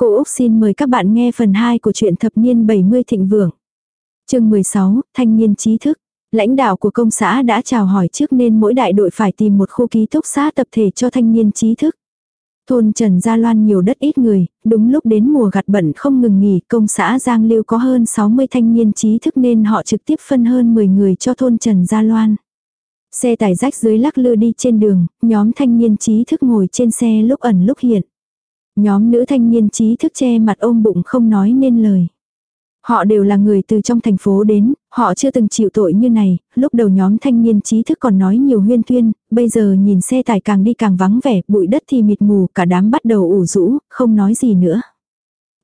Cô Úc xin mời các bạn nghe phần 2 của truyện thập niên 70 thịnh vượng. chương 16, Thanh niên trí thức. Lãnh đạo của công xã đã chào hỏi trước nên mỗi đại đội phải tìm một khu ký túc xá tập thể cho thanh niên trí thức. Thôn Trần Gia Loan nhiều đất ít người, đúng lúc đến mùa gặt bận không ngừng nghỉ, công xã Giang Lưu có hơn 60 thanh niên trí thức nên họ trực tiếp phân hơn 10 người cho thôn Trần Gia Loan. Xe tải rách dưới lắc lư đi trên đường, nhóm thanh niên trí thức ngồi trên xe lúc ẩn lúc hiện. Nhóm nữ thanh niên trí thức che mặt ôm bụng không nói nên lời. Họ đều là người từ trong thành phố đến, họ chưa từng chịu tội như này, lúc đầu nhóm thanh niên trí thức còn nói nhiều huyên thuyên, bây giờ nhìn xe tải càng đi càng vắng vẻ, bụi đất thì mịt mù, cả đám bắt đầu ủ rũ, không nói gì nữa.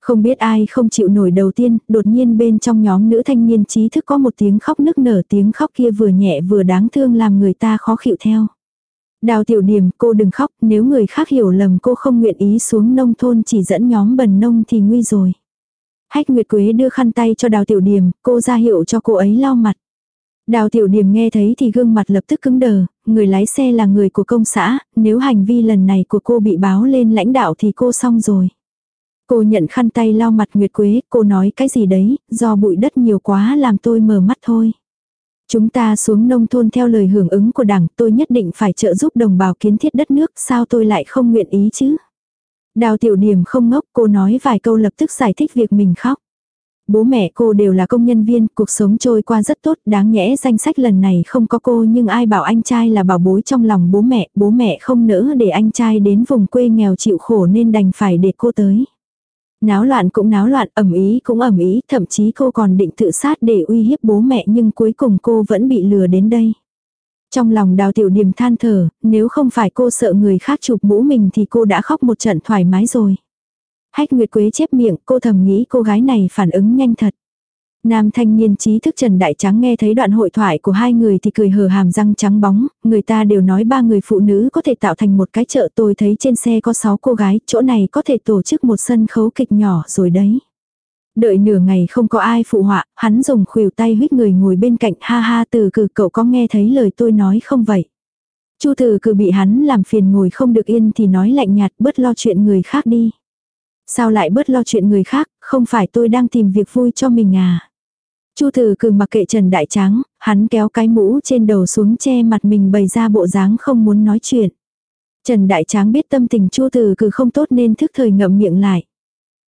Không biết ai không chịu nổi đầu tiên, đột nhiên bên trong nhóm nữ thanh niên trí thức có một tiếng khóc nức nở tiếng khóc kia vừa nhẹ vừa đáng thương làm người ta khó chịu theo. Đào tiểu điểm, cô đừng khóc, nếu người khác hiểu lầm cô không nguyện ý xuống nông thôn chỉ dẫn nhóm bần nông thì nguy rồi. Hách Nguyệt Quế đưa khăn tay cho đào tiểu điểm, cô ra hiệu cho cô ấy lau mặt. Đào tiểu điểm nghe thấy thì gương mặt lập tức cứng đờ, người lái xe là người của công xã, nếu hành vi lần này của cô bị báo lên lãnh đạo thì cô xong rồi. Cô nhận khăn tay lau mặt Nguyệt Quế, cô nói cái gì đấy, do bụi đất nhiều quá làm tôi mờ mắt thôi. Chúng ta xuống nông thôn theo lời hưởng ứng của đảng, tôi nhất định phải trợ giúp đồng bào kiến thiết đất nước, sao tôi lại không nguyện ý chứ? Đào tiểu điểm không ngốc, cô nói vài câu lập tức giải thích việc mình khóc. Bố mẹ cô đều là công nhân viên, cuộc sống trôi qua rất tốt, đáng nhẽ danh sách lần này không có cô nhưng ai bảo anh trai là bảo bối trong lòng bố mẹ, bố mẹ không nỡ để anh trai đến vùng quê nghèo chịu khổ nên đành phải để cô tới. Náo loạn cũng náo loạn, ẩm ý cũng ẩm ý, thậm chí cô còn định tự sát để uy hiếp bố mẹ nhưng cuối cùng cô vẫn bị lừa đến đây. Trong lòng đào tiểu điểm than thở, nếu không phải cô sợ người khác chụp mũ mình thì cô đã khóc một trận thoải mái rồi. Hách Nguyệt Quế chép miệng, cô thầm nghĩ cô gái này phản ứng nhanh thật. Nam thanh niên trí thức Trần Đại Trắng nghe thấy đoạn hội thoại của hai người thì cười hờ hàm răng trắng bóng, người ta đều nói ba người phụ nữ có thể tạo thành một cái chợ tôi thấy trên xe có sáu cô gái, chỗ này có thể tổ chức một sân khấu kịch nhỏ rồi đấy. Đợi nửa ngày không có ai phụ họa, hắn dùng khuỷu tay huyết người ngồi bên cạnh ha ha từ cử cậu có nghe thấy lời tôi nói không vậy. Chu từ cử bị hắn làm phiền ngồi không được yên thì nói lạnh nhạt bớt lo chuyện người khác đi. Sao lại bớt lo chuyện người khác, không phải tôi đang tìm việc vui cho mình à. Chu Từ Cử mặc kệ Trần Đại Tráng, hắn kéo cái mũ trên đầu xuống che mặt mình bày ra bộ dáng không muốn nói chuyện. Trần Đại Tráng biết tâm tình Chu Từ Cử không tốt nên thức thời ngậm miệng lại.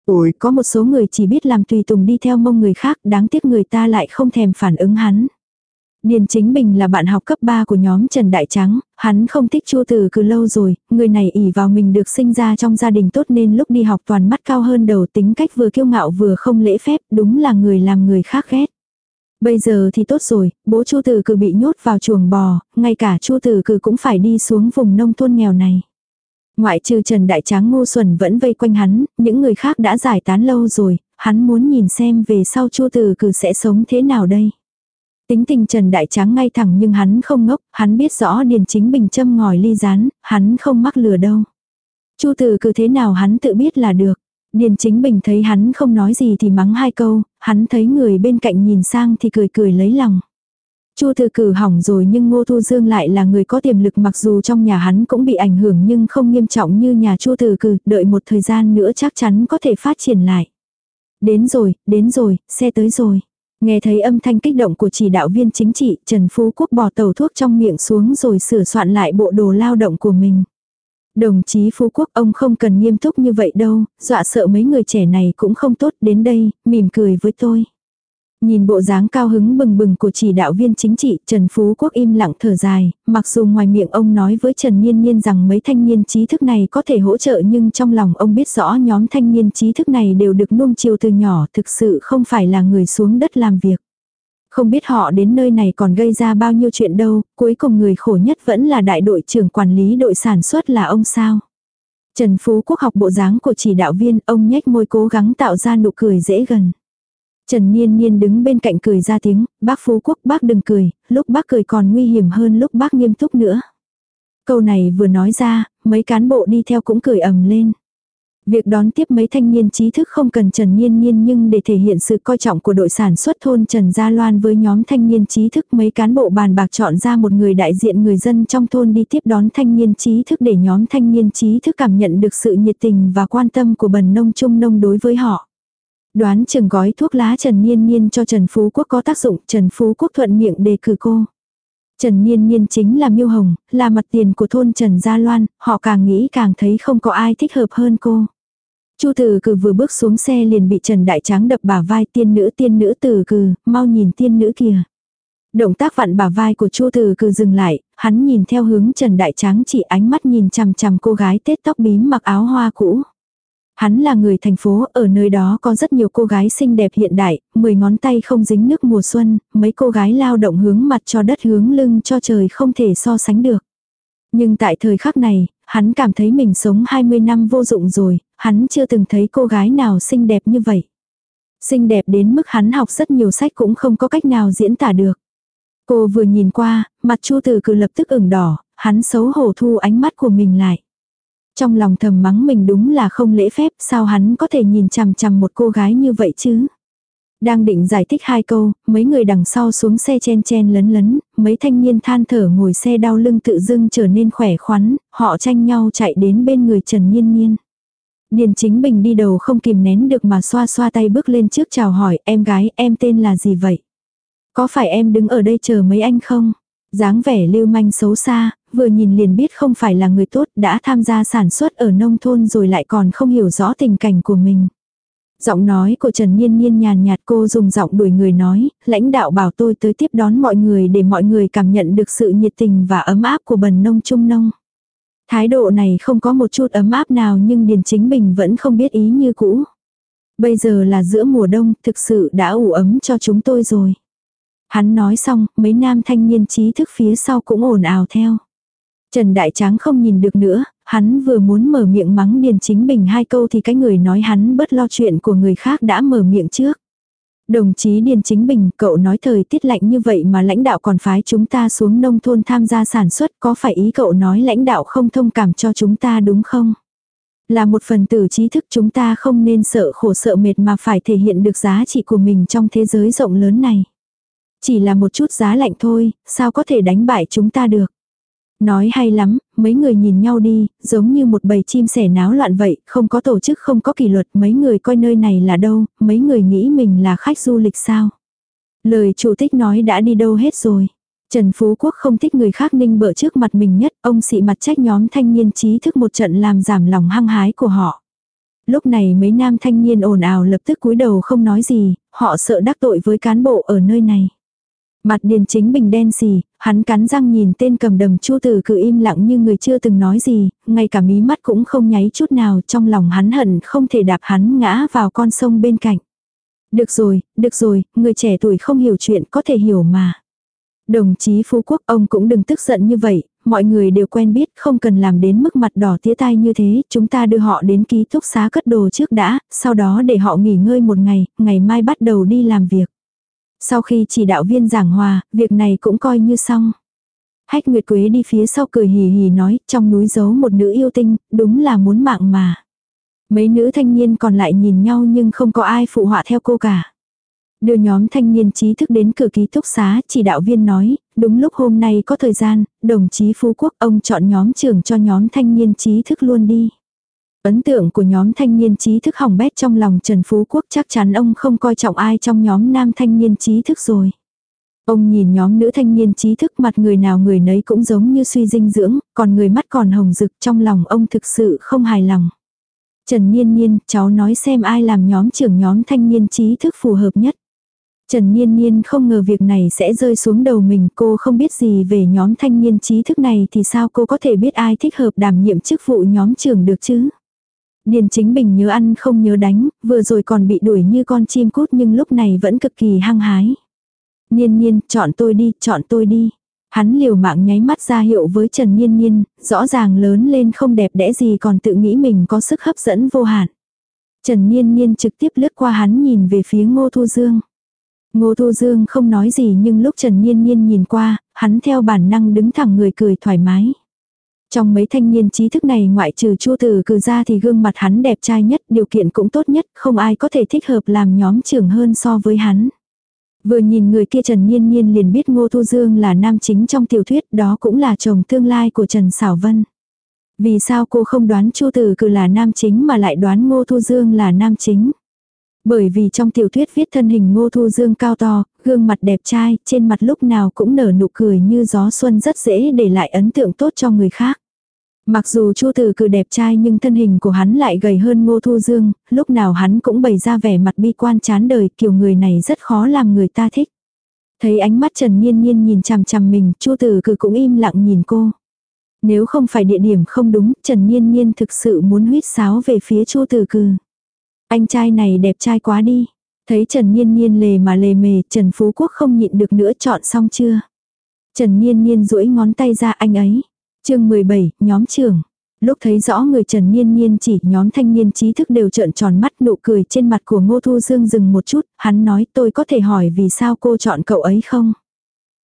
Ôi, có một số người chỉ biết làm tùy tùng đi theo mông người khác, đáng tiếc người ta lại không thèm phản ứng hắn. Điền Chính Bình là bạn học cấp 3 của nhóm Trần Đại Trắng, hắn không thích Chu Tử cứ lâu rồi, người này ỉ vào mình được sinh ra trong gia đình tốt nên lúc đi học toàn mắt cao hơn đầu tính cách vừa kiêu ngạo vừa không lễ phép, đúng là người làm người khác ghét. Bây giờ thì tốt rồi, bố Chu Tử cứ bị nhốt vào chuồng bò, ngay cả Chu Tử cứ cũng phải đi xuống vùng nông thôn nghèo này. Ngoại trừ Trần Đại Tráng ngu xuẩn vẫn vây quanh hắn, những người khác đã giải tán lâu rồi, hắn muốn nhìn xem về sau Chu Tử cử sẽ sống thế nào đây. Tính tình Trần Đại Tráng ngay thẳng nhưng hắn không ngốc, hắn biết rõ Điền Chính Bình châm ngòi ly rán, hắn không mắc lừa đâu. Chu Tử cứ thế nào hắn tự biết là được. Điền Chính Bình thấy hắn không nói gì thì mắng hai câu, hắn thấy người bên cạnh nhìn sang thì cười cười lấy lòng. Chu tử cử hỏng rồi nhưng Ngô Thu Dương lại là người có tiềm lực mặc dù trong nhà hắn cũng bị ảnh hưởng nhưng không nghiêm trọng như nhà Chu tử cử, đợi một thời gian nữa chắc chắn có thể phát triển lại. Đến rồi, đến rồi, xe tới rồi. Nghe thấy âm thanh kích động của chỉ đạo viên chính trị, Trần Phú Quốc bỏ tàu thuốc trong miệng xuống rồi sửa soạn lại bộ đồ lao động của mình. Đồng chí Phú Quốc ông không cần nghiêm túc như vậy đâu, dọa sợ mấy người trẻ này cũng không tốt đến đây, mỉm cười với tôi. Nhìn bộ dáng cao hứng bừng bừng của chỉ đạo viên chính trị, Trần Phú Quốc im lặng thở dài, mặc dù ngoài miệng ông nói với Trần Niên Niên rằng mấy thanh niên trí thức này có thể hỗ trợ nhưng trong lòng ông biết rõ nhóm thanh niên trí thức này đều được nuông chiều từ nhỏ thực sự không phải là người xuống đất làm việc. Không biết họ đến nơi này còn gây ra bao nhiêu chuyện đâu, cuối cùng người khổ nhất vẫn là đại đội trưởng quản lý đội sản xuất là ông sao. Trần Phú Quốc học bộ dáng của chỉ đạo viên, ông nhếch môi cố gắng tạo ra nụ cười dễ gần. Trần Niên Niên đứng bên cạnh cười ra tiếng, bác Phú Quốc bác đừng cười, lúc bác cười còn nguy hiểm hơn lúc bác nghiêm túc nữa. Câu này vừa nói ra, mấy cán bộ đi theo cũng cười ầm lên. Việc đón tiếp mấy thanh niên trí thức không cần Trần Niên Niên nhưng để thể hiện sự coi trọng của đội sản xuất thôn Trần Gia Loan với nhóm thanh niên trí thức mấy cán bộ bàn bạc chọn ra một người đại diện người dân trong thôn đi tiếp đón thanh niên trí thức để nhóm thanh niên trí thức cảm nhận được sự nhiệt tình và quan tâm của bần nông trung nông đối với họ. Đoán chừng gói thuốc lá Trần Niên Niên cho Trần Phú Quốc có tác dụng Trần Phú Quốc thuận miệng đề cử cô. Trần Niên Niên chính là Miêu Hồng, là mặt tiền của thôn Trần Gia Loan, họ càng nghĩ càng thấy không có ai thích hợp hơn cô. Chu Tử Cừ vừa bước xuống xe liền bị Trần Đại Tráng đập bả vai tiên nữ tiên nữ Tử Cừ mau nhìn tiên nữ kìa. Động tác vặn bả vai của Chu Tử Cừ dừng lại, hắn nhìn theo hướng Trần Đại Tráng chỉ ánh mắt nhìn chằm chằm cô gái tết tóc bím mặc áo hoa cũ. Hắn là người thành phố, ở nơi đó có rất nhiều cô gái xinh đẹp hiện đại, mười ngón tay không dính nước mùa xuân, mấy cô gái lao động hướng mặt cho đất hướng lưng cho trời không thể so sánh được. Nhưng tại thời khắc này, hắn cảm thấy mình sống 20 năm vô dụng rồi, hắn chưa từng thấy cô gái nào xinh đẹp như vậy. Xinh đẹp đến mức hắn học rất nhiều sách cũng không có cách nào diễn tả được. Cô vừa nhìn qua, mặt Chu Từ cứ lập tức ửng đỏ, hắn xấu hổ thu ánh mắt của mình lại. Trong lòng thầm mắng mình đúng là không lễ phép, sao hắn có thể nhìn chằm chằm một cô gái như vậy chứ? Đang định giải thích hai câu, mấy người đằng sau xuống xe chen chen lấn lấn, mấy thanh niên than thở ngồi xe đau lưng tự dưng trở nên khỏe khoắn, họ tranh nhau chạy đến bên người Trần Nhiên Nhiên. Điền chính bình đi đầu không kìm nén được mà xoa xoa tay bước lên trước chào hỏi em gái em tên là gì vậy? Có phải em đứng ở đây chờ mấy anh không? dáng vẻ lưu manh xấu xa, vừa nhìn liền biết không phải là người tốt đã tham gia sản xuất ở nông thôn rồi lại còn không hiểu rõ tình cảnh của mình. Giọng nói của Trần Nhiên Nhiên nhàn nhạt cô dùng giọng đuổi người nói, lãnh đạo bảo tôi tới tiếp đón mọi người để mọi người cảm nhận được sự nhiệt tình và ấm áp của bần nông trung nông. Thái độ này không có một chút ấm áp nào nhưng Điền Chính Bình vẫn không biết ý như cũ. Bây giờ là giữa mùa đông, thực sự đã ủ ấm cho chúng tôi rồi. Hắn nói xong, mấy nam thanh niên trí thức phía sau cũng ồn ào theo. Trần Đại Tráng không nhìn được nữa, hắn vừa muốn mở miệng mắng Điền Chính Bình hai câu thì cái người nói hắn bớt lo chuyện của người khác đã mở miệng trước. Đồng chí Điền Chính Bình, cậu nói thời tiết lạnh như vậy mà lãnh đạo còn phái chúng ta xuống nông thôn tham gia sản xuất, có phải ý cậu nói lãnh đạo không thông cảm cho chúng ta đúng không? Là một phần tử trí thức chúng ta không nên sợ khổ sợ mệt mà phải thể hiện được giá trị của mình trong thế giới rộng lớn này. Chỉ là một chút giá lạnh thôi, sao có thể đánh bại chúng ta được. Nói hay lắm, mấy người nhìn nhau đi, giống như một bầy chim sẻ náo loạn vậy, không có tổ chức không có kỷ luật, mấy người coi nơi này là đâu, mấy người nghĩ mình là khách du lịch sao. Lời chủ tịch nói đã đi đâu hết rồi. Trần Phú Quốc không thích người khác ninh bợ trước mặt mình nhất, ông xị mặt trách nhóm thanh niên trí thức một trận làm giảm lòng hăng hái của họ. Lúc này mấy nam thanh niên ồn ào lập tức cúi đầu không nói gì, họ sợ đắc tội với cán bộ ở nơi này. Mặt điền chính bình đen xì, hắn cắn răng nhìn tên cầm đầm chu tử cứ im lặng như người chưa từng nói gì, ngay cả mí mắt cũng không nháy chút nào trong lòng hắn hận không thể đạp hắn ngã vào con sông bên cạnh. Được rồi, được rồi, người trẻ tuổi không hiểu chuyện có thể hiểu mà. Đồng chí Phú Quốc ông cũng đừng tức giận như vậy, mọi người đều quen biết không cần làm đến mức mặt đỏ tía tai như thế, chúng ta đưa họ đến ký túc xá cất đồ trước đã, sau đó để họ nghỉ ngơi một ngày, ngày mai bắt đầu đi làm việc. Sau khi chỉ đạo viên giảng hòa, việc này cũng coi như xong. Hách Nguyệt Quế đi phía sau cười hì hì nói, trong núi giấu một nữ yêu tinh, đúng là muốn mạng mà. Mấy nữ thanh niên còn lại nhìn nhau nhưng không có ai phụ họa theo cô cả. Đưa nhóm thanh niên trí thức đến cửa ký túc xá, chỉ đạo viên nói, đúng lúc hôm nay có thời gian, đồng chí Phú Quốc ông chọn nhóm trưởng cho nhóm thanh niên trí thức luôn đi. Ấn tượng của nhóm thanh niên trí thức hỏng bét trong lòng Trần Phú Quốc chắc chắn ông không coi trọng ai trong nhóm nam thanh niên trí thức rồi. Ông nhìn nhóm nữ thanh niên trí thức mặt người nào người nấy cũng giống như suy dinh dưỡng, còn người mắt còn hồng rực trong lòng ông thực sự không hài lòng. Trần Niên Niên, cháu nói xem ai làm nhóm trưởng nhóm thanh niên trí thức phù hợp nhất. Trần Niên Niên không ngờ việc này sẽ rơi xuống đầu mình, cô không biết gì về nhóm thanh niên trí thức này thì sao cô có thể biết ai thích hợp đảm nhiệm chức vụ nhóm trưởng được chứ? Điền chính bình nhớ ăn không nhớ đánh, vừa rồi còn bị đuổi như con chim cút nhưng lúc này vẫn cực kỳ hăng hái. Niên niên, chọn tôi đi, chọn tôi đi. Hắn liều mạng nháy mắt ra hiệu với Trần Niên Niên, rõ ràng lớn lên không đẹp đẽ gì còn tự nghĩ mình có sức hấp dẫn vô hạn. Trần Niên Niên trực tiếp lướt qua hắn nhìn về phía Ngô Thu Dương. Ngô Thu Dương không nói gì nhưng lúc Trần Niên Niên nhìn qua, hắn theo bản năng đứng thẳng người cười thoải mái. Trong mấy thanh niên trí thức này ngoại trừ chua tử cử ra thì gương mặt hắn đẹp trai nhất, điều kiện cũng tốt nhất, không ai có thể thích hợp làm nhóm trưởng hơn so với hắn. Vừa nhìn người kia Trần Niên Niên liền biết Ngô Thu Dương là nam chính trong tiểu thuyết, đó cũng là chồng tương lai của Trần Sảo Vân. Vì sao cô không đoán Chu Tử Cử là nam chính mà lại đoán Ngô Thu Dương là nam chính? Bởi vì trong tiểu thuyết viết thân hình Ngô Thu Dương cao to, gương mặt đẹp trai, trên mặt lúc nào cũng nở nụ cười như gió xuân rất dễ để lại ấn tượng tốt cho người khác. Mặc dù Chu Tử Cử đẹp trai nhưng thân hình của hắn lại gầy hơn Ngô Thu Dương, lúc nào hắn cũng bày ra vẻ mặt bi quan chán đời, kiểu người này rất khó làm người ta thích. Thấy ánh mắt Trần Niên Niên nhìn chằm chằm mình, Chu Tử Cử cũng im lặng nhìn cô. Nếu không phải địa điểm không đúng, Trần Niên Niên thực sự muốn huyết sáo về phía Chu Tử Cử. Anh trai này đẹp trai quá đi. Thấy Trần Niên Niên lề mà lề mề, Trần Phú Quốc không nhịn được nữa chọn xong chưa. Trần Niên Niên duỗi ngón tay ra anh ấy chương 17, nhóm trưởng. Lúc thấy rõ người Trần Niên Niên chỉ nhóm thanh niên trí thức đều trợn tròn mắt nụ cười trên mặt của Ngô Thu Dương dừng một chút, hắn nói tôi có thể hỏi vì sao cô chọn cậu ấy không?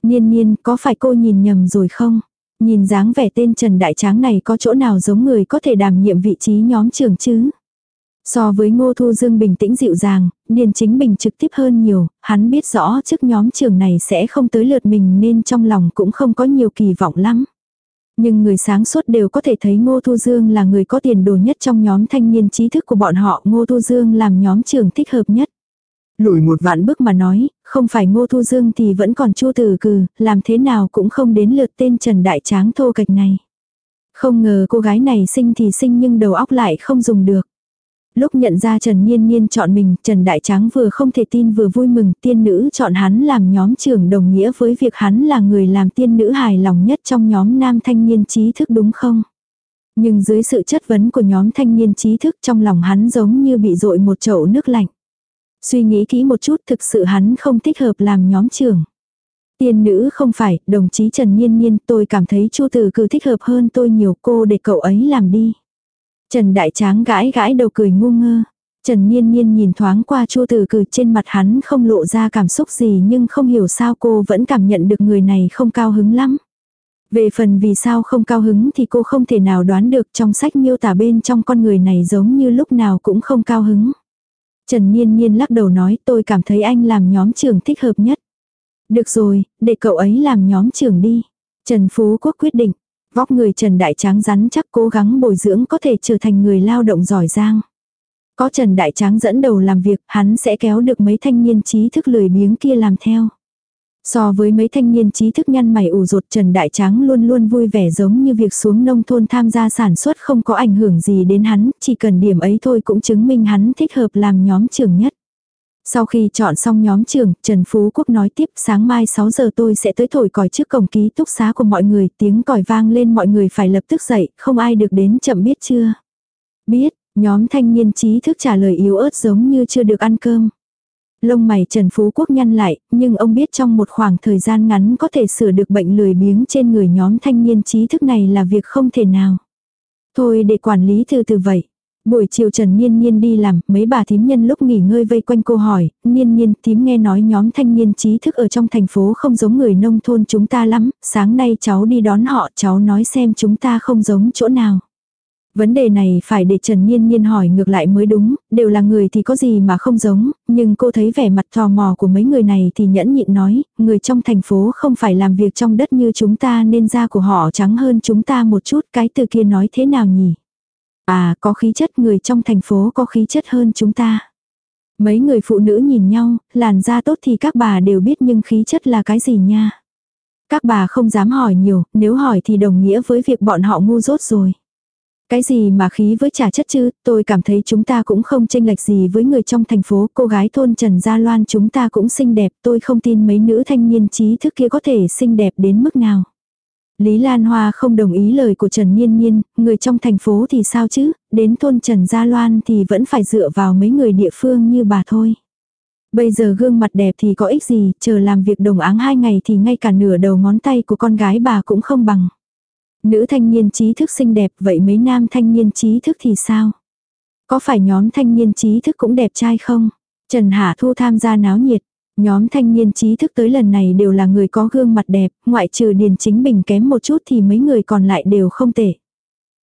Niên Niên có phải cô nhìn nhầm rồi không? Nhìn dáng vẻ tên Trần Đại Tráng này có chỗ nào giống người có thể đảm nhiệm vị trí nhóm trưởng chứ? So với Ngô Thu Dương bình tĩnh dịu dàng, Điền Chính Bình trực tiếp hơn nhiều, hắn biết rõ chức nhóm trưởng này sẽ không tới lượt mình nên trong lòng cũng không có nhiều kỳ vọng lắm. Nhưng người sáng suốt đều có thể thấy Ngô Thu Dương là người có tiền đồ nhất trong nhóm thanh niên trí thức của bọn họ. Ngô Thu Dương làm nhóm trưởng thích hợp nhất. Lùi một vạn bước mà nói, không phải Ngô Thu Dương thì vẫn còn Chu Tử Cừ, làm thế nào cũng không đến lượt tên Trần Đại Tráng thô kịch này. Không ngờ cô gái này sinh thì sinh nhưng đầu óc lại không dùng được. Lúc nhận ra Trần Niên Niên chọn mình, Trần Đại Tráng vừa không thể tin vừa vui mừng, tiên nữ chọn hắn làm nhóm trưởng đồng nghĩa với việc hắn là người làm tiên nữ hài lòng nhất trong nhóm nam thanh niên trí thức đúng không? Nhưng dưới sự chất vấn của nhóm thanh niên trí thức trong lòng hắn giống như bị dội một chậu nước lạnh. Suy nghĩ kỹ một chút thực sự hắn không thích hợp làm nhóm trưởng. Tiên nữ không phải, đồng chí Trần Niên Niên tôi cảm thấy Chu từ cử thích hợp hơn tôi nhiều cô để cậu ấy làm đi. Trần Đại Tráng gãi gãi đầu cười ngu ngơ. Trần Niên Niên nhìn thoáng qua Chu Tử Cử trên mặt hắn không lộ ra cảm xúc gì nhưng không hiểu sao cô vẫn cảm nhận được người này không cao hứng lắm. Về phần vì sao không cao hứng thì cô không thể nào đoán được trong sách miêu tả bên trong con người này giống như lúc nào cũng không cao hứng. Trần Niên Niên lắc đầu nói tôi cảm thấy anh làm nhóm trưởng thích hợp nhất. Được rồi, để cậu ấy làm nhóm trưởng đi. Trần Phú Quốc quyết định, Vóc người Trần Đại Tráng rắn chắc cố gắng bồi dưỡng có thể trở thành người lao động giỏi giang. Có Trần Đại Tráng dẫn đầu làm việc, hắn sẽ kéo được mấy thanh niên trí thức lười biếng kia làm theo. So với mấy thanh niên trí thức nhăn mày ủ rột Trần Đại Tráng luôn luôn vui vẻ giống như việc xuống nông thôn tham gia sản xuất không có ảnh hưởng gì đến hắn, chỉ cần điểm ấy thôi cũng chứng minh hắn thích hợp làm nhóm trưởng nhất. Sau khi chọn xong nhóm trường, Trần Phú Quốc nói tiếp sáng mai 6 giờ tôi sẽ tới thổi còi trước cổng ký túc xá của mọi người, tiếng còi vang lên mọi người phải lập tức dậy, không ai được đến chậm biết chưa. Biết, nhóm thanh niên trí thức trả lời yếu ớt giống như chưa được ăn cơm. Lông mày Trần Phú Quốc nhăn lại, nhưng ông biết trong một khoảng thời gian ngắn có thể sửa được bệnh lười biếng trên người nhóm thanh niên trí thức này là việc không thể nào. Thôi để quản lý từ từ vậy. Buổi chiều Trần Niên Niên đi làm, mấy bà thím nhân lúc nghỉ ngơi vây quanh cô hỏi, Niên Niên thím nghe nói nhóm thanh niên trí thức ở trong thành phố không giống người nông thôn chúng ta lắm, sáng nay cháu đi đón họ cháu nói xem chúng ta không giống chỗ nào. Vấn đề này phải để Trần Niên Niên hỏi ngược lại mới đúng, đều là người thì có gì mà không giống, nhưng cô thấy vẻ mặt tò mò của mấy người này thì nhẫn nhịn nói, người trong thành phố không phải làm việc trong đất như chúng ta nên da của họ trắng hơn chúng ta một chút, cái từ kia nói thế nào nhỉ? À, có khí chất người trong thành phố có khí chất hơn chúng ta. Mấy người phụ nữ nhìn nhau, làn da tốt thì các bà đều biết nhưng khí chất là cái gì nha. Các bà không dám hỏi nhiều, nếu hỏi thì đồng nghĩa với việc bọn họ ngu dốt rồi. Cái gì mà khí với trả chất chứ, tôi cảm thấy chúng ta cũng không chênh lệch gì với người trong thành phố, cô gái thôn Trần Gia Loan chúng ta cũng xinh đẹp, tôi không tin mấy nữ thanh niên trí thức kia có thể xinh đẹp đến mức nào. Lý Lan Hoa không đồng ý lời của Trần Niên Niên, người trong thành phố thì sao chứ, đến thôn Trần Gia Loan thì vẫn phải dựa vào mấy người địa phương như bà thôi. Bây giờ gương mặt đẹp thì có ích gì, chờ làm việc đồng áng hai ngày thì ngay cả nửa đầu ngón tay của con gái bà cũng không bằng. Nữ thanh niên trí thức xinh đẹp vậy mấy nam thanh niên trí thức thì sao? Có phải nhóm thanh niên trí thức cũng đẹp trai không? Trần Hạ Thu tham gia náo nhiệt, Nhóm thanh niên trí thức tới lần này đều là người có gương mặt đẹp, ngoại trừ Điền Chính Bình kém một chút thì mấy người còn lại đều không tệ.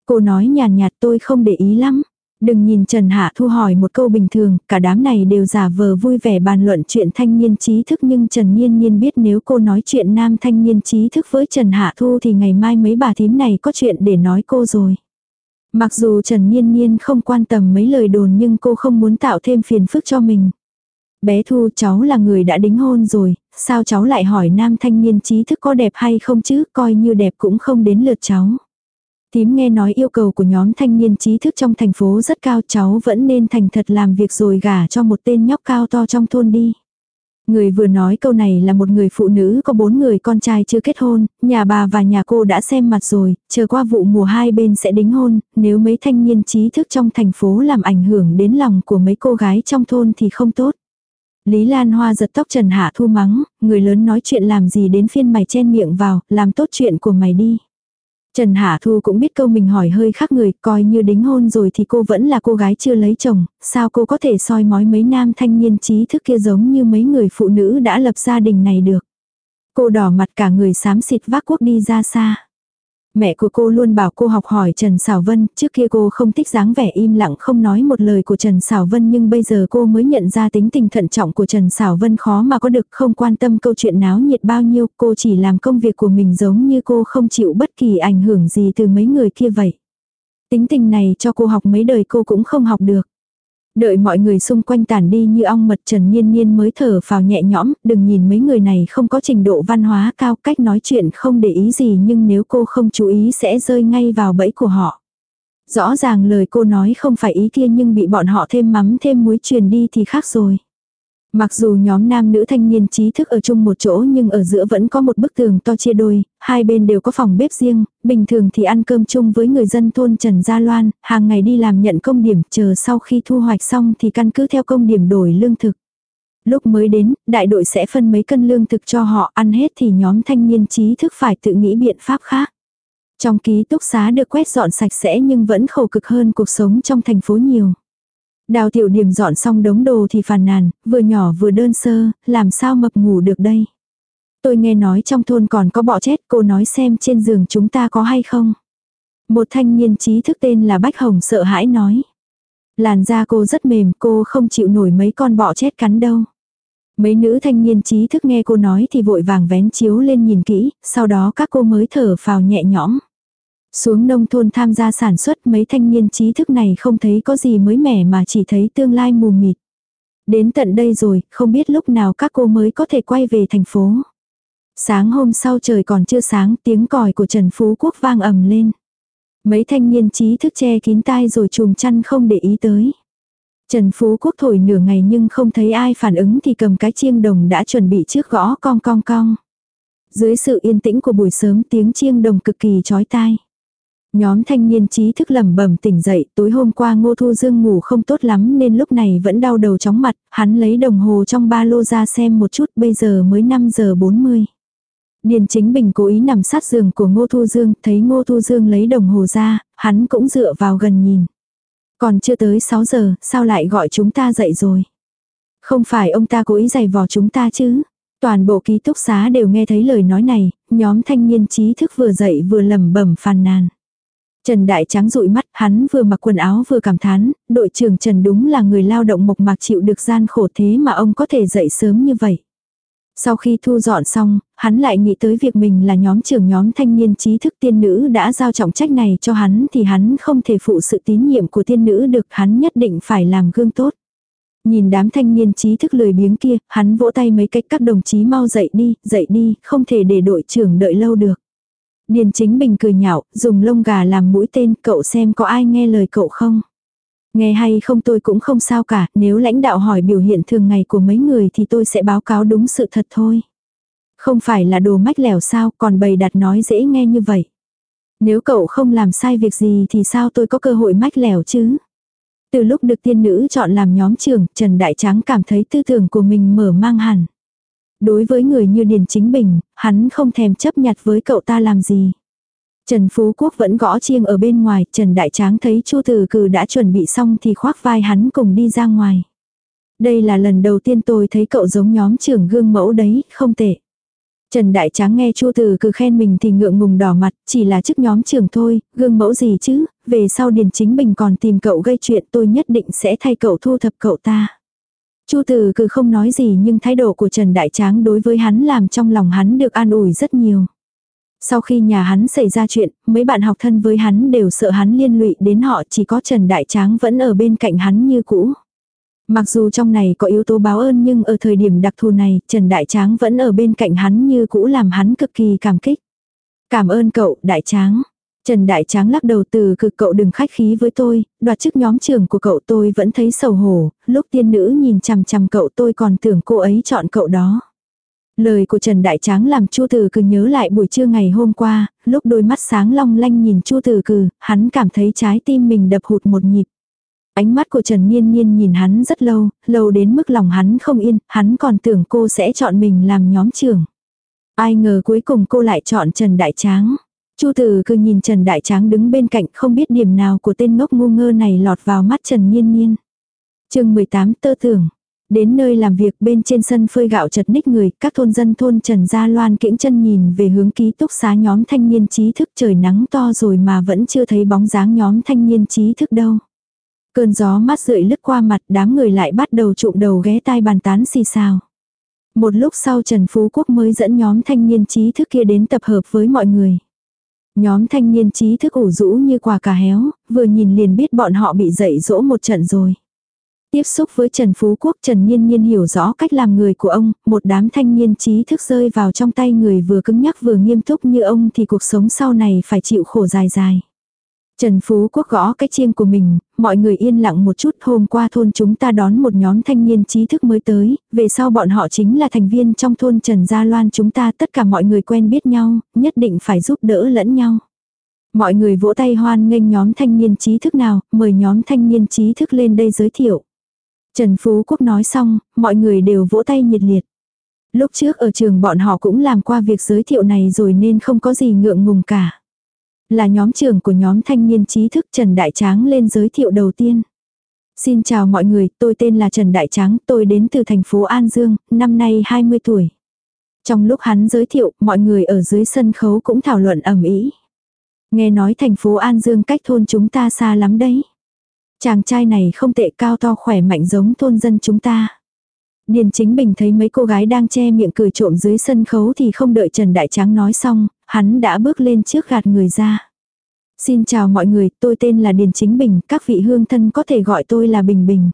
Cô nói nhàn nhạt tôi không để ý lắm. Đừng nhìn Trần Hạ Thu hỏi một câu bình thường, cả đám này đều giả vờ vui vẻ bàn luận chuyện thanh niên trí thức nhưng Trần Nhiên Nhiên biết nếu cô nói chuyện nam thanh niên trí thức với Trần Hạ Thu thì ngày mai mấy bà thím này có chuyện để nói cô rồi. Mặc dù Trần Nhiên Nhiên không quan tâm mấy lời đồn nhưng cô không muốn tạo thêm phiền phức cho mình. Bé Thu cháu là người đã đính hôn rồi, sao cháu lại hỏi nam thanh niên trí thức có đẹp hay không chứ, coi như đẹp cũng không đến lượt cháu. Tím nghe nói yêu cầu của nhóm thanh niên trí thức trong thành phố rất cao cháu vẫn nên thành thật làm việc rồi gả cho một tên nhóc cao to trong thôn đi. Người vừa nói câu này là một người phụ nữ có bốn người con trai chưa kết hôn, nhà bà và nhà cô đã xem mặt rồi, chờ qua vụ mùa hai bên sẽ đính hôn, nếu mấy thanh niên trí thức trong thành phố làm ảnh hưởng đến lòng của mấy cô gái trong thôn thì không tốt. Lý Lan Hoa giật tóc Trần Hạ Thu mắng, người lớn nói chuyện làm gì đến phiên mày chen miệng vào, làm tốt chuyện của mày đi. Trần Hạ Thu cũng biết câu mình hỏi hơi khác người, coi như đính hôn rồi thì cô vẫn là cô gái chưa lấy chồng, sao cô có thể soi mói mấy nam thanh niên trí thức kia giống như mấy người phụ nữ đã lập gia đình này được. Cô đỏ mặt cả người xám xịt vác quốc đi ra xa. Mẹ của cô luôn bảo cô học hỏi Trần Sảo Vân, trước kia cô không thích dáng vẻ im lặng không nói một lời của Trần Sảo Vân nhưng bây giờ cô mới nhận ra tính tình thận trọng của Trần Sảo Vân khó mà có được không quan tâm câu chuyện náo nhiệt bao nhiêu, cô chỉ làm công việc của mình giống như cô không chịu bất kỳ ảnh hưởng gì từ mấy người kia vậy. Tính tình này cho cô học mấy đời cô cũng không học được. Đợi mọi người xung quanh tản đi như ong mật Trần Nhiên Nhiên mới thở vào nhẹ nhõm, đừng nhìn mấy người này không có trình độ văn hóa cao cách nói chuyện không để ý gì nhưng nếu cô không chú ý sẽ rơi ngay vào bẫy của họ. Rõ ràng lời cô nói không phải ý kia nhưng bị bọn họ thêm mắm thêm muối truyền đi thì khác rồi. Mặc dù nhóm nam nữ thanh niên trí thức ở chung một chỗ nhưng ở giữa vẫn có một bức tường to chia đôi, hai bên đều có phòng bếp riêng, bình thường thì ăn cơm chung với người dân thôn Trần Gia Loan, hàng ngày đi làm nhận công điểm, chờ sau khi thu hoạch xong thì căn cứ theo công điểm đổi lương thực. Lúc mới đến, đại đội sẽ phân mấy cân lương thực cho họ ăn hết thì nhóm thanh niên trí thức phải tự nghĩ biện pháp khác. Trong ký túc xá được quét dọn sạch sẽ nhưng vẫn khổ cực hơn cuộc sống trong thành phố nhiều. Đào tiểu điểm dọn xong đống đồ thì phàn nàn, vừa nhỏ vừa đơn sơ, làm sao mập ngủ được đây. Tôi nghe nói trong thôn còn có bọ chết, cô nói xem trên giường chúng ta có hay không. Một thanh niên trí thức tên là Bách Hồng sợ hãi nói. Làn da cô rất mềm, cô không chịu nổi mấy con bọ chết cắn đâu. Mấy nữ thanh niên trí thức nghe cô nói thì vội vàng vén chiếu lên nhìn kỹ, sau đó các cô mới thở phào nhẹ nhõm. Xuống nông thôn tham gia sản xuất mấy thanh niên trí thức này không thấy có gì mới mẻ mà chỉ thấy tương lai mù mịt. Đến tận đây rồi, không biết lúc nào các cô mới có thể quay về thành phố. Sáng hôm sau trời còn chưa sáng tiếng còi của Trần Phú Quốc vang ầm lên. Mấy thanh niên trí thức che kín tai rồi chùm chăn không để ý tới. Trần Phú Quốc thổi nửa ngày nhưng không thấy ai phản ứng thì cầm cái chiêng đồng đã chuẩn bị trước gõ cong cong cong. Dưới sự yên tĩnh của buổi sớm tiếng chiêng đồng cực kỳ chói tai. Nhóm thanh niên trí thức lẩm bẩm tỉnh dậy, tối hôm qua Ngô Thu Dương ngủ không tốt lắm nên lúc này vẫn đau đầu chóng mặt, hắn lấy đồng hồ trong ba lô ra xem một chút, bây giờ mới 5 giờ 40. Điền chính bình cố ý nằm sát giường của Ngô Thu Dương, thấy Ngô Thu Dương lấy đồng hồ ra, hắn cũng dựa vào gần nhìn. Còn chưa tới 6 giờ, sao lại gọi chúng ta dậy rồi? Không phải ông ta cố ý giày vò chúng ta chứ? Toàn bộ ký túc xá đều nghe thấy lời nói này, nhóm thanh niên trí thức vừa dậy vừa lẩm bẩm phàn nàn. Trần Đại Trắng dụi mắt, hắn vừa mặc quần áo vừa cảm thán, đội trưởng Trần đúng là người lao động mộc mạc chịu được gian khổ thế mà ông có thể dậy sớm như vậy. Sau khi thu dọn xong, hắn lại nghĩ tới việc mình là nhóm trưởng nhóm thanh niên trí thức tiên nữ đã giao trọng trách này cho hắn thì hắn không thể phụ sự tín nhiệm của tiên nữ được hắn nhất định phải làm gương tốt. Nhìn đám thanh niên trí thức lười biếng kia, hắn vỗ tay mấy cách các đồng chí mau dậy đi, dậy đi, không thể để đội trưởng đợi lâu được. Điền chính bình cười nhạo, dùng lông gà làm mũi tên, cậu xem có ai nghe lời cậu không? Nghe hay không tôi cũng không sao cả, nếu lãnh đạo hỏi biểu hiện thường ngày của mấy người thì tôi sẽ báo cáo đúng sự thật thôi. Không phải là đồ mách lẻo sao, còn bày đặt nói dễ nghe như vậy. Nếu cậu không làm sai việc gì thì sao tôi có cơ hội mách lẻo chứ? Từ lúc được tiên nữ chọn làm nhóm trưởng, Trần Đại Tráng cảm thấy tư tưởng của mình mở mang hẳn. Đối với người như Điền Chính Bình, hắn không thèm chấp nhặt với cậu ta làm gì. Trần Phú Quốc vẫn gõ chiêng ở bên ngoài, Trần Đại Tráng thấy Chu Tử Cử đã chuẩn bị xong thì khoác vai hắn cùng đi ra ngoài. Đây là lần đầu tiên tôi thấy cậu giống nhóm trưởng gương mẫu đấy, không tệ. Trần Đại Tráng nghe Chu Từ cứ khen mình thì ngượng ngùng đỏ mặt, chỉ là chức nhóm trưởng thôi, gương mẫu gì chứ, về sau Điền Chính Bình còn tìm cậu gây chuyện tôi nhất định sẽ thay cậu thu thập cậu ta. Chu Từ cứ không nói gì nhưng thái độ của Trần Đại Tráng đối với hắn làm trong lòng hắn được an ủi rất nhiều. Sau khi nhà hắn xảy ra chuyện, mấy bạn học thân với hắn đều sợ hắn liên lụy đến họ chỉ có Trần Đại Tráng vẫn ở bên cạnh hắn như cũ. Mặc dù trong này có yếu tố báo ơn nhưng ở thời điểm đặc thù này, Trần Đại Tráng vẫn ở bên cạnh hắn như cũ làm hắn cực kỳ cảm kích. Cảm ơn cậu, Đại Tráng. Trần Đại Tráng lắc đầu từ cực cậu đừng khách khí với tôi, đoạt chức nhóm trưởng của cậu tôi vẫn thấy sầu hổ, lúc tiên nữ nhìn chằm chằm cậu tôi còn tưởng cô ấy chọn cậu đó. Lời của Trần Đại Tráng làm Chu Tử Cừ nhớ lại buổi trưa ngày hôm qua, lúc đôi mắt sáng long lanh nhìn Chu Tử Cừ, hắn cảm thấy trái tim mình đập hụt một nhịp. Ánh mắt của Trần Niên Niên nhìn hắn rất lâu, lâu đến mức lòng hắn không yên, hắn còn tưởng cô sẽ chọn mình làm nhóm trưởng. Ai ngờ cuối cùng cô lại chọn Trần Đại Tráng. Chu Tử cừ nhìn Trần Đại Tráng đứng bên cạnh không biết điểm nào của tên ngốc ngu ngơ này lọt vào mắt Trần Niên Niên. chương 18 tơ tưởng. Đến nơi làm việc bên trên sân phơi gạo chật ních người, các thôn dân thôn Trần Gia Loan kiễng chân nhìn về hướng ký túc xá nhóm thanh niên trí thức trời nắng to rồi mà vẫn chưa thấy bóng dáng nhóm thanh niên trí thức đâu. Cơn gió mát rượi lướt qua mặt đám người lại bắt đầu trụng đầu ghé tai bàn tán xì xào. Một lúc sau Trần Phú Quốc mới dẫn nhóm thanh niên trí thức kia đến tập hợp với mọi người. Nhóm thanh niên trí thức ủ rũ như quả cà héo, vừa nhìn liền biết bọn họ bị dậy dỗ một trận rồi. Tiếp xúc với Trần Phú Quốc Trần Nhiên Nhiên hiểu rõ cách làm người của ông, một đám thanh niên trí thức rơi vào trong tay người vừa cứng nhắc vừa nghiêm túc như ông thì cuộc sống sau này phải chịu khổ dài dài. Trần Phú Quốc gõ cái chiêng của mình, mọi người yên lặng một chút hôm qua thôn chúng ta đón một nhóm thanh niên trí thức mới tới, về sau bọn họ chính là thành viên trong thôn Trần Gia Loan chúng ta tất cả mọi người quen biết nhau, nhất định phải giúp đỡ lẫn nhau. Mọi người vỗ tay hoan nghênh nhóm thanh niên trí thức nào, mời nhóm thanh niên trí thức lên đây giới thiệu. Trần Phú Quốc nói xong, mọi người đều vỗ tay nhiệt liệt. Lúc trước ở trường bọn họ cũng làm qua việc giới thiệu này rồi nên không có gì ngượng ngùng cả. Là nhóm trưởng của nhóm thanh niên trí thức Trần Đại Tráng lên giới thiệu đầu tiên. Xin chào mọi người, tôi tên là Trần Đại Tráng, tôi đến từ thành phố An Dương, năm nay 20 tuổi. Trong lúc hắn giới thiệu, mọi người ở dưới sân khấu cũng thảo luận ầm ĩ. Nghe nói thành phố An Dương cách thôn chúng ta xa lắm đấy. Chàng trai này không tệ cao to khỏe mạnh giống thôn dân chúng ta. Điền chính bình thấy mấy cô gái đang che miệng cười trộm dưới sân khấu thì không đợi Trần Đại Tráng nói xong, hắn đã bước lên trước gạt người ra. Xin chào mọi người, tôi tên là Điền Chính Bình, các vị hương thân có thể gọi tôi là Bình Bình.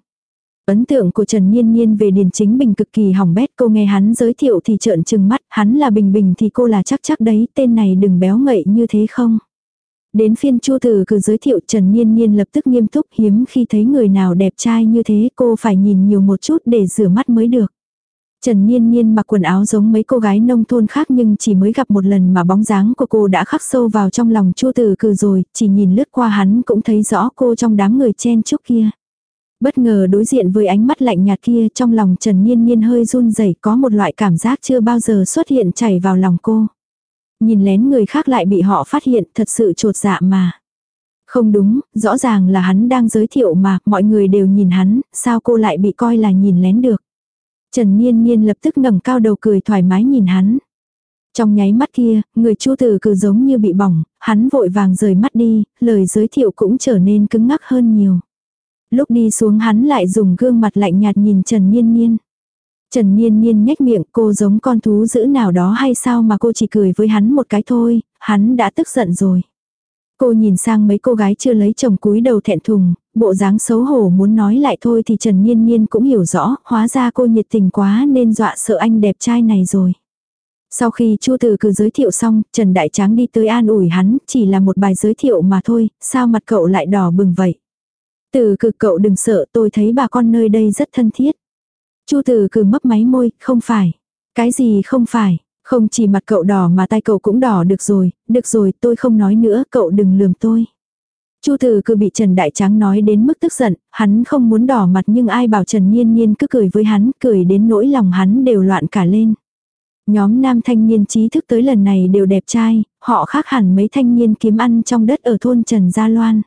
Ấn tượng của Trần Nhiên Nhiên về Điền Chính Bình cực kỳ hỏng bét, cô nghe hắn giới thiệu thì trợn trừng mắt, hắn là Bình Bình thì cô là chắc chắc đấy, tên này đừng béo ngậy như thế không. Đến phiên Chu Tử cử giới thiệu Trần Nhiên Nhiên lập tức nghiêm túc hiếm khi thấy người nào đẹp trai như thế cô phải nhìn nhiều một chút để rửa mắt mới được. Trần Nhiên Nhiên mặc quần áo giống mấy cô gái nông thôn khác nhưng chỉ mới gặp một lần mà bóng dáng của cô đã khắc sâu vào trong lòng Chu Tử Cử rồi, chỉ nhìn lướt qua hắn cũng thấy rõ cô trong đám người chen chúc kia. Bất ngờ đối diện với ánh mắt lạnh nhạt kia trong lòng Trần Nhiên Nhiên hơi run rẩy có một loại cảm giác chưa bao giờ xuất hiện chảy vào lòng cô. Nhìn lén người khác lại bị họ phát hiện thật sự trột dạ mà. Không đúng, rõ ràng là hắn đang giới thiệu mà, mọi người đều nhìn hắn, sao cô lại bị coi là nhìn lén được. Trần Niên Niên lập tức ngẩng cao đầu cười thoải mái nhìn hắn. Trong nháy mắt kia, người chu tử cứ giống như bị bỏng, hắn vội vàng rời mắt đi, lời giới thiệu cũng trở nên cứng ngắc hơn nhiều. Lúc đi xuống hắn lại dùng gương mặt lạnh nhạt nhìn Trần Niên Niên. Trần Niên Niên nhếch miệng cô giống con thú dữ nào đó hay sao mà cô chỉ cười với hắn một cái thôi, hắn đã tức giận rồi. Cô nhìn sang mấy cô gái chưa lấy chồng cúi đầu thẹn thùng, bộ dáng xấu hổ muốn nói lại thôi thì Trần Niên Niên cũng hiểu rõ, hóa ra cô nhiệt tình quá nên dọa sợ anh đẹp trai này rồi. Sau khi Chu Tử cứ giới thiệu xong, Trần Đại Tráng đi tới an ủi hắn, chỉ là một bài giới thiệu mà thôi, sao mặt cậu lại đỏ bừng vậy? Từ cực cậu đừng sợ, tôi thấy bà con nơi đây rất thân thiết. Chu Tử cứ mấp máy môi, không phải. Cái gì không phải, không chỉ mặt cậu đỏ mà tay cậu cũng đỏ được rồi, được rồi tôi không nói nữa cậu đừng lườm tôi. Chu Tử cứ bị Trần Đại Tráng nói đến mức tức giận, hắn không muốn đỏ mặt nhưng ai bảo Trần Nhiên Nhiên cứ cười với hắn, cười đến nỗi lòng hắn đều loạn cả lên. Nhóm nam thanh niên trí thức tới lần này đều đẹp trai, họ khác hẳn mấy thanh niên kiếm ăn trong đất ở thôn Trần Gia Loan.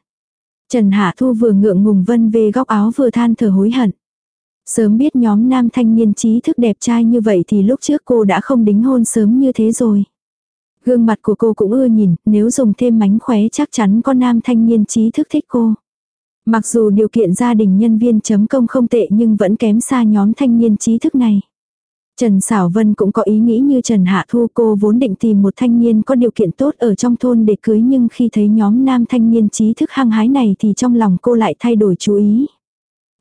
Trần Hạ Thu vừa ngượng ngùng vân về góc áo vừa than thở hối hận. Sớm biết nhóm nam thanh niên trí thức đẹp trai như vậy thì lúc trước cô đã không đính hôn sớm như thế rồi. Gương mặt của cô cũng ưa nhìn, nếu dùng thêm mánh khóe chắc chắn có nam thanh niên trí thức thích cô. Mặc dù điều kiện gia đình nhân viên chấm công không tệ nhưng vẫn kém xa nhóm thanh niên trí thức này. Trần Sảo Vân cũng có ý nghĩ như Trần Hạ Thu cô vốn định tìm một thanh niên có điều kiện tốt ở trong thôn để cưới nhưng khi thấy nhóm nam thanh niên trí thức hăng hái này thì trong lòng cô lại thay đổi chú ý.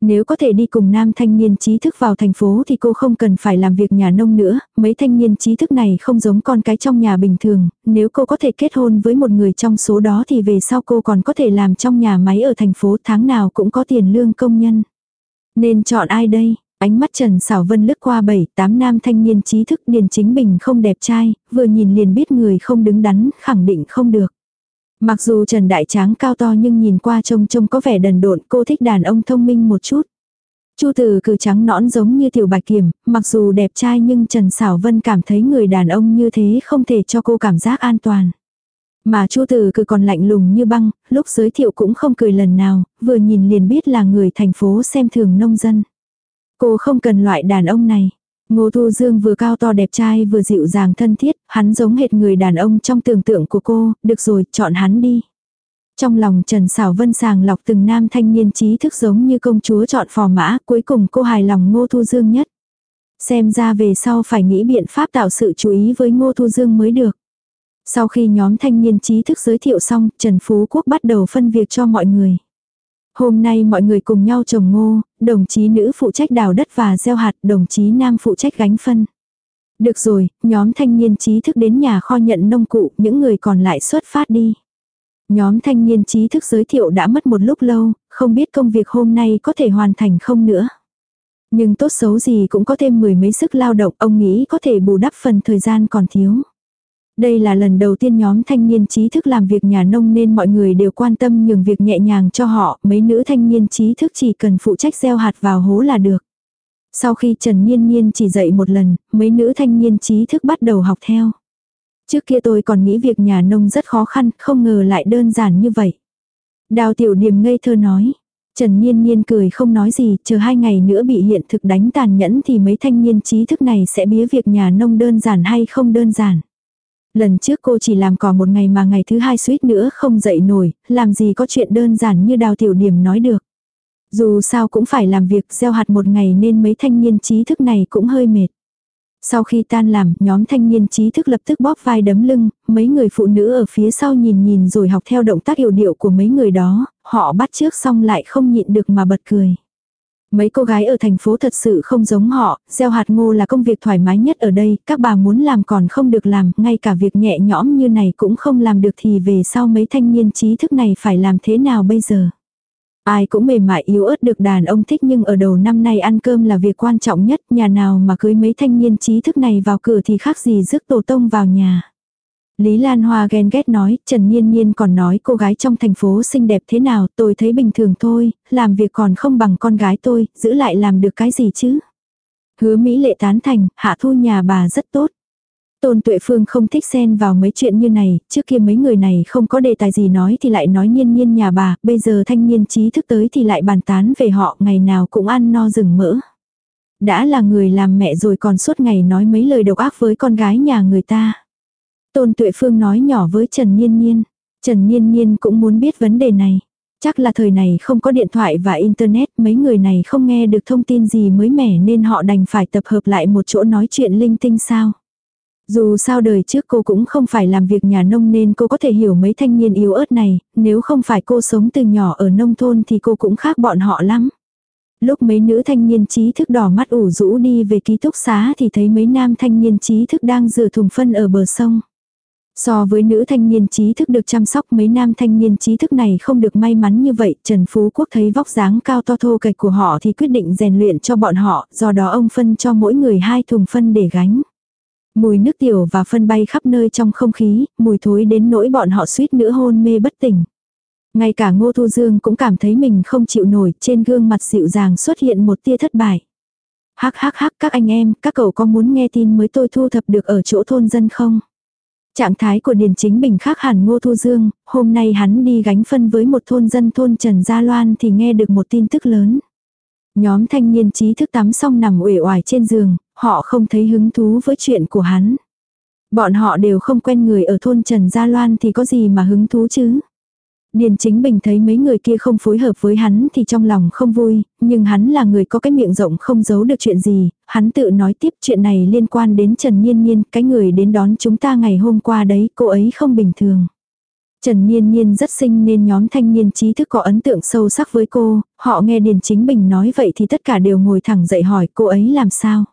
Nếu có thể đi cùng nam thanh niên trí thức vào thành phố thì cô không cần phải làm việc nhà nông nữa, mấy thanh niên trí thức này không giống con cái trong nhà bình thường, nếu cô có thể kết hôn với một người trong số đó thì về sau cô còn có thể làm trong nhà máy ở thành phố tháng nào cũng có tiền lương công nhân. Nên chọn ai đây? Ánh mắt Trần Sảo Vân lướt qua bảy, tám nam thanh niên trí thức Điền Chính Bình không đẹp trai, vừa nhìn liền biết người không đứng đắn, khẳng định không được. Mặc dù Trần Đại Tráng cao to nhưng nhìn qua trông trông có vẻ đần độn, cô thích đàn ông thông minh một chút. Chu Tử cử trắng nõn giống như tiểu bạch kiểm, mặc dù đẹp trai nhưng Trần Sảo Vân cảm thấy người đàn ông như thế không thể cho cô cảm giác an toàn. Mà Chu Tử cử còn lạnh lùng như băng, lúc giới thiệu cũng không cười lần nào, vừa nhìn liền biết là người thành phố xem thường nông dân. Cô không cần loại đàn ông này. Ngô Thu Dương vừa cao to đẹp trai vừa dịu dàng thân thiết, hắn giống hệt người đàn ông trong tưởng tượng của cô, được rồi, chọn hắn đi. Trong lòng Trần Sảo Vân sàng lọc từng nam thanh niên trí thức giống như công chúa chọn phò mã, cuối cùng cô hài lòng Ngô Thu Dương nhất. Xem ra về sau phải nghĩ biện pháp tạo sự chú ý với Ngô Thu Dương mới được. Sau khi nhóm thanh niên trí thức giới thiệu xong, Trần Phú Quốc bắt đầu phân việc cho mọi người. Hôm nay mọi người cùng nhau trồng ngô, đồng chí nữ phụ trách đào đất và gieo hạt, đồng chí nam phụ trách gánh phân. Được rồi, nhóm thanh niên trí thức đến nhà kho nhận nông cụ, những người còn lại xuất phát đi. Nhóm thanh niên trí thức giới thiệu đã mất một lúc lâu, không biết công việc hôm nay có thể hoàn thành không nữa. Nhưng tốt xấu gì cũng có thêm mười mấy sức lao động, ông nghĩ có thể bù đắp phần thời gian còn thiếu. Đây là lần đầu tiên nhóm thanh niên trí thức làm việc nhà nông nên mọi người đều quan tâm nhường việc nhẹ nhàng cho họ, mấy nữ thanh niên trí thức chỉ cần phụ trách gieo hạt vào hố là được. Sau khi Trần Niên Niên chỉ dạy một lần, mấy nữ thanh niên trí thức bắt đầu học theo. Trước kia tôi còn nghĩ việc nhà nông rất khó khăn, không ngờ lại đơn giản như vậy. Đào tiểu điềm ngây thơ nói. Trần Niên Niên cười không nói gì, chờ hai ngày nữa bị hiện thực đánh tàn nhẫn thì mấy thanh niên trí thức này sẽ bía việc nhà nông đơn giản hay không đơn giản. Lần trước cô chỉ làm cỏ một ngày mà ngày thứ hai suýt nữa không dậy nổi, làm gì có chuyện đơn giản như đào tiểu điểm nói được. Dù sao cũng phải làm việc gieo hạt một ngày nên mấy thanh niên trí thức này cũng hơi mệt. Sau khi tan làm, nhóm thanh niên trí thức lập tức bóp vai đấm lưng, mấy người phụ nữ ở phía sau nhìn nhìn rồi học theo động tác hiệu điệu của mấy người đó, họ bắt trước xong lại không nhịn được mà bật cười. Mấy cô gái ở thành phố thật sự không giống họ, gieo hạt ngô là công việc thoải mái nhất ở đây, các bà muốn làm còn không được làm, ngay cả việc nhẹ nhõm như này cũng không làm được thì về sau mấy thanh niên trí thức này phải làm thế nào bây giờ. Ai cũng mềm mại yếu ớt được đàn ông thích nhưng ở đầu năm nay ăn cơm là việc quan trọng nhất, nhà nào mà cưới mấy thanh niên trí thức này vào cửa thì khác gì rước tổ tông vào nhà. Lý Lan Hoa ghen ghét nói, Trần Nhiên Nhiên còn nói cô gái trong thành phố xinh đẹp thế nào, tôi thấy bình thường thôi, làm việc còn không bằng con gái tôi, giữ lại làm được cái gì chứ. Hứa Mỹ lệ tán thành, hạ thu nhà bà rất tốt. Tôn Tuệ Phương không thích xen vào mấy chuyện như này, trước kia mấy người này không có đề tài gì nói thì lại nói nhiên nhiên nhà bà, bây giờ thanh niên trí thức tới thì lại bàn tán về họ, ngày nào cũng ăn no rừng mỡ. Đã là người làm mẹ rồi còn suốt ngày nói mấy lời độc ác với con gái nhà người ta. Tôn Tuệ Phương nói nhỏ với Trần Nhiên Nhiên. Trần Nhiên Nhiên cũng muốn biết vấn đề này. Chắc là thời này không có điện thoại và internet, mấy người này không nghe được thông tin gì mới mẻ nên họ đành phải tập hợp lại một chỗ nói chuyện linh tinh sao. Dù sao đời trước cô cũng không phải làm việc nhà nông nên cô có thể hiểu mấy thanh niên yếu ớt này, nếu không phải cô sống từ nhỏ ở nông thôn thì cô cũng khác bọn họ lắm. Lúc mấy nữ thanh niên trí thức đỏ mắt ủ rũ đi về ký túc xá thì thấy mấy nam thanh niên trí thức đang rửa thùng phân ở bờ sông. So với nữ thanh niên trí thức được chăm sóc mấy nam thanh niên trí thức này không được may mắn như vậy, Trần Phú Quốc thấy vóc dáng cao to thô kệch của họ thì quyết định rèn luyện cho bọn họ, do đó ông phân cho mỗi người hai thùng phân để gánh. Mùi nước tiểu và phân bay khắp nơi trong không khí, mùi thối đến nỗi bọn họ suýt nữa hôn mê bất tỉnh. Ngay cả Ngô Thu Dương cũng cảm thấy mình không chịu nổi, trên gương mặt dịu dàng xuất hiện một tia thất bại. Hắc hắc hắc các anh em, các cậu có muốn nghe tin mới tôi thu thập được ở chỗ thôn dân không? Trạng thái của Điền Chính Bình khác hẳn Ngô Thu Dương, hôm nay hắn đi gánh phân với một thôn dân thôn Trần Gia Loan thì nghe được một tin tức lớn. Nhóm thanh niên trí thức tắm xong nằm uể oải trên giường, họ không thấy hứng thú với chuyện của hắn. Bọn họ đều không quen người ở thôn Trần Gia Loan thì có gì mà hứng thú chứ. Điền chính bình thấy mấy người kia không phối hợp với hắn thì trong lòng không vui, nhưng hắn là người có cái miệng rộng không giấu được chuyện gì, hắn tự nói tiếp chuyện này liên quan đến Trần Nhiên Nhiên, cái người đến đón chúng ta ngày hôm qua đấy, cô ấy không bình thường. Trần niên niên rất xinh nên nhóm thanh niên trí thức có ấn tượng sâu sắc với cô, họ nghe Điền Chính Bình nói vậy thì tất cả đều ngồi thẳng dậy hỏi cô ấy làm sao.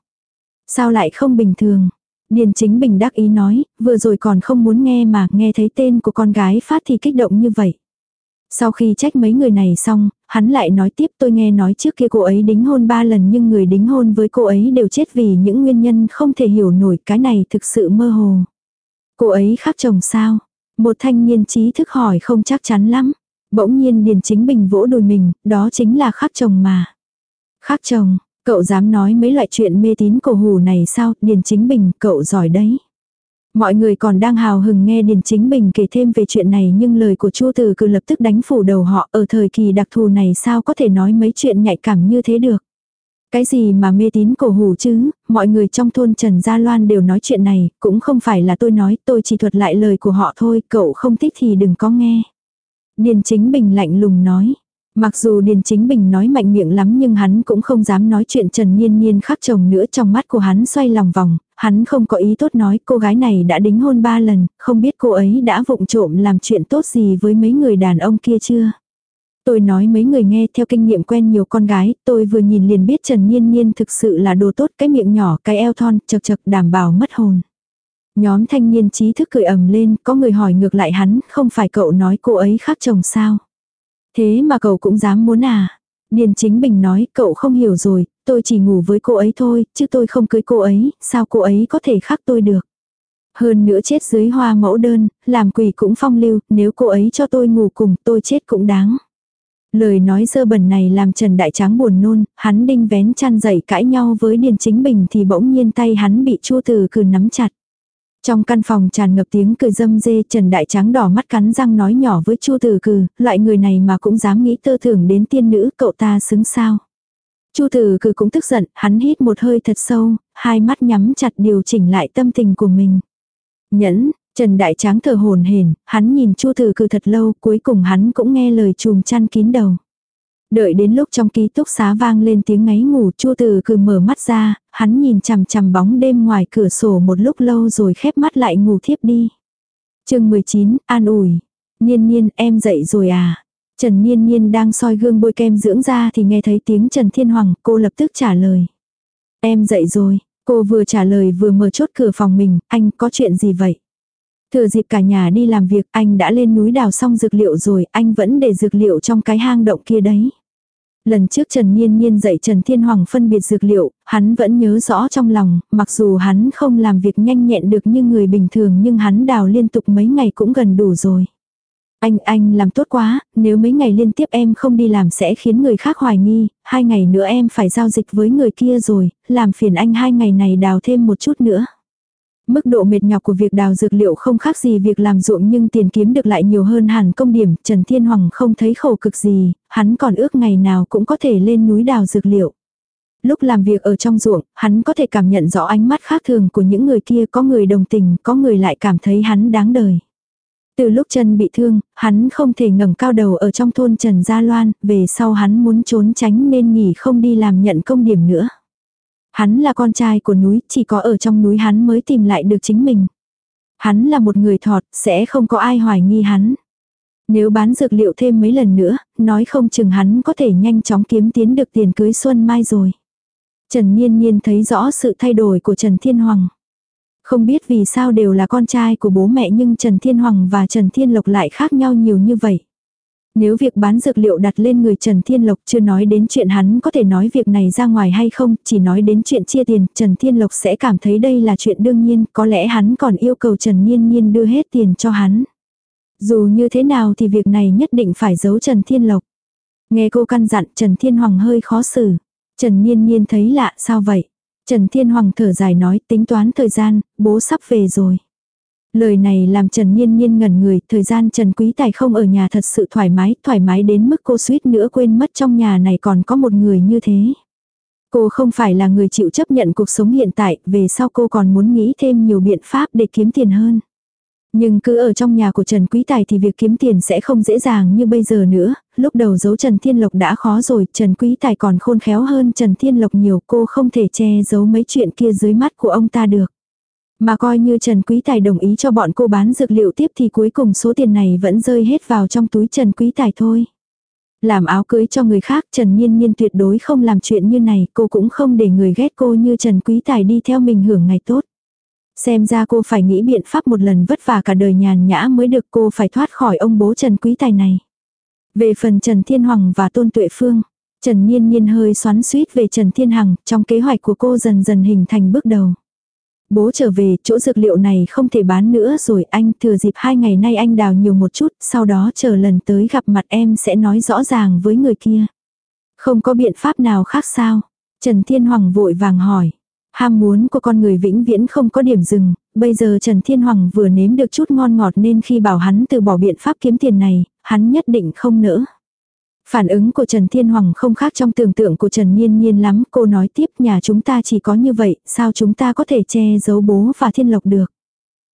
Sao lại không bình thường? Điền Chính Bình đắc ý nói, vừa rồi còn không muốn nghe mà nghe thấy tên của con gái phát thì kích động như vậy. Sau khi trách mấy người này xong, hắn lại nói tiếp tôi nghe nói trước kia cô ấy đính hôn ba lần nhưng người đính hôn với cô ấy đều chết vì những nguyên nhân không thể hiểu nổi cái này thực sự mơ hồ. Cô ấy khác chồng sao? Một thanh niên trí thức hỏi không chắc chắn lắm. Bỗng nhiên Điền Chính Bình vỗ đùi mình, đó chính là khắc chồng mà. khắc chồng, cậu dám nói mấy loại chuyện mê tín cổ hủ này sao? Điền Chính Bình, cậu giỏi đấy. Mọi người còn đang hào hừng nghe Điền Chính Bình kể thêm về chuyện này nhưng lời của Chu Từ cứ lập tức đánh phủ đầu họ ở thời kỳ đặc thù này sao có thể nói mấy chuyện nhạy cảm như thế được. Cái gì mà mê tín cổ hủ chứ, mọi người trong thôn Trần Gia Loan đều nói chuyện này, cũng không phải là tôi nói, tôi chỉ thuật lại lời của họ thôi, cậu không thích thì đừng có nghe. Điền Chính Bình lạnh lùng nói, Mặc dù Điền Chính Bình nói mạnh miệng lắm nhưng hắn cũng không dám nói chuyện Trần Nhiên Nhiên khác chồng nữa trong mắt của hắn xoay lòng vòng, hắn không có ý tốt nói cô gái này đã đính hôn ba lần, không biết cô ấy đã vụng trộm làm chuyện tốt gì với mấy người đàn ông kia chưa. Tôi nói mấy người nghe theo kinh nghiệm quen nhiều con gái, tôi vừa nhìn liền biết Trần Nhiên Nhiên thực sự là đồ tốt cái miệng nhỏ cái eo thon chật chật đảm bảo mất hồn. Nhóm thanh niên trí thức cười ầm lên, có người hỏi ngược lại hắn, không phải cậu nói cô ấy khác chồng sao. Thế mà cậu cũng dám muốn à? Điền chính bình nói cậu không hiểu rồi, tôi chỉ ngủ với cô ấy thôi, chứ tôi không cưới cô ấy, sao cô ấy có thể khác tôi được. Hơn nữa chết dưới hoa mẫu đơn, làm quỷ cũng phong lưu, nếu cô ấy cho tôi ngủ cùng tôi chết cũng đáng. Lời nói dơ bẩn này làm Trần Đại Tráng buồn nôn, hắn đinh vén chăn dậy cãi nhau với Điền Chính Bình thì bỗng nhiên tay hắn bị chua từ cừ nắm chặt. Trong căn phòng tràn ngập tiếng cười dâm dê Trần Đại Tráng đỏ mắt cắn răng nói nhỏ với Chu Tử Cừ, loại người này mà cũng dám nghĩ tơ thưởng đến tiên nữ cậu ta xứng sao. Chu Tử Cừ cũng tức giận, hắn hít một hơi thật sâu, hai mắt nhắm chặt điều chỉnh lại tâm tình của mình. Nhẫn, Trần Đại Tráng thở hồn hển, hắn nhìn Chu Tử Cừ thật lâu, cuối cùng hắn cũng nghe lời chùm chăn kín đầu. Đợi đến lúc trong ký túc xá vang lên tiếng ngáy ngủ Chu Tử cứ mở mắt ra, hắn nhìn chằm chằm bóng đêm ngoài cửa sổ một lúc lâu rồi khép mắt lại ngủ thiếp đi. chương 19, an ủi. Niên niên em dậy rồi à? Trần Niên Niên đang soi gương bôi kem dưỡng da thì nghe thấy tiếng Trần Thiên Hoàng, cô lập tức trả lời. Em dậy rồi, cô vừa trả lời vừa mở chốt cửa phòng mình, anh có chuyện gì vậy? Thừa dịp cả nhà đi làm việc, anh đã lên núi đào xong dược liệu rồi, anh vẫn để dược liệu trong cái hang động kia đấy. Lần trước Trần Nhiên Nhiên dạy Trần Thiên Hoàng phân biệt dược liệu, hắn vẫn nhớ rõ trong lòng, mặc dù hắn không làm việc nhanh nhẹn được như người bình thường nhưng hắn đào liên tục mấy ngày cũng gần đủ rồi. Anh, anh làm tốt quá, nếu mấy ngày liên tiếp em không đi làm sẽ khiến người khác hoài nghi, hai ngày nữa em phải giao dịch với người kia rồi, làm phiền anh hai ngày này đào thêm một chút nữa. Mức độ mệt nhọc của việc đào dược liệu không khác gì việc làm ruộng nhưng tiền kiếm được lại nhiều hơn hẳn công điểm, Trần Thiên Hoàng không thấy khổ cực gì, hắn còn ước ngày nào cũng có thể lên núi đào dược liệu. Lúc làm việc ở trong ruộng, hắn có thể cảm nhận rõ ánh mắt khác thường của những người kia, có người đồng tình, có người lại cảm thấy hắn đáng đời. Từ lúc Trần bị thương, hắn không thể ngẩng cao đầu ở trong thôn Trần Gia Loan, về sau hắn muốn trốn tránh nên nghỉ không đi làm nhận công điểm nữa. Hắn là con trai của núi, chỉ có ở trong núi hắn mới tìm lại được chính mình. Hắn là một người thọt, sẽ không có ai hoài nghi hắn. Nếu bán dược liệu thêm mấy lần nữa, nói không chừng hắn có thể nhanh chóng kiếm tiến được tiền cưới Xuân Mai rồi. Trần Nhiên Nhiên thấy rõ sự thay đổi của Trần Thiên Hoàng. Không biết vì sao đều là con trai của bố mẹ nhưng Trần Thiên Hoàng và Trần Thiên Lộc lại khác nhau nhiều như vậy. Nếu việc bán dược liệu đặt lên người Trần Thiên Lộc chưa nói đến chuyện hắn có thể nói việc này ra ngoài hay không, chỉ nói đến chuyện chia tiền, Trần Thiên Lộc sẽ cảm thấy đây là chuyện đương nhiên, có lẽ hắn còn yêu cầu Trần Nhiên Nhiên đưa hết tiền cho hắn. Dù như thế nào thì việc này nhất định phải giấu Trần Thiên Lộc. Nghe cô căn dặn Trần Thiên Hoàng hơi khó xử. Trần Nhiên Nhiên thấy lạ sao vậy? Trần Thiên Hoàng thở dài nói tính toán thời gian, bố sắp về rồi. Lời này làm Trần Niên Niên ngẩn người, thời gian Trần Quý Tài không ở nhà thật sự thoải mái, thoải mái đến mức cô suýt nữa quên mất trong nhà này còn có một người như thế. Cô không phải là người chịu chấp nhận cuộc sống hiện tại, về sau cô còn muốn nghĩ thêm nhiều biện pháp để kiếm tiền hơn. Nhưng cứ ở trong nhà của Trần Quý Tài thì việc kiếm tiền sẽ không dễ dàng như bây giờ nữa, lúc đầu giấu Trần Thiên Lộc đã khó rồi, Trần Quý Tài còn khôn khéo hơn Trần Thiên Lộc nhiều, cô không thể che giấu mấy chuyện kia dưới mắt của ông ta được. Mà coi như Trần Quý Tài đồng ý cho bọn cô bán dược liệu tiếp thì cuối cùng số tiền này vẫn rơi hết vào trong túi Trần Quý Tài thôi. Làm áo cưới cho người khác Trần Nhiên Nhiên tuyệt đối không làm chuyện như này, cô cũng không để người ghét cô như Trần Quý Tài đi theo mình hưởng ngày tốt. Xem ra cô phải nghĩ biện pháp một lần vất vả cả đời nhàn nhã mới được cô phải thoát khỏi ông bố Trần Quý Tài này. Về phần Trần Thiên Hoàng và Tôn Tuệ Phương, Trần Nhiên Nhiên hơi xoắn suýt về Trần Thiên Hằng, trong kế hoạch của cô dần dần hình thành bước đầu. Bố trở về, chỗ dược liệu này không thể bán nữa rồi anh thừa dịp hai ngày nay anh đào nhiều một chút, sau đó chờ lần tới gặp mặt em sẽ nói rõ ràng với người kia. Không có biện pháp nào khác sao? Trần Thiên Hoàng vội vàng hỏi. Ham muốn của con người vĩnh viễn không có điểm dừng, bây giờ Trần Thiên Hoàng vừa nếm được chút ngon ngọt nên khi bảo hắn từ bỏ biện pháp kiếm tiền này, hắn nhất định không nỡ. Phản ứng của Trần Thiên Hoàng không khác trong tưởng tượng của Trần Niên Niên lắm, cô nói tiếp nhà chúng ta chỉ có như vậy, sao chúng ta có thể che giấu bố và thiên lộc được.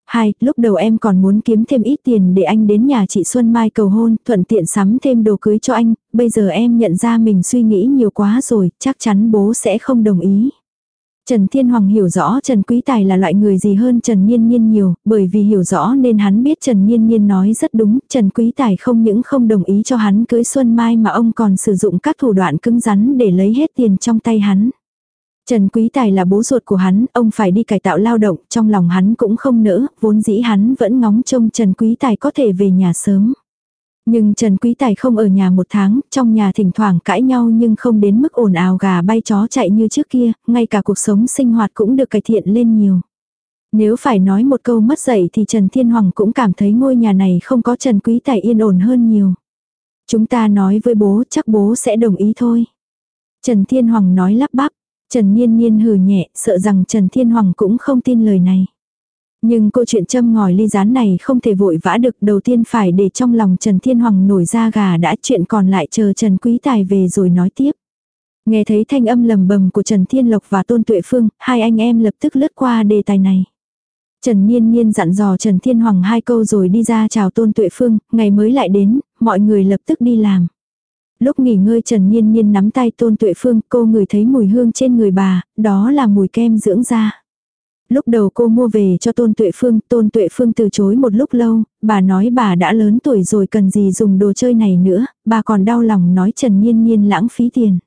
Hai, lúc đầu em còn muốn kiếm thêm ít tiền để anh đến nhà chị Xuân Mai cầu hôn, thuận tiện sắm thêm đồ cưới cho anh, bây giờ em nhận ra mình suy nghĩ nhiều quá rồi, chắc chắn bố sẽ không đồng ý. Trần Thiên Hoàng hiểu rõ Trần Quý Tài là loại người gì hơn Trần Niên Niên nhiều, bởi vì hiểu rõ nên hắn biết Trần Niên Niên nói rất đúng, Trần Quý Tài không những không đồng ý cho hắn cưới Xuân Mai mà ông còn sử dụng các thủ đoạn cứng rắn để lấy hết tiền trong tay hắn. Trần Quý Tài là bố ruột của hắn, ông phải đi cải tạo lao động, trong lòng hắn cũng không nỡ, vốn dĩ hắn vẫn ngóng trông Trần Quý Tài có thể về nhà sớm. Nhưng Trần Quý Tài không ở nhà một tháng, trong nhà thỉnh thoảng cãi nhau nhưng không đến mức ồn ào gà bay chó chạy như trước kia, ngay cả cuộc sống sinh hoạt cũng được cải thiện lên nhiều. Nếu phải nói một câu mất dạy thì Trần Thiên Hoàng cũng cảm thấy ngôi nhà này không có Trần Quý Tài yên ổn hơn nhiều. Chúng ta nói với bố chắc bố sẽ đồng ý thôi. Trần Thiên Hoàng nói lắp bắp. Trần Niên Niên hừ nhẹ sợ rằng Trần Thiên Hoàng cũng không tin lời này. Nhưng câu chuyện châm ngòi ly gián này không thể vội vã được đầu tiên phải để trong lòng Trần Thiên Hoàng nổi ra gà đã chuyện còn lại chờ Trần Quý Tài về rồi nói tiếp. Nghe thấy thanh âm lầm bầm của Trần Thiên Lộc và Tôn Tuệ Phương, hai anh em lập tức lướt qua đề tài này. Trần Niên Niên dặn dò Trần Thiên Hoàng hai câu rồi đi ra chào Tôn Tuệ Phương, ngày mới lại đến, mọi người lập tức đi làm. Lúc nghỉ ngơi Trần Niên Niên nắm tay Tôn Tuệ Phương, cô ngửi thấy mùi hương trên người bà, đó là mùi kem dưỡng da. Lúc đầu cô mua về cho Tôn Tuệ Phương, Tôn Tuệ Phương từ chối một lúc lâu, bà nói bà đã lớn tuổi rồi cần gì dùng đồ chơi này nữa, bà còn đau lòng nói Trần Nhiên Nhiên lãng phí tiền.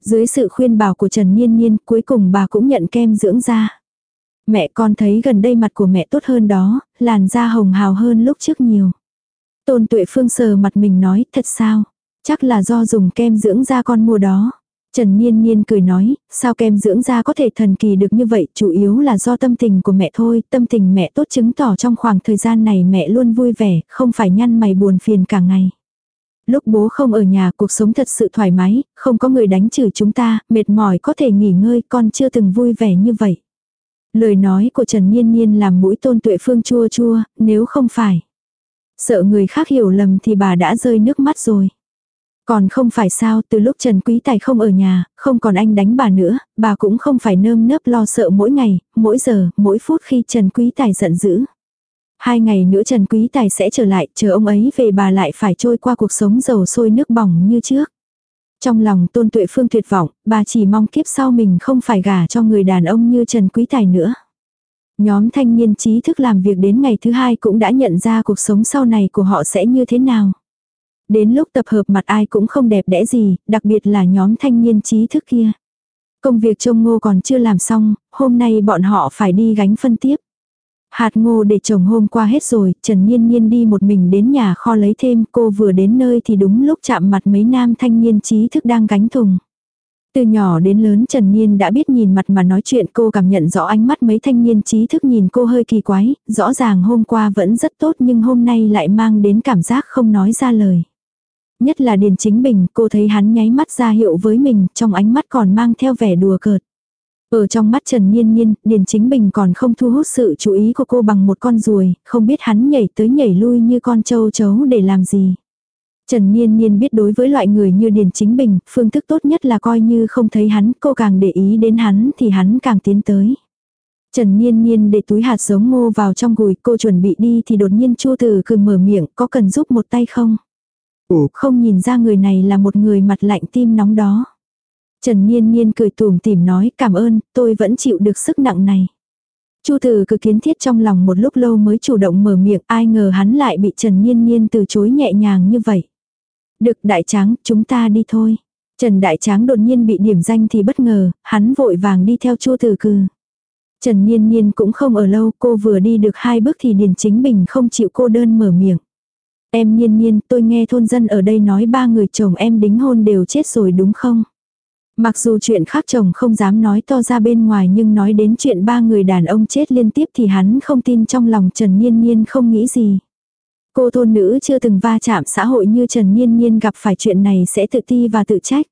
Dưới sự khuyên bảo của Trần Nhiên Nhiên, cuối cùng bà cũng nhận kem dưỡng da. Mẹ con thấy gần đây mặt của mẹ tốt hơn đó, làn da hồng hào hơn lúc trước nhiều. Tôn Tuệ Phương sờ mặt mình nói, thật sao? Chắc là do dùng kem dưỡng da con mua đó. Trần Niên Niên cười nói, sao kem dưỡng da có thể thần kỳ được như vậy, chủ yếu là do tâm tình của mẹ thôi, tâm tình mẹ tốt chứng tỏ trong khoảng thời gian này mẹ luôn vui vẻ, không phải nhăn mày buồn phiền cả ngày. Lúc bố không ở nhà cuộc sống thật sự thoải mái, không có người đánh chửi chúng ta, mệt mỏi có thể nghỉ ngơi, con chưa từng vui vẻ như vậy. Lời nói của Trần Niên Niên làm mũi tôn tuệ phương chua chua, nếu không phải. Sợ người khác hiểu lầm thì bà đã rơi nước mắt rồi. Còn không phải sao, từ lúc Trần Quý Tài không ở nhà, không còn anh đánh bà nữa, bà cũng không phải nơm nớp lo sợ mỗi ngày, mỗi giờ, mỗi phút khi Trần Quý Tài giận dữ. Hai ngày nữa Trần Quý Tài sẽ trở lại, chờ ông ấy về bà lại phải trôi qua cuộc sống dầu sôi nước bỏng như trước. Trong lòng Tôn Tuệ Phương tuyệt vọng, bà chỉ mong kiếp sau mình không phải gả cho người đàn ông như Trần Quý Tài nữa. Nhóm thanh niên trí thức làm việc đến ngày thứ hai cũng đã nhận ra cuộc sống sau này của họ sẽ như thế nào. Đến lúc tập hợp mặt ai cũng không đẹp đẽ gì, đặc biệt là nhóm thanh niên trí thức kia. Công việc trông ngô còn chưa làm xong, hôm nay bọn họ phải đi gánh phân tiếp. Hạt ngô để trồng hôm qua hết rồi, Trần Nhiên Nhiên đi một mình đến nhà kho lấy thêm, cô vừa đến nơi thì đúng lúc chạm mặt mấy nam thanh niên trí thức đang gánh thùng. Từ nhỏ đến lớn Trần Niên đã biết nhìn mặt mà nói chuyện cô cảm nhận rõ ánh mắt mấy thanh niên trí thức nhìn cô hơi kỳ quái, rõ ràng hôm qua vẫn rất tốt nhưng hôm nay lại mang đến cảm giác không nói ra lời. Nhất là Điền Chính Bình, cô thấy hắn nháy mắt ra hiệu với mình, trong ánh mắt còn mang theo vẻ đùa cợt. Ở trong mắt Trần Niên Niên, Điền Chính Bình còn không thu hút sự chú ý của cô bằng một con ruồi, không biết hắn nhảy tới nhảy lui như con trâu chấu để làm gì. Trần Niên Niên biết đối với loại người như Điền Chính Bình, phương thức tốt nhất là coi như không thấy hắn, cô càng để ý đến hắn thì hắn càng tiến tới. Trần Niên Niên để túi hạt giống ngô vào trong gùi, cô chuẩn bị đi thì đột nhiên Chu Tử cứ mở miệng, có cần giúp một tay không? Ủa, không nhìn ra người này là một người mặt lạnh tim nóng đó. Trần Niên Niên cười tùm tìm nói cảm ơn, tôi vẫn chịu được sức nặng này. Chu Tử cứ kiến thiết trong lòng một lúc lâu mới chủ động mở miệng, ai ngờ hắn lại bị Trần Niên Niên từ chối nhẹ nhàng như vậy. Được đại tráng, chúng ta đi thôi. Trần Đại Tráng đột nhiên bị điểm danh thì bất ngờ, hắn vội vàng đi theo Chu Tử Cừ. Trần Niên Niên cũng không ở lâu, cô vừa đi được hai bước thì Điền Chính Bình không chịu cô đơn mở miệng. Em nhiên nhiên, tôi nghe thôn dân ở đây nói ba người chồng em đính hôn đều chết rồi đúng không? Mặc dù chuyện khác chồng không dám nói to ra bên ngoài nhưng nói đến chuyện ba người đàn ông chết liên tiếp thì hắn không tin trong lòng Trần Niên Niên không nghĩ gì. Cô thôn nữ chưa từng va chạm xã hội như Trần Niên Niên gặp phải chuyện này sẽ tự ti và tự trách.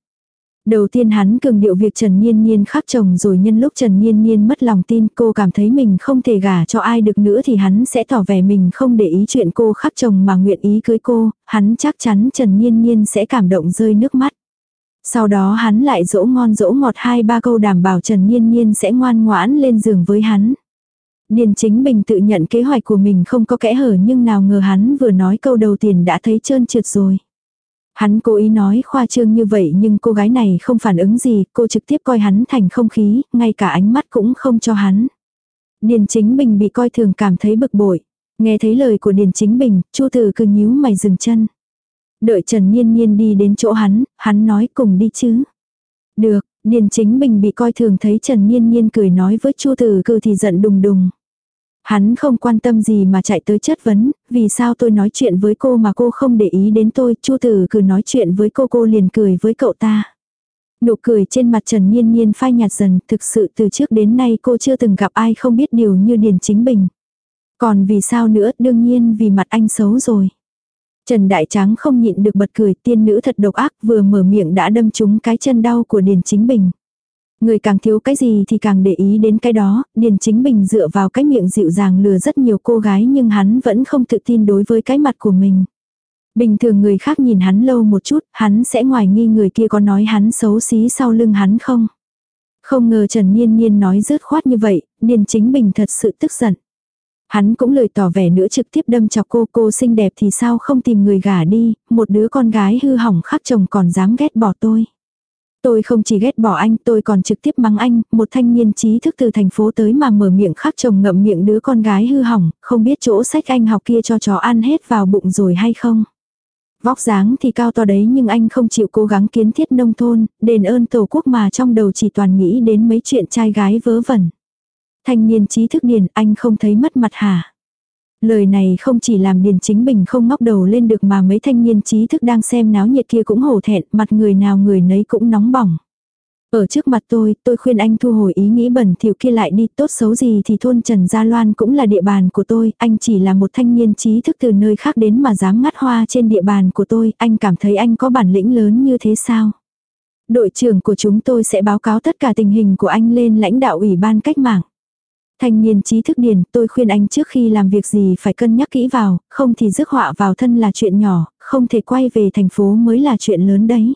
Đầu tiên hắn cường điệu việc Trần Niên Niên khắc chồng rồi nhân lúc Trần Niên Niên mất lòng tin cô cảm thấy mình không thể gả cho ai được nữa thì hắn sẽ tỏ vẻ mình không để ý chuyện cô khắc chồng mà nguyện ý cưới cô, hắn chắc chắn Trần Niên Niên sẽ cảm động rơi nước mắt. Sau đó hắn lại dỗ ngon dỗ ngọt hai ba câu đảm bảo Trần Niên Niên sẽ ngoan ngoãn lên giường với hắn. Điền chính bình tự nhận kế hoạch của mình không có kẽ hở nhưng nào ngờ hắn vừa nói câu đầu tiên đã thấy trơn trượt rồi. Hắn cố ý nói khoa trương như vậy nhưng cô gái này không phản ứng gì, cô trực tiếp coi hắn thành không khí, ngay cả ánh mắt cũng không cho hắn. Điền chính bình bị coi thường cảm thấy bực bội. Nghe thấy lời của Điền chính bình, chu tử cứ nhíu mày dừng chân. Đợi Trần Niên Niên đi đến chỗ hắn, hắn nói cùng đi chứ. Được, Điền chính bình bị coi thường thấy Trần Niên Niên cười nói với chu tử cư thì giận đùng đùng. Hắn không quan tâm gì mà chạy tới chất vấn, vì sao tôi nói chuyện với cô mà cô không để ý đến tôi, Chu Tử cứ nói chuyện với cô cô liền cười với cậu ta. Nụ cười trên mặt Trần Niên Niên phai nhạt dần, thực sự từ trước đến nay cô chưa từng gặp ai không biết điều như Điền Chính Bình. Còn vì sao nữa, đương nhiên vì mặt anh xấu rồi. Trần Đại Tráng không nhịn được bật cười, tiên nữ thật độc ác, vừa mở miệng đã đâm trúng cái chân đau của Điền Chính Bình. Người càng thiếu cái gì thì càng để ý đến cái đó, Điền Chính Bình dựa vào cái miệng dịu dàng lừa rất nhiều cô gái nhưng hắn vẫn không tự tin đối với cái mặt của mình. Bình thường người khác nhìn hắn lâu một chút, hắn sẽ ngoài nghi người kia có nói hắn xấu xí sau lưng hắn không. Không ngờ Trần Niên Niên nói rớt khoát như vậy, Điền Chính Bình thật sự tức giận. Hắn cũng lời tỏ vẻ nữa trực tiếp đâm chọc cô cô xinh đẹp thì sao không tìm người gả đi, một đứa con gái hư hỏng khác chồng còn dám ghét bỏ tôi. Tôi không chỉ ghét bỏ anh, tôi còn trực tiếp mắng anh, một thanh niên trí thức từ thành phố tới mà mở miệng khắc chồng ngậm miệng đứa con gái hư hỏng, không biết chỗ sách anh học kia cho chó ăn hết vào bụng rồi hay không. Vóc dáng thì cao to đấy nhưng anh không chịu cố gắng kiến thiết nông thôn, đền ơn tổ quốc mà trong đầu chỉ toàn nghĩ đến mấy chuyện trai gái vớ vẩn. Thanh niên trí thức điền anh không thấy mất mặt hả? Lời này không chỉ làm Điền Chính Bình không ngóc đầu lên được mà mấy thanh niên trí thức đang xem náo nhiệt kia cũng hổ thẹn, mặt người nào người nấy cũng nóng bỏng. Ở trước mặt tôi, tôi khuyên anh thu hồi ý nghĩ bẩn thỉu kia lại đi, tốt xấu gì thì thôn Trần Gia Loan cũng là địa bàn của tôi, anh chỉ là một thanh niên trí thức từ nơi khác đến mà dám ngắt hoa trên địa bàn của tôi, anh cảm thấy anh có bản lĩnh lớn như thế sao? Đội trưởng của chúng tôi sẽ báo cáo tất cả tình hình của anh lên lãnh đạo ủy ban cách mạng. Thanh niên trí thức điền, tôi khuyên anh trước khi làm việc gì phải cân nhắc kỹ vào, không thì rước họa vào thân là chuyện nhỏ, không thể quay về thành phố mới là chuyện lớn đấy.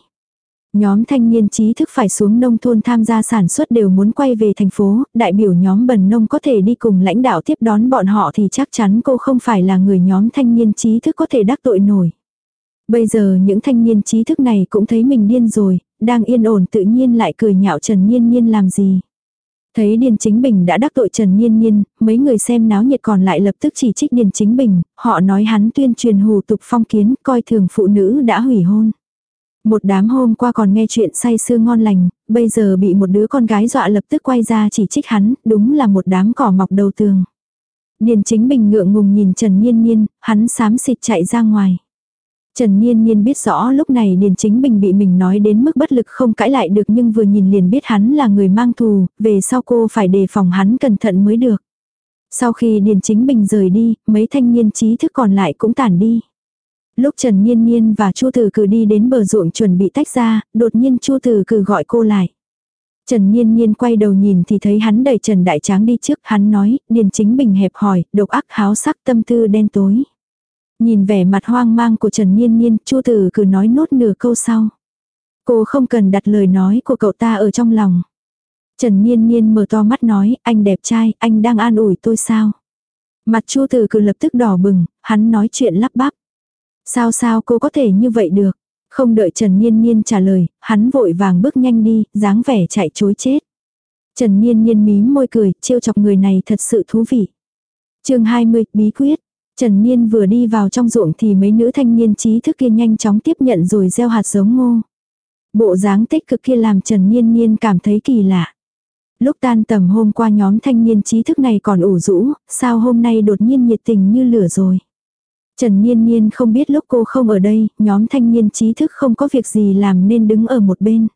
Nhóm thanh niên trí thức phải xuống nông thôn tham gia sản xuất đều muốn quay về thành phố, đại biểu nhóm bần nông có thể đi cùng lãnh đạo tiếp đón bọn họ thì chắc chắn cô không phải là người nhóm thanh niên trí thức có thể đắc tội nổi. Bây giờ những thanh niên trí thức này cũng thấy mình điên rồi, đang yên ổn tự nhiên lại cười nhạo Trần Nhiên Nhiên làm gì. Thấy Điền Chính Bình đã đắc tội Trần Nhiên Nhiên, mấy người xem náo nhiệt còn lại lập tức chỉ trích Điền Chính Bình, họ nói hắn tuyên truyền hù tục phong kiến, coi thường phụ nữ đã hủy hôn. Một đám hôm qua còn nghe chuyện say sưa ngon lành, bây giờ bị một đứa con gái dọa lập tức quay ra chỉ trích hắn, đúng là một đám cỏ mọc đầu tường. Điền Chính Bình ngượng ngùng nhìn Trần Nhiên Nhiên, hắn xám xịt chạy ra ngoài. Trần Niên Niên biết rõ lúc này Điền Chính Bình bị mình nói đến mức bất lực không cãi lại được nhưng vừa nhìn liền biết hắn là người mang thù, về sau cô phải đề phòng hắn cẩn thận mới được. Sau khi Điền Chính Bình rời đi, mấy thanh niên trí thức còn lại cũng tản đi. Lúc Trần Niên Niên và Chu Tử Cử đi đến bờ ruộng chuẩn bị tách ra, đột nhiên Chu Tử Cử gọi cô lại. Trần niên niên quay đầu nhìn thì thấy hắn đẩy Trần Đại Tráng đi trước, hắn nói, Điền Chính Bình hẹp hỏi, độc ác háo sắc tâm tư đen tối. Nhìn vẻ mặt hoang mang của Trần niên niên Chu Tử cứ nói nốt nửa câu sau. Cô không cần đặt lời nói của cậu ta ở trong lòng. Trần niên niên mở to mắt nói, anh đẹp trai, anh đang an ủi tôi sao? Mặt Chu Tử cứ lập tức đỏ bừng, hắn nói chuyện lắp bắp. Sao sao cô có thể như vậy được? Không đợi Trần Niên Niên trả lời, hắn vội vàng bước nhanh đi, dáng vẻ chạy chối chết. Trần Niên Niên mím môi cười, trêu chọc người này thật sự thú vị. chương 20, bí quyết. Trần Niên vừa đi vào trong ruộng thì mấy nữ thanh niên trí thức kia nhanh chóng tiếp nhận rồi gieo hạt giống ngô. Bộ dáng tích cực kia làm Trần Niên Niên cảm thấy kỳ lạ. Lúc tan tầm hôm qua nhóm thanh niên trí thức này còn ủ rũ, sao hôm nay đột nhiên nhiệt tình như lửa rồi. Trần Niên Niên không biết lúc cô không ở đây, nhóm thanh niên trí thức không có việc gì làm nên đứng ở một bên.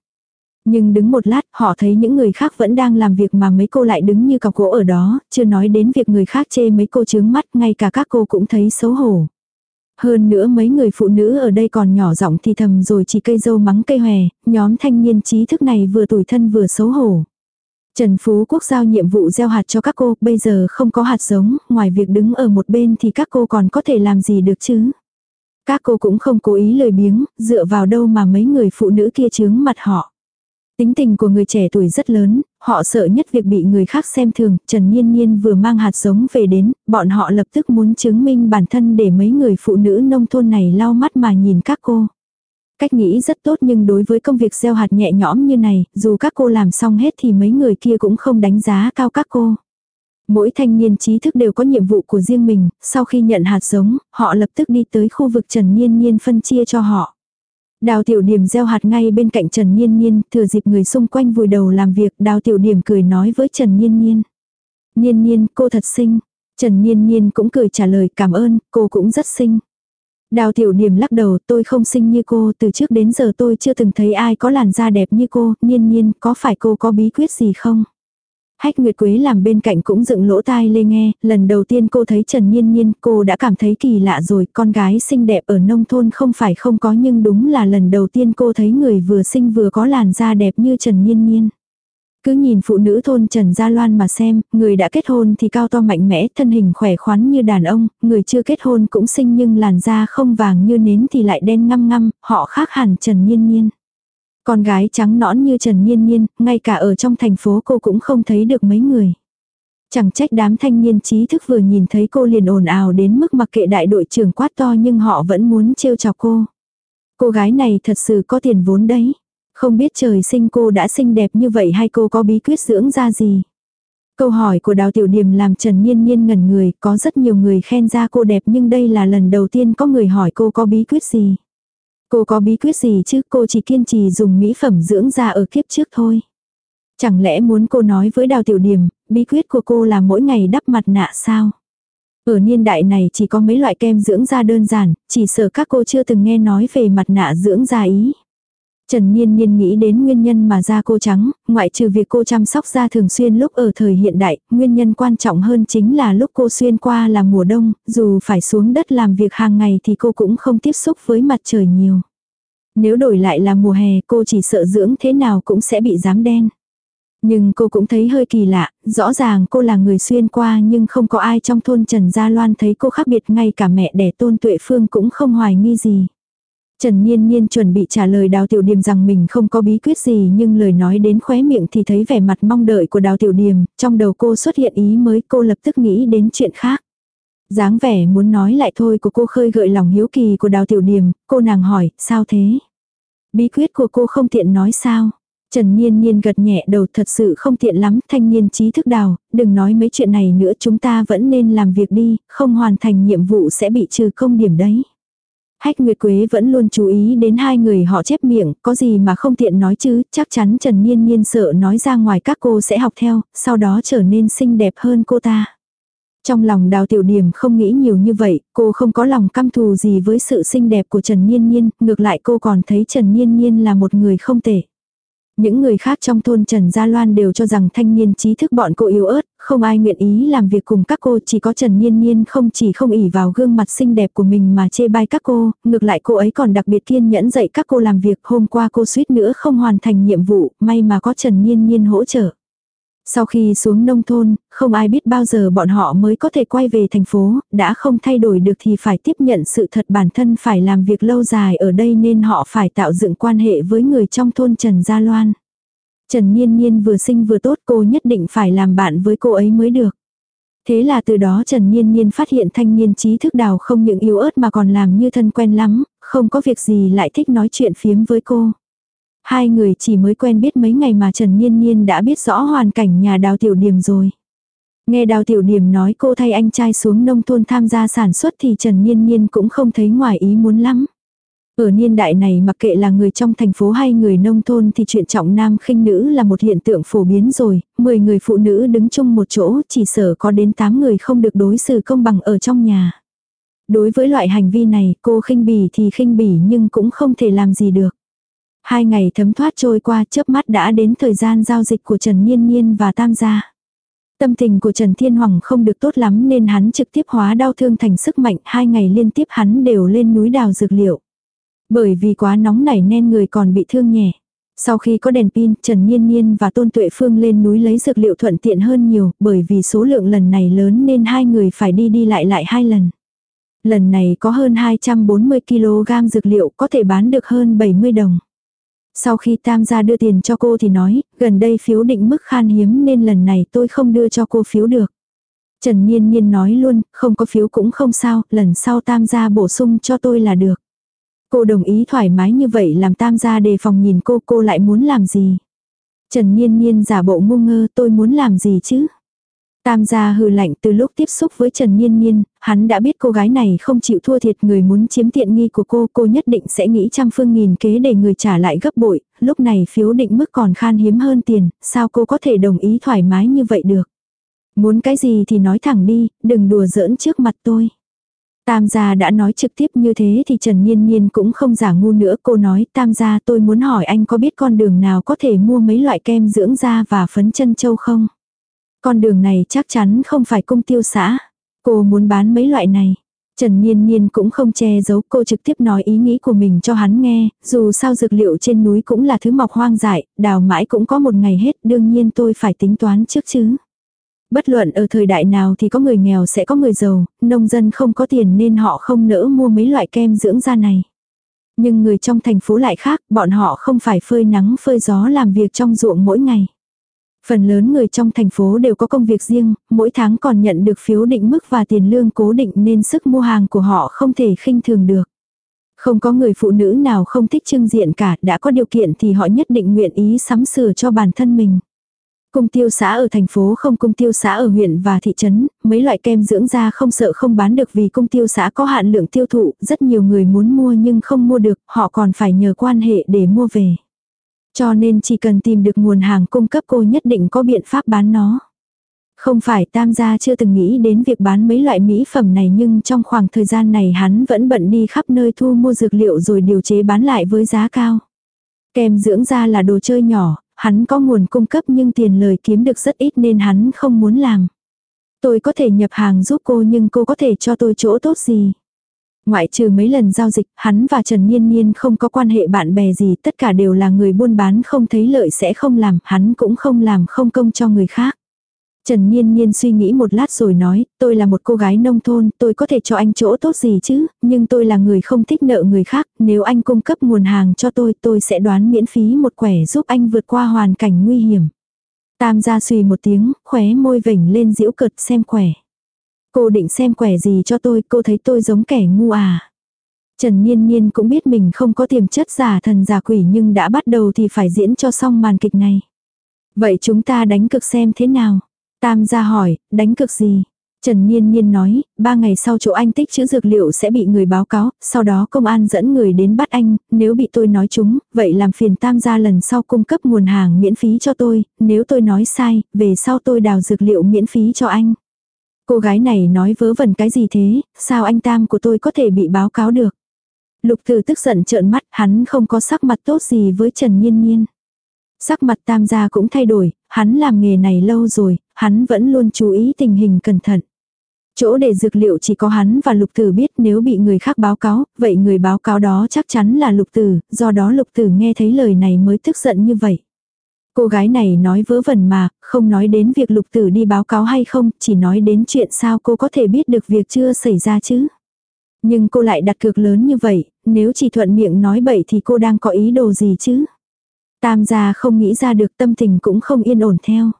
Nhưng đứng một lát, họ thấy những người khác vẫn đang làm việc mà mấy cô lại đứng như cọc gỗ ở đó, chưa nói đến việc người khác chê mấy cô chướng mắt, ngay cả các cô cũng thấy xấu hổ. Hơn nữa mấy người phụ nữ ở đây còn nhỏ giọng thì thầm rồi chỉ cây dâu mắng cây hòe, nhóm thanh niên trí thức này vừa tủi thân vừa xấu hổ. Trần Phú Quốc giao nhiệm vụ gieo hạt cho các cô, bây giờ không có hạt giống, ngoài việc đứng ở một bên thì các cô còn có thể làm gì được chứ. Các cô cũng không cố ý lời biếng, dựa vào đâu mà mấy người phụ nữ kia chướng mặt họ. Tính tình của người trẻ tuổi rất lớn, họ sợ nhất việc bị người khác xem thường, Trần Nhiên Nhiên vừa mang hạt giống về đến, bọn họ lập tức muốn chứng minh bản thân để mấy người phụ nữ nông thôn này lau mắt mà nhìn các cô. Cách nghĩ rất tốt nhưng đối với công việc gieo hạt nhẹ nhõm như này, dù các cô làm xong hết thì mấy người kia cũng không đánh giá cao các cô. Mỗi thanh niên trí thức đều có nhiệm vụ của riêng mình, sau khi nhận hạt giống, họ lập tức đi tới khu vực Trần Niên Niên phân chia cho họ. Đào tiểu điểm gieo hạt ngay bên cạnh Trần Niên Niên, thừa dịp người xung quanh vùi đầu làm việc, đào tiểu điểm cười nói với Trần Niên Niên. Niên Niên, cô thật xinh. Trần Niên Niên cũng cười trả lời cảm ơn, cô cũng rất xinh. Đào tiểu điểm lắc đầu tôi không xinh như cô, từ trước đến giờ tôi chưa từng thấy ai có làn da đẹp như cô, nhiên nhiên, có phải cô có bí quyết gì không? Hách Nguyệt Quế làm bên cạnh cũng dựng lỗ tai lê nghe, lần đầu tiên cô thấy Trần Nhiên Nhiên cô đã cảm thấy kỳ lạ rồi, con gái xinh đẹp ở nông thôn không phải không có nhưng đúng là lần đầu tiên cô thấy người vừa xinh vừa có làn da đẹp như Trần Nhiên Nhiên. Cứ nhìn phụ nữ thôn Trần Gia Loan mà xem, người đã kết hôn thì cao to mạnh mẽ, thân hình khỏe khoắn như đàn ông, người chưa kết hôn cũng xinh nhưng làn da không vàng như nến thì lại đen ngăm ngăm, họ khác hẳn Trần Nhiên Nhiên. Con gái trắng nõn như Trần Nhiên Nhiên, ngay cả ở trong thành phố cô cũng không thấy được mấy người. Chẳng trách đám thanh niên trí thức vừa nhìn thấy cô liền ồn ào đến mức mặc kệ đại đội trưởng quát to nhưng họ vẫn muốn trêu chọc cô. Cô gái này thật sự có tiền vốn đấy. Không biết trời sinh cô đã xinh đẹp như vậy hay cô có bí quyết dưỡng da gì? Câu hỏi của Đào Tiểu Điềm làm Trần Nhiên Nhiên ngẩn người, có rất nhiều người khen ra cô đẹp nhưng đây là lần đầu tiên có người hỏi cô có bí quyết gì. Cô có bí quyết gì chứ cô chỉ kiên trì dùng mỹ phẩm dưỡng da ở kiếp trước thôi. Chẳng lẽ muốn cô nói với Đào Tiểu Điềm, bí quyết của cô là mỗi ngày đắp mặt nạ sao? Ở niên đại này chỉ có mấy loại kem dưỡng da đơn giản, chỉ sợ các cô chưa từng nghe nói về mặt nạ dưỡng da ý. Trần Niên Niên nghĩ đến nguyên nhân mà da cô trắng, ngoại trừ việc cô chăm sóc da thường xuyên lúc ở thời hiện đại, nguyên nhân quan trọng hơn chính là lúc cô xuyên qua là mùa đông, dù phải xuống đất làm việc hàng ngày thì cô cũng không tiếp xúc với mặt trời nhiều. Nếu đổi lại là mùa hè cô chỉ sợ dưỡng thế nào cũng sẽ bị dám đen. Nhưng cô cũng thấy hơi kỳ lạ, rõ ràng cô là người xuyên qua nhưng không có ai trong thôn Trần Gia Loan thấy cô khác biệt ngay cả mẹ đẻ tôn tuệ phương cũng không hoài nghi gì. Trần Niên Niên chuẩn bị trả lời Đào Tiểu Điềm rằng mình không có bí quyết gì nhưng lời nói đến khóe miệng thì thấy vẻ mặt mong đợi của Đào Tiểu Điềm, trong đầu cô xuất hiện ý mới cô lập tức nghĩ đến chuyện khác. dáng vẻ muốn nói lại thôi của cô khơi gợi lòng hiếu kỳ của Đào Tiểu Điềm, cô nàng hỏi, sao thế? Bí quyết của cô không tiện nói sao? Trần Niên Niên gật nhẹ đầu thật sự không tiện lắm, thanh niên trí thức đào, đừng nói mấy chuyện này nữa chúng ta vẫn nên làm việc đi, không hoàn thành nhiệm vụ sẽ bị trừ công điểm đấy. Hách Nguyệt Quế vẫn luôn chú ý đến hai người họ chép miệng, có gì mà không tiện nói chứ, chắc chắn Trần Niên Niên sợ nói ra ngoài các cô sẽ học theo, sau đó trở nên xinh đẹp hơn cô ta. Trong lòng đào tiểu điểm không nghĩ nhiều như vậy, cô không có lòng căm thù gì với sự xinh đẹp của Trần Niên Niên. ngược lại cô còn thấy Trần Niên Niên là một người không tệ. Những người khác trong thôn Trần Gia Loan đều cho rằng thanh niên trí thức bọn cô yếu ớt, không ai nguyện ý làm việc cùng các cô, chỉ có Trần Nhiên Nhiên không chỉ không ỉ vào gương mặt xinh đẹp của mình mà chê bai các cô, ngược lại cô ấy còn đặc biệt kiên nhẫn dạy các cô làm việc, hôm qua cô suýt nữa không hoàn thành nhiệm vụ, may mà có Trần Nhiên Nhiên hỗ trợ. Sau khi xuống nông thôn, không ai biết bao giờ bọn họ mới có thể quay về thành phố, đã không thay đổi được thì phải tiếp nhận sự thật bản thân phải làm việc lâu dài ở đây nên họ phải tạo dựng quan hệ với người trong thôn Trần Gia Loan. Trần Niên Niên vừa sinh vừa tốt cô nhất định phải làm bạn với cô ấy mới được. Thế là từ đó Trần Niên Niên phát hiện thanh niên trí thức đào không những yếu ớt mà còn làm như thân quen lắm, không có việc gì lại thích nói chuyện phiếm với cô. Hai người chỉ mới quen biết mấy ngày mà Trần Niên Niên đã biết rõ hoàn cảnh nhà đào tiểu điểm rồi. Nghe đào tiểu điểm nói cô thay anh trai xuống nông thôn tham gia sản xuất thì Trần Niên Niên cũng không thấy ngoài ý muốn lắm. Ở niên đại này mặc kệ là người trong thành phố hay người nông thôn thì chuyện trọng nam khinh nữ là một hiện tượng phổ biến rồi, 10 người phụ nữ đứng chung một chỗ chỉ sợ có đến 8 người không được đối xử công bằng ở trong nhà. Đối với loại hành vi này cô khinh bỉ thì khinh bỉ nhưng cũng không thể làm gì được. Hai ngày thấm thoát trôi qua chớp mắt đã đến thời gian giao dịch của Trần Nhiên Nhiên và Tam gia. Tâm tình của Trần Thiên Hoàng không được tốt lắm nên hắn trực tiếp hóa đau thương thành sức mạnh. Hai ngày liên tiếp hắn đều lên núi đào dược liệu. Bởi vì quá nóng nảy nên người còn bị thương nhẹ. Sau khi có đèn pin, Trần Nhiên Nhiên và Tôn Tuệ Phương lên núi lấy dược liệu thuận tiện hơn nhiều, bởi vì số lượng lần này lớn nên hai người phải đi đi lại lại hai lần. Lần này có hơn 240kg dược liệu có thể bán được hơn 70 đồng. Sau khi tam gia đưa tiền cho cô thì nói, gần đây phiếu định mức khan hiếm nên lần này tôi không đưa cho cô phiếu được. Trần niên niên nói luôn, không có phiếu cũng không sao, lần sau tam gia bổ sung cho tôi là được. Cô đồng ý thoải mái như vậy làm tam gia đề phòng nhìn cô, cô lại muốn làm gì. Trần niên niên giả bộ ngu ngơ tôi muốn làm gì chứ. Tam gia hừ lạnh từ lúc tiếp xúc với Trần Nhiên Nhiên, hắn đã biết cô gái này không chịu thua thiệt người muốn chiếm tiện nghi của cô, cô nhất định sẽ nghĩ trăm phương nghìn kế để người trả lại gấp bội, lúc này phiếu định mức còn khan hiếm hơn tiền, sao cô có thể đồng ý thoải mái như vậy được. Muốn cái gì thì nói thẳng đi, đừng đùa giỡn trước mặt tôi. Tam gia đã nói trực tiếp như thế thì Trần Nhiên Nhiên cũng không giả ngu nữa. Cô nói Tam gia tôi muốn hỏi anh có biết con đường nào có thể mua mấy loại kem dưỡng da và phấn chân châu không? Con đường này chắc chắn không phải công tiêu xã. Cô muốn bán mấy loại này. Trần Niên Niên cũng không che giấu cô trực tiếp nói ý nghĩ của mình cho hắn nghe, dù sao dược liệu trên núi cũng là thứ mọc hoang dại, đào mãi cũng có một ngày hết, đương nhiên tôi phải tính toán trước chứ. Bất luận ở thời đại nào thì có người nghèo sẽ có người giàu, nông dân không có tiền nên họ không nỡ mua mấy loại kem dưỡng da này. Nhưng người trong thành phố lại khác, bọn họ không phải phơi nắng phơi gió làm việc trong ruộng mỗi ngày. Phần lớn người trong thành phố đều có công việc riêng, mỗi tháng còn nhận được phiếu định mức và tiền lương cố định nên sức mua hàng của họ không thể khinh thường được. Không có người phụ nữ nào không thích trưng diện cả, đã có điều kiện thì họ nhất định nguyện ý sắm sửa cho bản thân mình. Cung tiêu xã ở thành phố không cung tiêu xã ở huyện và thị trấn, mấy loại kem dưỡng da không sợ không bán được vì cung tiêu xã có hạn lượng tiêu thụ, rất nhiều người muốn mua nhưng không mua được, họ còn phải nhờ quan hệ để mua về. Cho nên chỉ cần tìm được nguồn hàng cung cấp cô nhất định có biện pháp bán nó. Không phải tam gia chưa từng nghĩ đến việc bán mấy loại mỹ phẩm này nhưng trong khoảng thời gian này hắn vẫn bận đi khắp nơi thu mua dược liệu rồi điều chế bán lại với giá cao. Kem dưỡng da là đồ chơi nhỏ, hắn có nguồn cung cấp nhưng tiền lời kiếm được rất ít nên hắn không muốn làm. Tôi có thể nhập hàng giúp cô nhưng cô có thể cho tôi chỗ tốt gì. Ngoại trừ mấy lần giao dịch, hắn và Trần Nhiên Nhiên không có quan hệ bạn bè gì, tất cả đều là người buôn bán không thấy lợi sẽ không làm, hắn cũng không làm không công cho người khác. Trần Nhiên Nhiên suy nghĩ một lát rồi nói, tôi là một cô gái nông thôn, tôi có thể cho anh chỗ tốt gì chứ, nhưng tôi là người không thích nợ người khác, nếu anh cung cấp nguồn hàng cho tôi, tôi sẽ đoán miễn phí một quẻ giúp anh vượt qua hoàn cảnh nguy hiểm. Tam gia suy một tiếng, khóe môi vểnh lên diễu cợt xem quẻ. Cô định xem quẻ gì cho tôi, cô thấy tôi giống kẻ ngu à. Trần niên niên cũng biết mình không có tiềm chất giả thần giả quỷ nhưng đã bắt đầu thì phải diễn cho xong màn kịch này. Vậy chúng ta đánh cực xem thế nào? Tam gia hỏi, đánh cực gì? Trần niên niên nói, ba ngày sau chỗ anh tích chữ dược liệu sẽ bị người báo cáo, sau đó công an dẫn người đến bắt anh, nếu bị tôi nói chúng, vậy làm phiền tam gia lần sau cung cấp nguồn hàng miễn phí cho tôi, nếu tôi nói sai, về sau tôi đào dược liệu miễn phí cho anh. Cô gái này nói vớ vẩn cái gì thế, sao anh tam của tôi có thể bị báo cáo được. Lục Tử tức giận trợn mắt, hắn không có sắc mặt tốt gì với Trần Nhiên Nhiên. Sắc mặt tam gia cũng thay đổi, hắn làm nghề này lâu rồi, hắn vẫn luôn chú ý tình hình cẩn thận. Chỗ để dược liệu chỉ có hắn và lục tử biết nếu bị người khác báo cáo, vậy người báo cáo đó chắc chắn là lục tử, do đó lục tử nghe thấy lời này mới tức giận như vậy. Cô gái này nói vớ vẩn mà, không nói đến việc lục tử đi báo cáo hay không, chỉ nói đến chuyện sao cô có thể biết được việc chưa xảy ra chứ. Nhưng cô lại đặt cược lớn như vậy, nếu chỉ thuận miệng nói bậy thì cô đang có ý đồ gì chứ. Tam gia không nghĩ ra được tâm tình cũng không yên ổn theo.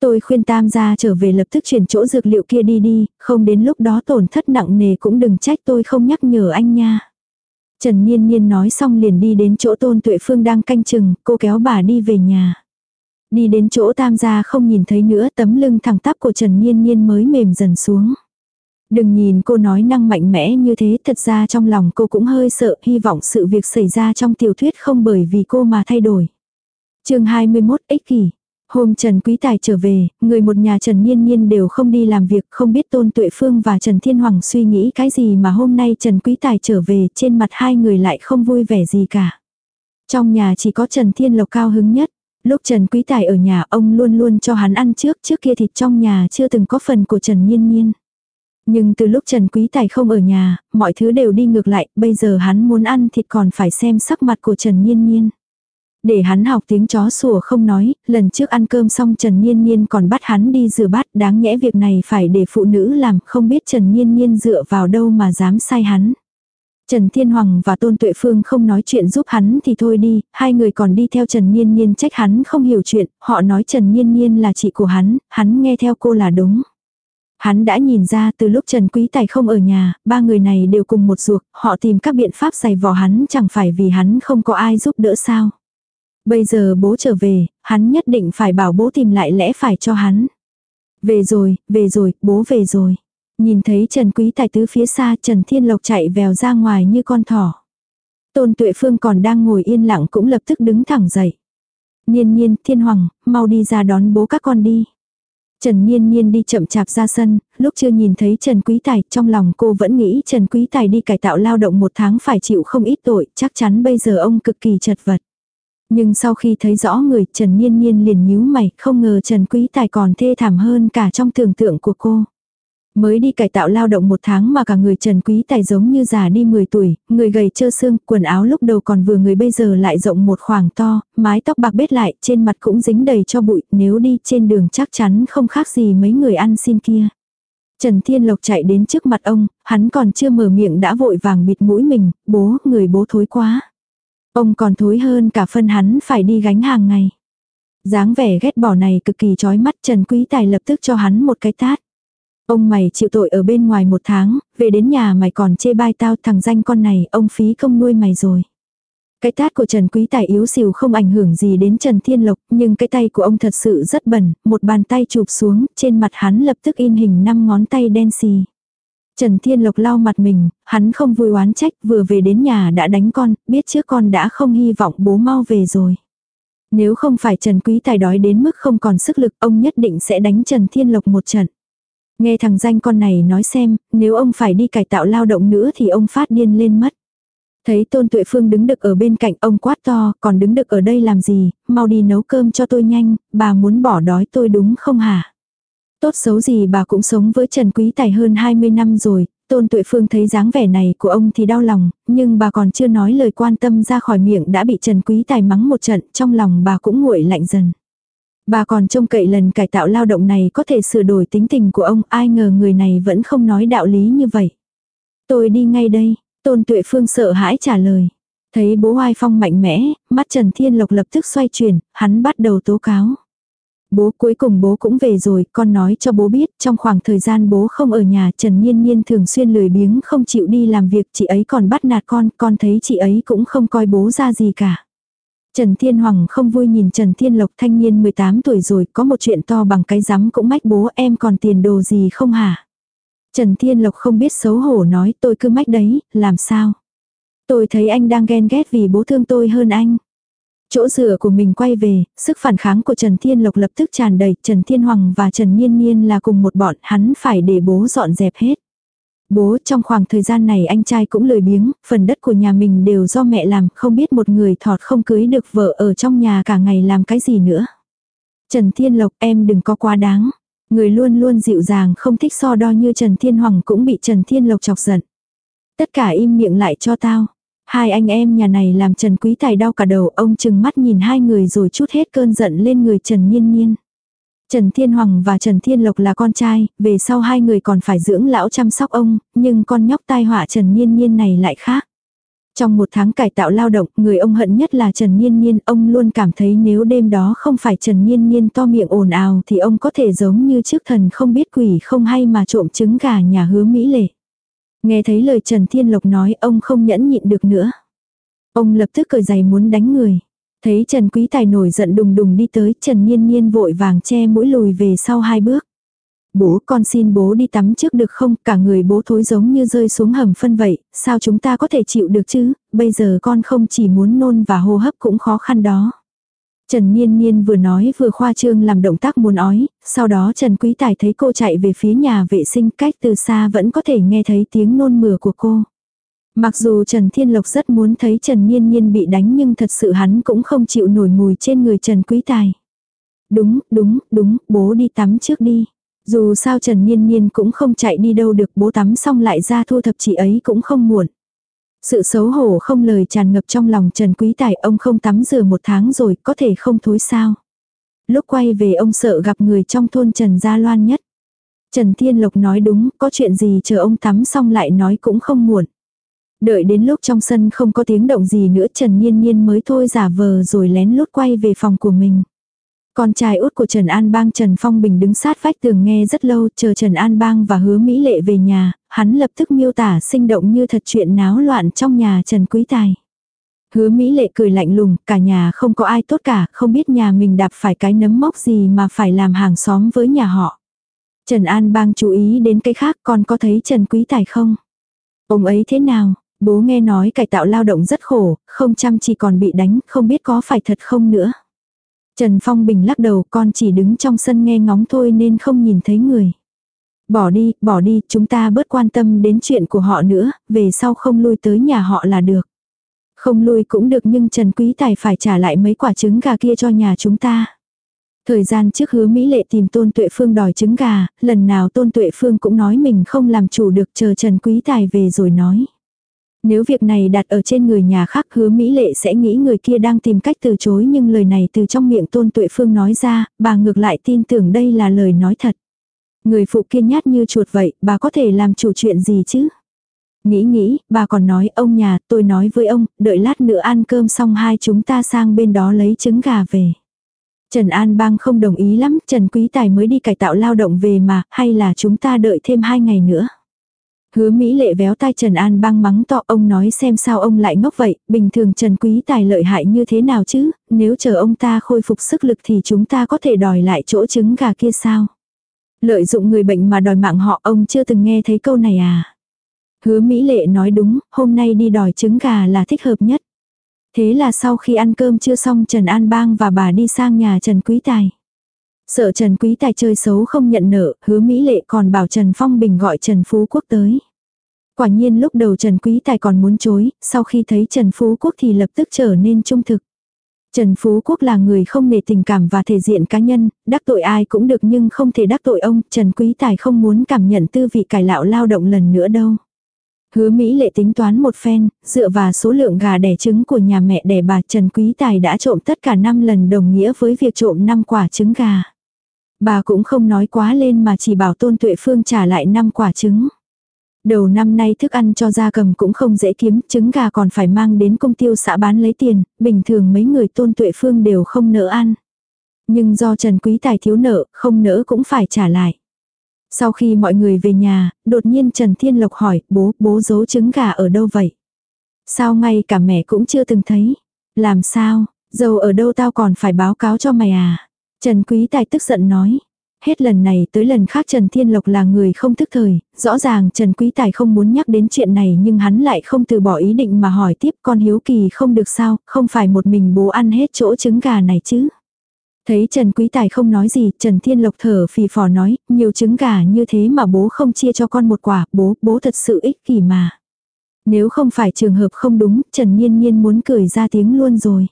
Tôi khuyên tam gia trở về lập tức chuyển chỗ dược liệu kia đi đi, không đến lúc đó tổn thất nặng nề cũng đừng trách tôi không nhắc nhở anh nha. Trần Niên Niên nói xong liền đi đến chỗ Tôn Tuệ Phương đang canh chừng, cô kéo bà đi về nhà. Đi đến chỗ tam gia không nhìn thấy nữa tấm lưng thẳng tắp của Trần Niên Niên mới mềm dần xuống. Đừng nhìn cô nói năng mạnh mẽ như thế, thật ra trong lòng cô cũng hơi sợ, hy vọng sự việc xảy ra trong tiểu thuyết không bởi vì cô mà thay đổi. chương 21 ích kỷ. Hôm Trần Quý Tài trở về, người một nhà Trần Niên Niên đều không đi làm việc, không biết Tôn Tuệ Phương và Trần Thiên Hoàng suy nghĩ cái gì mà hôm nay Trần Quý Tài trở về, trên mặt hai người lại không vui vẻ gì cả. Trong nhà chỉ có Trần Thiên Lộc cao hứng nhất. Lúc Trần Quý Tài ở nhà ông luôn luôn cho hắn ăn trước, trước kia thịt trong nhà chưa từng có phần của Trần Niên Niên. Nhưng từ lúc Trần Quý Tài không ở nhà, mọi thứ đều đi ngược lại, bây giờ hắn muốn ăn thịt còn phải xem sắc mặt của Trần Niên Niên. Để hắn học tiếng chó sủa không nói, lần trước ăn cơm xong Trần Niên Niên còn bắt hắn đi rửa bát, đáng nhẽ việc này phải để phụ nữ làm, không biết Trần Niên Niên dựa vào đâu mà dám sai hắn. Trần Thiên Hoàng và Tôn Tuệ Phương không nói chuyện giúp hắn thì thôi đi, hai người còn đi theo Trần Niên Niên trách hắn không hiểu chuyện, họ nói Trần Niên Niên là chị của hắn, hắn nghe theo cô là đúng. Hắn đã nhìn ra từ lúc Trần Quý Tài không ở nhà, ba người này đều cùng một ruột, họ tìm các biện pháp giày vò hắn chẳng phải vì hắn không có ai giúp đỡ sao. Bây giờ bố trở về, hắn nhất định phải bảo bố tìm lại lẽ phải cho hắn. Về rồi, về rồi, bố về rồi. Nhìn thấy Trần Quý Tài tứ phía xa Trần Thiên Lộc chạy vèo ra ngoài như con thỏ. Tôn Tuệ Phương còn đang ngồi yên lặng cũng lập tức đứng thẳng dậy. Niên nhiên, thiên hoàng, mau đi ra đón bố các con đi. Trần Niên Niên đi chậm chạp ra sân, lúc chưa nhìn thấy Trần Quý Tài, trong lòng cô vẫn nghĩ Trần Quý Tài đi cải tạo lao động một tháng phải chịu không ít tội, chắc chắn bây giờ ông cực kỳ chật vật. Nhưng sau khi thấy rõ người Trần Niên Niên liền nhíu mày, không ngờ Trần Quý Tài còn thê thảm hơn cả trong tưởng tượng của cô. Mới đi cải tạo lao động một tháng mà cả người Trần Quý Tài giống như già đi 10 tuổi, người gầy trơ xương, quần áo lúc đầu còn vừa người bây giờ lại rộng một khoảng to, mái tóc bạc bết lại, trên mặt cũng dính đầy cho bụi, nếu đi trên đường chắc chắn không khác gì mấy người ăn xin kia. Trần Thiên Lộc chạy đến trước mặt ông, hắn còn chưa mở miệng đã vội vàng bịt mũi mình, bố, người bố thối quá. Ông còn thối hơn cả phân hắn phải đi gánh hàng ngày. dáng vẻ ghét bỏ này cực kỳ chói mắt Trần Quý Tài lập tức cho hắn một cái tát. Ông mày chịu tội ở bên ngoài một tháng, về đến nhà mày còn chê bai tao thằng danh con này, ông phí công nuôi mày rồi. Cái tát của Trần Quý Tài yếu xìu không ảnh hưởng gì đến Trần Thiên Lộc, nhưng cái tay của ông thật sự rất bẩn, một bàn tay chụp xuống, trên mặt hắn lập tức in hình năm ngón tay đen xì. Trần Thiên Lộc lau mặt mình, hắn không vui oán trách, vừa về đến nhà đã đánh con, biết trước con đã không hy vọng bố mau về rồi. Nếu không phải Trần Quý Tài đói đến mức không còn sức lực, ông nhất định sẽ đánh Trần Thiên Lộc một trận. Nghe thằng danh con này nói xem, nếu ông phải đi cải tạo lao động nữa thì ông phát điên lên mất. Thấy Tôn Tuệ Phương đứng đực ở bên cạnh ông quát to, còn đứng đực ở đây làm gì, mau đi nấu cơm cho tôi nhanh, bà muốn bỏ đói tôi đúng không hả? Tốt xấu gì bà cũng sống với Trần Quý Tài hơn 20 năm rồi, Tôn Tuệ Phương thấy dáng vẻ này của ông thì đau lòng, nhưng bà còn chưa nói lời quan tâm ra khỏi miệng đã bị Trần Quý Tài mắng một trận, trong lòng bà cũng nguội lạnh dần. Bà còn trông cậy lần cải tạo lao động này có thể sửa đổi tính tình của ông, ai ngờ người này vẫn không nói đạo lý như vậy. Tôi đi ngay đây, Tôn Tuệ Phương sợ hãi trả lời. Thấy bố oai phong mạnh mẽ, mắt Trần Thiên Lộc lập tức xoay chuyển, hắn bắt đầu tố cáo. Bố cuối cùng bố cũng về rồi, con nói cho bố biết, trong khoảng thời gian bố không ở nhà, Trần Nhiên Nhiên thường xuyên lười biếng không chịu đi làm việc, chị ấy còn bắt nạt con, con thấy chị ấy cũng không coi bố ra gì cả. Trần Thiên Hoàng không vui nhìn Trần Thiên Lộc thanh niên 18 tuổi rồi, có một chuyện to bằng cái rắm cũng mách bố em còn tiền đồ gì không hả? Trần Thiên Lộc không biết xấu hổ nói tôi cứ mách đấy, làm sao? Tôi thấy anh đang ghen ghét vì bố thương tôi hơn anh. Chỗ dựa của mình quay về, sức phản kháng của Trần Thiên Lộc lập tức tràn đầy, Trần Thiên Hoàng và Trần Niên Niên là cùng một bọn, hắn phải để bố dọn dẹp hết. Bố trong khoảng thời gian này anh trai cũng lười biếng, phần đất của nhà mình đều do mẹ làm, không biết một người thọt không cưới được vợ ở trong nhà cả ngày làm cái gì nữa. Trần Thiên Lộc em đừng có quá đáng. Người luôn luôn dịu dàng không thích so đo như Trần Thiên Hoàng cũng bị Trần Thiên Lộc chọc giận. Tất cả im miệng lại cho tao. Hai anh em nhà này làm Trần Quý Tài đau cả đầu, ông chừng mắt nhìn hai người rồi chút hết cơn giận lên người Trần Nhiên Nhiên. Trần Thiên Hoàng và Trần Thiên Lộc là con trai, về sau hai người còn phải dưỡng lão chăm sóc ông, nhưng con nhóc tai họa Trần Nhiên Nhiên này lại khác. Trong một tháng cải tạo lao động, người ông hận nhất là Trần Nhiên Nhiên, ông luôn cảm thấy nếu đêm đó không phải Trần Nhiên Nhiên to miệng ồn ào thì ông có thể giống như trước thần không biết quỷ không hay mà trộm trứng gà nhà hứa Mỹ Lệ. Nghe thấy lời Trần Thiên Lộc nói ông không nhẫn nhịn được nữa. Ông lập tức cởi giày muốn đánh người. Thấy Trần Quý Tài nổi giận đùng đùng đi tới, Trần Nhiên Nhiên vội vàng che mũi lùi về sau hai bước. Bố con xin bố đi tắm trước được không, cả người bố thối giống như rơi xuống hầm phân vậy, sao chúng ta có thể chịu được chứ, bây giờ con không chỉ muốn nôn và hô hấp cũng khó khăn đó. Trần Niên Niên vừa nói vừa khoa trương làm động tác muốn ói, sau đó Trần Quý Tài thấy cô chạy về phía nhà vệ sinh cách từ xa vẫn có thể nghe thấy tiếng nôn mửa của cô. Mặc dù Trần Thiên Lộc rất muốn thấy Trần Niên Niên bị đánh nhưng thật sự hắn cũng không chịu nổi mùi trên người Trần Quý Tài. Đúng, đúng, đúng, bố đi tắm trước đi. Dù sao Trần Niên Niên cũng không chạy đi đâu được bố tắm xong lại ra thu thập chị ấy cũng không muộn. Sự xấu hổ không lời tràn ngập trong lòng Trần Quý Tài ông không tắm rửa một tháng rồi có thể không thối sao. Lúc quay về ông sợ gặp người trong thôn Trần Gia Loan nhất. Trần Thiên Lộc nói đúng, có chuyện gì chờ ông tắm xong lại nói cũng không muộn. Đợi đến lúc trong sân không có tiếng động gì nữa Trần Nhiên Nhiên mới thôi giả vờ rồi lén lút quay về phòng của mình. Con trai út của Trần An Bang Trần Phong Bình đứng sát vách tường nghe rất lâu chờ Trần An Bang và hứa Mỹ Lệ về nhà, hắn lập tức miêu tả sinh động như thật chuyện náo loạn trong nhà Trần Quý Tài. Hứa Mỹ Lệ cười lạnh lùng, cả nhà không có ai tốt cả, không biết nhà mình đạp phải cái nấm mốc gì mà phải làm hàng xóm với nhà họ. Trần An Bang chú ý đến cái khác còn có thấy Trần Quý Tài không? Ông ấy thế nào? Bố nghe nói cải tạo lao động rất khổ, không chăm chỉ còn bị đánh, không biết có phải thật không nữa. Trần Phong Bình lắc đầu con chỉ đứng trong sân nghe ngóng thôi nên không nhìn thấy người. Bỏ đi, bỏ đi, chúng ta bớt quan tâm đến chuyện của họ nữa, về sau không lui tới nhà họ là được. Không lui cũng được nhưng Trần Quý Tài phải trả lại mấy quả trứng gà kia cho nhà chúng ta. Thời gian trước hứa Mỹ Lệ tìm Tôn Tuệ Phương đòi trứng gà, lần nào Tôn Tuệ Phương cũng nói mình không làm chủ được chờ Trần Quý Tài về rồi nói. Nếu việc này đặt ở trên người nhà khác hứa Mỹ Lệ sẽ nghĩ người kia đang tìm cách từ chối nhưng lời này từ trong miệng Tôn Tuệ Phương nói ra, bà ngược lại tin tưởng đây là lời nói thật. Người phụ kia nhát như chuột vậy, bà có thể làm chủ chuyện gì chứ? Nghĩ nghĩ, bà còn nói ông nhà, tôi nói với ông, đợi lát nữa ăn cơm xong hai chúng ta sang bên đó lấy trứng gà về. Trần An Bang không đồng ý lắm, Trần Quý Tài mới đi cải tạo lao động về mà, hay là chúng ta đợi thêm hai ngày nữa. Hứa Mỹ lệ véo tai Trần An băng mắng to ông nói xem sao ông lại ngốc vậy, bình thường Trần Quý Tài lợi hại như thế nào chứ, nếu chờ ông ta khôi phục sức lực thì chúng ta có thể đòi lại chỗ trứng gà kia sao. Lợi dụng người bệnh mà đòi mạng họ ông chưa từng nghe thấy câu này à. Hứa Mỹ lệ nói đúng, hôm nay đi đòi trứng gà là thích hợp nhất. Thế là sau khi ăn cơm chưa xong Trần An Bang và bà đi sang nhà Trần Quý Tài. Sợ Trần Quý Tài chơi xấu không nhận nợ, hứa Mỹ Lệ còn bảo Trần Phong Bình gọi Trần Phú Quốc tới. Quả nhiên lúc đầu Trần Quý Tài còn muốn chối, sau khi thấy Trần Phú Quốc thì lập tức trở nên trung thực. Trần Phú Quốc là người không nề tình cảm và thể diện cá nhân, đắc tội ai cũng được nhưng không thể đắc tội ông, Trần Quý Tài không muốn cảm nhận tư vị cải lão lao động lần nữa đâu. Hứa Mỹ lệ tính toán một phen, dựa vào số lượng gà đẻ trứng của nhà mẹ đẻ bà Trần Quý Tài đã trộm tất cả 5 lần đồng nghĩa với việc trộm 5 quả trứng gà. Bà cũng không nói quá lên mà chỉ bảo Tôn Tuệ Phương trả lại 5 quả trứng. Đầu năm nay thức ăn cho gia cầm cũng không dễ kiếm, trứng gà còn phải mang đến công tiêu xã bán lấy tiền, bình thường mấy người tôn tuệ phương đều không nỡ ăn. Nhưng do Trần Quý Tài thiếu nợ, không nỡ cũng phải trả lại. Sau khi mọi người về nhà, đột nhiên Trần Thiên Lộc hỏi, bố, bố giấu trứng gà ở đâu vậy? Sao ngay cả mẹ cũng chưa từng thấy? Làm sao, dầu ở đâu tao còn phải báo cáo cho mày à? Trần Quý Tài tức giận nói, Hết lần này tới lần khác Trần Thiên Lộc là người không thức thời, rõ ràng Trần Quý Tài không muốn nhắc đến chuyện này nhưng hắn lại không từ bỏ ý định mà hỏi tiếp con hiếu kỳ không được sao, không phải một mình bố ăn hết chỗ trứng gà này chứ. Thấy Trần Quý Tài không nói gì, Trần Thiên Lộc thở phì phò nói, nhiều trứng gà như thế mà bố không chia cho con một quả, bố, bố thật sự ích kỷ mà. Nếu không phải trường hợp không đúng, Trần Nhiên Nhiên muốn cười ra tiếng luôn rồi.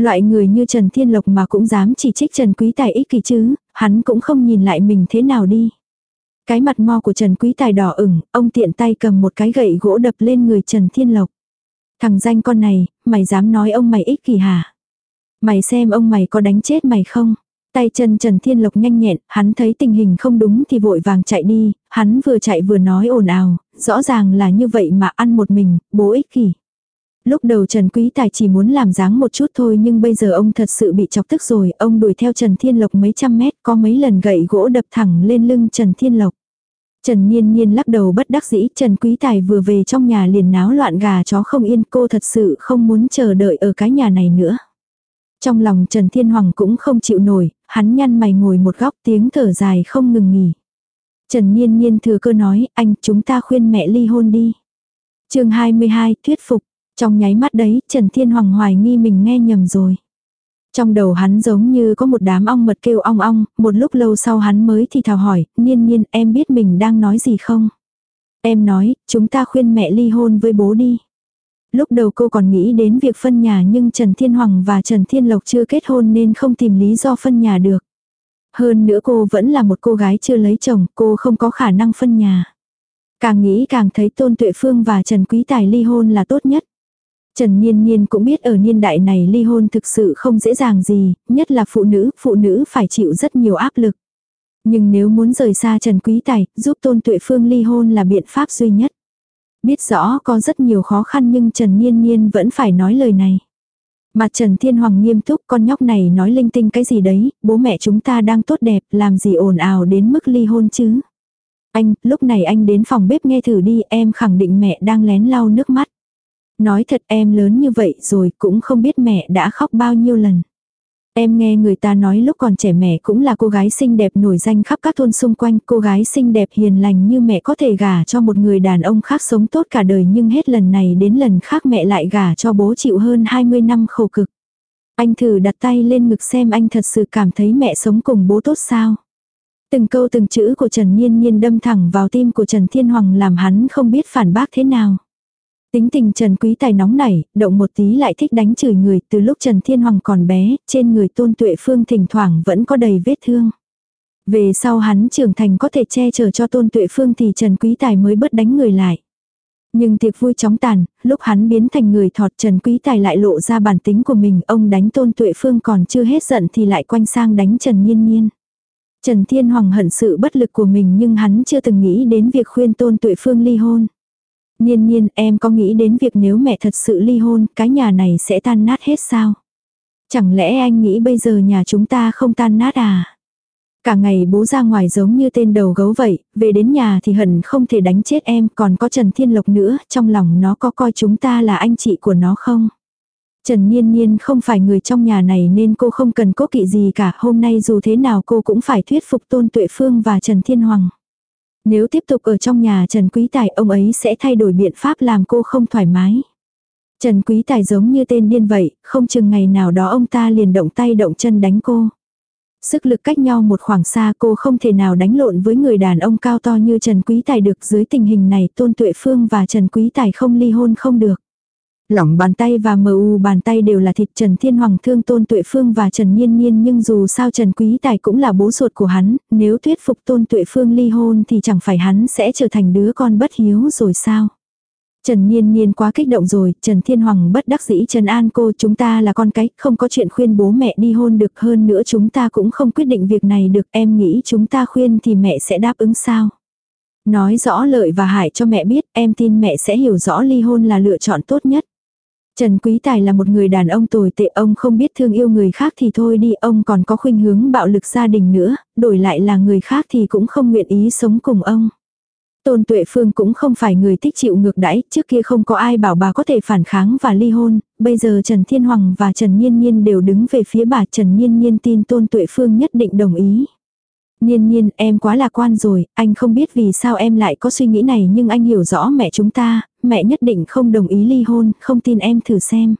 Loại người như Trần Thiên Lộc mà cũng dám chỉ trích Trần Quý Tài ích kỷ chứ, hắn cũng không nhìn lại mình thế nào đi. Cái mặt mo của Trần Quý Tài đỏ ửng, ông tiện tay cầm một cái gậy gỗ đập lên người Trần Thiên Lộc. Thằng danh con này, mày dám nói ông mày ích kỷ hả? Mày xem ông mày có đánh chết mày không? Tay chân Trần Thiên Lộc nhanh nhẹn, hắn thấy tình hình không đúng thì vội vàng chạy đi, hắn vừa chạy vừa nói ồn ào, rõ ràng là như vậy mà ăn một mình, bố ích kỷ. Lúc đầu Trần Quý Tài chỉ muốn làm dáng một chút thôi nhưng bây giờ ông thật sự bị chọc tức rồi, ông đuổi theo Trần Thiên Lộc mấy trăm mét có mấy lần gậy gỗ đập thẳng lên lưng Trần Thiên Lộc. Trần nhiên nhiên lắc đầu bất đắc dĩ, Trần Quý Tài vừa về trong nhà liền náo loạn gà chó không yên, cô thật sự không muốn chờ đợi ở cái nhà này nữa. Trong lòng Trần Thiên Hoàng cũng không chịu nổi, hắn nhăn mày ngồi một góc tiếng thở dài không ngừng nghỉ. Trần nhiên nhiên thừa cơ nói, anh chúng ta khuyên mẹ ly hôn đi. chương 22, thuyết phục. Trong nháy mắt đấy, Trần Thiên Hoàng hoài nghi mình nghe nhầm rồi. Trong đầu hắn giống như có một đám ong mật kêu ong ong, một lúc lâu sau hắn mới thì thào hỏi, Niên Niên em biết mình đang nói gì không? Em nói, chúng ta khuyên mẹ ly hôn với bố đi. Lúc đầu cô còn nghĩ đến việc phân nhà nhưng Trần Thiên Hoàng và Trần Thiên Lộc chưa kết hôn nên không tìm lý do phân nhà được. Hơn nữa cô vẫn là một cô gái chưa lấy chồng, cô không có khả năng phân nhà. Càng nghĩ càng thấy Tôn Tuệ Phương và Trần Quý Tài ly hôn là tốt nhất. Trần Niên Niên cũng biết ở niên đại này ly hôn thực sự không dễ dàng gì, nhất là phụ nữ, phụ nữ phải chịu rất nhiều áp lực. Nhưng nếu muốn rời xa Trần Quý Tài, giúp Tôn Tuệ Phương ly hôn là biện pháp duy nhất. Biết rõ có rất nhiều khó khăn nhưng Trần Niên Niên vẫn phải nói lời này. Mặt Trần Thiên Hoàng nghiêm túc con nhóc này nói linh tinh cái gì đấy, bố mẹ chúng ta đang tốt đẹp, làm gì ồn ào đến mức ly hôn chứ. Anh, lúc này anh đến phòng bếp nghe thử đi, em khẳng định mẹ đang lén lau nước mắt. Nói thật em lớn như vậy rồi cũng không biết mẹ đã khóc bao nhiêu lần. Em nghe người ta nói lúc còn trẻ mẹ cũng là cô gái xinh đẹp nổi danh khắp các thôn xung quanh, cô gái xinh đẹp hiền lành như mẹ có thể gả cho một người đàn ông khác sống tốt cả đời nhưng hết lần này đến lần khác mẹ lại gả cho bố chịu hơn 20 năm khổ cực. Anh thử đặt tay lên ngực xem anh thật sự cảm thấy mẹ sống cùng bố tốt sao. Từng câu từng chữ của Trần Nhiên Nhiên đâm thẳng vào tim của Trần Thiên Hoàng làm hắn không biết phản bác thế nào. Tính tình Trần Quý Tài nóng nảy, động một tí lại thích đánh chửi người, từ lúc Trần Thiên Hoàng còn bé, trên người Tôn Tuệ Phương thỉnh thoảng vẫn có đầy vết thương. Về sau hắn trưởng thành có thể che chở cho Tôn Tuệ Phương thì Trần Quý Tài mới bớt đánh người lại. Nhưng tiệc vui chóng tàn, lúc hắn biến thành người thọt Trần Quý Tài lại lộ ra bản tính của mình, ông đánh Tôn Tuệ Phương còn chưa hết giận thì lại quanh sang đánh Trần Nhiên Nhiên. Trần Thiên Hoàng hận sự bất lực của mình nhưng hắn chưa từng nghĩ đến việc khuyên Tôn Tuệ Phương ly hôn. Nhiên nhiên em có nghĩ đến việc nếu mẹ thật sự ly hôn, cái nhà này sẽ tan nát hết sao? Chẳng lẽ anh nghĩ bây giờ nhà chúng ta không tan nát à? Cả ngày bố ra ngoài giống như tên đầu gấu vậy, về đến nhà thì hận không thể đánh chết em, còn có Trần Thiên Lộc nữa, trong lòng nó có coi chúng ta là anh chị của nó không? Trần Niên Niên không phải người trong nhà này nên cô không cần cố kỵ gì cả, hôm nay dù thế nào cô cũng phải thuyết phục Tôn Tuệ Phương và Trần Thiên Hoàng. Nếu tiếp tục ở trong nhà Trần Quý Tài ông ấy sẽ thay đổi biện pháp làm cô không thoải mái. Trần Quý Tài giống như tên điên vậy, không chừng ngày nào đó ông ta liền động tay động chân đánh cô. Sức lực cách nhau một khoảng xa cô không thể nào đánh lộn với người đàn ông cao to như Trần Quý Tài được dưới tình hình này Tôn Tuệ Phương và Trần Quý Tài không ly hôn không được. Lỏng bàn tay và mờ u bàn tay đều là thịt Trần Thiên Hoàng thương Tôn Tuệ Phương và Trần Nhiên Nhiên nhưng dù sao Trần Quý Tài cũng là bố ruột của hắn, nếu thuyết phục Tôn Tuệ Phương ly hôn thì chẳng phải hắn sẽ trở thành đứa con bất hiếu rồi sao. Trần Nhiên Nhiên quá kích động rồi, Trần Thiên Hoàng bất đắc dĩ Trần An cô chúng ta là con cái, không có chuyện khuyên bố mẹ đi hôn được hơn nữa chúng ta cũng không quyết định việc này được em nghĩ chúng ta khuyên thì mẹ sẽ đáp ứng sao. Nói rõ lợi và hại cho mẹ biết, em tin mẹ sẽ hiểu rõ ly hôn là lựa chọn tốt nhất. Trần Quý Tài là một người đàn ông tồi tệ ông không biết thương yêu người khác thì thôi đi ông còn có khuynh hướng bạo lực gia đình nữa, đổi lại là người khác thì cũng không nguyện ý sống cùng ông. Tôn Tuệ Phương cũng không phải người thích chịu ngược đãi, trước kia không có ai bảo bà có thể phản kháng và ly hôn, bây giờ Trần Thiên Hoàng và Trần Nhiên Nhiên đều đứng về phía bà Trần Nhiên Nhiên tin Tôn Tuệ Phương nhất định đồng ý. Nhiên nhiên, em quá lạc quan rồi, anh không biết vì sao em lại có suy nghĩ này nhưng anh hiểu rõ mẹ chúng ta, mẹ nhất định không đồng ý ly hôn, không tin em thử xem.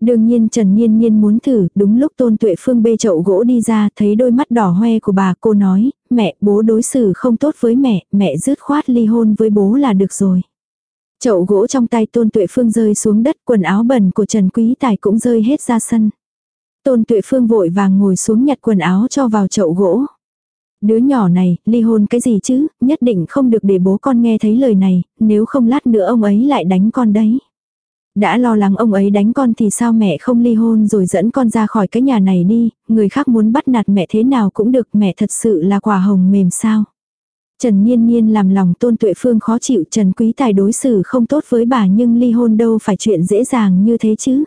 Đương nhiên Trần Niên Niên muốn thử, đúng lúc Tôn Tuệ Phương bê chậu gỗ đi ra, thấy đôi mắt đỏ hoe của bà, cô nói, mẹ, bố đối xử không tốt với mẹ, mẹ dứt khoát ly hôn với bố là được rồi. Chậu gỗ trong tay Tôn Tuệ Phương rơi xuống đất, quần áo bẩn của Trần Quý Tài cũng rơi hết ra sân. Tôn Tuệ Phương vội vàng ngồi xuống nhặt quần áo cho vào chậu gỗ. Đứa nhỏ này, ly hôn cái gì chứ, nhất định không được để bố con nghe thấy lời này, nếu không lát nữa ông ấy lại đánh con đấy. Đã lo lắng ông ấy đánh con thì sao mẹ không ly hôn rồi dẫn con ra khỏi cái nhà này đi, người khác muốn bắt nạt mẹ thế nào cũng được mẹ thật sự là quả hồng mềm sao. Trần Niên Niên làm lòng Tôn Tuệ Phương khó chịu Trần Quý Tài đối xử không tốt với bà nhưng ly hôn đâu phải chuyện dễ dàng như thế chứ.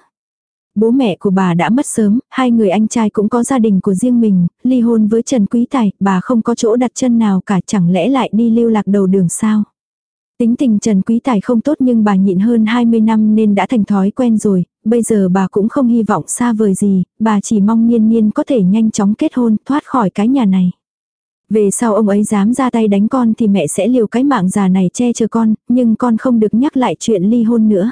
Bố mẹ của bà đã mất sớm, hai người anh trai cũng có gia đình của riêng mình, ly hôn với Trần Quý Tài, bà không có chỗ đặt chân nào cả chẳng lẽ lại đi lưu lạc đầu đường sao. Tính tình Trần Quý Tài không tốt nhưng bà nhịn hơn 20 năm nên đã thành thói quen rồi, bây giờ bà cũng không hy vọng xa vời gì, bà chỉ mong nhiên nhiên có thể nhanh chóng kết hôn, thoát khỏi cái nhà này. Về sau ông ấy dám ra tay đánh con thì mẹ sẽ liều cái mạng già này che chở con, nhưng con không được nhắc lại chuyện ly hôn nữa.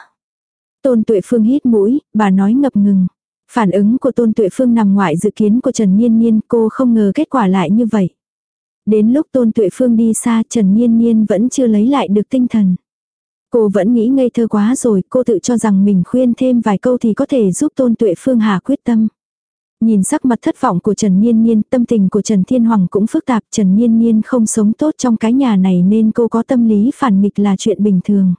Tôn Tuệ Phương hít mũi, bà nói ngập ngừng. Phản ứng của Tôn Tuệ Phương nằm ngoài dự kiến của Trần Nhiên Nhiên, cô không ngờ kết quả lại như vậy. Đến lúc Tôn Tuệ Phương đi xa Trần Nhiên Nhiên vẫn chưa lấy lại được tinh thần. Cô vẫn nghĩ ngây thơ quá rồi, cô tự cho rằng mình khuyên thêm vài câu thì có thể giúp Tôn Tuệ Phương hạ quyết tâm. Nhìn sắc mặt thất vọng của Trần Niên Niên, tâm tình của Trần Thiên Hoàng cũng phức tạp, Trần Niên Niên không sống tốt trong cái nhà này nên cô có tâm lý phản nghịch là chuyện bình thường.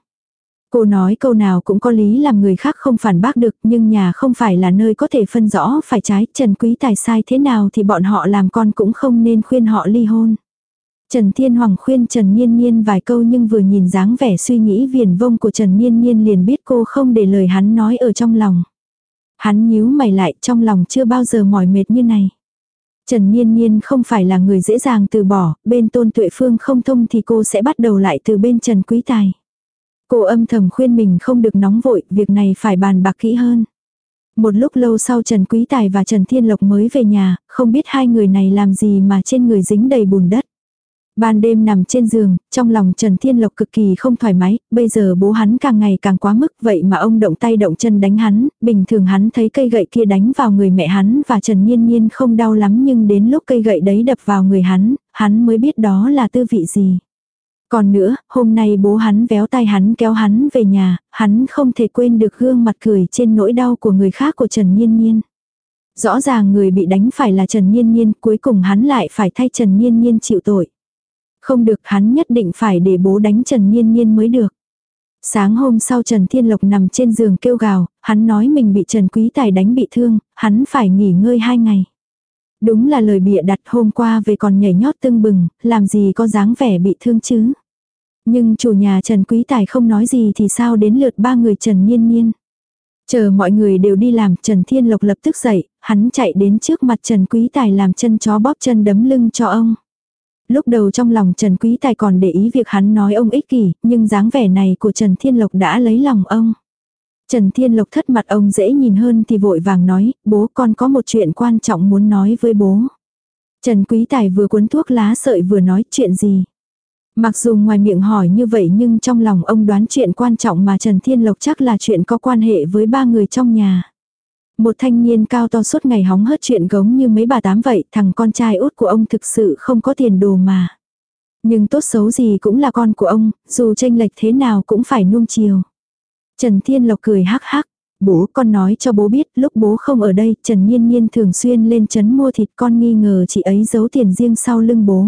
Cô nói câu nào cũng có lý làm người khác không phản bác được nhưng nhà không phải là nơi có thể phân rõ phải trái Trần Quý Tài sai thế nào thì bọn họ làm con cũng không nên khuyên họ ly hôn. Trần Thiên Hoàng khuyên Trần Niên Niên vài câu nhưng vừa nhìn dáng vẻ suy nghĩ viền vông của Trần Niên Niên liền biết cô không để lời hắn nói ở trong lòng. Hắn nhíu mày lại trong lòng chưa bao giờ mỏi mệt như này. Trần Niên Niên không phải là người dễ dàng từ bỏ, bên tôn tuệ phương không thông thì cô sẽ bắt đầu lại từ bên Trần Quý Tài. Cô âm thầm khuyên mình không được nóng vội, việc này phải bàn bạc kỹ hơn. Một lúc lâu sau Trần Quý Tài và Trần Thiên Lộc mới về nhà, không biết hai người này làm gì mà trên người dính đầy bùn đất. Ban đêm nằm trên giường, trong lòng Trần Thiên Lộc cực kỳ không thoải mái, bây giờ bố hắn càng ngày càng quá mức vậy mà ông động tay động chân đánh hắn, bình thường hắn thấy cây gậy kia đánh vào người mẹ hắn và Trần Nhiên Nhiên không đau lắm nhưng đến lúc cây gậy đấy đập vào người hắn, hắn mới biết đó là tư vị gì. Còn nữa, hôm nay bố hắn véo tay hắn kéo hắn về nhà, hắn không thể quên được gương mặt cười trên nỗi đau của người khác của Trần Nhiên Nhiên. Rõ ràng người bị đánh phải là Trần Nhiên Nhiên, cuối cùng hắn lại phải thay Trần Nhiên Nhiên chịu tội. Không được hắn nhất định phải để bố đánh Trần Nhiên Nhiên mới được. Sáng hôm sau Trần Thiên Lộc nằm trên giường kêu gào, hắn nói mình bị Trần Quý Tài đánh bị thương, hắn phải nghỉ ngơi hai ngày. Đúng là lời bịa đặt hôm qua về còn nhảy nhót tưng bừng, làm gì có dáng vẻ bị thương chứ. Nhưng chủ nhà Trần Quý Tài không nói gì thì sao đến lượt ba người Trần Niên Niên. Chờ mọi người đều đi làm, Trần Thiên Lộc lập tức dậy, hắn chạy đến trước mặt Trần Quý Tài làm chân chó bóp chân đấm lưng cho ông. Lúc đầu trong lòng Trần Quý Tài còn để ý việc hắn nói ông ích kỷ, nhưng dáng vẻ này của Trần Thiên Lộc đã lấy lòng ông. Trần Thiên Lộc thất mặt ông dễ nhìn hơn thì vội vàng nói, bố con có một chuyện quan trọng muốn nói với bố. Trần Quý Tài vừa cuốn thuốc lá sợi vừa nói chuyện gì. Mặc dù ngoài miệng hỏi như vậy nhưng trong lòng ông đoán chuyện quan trọng mà Trần Thiên Lộc chắc là chuyện có quan hệ với ba người trong nhà. Một thanh niên cao to suốt ngày hóng hớt chuyện gống như mấy bà tám vậy, thằng con trai út của ông thực sự không có tiền đồ mà. Nhưng tốt xấu gì cũng là con của ông, dù tranh lệch thế nào cũng phải nuông chiều. Trần Thiên Lộc cười hắc hắc. Bố con nói cho bố biết lúc bố không ở đây Trần Nhiên Nhiên thường xuyên lên trấn mua thịt con nghi ngờ chị ấy giấu tiền riêng sau lưng bố.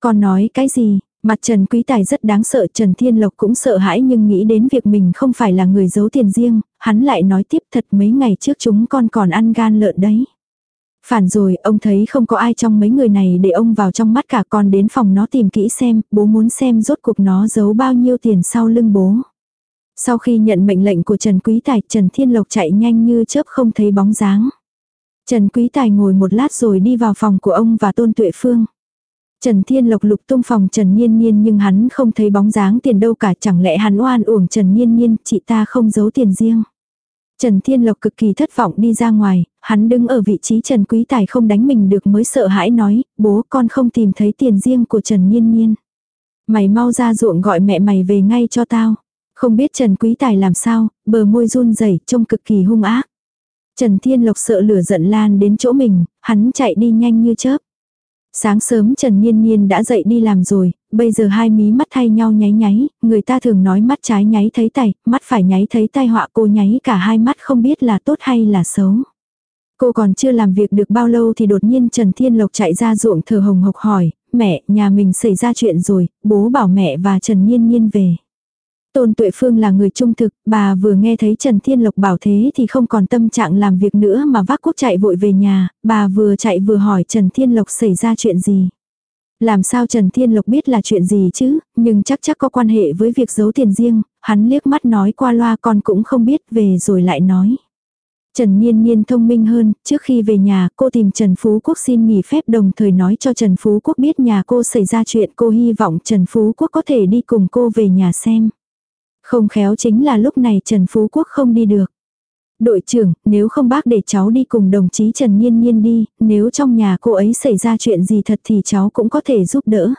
Con nói cái gì? Mặt Trần Quý Tài rất đáng sợ Trần Thiên Lộc cũng sợ hãi nhưng nghĩ đến việc mình không phải là người giấu tiền riêng, hắn lại nói tiếp thật mấy ngày trước chúng con còn ăn gan lợn đấy. Phản rồi, ông thấy không có ai trong mấy người này để ông vào trong mắt cả con đến phòng nó tìm kỹ xem, bố muốn xem rốt cuộc nó giấu bao nhiêu tiền sau lưng bố. Sau khi nhận mệnh lệnh của Trần Quý Tài, Trần Thiên Lộc chạy nhanh như chớp không thấy bóng dáng. Trần Quý Tài ngồi một lát rồi đi vào phòng của ông và Tôn Tuệ Phương. Trần Thiên Lộc lục tung phòng Trần Nhiên Nhiên nhưng hắn không thấy bóng dáng tiền đâu cả chẳng lẽ hắn oan uổng Trần Nhiên Nhiên, chị ta không giấu tiền riêng. Trần Thiên Lộc cực kỳ thất vọng đi ra ngoài, hắn đứng ở vị trí Trần Quý Tài không đánh mình được mới sợ hãi nói, bố con không tìm thấy tiền riêng của Trần Nhiên Nhiên. Mày mau ra ruộng gọi mẹ mày về ngay cho tao. Không biết Trần Quý Tài làm sao, bờ môi run rẩy trông cực kỳ hung ác. Trần Thiên Lộc sợ lửa giận lan đến chỗ mình, hắn chạy đi nhanh như chớp. Sáng sớm Trần Niên Niên đã dậy đi làm rồi, bây giờ hai mí mắt thay nhau nháy nháy, người ta thường nói mắt trái nháy thấy tay, mắt phải nháy thấy tai họa cô nháy cả hai mắt không biết là tốt hay là xấu. Cô còn chưa làm việc được bao lâu thì đột nhiên Trần Thiên Lộc chạy ra ruộng thờ hồng hộc hỏi, mẹ, nhà mình xảy ra chuyện rồi, bố bảo mẹ và Trần Niên Niên về. Tôn Tuệ Phương là người trung thực, bà vừa nghe thấy Trần Thiên Lộc bảo thế thì không còn tâm trạng làm việc nữa mà vác quốc chạy vội về nhà, bà vừa chạy vừa hỏi Trần Thiên Lộc xảy ra chuyện gì. Làm sao Trần Thiên Lộc biết là chuyện gì chứ, nhưng chắc chắc có quan hệ với việc giấu tiền riêng, hắn liếc mắt nói qua loa con cũng không biết về rồi lại nói. Trần Niên Niên thông minh hơn, trước khi về nhà cô tìm Trần Phú Quốc xin nghỉ phép đồng thời nói cho Trần Phú Quốc biết nhà cô xảy ra chuyện cô hy vọng Trần Phú Quốc có thể đi cùng cô về nhà xem. Không khéo chính là lúc này Trần Phú Quốc không đi được. Đội trưởng, nếu không bác để cháu đi cùng đồng chí Trần Nhiên Nhiên đi, nếu trong nhà cô ấy xảy ra chuyện gì thật thì cháu cũng có thể giúp đỡ.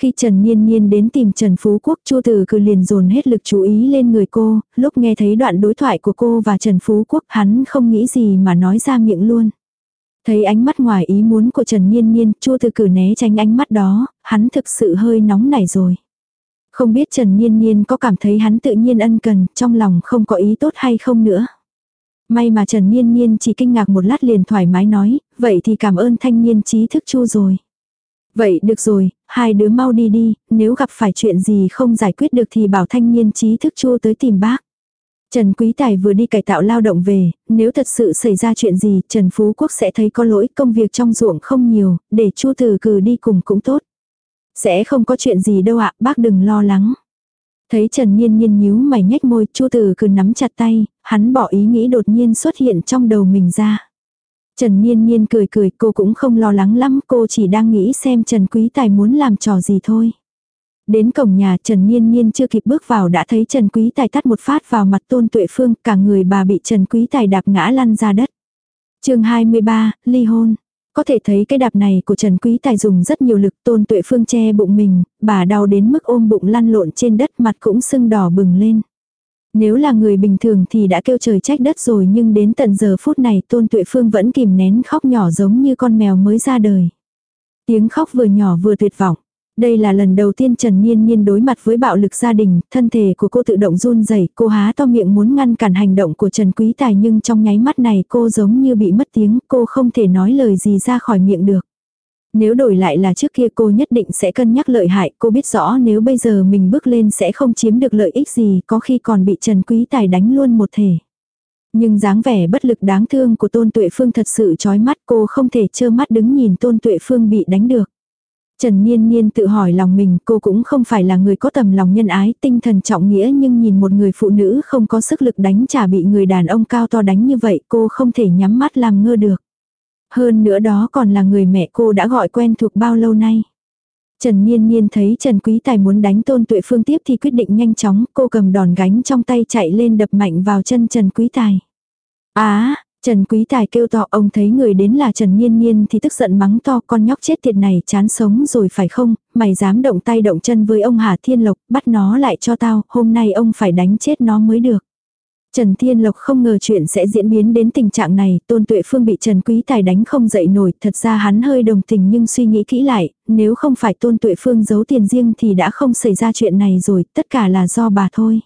Khi Trần Nhiên Nhiên đến tìm Trần Phú Quốc Chu Tử cứ liền dồn hết lực chú ý lên người cô, lúc nghe thấy đoạn đối thoại của cô và Trần Phú Quốc hắn không nghĩ gì mà nói ra miệng luôn. Thấy ánh mắt ngoài ý muốn của Trần Nhiên Nhiên, Chu Tử cử né tránh ánh mắt đó, hắn thực sự hơi nóng nảy rồi. Không biết Trần Niên Niên có cảm thấy hắn tự nhiên ân cần, trong lòng không có ý tốt hay không nữa. May mà Trần Niên Niên chỉ kinh ngạc một lát liền thoải mái nói, vậy thì cảm ơn thanh niên trí thức chu rồi. Vậy được rồi, hai đứa mau đi đi, nếu gặp phải chuyện gì không giải quyết được thì bảo thanh niên trí thức chu tới tìm bác. Trần Quý Tài vừa đi cải tạo lao động về, nếu thật sự xảy ra chuyện gì, Trần Phú Quốc sẽ thấy có lỗi công việc trong ruộng không nhiều, để Chu từ cử đi cùng cũng tốt. Sẽ không có chuyện gì đâu ạ, bác đừng lo lắng. Thấy Trần Nhiên Nhiên nhíu mày nhếch môi, Chu Tử cứ nắm chặt tay, hắn bỏ ý nghĩ đột nhiên xuất hiện trong đầu mình ra. Trần Nhiên Nhiên cười cười, cô cũng không lo lắng lắm, cô chỉ đang nghĩ xem Trần Quý Tài muốn làm trò gì thôi. Đến cổng nhà Trần Nhiên Nhiên chưa kịp bước vào đã thấy Trần Quý Tài tắt một phát vào mặt Tôn Tuệ Phương, cả người bà bị Trần Quý Tài đạp ngã lăn ra đất. chương 23, ly hôn. Có thể thấy cái đạp này của Trần Quý Tài dùng rất nhiều lực tôn tuệ phương che bụng mình, bà đau đến mức ôm bụng lăn lộn trên đất mặt cũng sưng đỏ bừng lên. Nếu là người bình thường thì đã kêu trời trách đất rồi nhưng đến tận giờ phút này tôn tuệ phương vẫn kìm nén khóc nhỏ giống như con mèo mới ra đời. Tiếng khóc vừa nhỏ vừa tuyệt vọng. Đây là lần đầu tiên Trần Niên Niên đối mặt với bạo lực gia đình, thân thể của cô tự động run rẩy, cô há to miệng muốn ngăn cản hành động của Trần Quý Tài nhưng trong nháy mắt này cô giống như bị mất tiếng, cô không thể nói lời gì ra khỏi miệng được. Nếu đổi lại là trước kia cô nhất định sẽ cân nhắc lợi hại, cô biết rõ nếu bây giờ mình bước lên sẽ không chiếm được lợi ích gì, có khi còn bị Trần Quý Tài đánh luôn một thể. Nhưng dáng vẻ bất lực đáng thương của Tôn Tuệ Phương thật sự chói mắt cô không thể trơ mắt đứng nhìn Tôn Tuệ Phương bị đánh được. Trần Niên Niên tự hỏi lòng mình cô cũng không phải là người có tầm lòng nhân ái tinh thần trọng nghĩa nhưng nhìn một người phụ nữ không có sức lực đánh trả bị người đàn ông cao to đánh như vậy cô không thể nhắm mắt làm ngơ được. Hơn nữa đó còn là người mẹ cô đã gọi quen thuộc bao lâu nay. Trần Niên Niên thấy Trần Quý Tài muốn đánh Tôn Tuệ Phương tiếp thì quyết định nhanh chóng, cô cầm đòn gánh trong tay chạy lên đập mạnh vào chân Trần Quý Tài. Á, Trần Quý Tài kêu to ông thấy người đến là Trần Niên Niên thì tức giận mắng to con nhóc chết tiệt này chán sống rồi phải không, mày dám động tay động chân với ông Hà Thiên Lộc, bắt nó lại cho tao, hôm nay ông phải đánh chết nó mới được. Trần Thiên Lộc không ngờ chuyện sẽ diễn biến đến tình trạng này, Tôn Tuệ Phương bị Trần Quý Tài đánh không dậy nổi, thật ra hắn hơi đồng tình nhưng suy nghĩ kỹ lại, nếu không phải Tôn Tuệ Phương giấu tiền riêng thì đã không xảy ra chuyện này rồi, tất cả là do bà thôi.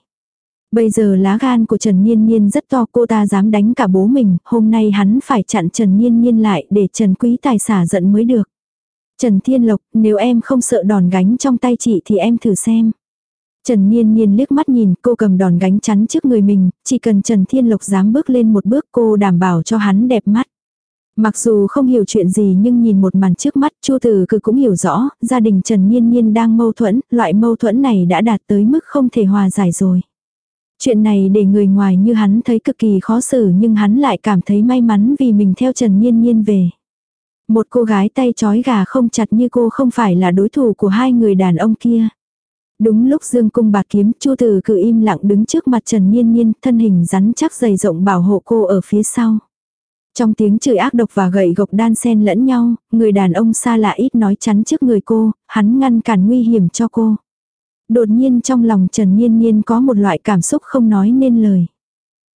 Bây giờ lá gan của Trần Nhiên Nhiên rất to cô ta dám đánh cả bố mình, hôm nay hắn phải chặn Trần Nhiên Nhiên lại để Trần Quý Tài xả giận mới được. Trần Thiên Lộc, nếu em không sợ đòn gánh trong tay chị thì em thử xem. Trần Nhiên Nhiên liếc mắt nhìn cô cầm đòn gánh chắn trước người mình, chỉ cần Trần Thiên Lộc dám bước lên một bước cô đảm bảo cho hắn đẹp mắt. Mặc dù không hiểu chuyện gì nhưng nhìn một màn trước mắt Chu Tử Cử cũng hiểu rõ, gia đình Trần Nhiên Nhiên đang mâu thuẫn, loại mâu thuẫn này đã đạt tới mức không thể hòa giải rồi. Chuyện này để người ngoài như hắn thấy cực kỳ khó xử nhưng hắn lại cảm thấy may mắn vì mình theo Trần Nhiên Nhiên về. Một cô gái tay chói gà không chặt như cô không phải là đối thủ của hai người đàn ông kia. Đúng lúc dương cung bạc kiếm, Chu Tử cự im lặng đứng trước mặt Trần Nhiên Nhiên, thân hình rắn chắc dày rộng bảo hộ cô ở phía sau. Trong tiếng chửi ác độc và gậy gộc đan xen lẫn nhau, người đàn ông xa lạ ít nói chắn trước người cô, hắn ngăn cản nguy hiểm cho cô. Đột nhiên trong lòng Trần Niên Niên có một loại cảm xúc không nói nên lời.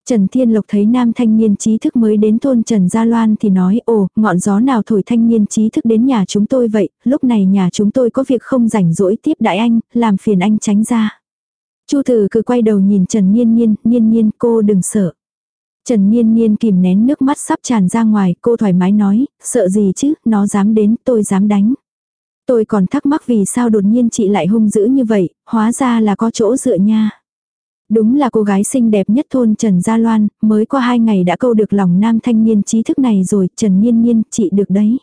Trần Thiên Lộc thấy nam thanh niên trí thức mới đến thôn Trần Gia Loan thì nói ồ, ngọn gió nào thổi thanh niên trí thức đến nhà chúng tôi vậy, lúc này nhà chúng tôi có việc không rảnh rỗi tiếp đại anh, làm phiền anh tránh ra. Chu Tử cứ quay đầu nhìn Trần Niên Niên, Niên Niên cô đừng sợ. Trần Niên Niên kìm nén nước mắt sắp tràn ra ngoài, cô thoải mái nói, sợ gì chứ, nó dám đến, tôi dám đánh. Tôi còn thắc mắc vì sao đột nhiên chị lại hung dữ như vậy, hóa ra là có chỗ dựa nha. Đúng là cô gái xinh đẹp nhất thôn Trần Gia Loan, mới qua hai ngày đã câu được lòng nam thanh niên trí thức này rồi, Trần Niên Niên, chị được đấy.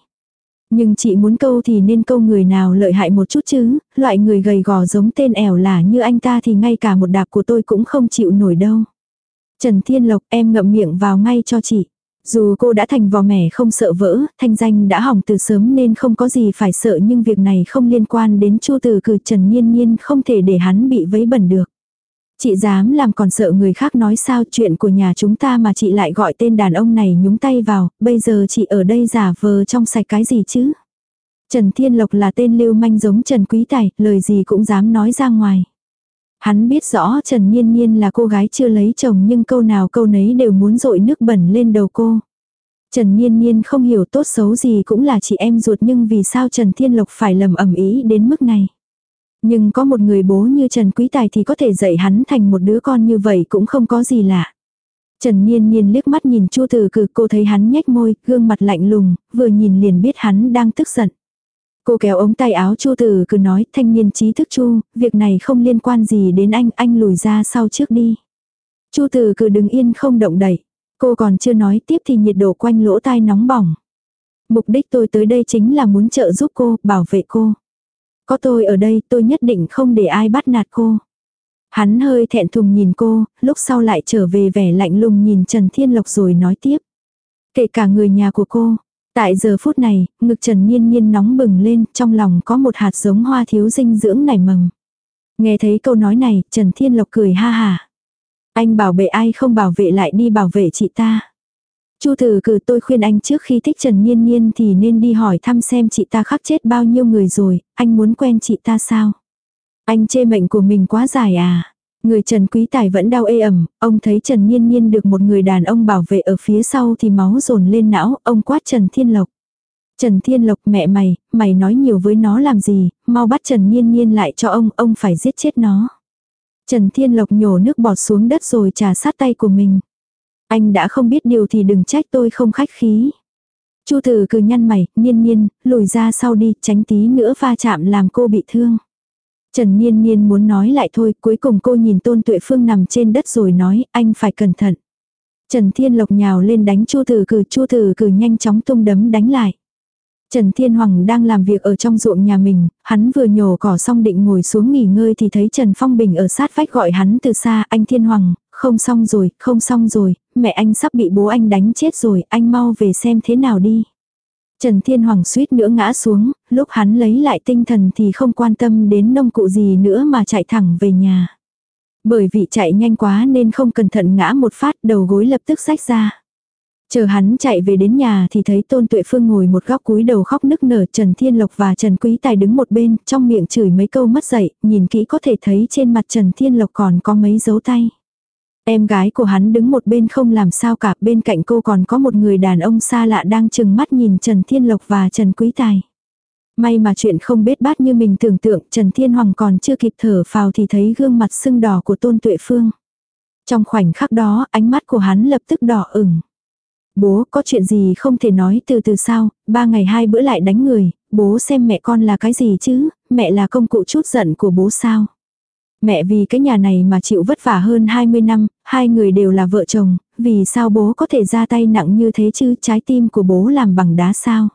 Nhưng chị muốn câu thì nên câu người nào lợi hại một chút chứ, loại người gầy gò giống tên ẻo là như anh ta thì ngay cả một đạp của tôi cũng không chịu nổi đâu. Trần Thiên Lộc em ngậm miệng vào ngay cho chị. Dù cô đã thành vò mẻ không sợ vỡ, thanh danh đã hỏng từ sớm nên không có gì phải sợ nhưng việc này không liên quan đến chu từ cử Trần Nhiên Nhiên không thể để hắn bị vấy bẩn được. Chị dám làm còn sợ người khác nói sao chuyện của nhà chúng ta mà chị lại gọi tên đàn ông này nhúng tay vào, bây giờ chị ở đây giả vờ trong sạch cái gì chứ? Trần Thiên Lộc là tên lưu manh giống Trần Quý Tài, lời gì cũng dám nói ra ngoài. Hắn biết rõ Trần Nhiên Nhiên là cô gái chưa lấy chồng nhưng câu nào câu nấy đều muốn dội nước bẩn lên đầu cô. Trần Nhiên Nhiên không hiểu tốt xấu gì cũng là chị em ruột nhưng vì sao Trần Thiên Lộc phải lầm ẩm ý đến mức này. Nhưng có một người bố như Trần Quý Tài thì có thể dạy hắn thành một đứa con như vậy cũng không có gì lạ. Trần Niên Niên liếc mắt nhìn Chu Tử Cử, cô thấy hắn nhếch môi, gương mặt lạnh lùng, vừa nhìn liền biết hắn đang tức giận. Cô kéo ống tay áo Chu Tử cứ nói, thanh niên trí thức Chu, việc này không liên quan gì đến anh, anh lùi ra sau trước đi. Chu Tử cứ đứng yên không động đậy. Cô còn chưa nói tiếp thì nhiệt độ quanh lỗ tai nóng bỏng. Mục đích tôi tới đây chính là muốn trợ giúp cô, bảo vệ cô. Có tôi ở đây tôi nhất định không để ai bắt nạt cô. Hắn hơi thẹn thùng nhìn cô, lúc sau lại trở về vẻ lạnh lùng nhìn Trần Thiên Lộc rồi nói tiếp. Kể cả người nhà của cô. Tại giờ phút này, ngực Trần Nhiên Nhiên nóng bừng lên, trong lòng có một hạt giống hoa thiếu dinh dưỡng nảy mầm. Nghe thấy câu nói này, Trần Thiên Lộc cười ha hà. Anh bảo vệ ai không bảo vệ lại đi bảo vệ chị ta. Chu Tử cử tôi khuyên anh trước khi thích Trần Nhiên Nhiên thì nên đi hỏi thăm xem chị ta khắc chết bao nhiêu người rồi, anh muốn quen chị ta sao? Anh chê mệnh của mình quá dài à? Người Trần Quý Tài vẫn đau ê ẩm, ông thấy Trần Nhiên Nhiên được một người đàn ông bảo vệ ở phía sau thì máu dồn lên não, ông quát Trần Thiên Lộc. Trần Thiên Lộc mẹ mày, mày nói nhiều với nó làm gì, mau bắt Trần Nhiên Nhiên lại cho ông, ông phải giết chết nó. Trần Thiên Lộc nhổ nước bọt xuống đất rồi trà sát tay của mình. Anh đã không biết điều thì đừng trách tôi không khách khí. Chu tử cười nhăn mày, niên niên, lùi ra sau đi, tránh tí nữa va chạm làm cô bị thương. Trần Niên Niên muốn nói lại thôi, cuối cùng cô nhìn Tôn Tuệ Phương nằm trên đất rồi nói, anh phải cẩn thận. Trần Thiên Lộc nhào lên đánh Chu Tử Cử, Chu Tử Cử nhanh chóng tung đấm đánh lại. Trần Thiên Hoàng đang làm việc ở trong ruộng nhà mình, hắn vừa nhổ cỏ xong định ngồi xuống nghỉ ngơi thì thấy Trần Phong Bình ở sát vách gọi hắn từ xa, anh Thiên Hoàng, không xong rồi, không xong rồi, mẹ anh sắp bị bố anh đánh chết rồi, anh mau về xem thế nào đi. Trần Thiên Hoàng suýt nữa ngã xuống, lúc hắn lấy lại tinh thần thì không quan tâm đến nông cụ gì nữa mà chạy thẳng về nhà. Bởi vì chạy nhanh quá nên không cẩn thận ngã một phát đầu gối lập tức rách ra. Chờ hắn chạy về đến nhà thì thấy Tôn Tuệ Phương ngồi một góc cúi đầu khóc nức nở Trần Thiên Lộc và Trần Quý Tài đứng một bên, trong miệng chửi mấy câu mất dậy, nhìn kỹ có thể thấy trên mặt Trần Thiên Lộc còn có mấy dấu tay. Em gái của hắn đứng một bên không làm sao cả, bên cạnh cô còn có một người đàn ông xa lạ đang chừng mắt nhìn Trần Thiên Lộc và Trần Quý Tài. May mà chuyện không bết bát như mình tưởng tượng, Trần Thiên Hoàng còn chưa kịp thở phào thì thấy gương mặt sưng đỏ của Tôn Tuệ Phương. Trong khoảnh khắc đó, ánh mắt của hắn lập tức đỏ ửng. Bố, có chuyện gì không thể nói từ từ sao, ba ngày hai bữa lại đánh người, bố xem mẹ con là cái gì chứ, mẹ là công cụ chút giận của bố sao. Mẹ vì cái nhà này mà chịu vất vả hơn 20 năm, hai người đều là vợ chồng, vì sao bố có thể ra tay nặng như thế chứ trái tim của bố làm bằng đá sao.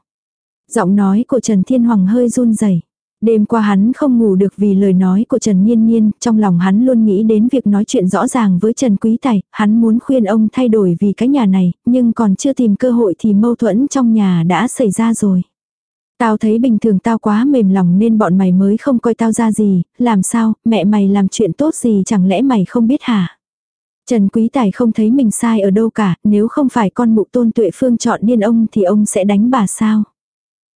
Giọng nói của Trần Thiên Hoàng hơi run rẩy. Đêm qua hắn không ngủ được vì lời nói của Trần Nhiên Nhiên, trong lòng hắn luôn nghĩ đến việc nói chuyện rõ ràng với Trần Quý Tài, hắn muốn khuyên ông thay đổi vì cái nhà này, nhưng còn chưa tìm cơ hội thì mâu thuẫn trong nhà đã xảy ra rồi. Tao thấy bình thường tao quá mềm lòng nên bọn mày mới không coi tao ra gì, làm sao, mẹ mày làm chuyện tốt gì chẳng lẽ mày không biết hả? Trần Quý Tài không thấy mình sai ở đâu cả, nếu không phải con mụ tôn tuệ phương chọn điên ông thì ông sẽ đánh bà sao?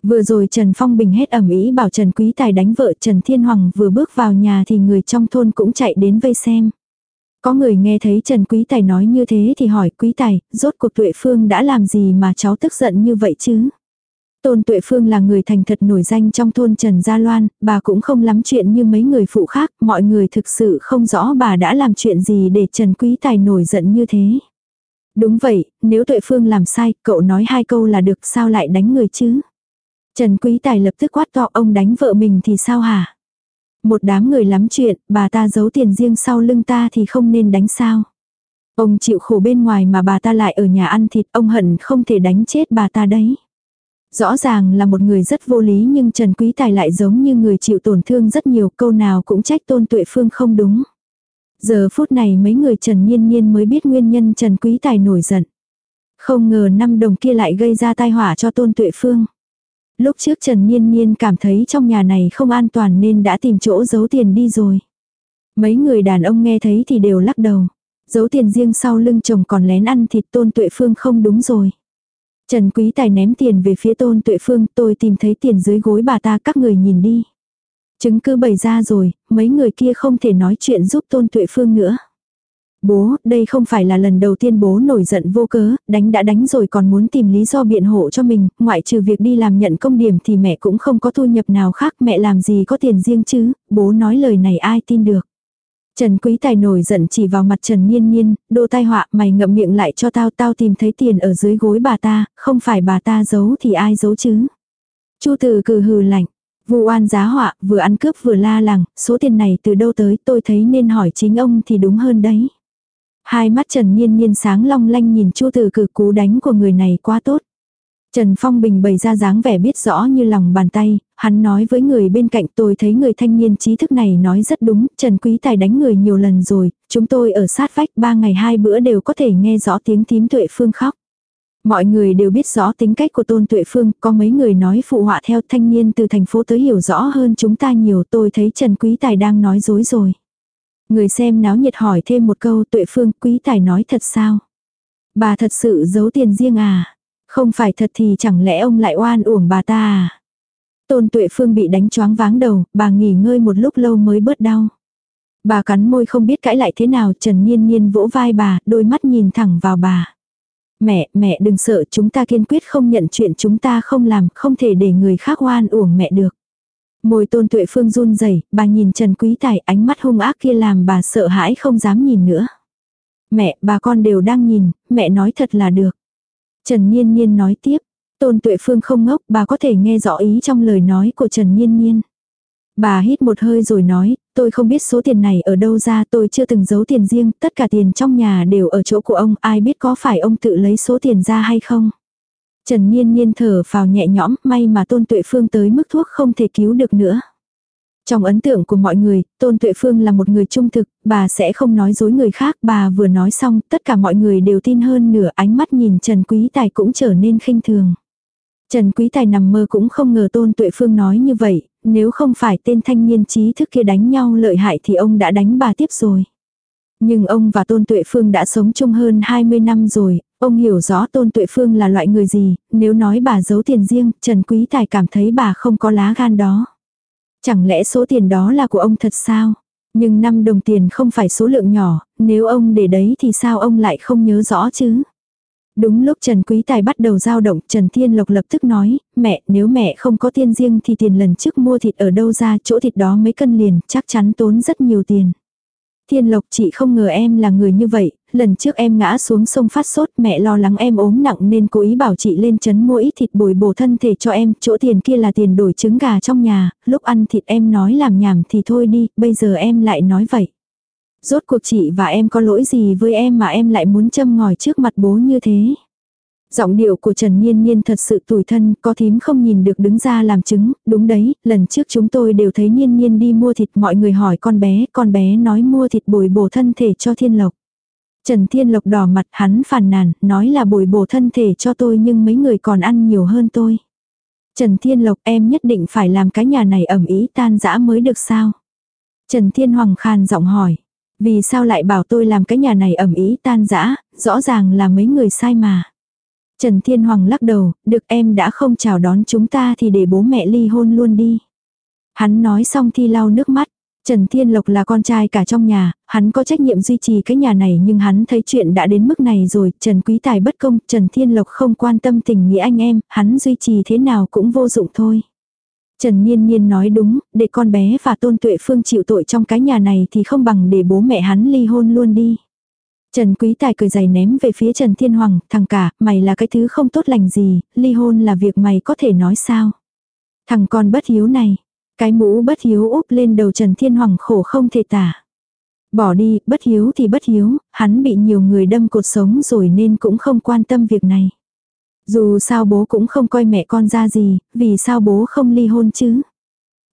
Vừa rồi Trần Phong Bình hết ẩm ý bảo Trần Quý Tài đánh vợ Trần Thiên Hoàng vừa bước vào nhà thì người trong thôn cũng chạy đến vây xem. Có người nghe thấy Trần Quý Tài nói như thế thì hỏi Quý Tài, rốt cuộc Tuệ Phương đã làm gì mà cháu tức giận như vậy chứ? Tôn Tuệ Phương là người thành thật nổi danh trong thôn Trần Gia Loan, bà cũng không lắm chuyện như mấy người phụ khác, mọi người thực sự không rõ bà đã làm chuyện gì để Trần Quý Tài nổi giận như thế. Đúng vậy, nếu Tuệ Phương làm sai, cậu nói hai câu là được sao lại đánh người chứ? Trần Quý Tài lập tức quát to ông đánh vợ mình thì sao hả? Một đám người lắm chuyện, bà ta giấu tiền riêng sau lưng ta thì không nên đánh sao? Ông chịu khổ bên ngoài mà bà ta lại ở nhà ăn thịt, ông hận không thể đánh chết bà ta đấy. Rõ ràng là một người rất vô lý nhưng Trần Quý Tài lại giống như người chịu tổn thương rất nhiều, câu nào cũng trách tôn tuệ phương không đúng. Giờ phút này mấy người Trần Nhiên Nhiên mới biết nguyên nhân Trần Quý Tài nổi giận. Không ngờ năm đồng kia lại gây ra tai họa cho tôn tuệ phương. Lúc trước Trần Nhiên Nhiên cảm thấy trong nhà này không an toàn nên đã tìm chỗ giấu tiền đi rồi. Mấy người đàn ông nghe thấy thì đều lắc đầu. Giấu tiền riêng sau lưng chồng còn lén ăn thịt tôn tuệ phương không đúng rồi. Trần Quý Tài ném tiền về phía tôn tuệ phương tôi tìm thấy tiền dưới gối bà ta các người nhìn đi. Chứng cứ bày ra rồi, mấy người kia không thể nói chuyện giúp tôn tuệ phương nữa. Bố, đây không phải là lần đầu tiên bố nổi giận vô cớ, đánh đã đánh rồi còn muốn tìm lý do biện hộ cho mình, ngoại trừ việc đi làm nhận công điểm thì mẹ cũng không có thu nhập nào khác, mẹ làm gì có tiền riêng chứ, bố nói lời này ai tin được. Trần Quý Tài nổi giận chỉ vào mặt Trần Niên Niên, đô tai họa mày ngậm miệng lại cho tao, tao tìm thấy tiền ở dưới gối bà ta, không phải bà ta giấu thì ai giấu chứ. Chu Tử cừ hừ lạnh, vu oan giá họa, vừa ăn cướp vừa la làng, số tiền này từ đâu tới tôi thấy nên hỏi chính ông thì đúng hơn đấy. Hai mắt Trần Niên Niên sáng long lanh nhìn Chu Tử cử cú đánh của người này quá tốt. Trần Phong Bình bày ra dáng vẻ biết rõ như lòng bàn tay, hắn nói với người bên cạnh tôi thấy người thanh niên trí thức này nói rất đúng, Trần Quý Tài đánh người nhiều lần rồi, chúng tôi ở sát vách ba ngày hai bữa đều có thể nghe rõ tiếng tím tuệ phương khóc. Mọi người đều biết rõ tính cách của Tôn Tuệ Phương, có mấy người nói phụ họa theo thanh niên từ thành phố tới hiểu rõ hơn chúng ta nhiều tôi thấy Trần Quý Tài đang nói dối rồi. Người xem náo nhiệt hỏi thêm một câu Tuệ Phương Quý Tài nói thật sao? Bà thật sự giấu tiền riêng à? Không phải thật thì chẳng lẽ ông lại oan uổng bà ta à? Tôn Tuệ Phương bị đánh choáng váng đầu, bà nghỉ ngơi một lúc lâu mới bớt đau. Bà cắn môi không biết cãi lại thế nào, Trần Niên Niên vỗ vai bà, đôi mắt nhìn thẳng vào bà. Mẹ, mẹ đừng sợ, chúng ta kiên quyết không nhận chuyện chúng ta không làm, không thể để người khác oan uổng mẹ được. Môi tôn tuệ phương run rẩy bà nhìn Trần Quý Tài ánh mắt hung ác kia làm bà sợ hãi không dám nhìn nữa. Mẹ, bà con đều đang nhìn, mẹ nói thật là được. Trần Nhiên Nhiên nói tiếp, Tôn Tuệ Phương không ngốc, bà có thể nghe rõ ý trong lời nói của Trần Nhiên Nhiên. Bà hít một hơi rồi nói, tôi không biết số tiền này ở đâu ra, tôi chưa từng giấu tiền riêng, tất cả tiền trong nhà đều ở chỗ của ông, ai biết có phải ông tự lấy số tiền ra hay không. Trần Nhiên Nhiên thở vào nhẹ nhõm, may mà Tôn Tuệ Phương tới mức thuốc không thể cứu được nữa. Trong ấn tượng của mọi người, Tôn Tuệ Phương là một người trung thực, bà sẽ không nói dối người khác, bà vừa nói xong, tất cả mọi người đều tin hơn nửa ánh mắt nhìn Trần Quý Tài cũng trở nên khinh thường. Trần Quý Tài nằm mơ cũng không ngờ Tôn Tuệ Phương nói như vậy, nếu không phải tên thanh niên trí thức kia đánh nhau lợi hại thì ông đã đánh bà tiếp rồi. Nhưng ông và Tôn Tuệ Phương đã sống chung hơn 20 năm rồi, ông hiểu rõ Tôn Tuệ Phương là loại người gì, nếu nói bà giấu tiền riêng, Trần Quý Tài cảm thấy bà không có lá gan đó. Chẳng lẽ số tiền đó là của ông thật sao? Nhưng 5 đồng tiền không phải số lượng nhỏ, nếu ông để đấy thì sao ông lại không nhớ rõ chứ? Đúng lúc Trần Quý Tài bắt đầu giao động, Trần Thiên Lộc lập tức nói, mẹ, nếu mẹ không có tiền riêng thì tiền lần trước mua thịt ở đâu ra, chỗ thịt đó mấy cân liền, chắc chắn tốn rất nhiều tiền. Thiên Lộc chị không ngờ em là người như vậy, lần trước em ngã xuống sông phát sốt mẹ lo lắng em ốm nặng nên cố ý bảo chị lên chấn mua ít thịt bồi bổ thân thể cho em, chỗ tiền kia là tiền đổi trứng gà trong nhà, lúc ăn thịt em nói làm nhảm thì thôi đi, bây giờ em lại nói vậy. Rốt cuộc chị và em có lỗi gì với em mà em lại muốn châm ngòi trước mặt bố như thế. Giọng điệu của Trần Niên Niên thật sự tủi thân, có thím không nhìn được đứng ra làm chứng, đúng đấy, lần trước chúng tôi đều thấy Niên Niên đi mua thịt mọi người hỏi con bé, con bé nói mua thịt bồi bổ thân thể cho Thiên Lộc. Trần Thiên Lộc đỏ mặt hắn phàn nàn, nói là bồi bổ thân thể cho tôi nhưng mấy người còn ăn nhiều hơn tôi. Trần Thiên Lộc em nhất định phải làm cái nhà này ẩm ý tan dã mới được sao? Trần Thiên Hoàng khan giọng hỏi, vì sao lại bảo tôi làm cái nhà này ẩm ý tan dã rõ ràng là mấy người sai mà. Trần Thiên Hoàng lắc đầu, được em đã không chào đón chúng ta thì để bố mẹ ly hôn luôn đi. Hắn nói xong thì lau nước mắt, Trần Thiên Lộc là con trai cả trong nhà, hắn có trách nhiệm duy trì cái nhà này nhưng hắn thấy chuyện đã đến mức này rồi, Trần Quý Tài bất công, Trần Thiên Lộc không quan tâm tình nghĩa anh em, hắn duy trì thế nào cũng vô dụng thôi. Trần Niên Niên nói đúng, để con bé và Tôn Tuệ Phương chịu tội trong cái nhà này thì không bằng để bố mẹ hắn ly hôn luôn đi. Trần Quý Tài cười dày ném về phía Trần Thiên Hoàng, thằng cả, mày là cái thứ không tốt lành gì, ly hôn là việc mày có thể nói sao. Thằng con bất hiếu này, cái mũ bất hiếu úp lên đầu Trần Thiên Hoàng khổ không thể tả. Bỏ đi, bất hiếu thì bất hiếu, hắn bị nhiều người đâm cột sống rồi nên cũng không quan tâm việc này. Dù sao bố cũng không coi mẹ con ra gì, vì sao bố không ly hôn chứ?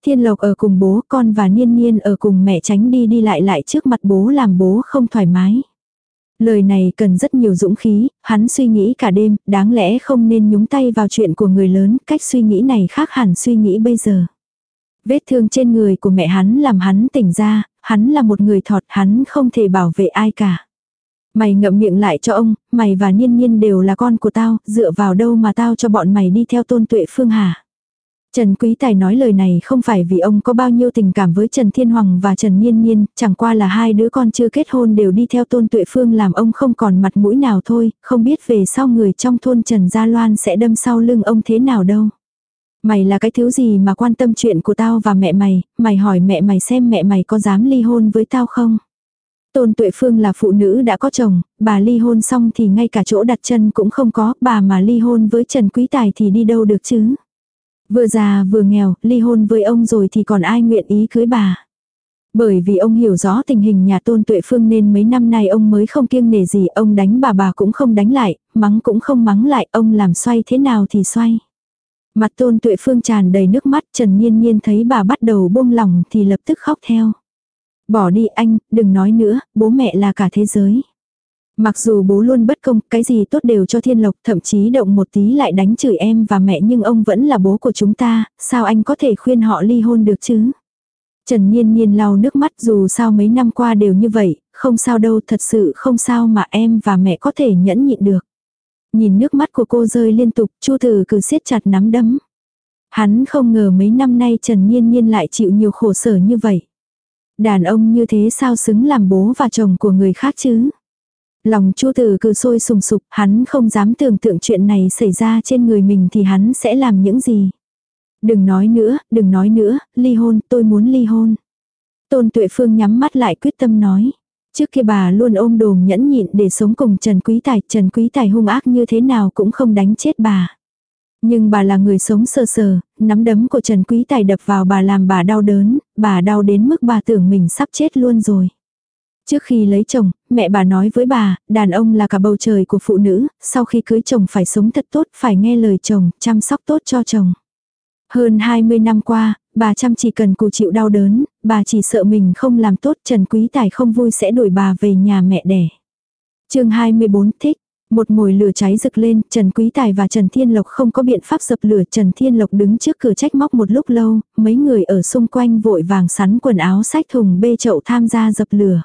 Thiên Lộc ở cùng bố, con và Niên Niên ở cùng mẹ tránh đi đi lại lại trước mặt bố làm bố không thoải mái. Lời này cần rất nhiều dũng khí, hắn suy nghĩ cả đêm, đáng lẽ không nên nhúng tay vào chuyện của người lớn, cách suy nghĩ này khác hẳn suy nghĩ bây giờ. Vết thương trên người của mẹ hắn làm hắn tỉnh ra, hắn là một người thọt, hắn không thể bảo vệ ai cả. Mày ngậm miệng lại cho ông, mày và Niên Niên đều là con của tao, dựa vào đâu mà tao cho bọn mày đi theo tôn tuệ phương hả? Trần Quý Tài nói lời này không phải vì ông có bao nhiêu tình cảm với Trần Thiên Hoàng và Trần Niên Niên, chẳng qua là hai đứa con chưa kết hôn đều đi theo tôn tuệ phương làm ông không còn mặt mũi nào thôi, không biết về sau người trong thôn Trần Gia Loan sẽ đâm sau lưng ông thế nào đâu. Mày là cái thứ gì mà quan tâm chuyện của tao và mẹ mày, mày hỏi mẹ mày xem mẹ mày có dám ly hôn với tao không? Tôn Tuệ Phương là phụ nữ đã có chồng, bà ly hôn xong thì ngay cả chỗ đặt chân cũng không có, bà mà ly hôn với Trần Quý Tài thì đi đâu được chứ? Vừa già vừa nghèo, ly hôn với ông rồi thì còn ai nguyện ý cưới bà. Bởi vì ông hiểu rõ tình hình nhà tôn tuệ phương nên mấy năm nay ông mới không kiêng nể gì, ông đánh bà bà cũng không đánh lại, mắng cũng không mắng lại, ông làm xoay thế nào thì xoay. Mặt tôn tuệ phương tràn đầy nước mắt, Trần Nhiên Nhiên thấy bà bắt đầu buông lòng thì lập tức khóc theo. Bỏ đi anh, đừng nói nữa, bố mẹ là cả thế giới. Mặc dù bố luôn bất công, cái gì tốt đều cho thiên lộc, thậm chí động một tí lại đánh chửi em và mẹ nhưng ông vẫn là bố của chúng ta, sao anh có thể khuyên họ ly hôn được chứ? Trần Nhiên Nhiên lau nước mắt dù sao mấy năm qua đều như vậy, không sao đâu thật sự không sao mà em và mẹ có thể nhẫn nhịn được. Nhìn nước mắt của cô rơi liên tục, Chu Tử cứ siết chặt nắm đấm. Hắn không ngờ mấy năm nay Trần Nhiên Nhiên lại chịu nhiều khổ sở như vậy. Đàn ông như thế sao xứng làm bố và chồng của người khác chứ? Lòng Chu Tử cứ sôi sùng sục, hắn không dám tưởng tượng chuyện này xảy ra trên người mình thì hắn sẽ làm những gì. Đừng nói nữa, đừng nói nữa, ly hôn, tôi muốn ly hôn. Tôn Tuệ Phương nhắm mắt lại quyết tâm nói. Trước kia bà luôn ôm đồm nhẫn nhịn để sống cùng Trần Quý Tài, Trần Quý Tài hung ác như thế nào cũng không đánh chết bà. Nhưng bà là người sống sơ sờ, nắm đấm của Trần Quý Tài đập vào bà làm bà đau đớn, bà đau đến mức bà tưởng mình sắp chết luôn rồi. Trước khi lấy chồng, mẹ bà nói với bà, đàn ông là cả bầu trời của phụ nữ, sau khi cưới chồng phải sống thật tốt, phải nghe lời chồng, chăm sóc tốt cho chồng. Hơn 20 năm qua, bà chăm chỉ cần cù chịu đau đớn, bà chỉ sợ mình không làm tốt Trần Quý Tài không vui sẽ đuổi bà về nhà mẹ đẻ. chương 24 thích. Một mồi lửa cháy rực lên, Trần Quý Tài và Trần Thiên Lộc không có biện pháp dập lửa. Trần Thiên Lộc đứng trước cửa trách móc một lúc lâu, mấy người ở xung quanh vội vàng sắn quần áo sách thùng bê chậu tham gia dập lửa.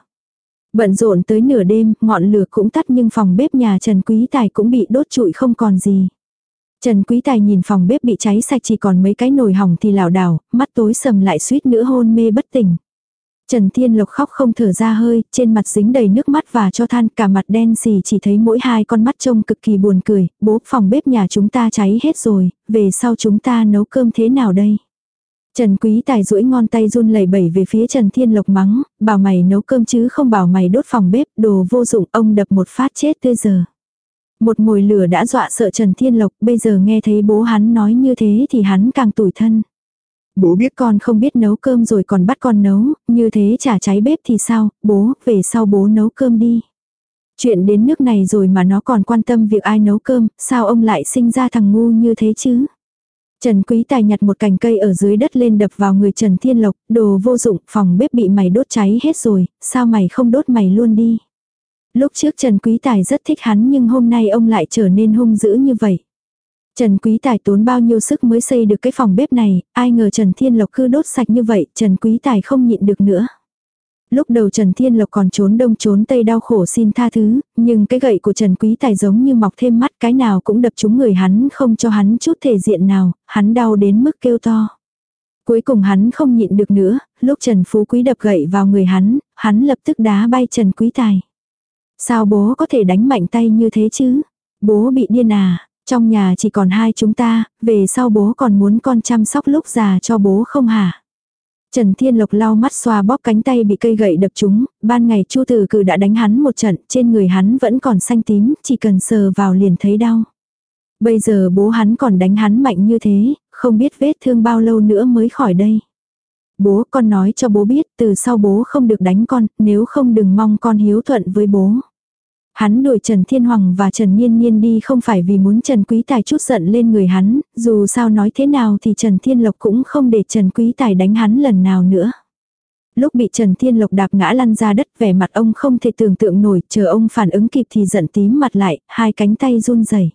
Bận rộn tới nửa đêm, ngọn lửa cũng tắt nhưng phòng bếp nhà Trần Quý Tài cũng bị đốt trụi không còn gì. Trần Quý Tài nhìn phòng bếp bị cháy sạch chỉ còn mấy cái nồi hỏng thì lảo đảo, mắt tối sầm lại suýt nữa hôn mê bất tỉnh. Trần Thiên Lộc khóc không thở ra hơi, trên mặt dính đầy nước mắt và cho than cả mặt đen xì chỉ thấy mỗi hai con mắt trông cực kỳ buồn cười, bố phòng bếp nhà chúng ta cháy hết rồi, về sau chúng ta nấu cơm thế nào đây? Trần Quý Tài duỗi ngon tay run lẩy bẩy về phía Trần Thiên Lộc mắng, bảo mày nấu cơm chứ không bảo mày đốt phòng bếp, đồ vô dụng, ông đập một phát chết tươi giờ. Một mồi lửa đã dọa sợ Trần Thiên Lộc, bây giờ nghe thấy bố hắn nói như thế thì hắn càng tủi thân. Bố biết con không biết nấu cơm rồi còn bắt con nấu, như thế chả cháy bếp thì sao, bố, về sau bố nấu cơm đi. Chuyện đến nước này rồi mà nó còn quan tâm việc ai nấu cơm, sao ông lại sinh ra thằng ngu như thế chứ? Trần Quý Tài nhặt một cành cây ở dưới đất lên đập vào người Trần Thiên Lộc, đồ vô dụng, phòng bếp bị mày đốt cháy hết rồi, sao mày không đốt mày luôn đi. Lúc trước Trần Quý Tài rất thích hắn nhưng hôm nay ông lại trở nên hung dữ như vậy. Trần Quý Tài tốn bao nhiêu sức mới xây được cái phòng bếp này, ai ngờ Trần Thiên Lộc cứ đốt sạch như vậy, Trần Quý Tài không nhịn được nữa. Lúc đầu Trần Thiên Lộc còn trốn đông trốn tây đau khổ xin tha thứ, nhưng cái gậy của Trần Quý Tài giống như mọc thêm mắt cái nào cũng đập trúng người hắn không cho hắn chút thể diện nào, hắn đau đến mức kêu to. Cuối cùng hắn không nhịn được nữa, lúc Trần Phú Quý đập gậy vào người hắn, hắn lập tức đá bay Trần Quý Tài. Sao bố có thể đánh mạnh tay như thế chứ? Bố bị điên à? Trong nhà chỉ còn hai chúng ta, về sau bố còn muốn con chăm sóc lúc già cho bố không hả? Trần Thiên Lộc lau mắt xoa bóp cánh tay bị cây gậy đập trúng, ban ngày Chu Tử Cử đã đánh hắn một trận, trên người hắn vẫn còn xanh tím, chỉ cần sờ vào liền thấy đau. Bây giờ bố hắn còn đánh hắn mạnh như thế, không biết vết thương bao lâu nữa mới khỏi đây. Bố con nói cho bố biết từ sau bố không được đánh con, nếu không đừng mong con hiếu thuận với bố. Hắn đuổi Trần Thiên Hoàng và Trần Niên Niên đi không phải vì muốn Trần Quý Tài chút giận lên người hắn, dù sao nói thế nào thì Trần Thiên Lộc cũng không để Trần Quý Tài đánh hắn lần nào nữa. Lúc bị Trần Thiên Lộc đạp ngã lăn ra đất vẻ mặt ông không thể tưởng tượng nổi, chờ ông phản ứng kịp thì giận tím mặt lại, hai cánh tay run rẩy.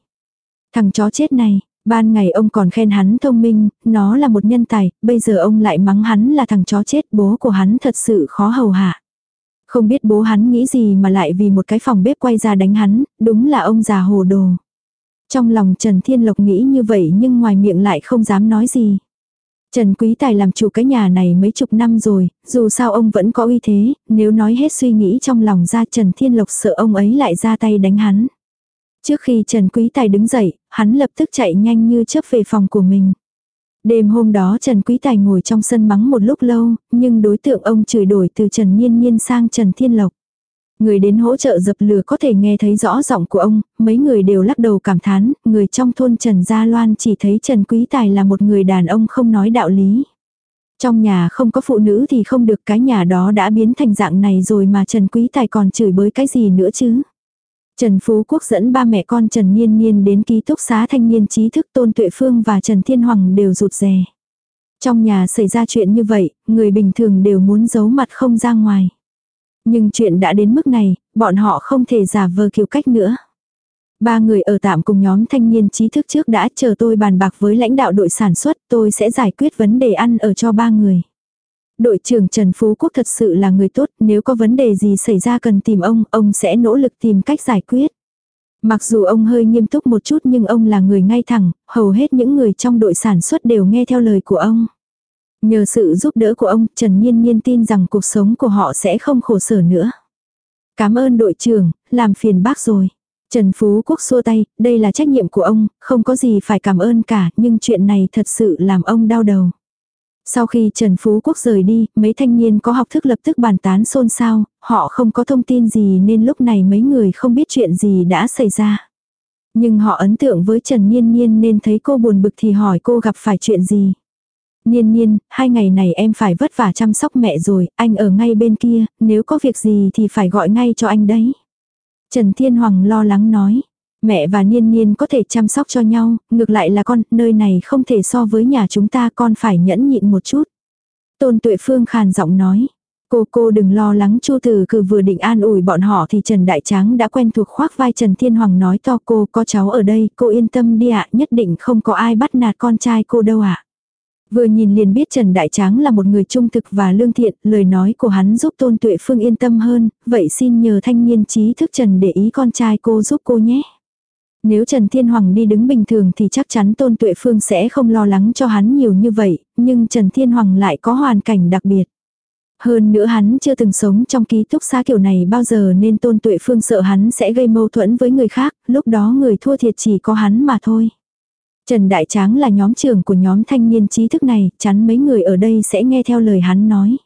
Thằng chó chết này, ban ngày ông còn khen hắn thông minh, nó là một nhân tài, bây giờ ông lại mắng hắn là thằng chó chết, bố của hắn thật sự khó hầu hạ. Không biết bố hắn nghĩ gì mà lại vì một cái phòng bếp quay ra đánh hắn, đúng là ông già hồ đồ. Trong lòng Trần Thiên Lộc nghĩ như vậy nhưng ngoài miệng lại không dám nói gì. Trần Quý Tài làm chủ cái nhà này mấy chục năm rồi, dù sao ông vẫn có uy thế, nếu nói hết suy nghĩ trong lòng ra Trần Thiên Lộc sợ ông ấy lại ra tay đánh hắn. Trước khi Trần Quý Tài đứng dậy, hắn lập tức chạy nhanh như chớp về phòng của mình. Đêm hôm đó Trần Quý Tài ngồi trong sân mắng một lúc lâu, nhưng đối tượng ông chửi đổi từ Trần Niên Niên sang Trần Thiên Lộc. Người đến hỗ trợ dập lửa có thể nghe thấy rõ giọng của ông, mấy người đều lắc đầu cảm thán, người trong thôn Trần Gia Loan chỉ thấy Trần Quý Tài là một người đàn ông không nói đạo lý. Trong nhà không có phụ nữ thì không được cái nhà đó đã biến thành dạng này rồi mà Trần Quý Tài còn chửi bới cái gì nữa chứ. Trần Phú Quốc dẫn ba mẹ con Trần Niên Niên đến ký túc xá thanh niên trí thức Tôn Tuệ Phương và Trần Thiên Hoàng đều rụt rè. Trong nhà xảy ra chuyện như vậy, người bình thường đều muốn giấu mặt không ra ngoài. Nhưng chuyện đã đến mức này, bọn họ không thể giả vờ kiểu cách nữa. Ba người ở tạm cùng nhóm thanh niên trí thức trước đã chờ tôi bàn bạc với lãnh đạo đội sản xuất, tôi sẽ giải quyết vấn đề ăn ở cho ba người. Đội trưởng Trần Phú Quốc thật sự là người tốt, nếu có vấn đề gì xảy ra cần tìm ông, ông sẽ nỗ lực tìm cách giải quyết. Mặc dù ông hơi nghiêm túc một chút nhưng ông là người ngay thẳng, hầu hết những người trong đội sản xuất đều nghe theo lời của ông. Nhờ sự giúp đỡ của ông, Trần Nhiên Nhiên tin rằng cuộc sống của họ sẽ không khổ sở nữa. Cảm ơn đội trưởng, làm phiền bác rồi. Trần Phú Quốc xua tay, đây là trách nhiệm của ông, không có gì phải cảm ơn cả, nhưng chuyện này thật sự làm ông đau đầu. Sau khi Trần Phú Quốc rời đi, mấy thanh niên có học thức lập tức bàn tán xôn xao, họ không có thông tin gì nên lúc này mấy người không biết chuyện gì đã xảy ra. Nhưng họ ấn tượng với Trần Niên Niên nên thấy cô buồn bực thì hỏi cô gặp phải chuyện gì. Niên Niên, hai ngày này em phải vất vả chăm sóc mẹ rồi, anh ở ngay bên kia, nếu có việc gì thì phải gọi ngay cho anh đấy. Trần Thiên Hoàng lo lắng nói, Mẹ và Niên Niên có thể chăm sóc cho nhau, ngược lại là con, nơi này không thể so với nhà chúng ta con phải nhẫn nhịn một chút. Tôn Tuệ Phương khàn giọng nói. Cô cô đừng lo lắng Chu Tử cử vừa định an ủi bọn họ thì Trần Đại Tráng đã quen thuộc khoác vai Trần Thiên Hoàng nói to cô có cháu ở đây, cô yên tâm đi ạ, nhất định không có ai bắt nạt con trai cô đâu ạ. Vừa nhìn liền biết Trần Đại Tráng là một người trung thực và lương thiện, lời nói của hắn giúp Tôn Tuệ Phương yên tâm hơn, vậy xin nhờ thanh niên trí thức Trần để ý con trai cô giúp cô nhé. Nếu Trần Thiên Hoàng đi đứng bình thường thì chắc chắn Tôn Tuệ Phương sẽ không lo lắng cho hắn nhiều như vậy, nhưng Trần Thiên Hoàng lại có hoàn cảnh đặc biệt. Hơn nữa hắn chưa từng sống trong ký túc xá kiểu này bao giờ nên Tôn Tuệ Phương sợ hắn sẽ gây mâu thuẫn với người khác, lúc đó người thua thiệt chỉ có hắn mà thôi. Trần Đại Tráng là nhóm trưởng của nhóm thanh niên trí thức này, chắn mấy người ở đây sẽ nghe theo lời hắn nói.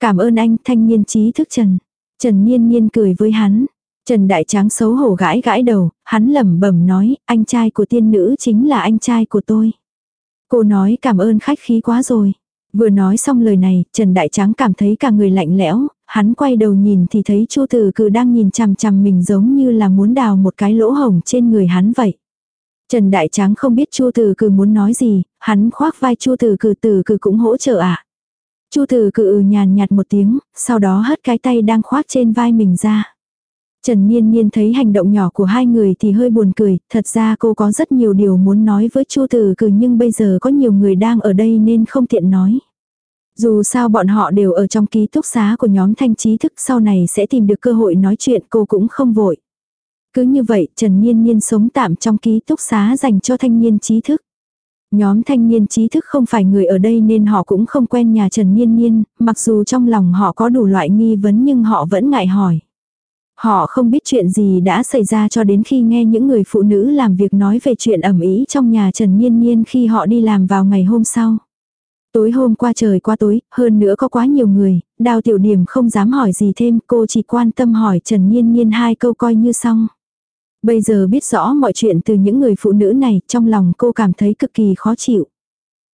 Cảm ơn anh thanh niên trí thức Trần. Trần Nhiên Nhiên cười với hắn. Trần Đại Tráng xấu hổ gãi gãi đầu, hắn lẩm bẩm nói, anh trai của tiên nữ chính là anh trai của tôi. Cô nói cảm ơn khách khí quá rồi. Vừa nói xong lời này, Trần Đại Tráng cảm thấy cả người lạnh lẽo, hắn quay đầu nhìn thì thấy Chu Tử Cử đang nhìn chằm chằm mình giống như là muốn đào một cái lỗ hổng trên người hắn vậy. Trần Đại Tráng không biết Chu Tử Cử muốn nói gì, hắn khoác vai Chu Tử Cử Tử Cử cũng hỗ trợ ạ. À. Chu Tử Cử ừ nhàn nhạt một tiếng, sau đó hất cái tay đang khoác trên vai mình ra. Trần Niên Niên thấy hành động nhỏ của hai người thì hơi buồn cười, thật ra cô có rất nhiều điều muốn nói với Chu Tử Cử nhưng bây giờ có nhiều người đang ở đây nên không tiện nói. Dù sao bọn họ đều ở trong ký túc xá của nhóm thanh trí thức sau này sẽ tìm được cơ hội nói chuyện cô cũng không vội. Cứ như vậy Trần Niên Niên sống tạm trong ký túc xá dành cho thanh niên trí thức. Nhóm thanh niên trí thức không phải người ở đây nên họ cũng không quen nhà Trần Niên Niên, mặc dù trong lòng họ có đủ loại nghi vấn nhưng họ vẫn ngại hỏi. Họ không biết chuyện gì đã xảy ra cho đến khi nghe những người phụ nữ làm việc nói về chuyện ẩm ý trong nhà Trần Niên Niên khi họ đi làm vào ngày hôm sau. Tối hôm qua trời qua tối, hơn nữa có quá nhiều người, đào tiểu điểm không dám hỏi gì thêm, cô chỉ quan tâm hỏi Trần Niên Niên hai câu coi như xong. Bây giờ biết rõ mọi chuyện từ những người phụ nữ này, trong lòng cô cảm thấy cực kỳ khó chịu.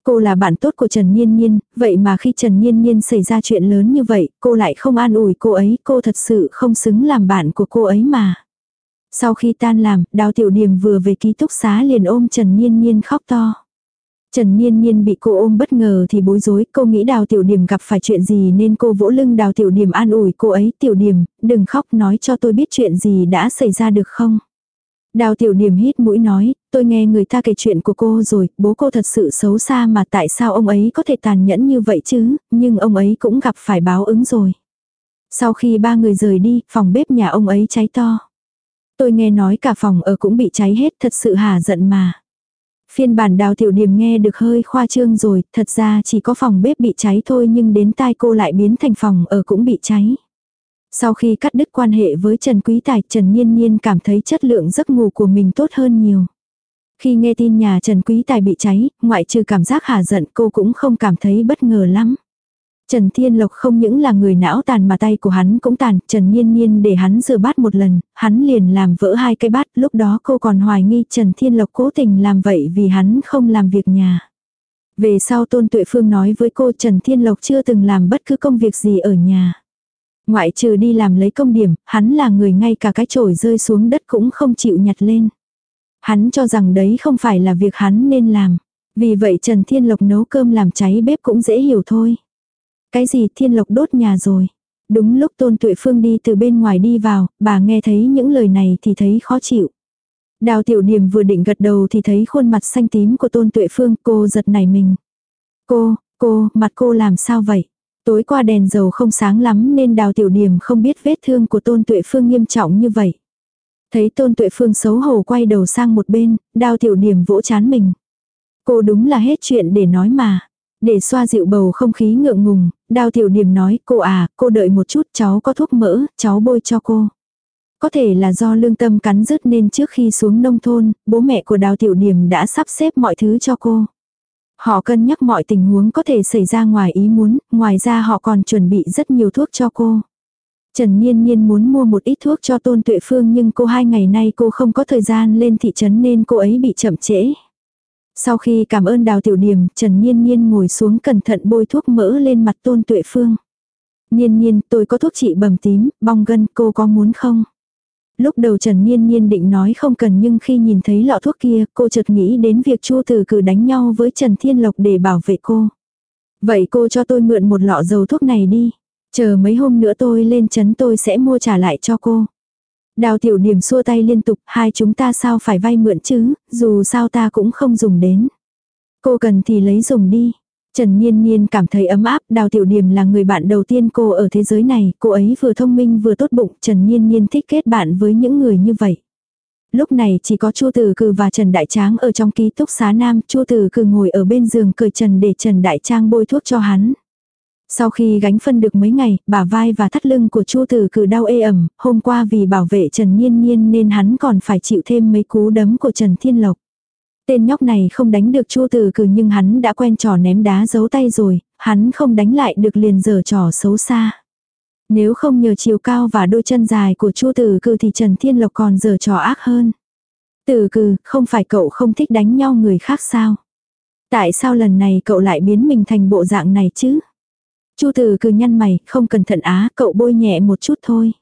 Cô là bạn tốt của Trần Niên Niên, vậy mà khi Trần Niên Niên xảy ra chuyện lớn như vậy, cô lại không an ủi cô ấy, cô thật sự không xứng làm bạn của cô ấy mà. Sau khi tan làm, Đào Tiểu Điềm vừa về ký túc xá liền ôm Trần Niên Niên khóc to. Trần Niên Niên bị cô ôm bất ngờ thì bối rối, cô nghĩ Đào Tiểu Điềm gặp phải chuyện gì nên cô vỗ lưng Đào Tiểu Điềm an ủi cô ấy, Tiểu Điềm, đừng khóc nói cho tôi biết chuyện gì đã xảy ra được không. Đào tiểu điểm hít mũi nói, tôi nghe người ta kể chuyện của cô rồi, bố cô thật sự xấu xa mà tại sao ông ấy có thể tàn nhẫn như vậy chứ, nhưng ông ấy cũng gặp phải báo ứng rồi. Sau khi ba người rời đi, phòng bếp nhà ông ấy cháy to. Tôi nghe nói cả phòng ở cũng bị cháy hết, thật sự hà giận mà. Phiên bản đào tiểu điểm nghe được hơi khoa trương rồi, thật ra chỉ có phòng bếp bị cháy thôi nhưng đến tai cô lại biến thành phòng ở cũng bị cháy. Sau khi cắt đứt quan hệ với Trần Quý Tài, Trần Nhiên Nhiên cảm thấy chất lượng giấc ngủ của mình tốt hơn nhiều. Khi nghe tin nhà Trần Quý Tài bị cháy, ngoại trừ cảm giác hà giận cô cũng không cảm thấy bất ngờ lắm. Trần Thiên Lộc không những là người não tàn mà tay của hắn cũng tàn, Trần Nhiên Nhiên để hắn rửa bát một lần, hắn liền làm vỡ hai cái bát, lúc đó cô còn hoài nghi Trần Thiên Lộc cố tình làm vậy vì hắn không làm việc nhà. Về sau Tôn Tuệ Phương nói với cô Trần Thiên Lộc chưa từng làm bất cứ công việc gì ở nhà. Ngoại trừ đi làm lấy công điểm, hắn là người ngay cả cái chổi rơi xuống đất cũng không chịu nhặt lên. Hắn cho rằng đấy không phải là việc hắn nên làm. Vì vậy Trần Thiên Lộc nấu cơm làm cháy bếp cũng dễ hiểu thôi. Cái gì Thiên Lộc đốt nhà rồi. Đúng lúc Tôn Tuệ Phương đi từ bên ngoài đi vào, bà nghe thấy những lời này thì thấy khó chịu. Đào Tiểu Điềm vừa định gật đầu thì thấy khuôn mặt xanh tím của Tôn Tuệ Phương, cô giật nảy mình. Cô, cô, mặt cô làm sao vậy? Tối qua đèn dầu không sáng lắm nên đào tiểu niềm không biết vết thương của tôn tuệ phương nghiêm trọng như vậy. Thấy tôn tuệ phương xấu hổ quay đầu sang một bên, đào tiểu điểm vỗ chán mình. Cô đúng là hết chuyện để nói mà. Để xoa dịu bầu không khí ngượng ngùng, đào tiểu điểm nói cô à, cô đợi một chút cháu có thuốc mỡ, cháu bôi cho cô. Có thể là do lương tâm cắn rứt nên trước khi xuống nông thôn, bố mẹ của đào tiểu điểm đã sắp xếp mọi thứ cho cô. Họ cân nhắc mọi tình huống có thể xảy ra ngoài ý muốn, ngoài ra họ còn chuẩn bị rất nhiều thuốc cho cô. Trần Niên Niên muốn mua một ít thuốc cho Tôn Tuệ Phương nhưng cô hai ngày nay cô không có thời gian lên thị trấn nên cô ấy bị chậm trễ. Sau khi cảm ơn Đào Tiểu Điềm, Trần Niên Niên ngồi xuống cẩn thận bôi thuốc mỡ lên mặt Tôn Tuệ Phương. Niên Niên, tôi có thuốc trị bầm tím, bong gân, cô có muốn không? Lúc đầu Trần Niên Niên định nói không cần nhưng khi nhìn thấy lọ thuốc kia, cô chợt nghĩ đến việc Chu Tử cử đánh nhau với Trần Thiên Lộc để bảo vệ cô. Vậy cô cho tôi mượn một lọ dầu thuốc này đi. Chờ mấy hôm nữa tôi lên chấn tôi sẽ mua trả lại cho cô. Đào tiểu điểm xua tay liên tục, hai chúng ta sao phải vay mượn chứ, dù sao ta cũng không dùng đến. Cô cần thì lấy dùng đi. Trần Niên Niên cảm thấy ấm áp, Đào Tiểu Điềm là người bạn đầu tiên cô ở thế giới này, cô ấy vừa thông minh vừa tốt bụng, Trần Niên Niên thích kết bạn với những người như vậy. Lúc này chỉ có Chu Tử Cừ và Trần Đại Tráng ở trong ký túc xá nam, Chu Tử Cừ ngồi ở bên giường cười Trần để Trần Đại Trang bôi thuốc cho hắn. Sau khi gánh phân được mấy ngày, bả vai và thắt lưng của Chu Tử Cừ đau ê ẩm, hôm qua vì bảo vệ Trần Niên Niên nên hắn còn phải chịu thêm mấy cú đấm của Trần Thiên Lộc. Tên nhóc này không đánh được Chu Tử cử nhưng hắn đã quen trò ném đá giấu tay rồi, hắn không đánh lại được liền giở trò xấu xa. Nếu không nhờ chiều cao và đôi chân dài của Chu tử cử thì Trần Thiên Lộc còn giở trò ác hơn. Tử cử, không phải cậu không thích đánh nhau người khác sao? Tại sao lần này cậu lại biến mình thành bộ dạng này chứ? Chu tử cứ nhăn mày, không cẩn thận á, cậu bôi nhẹ một chút thôi.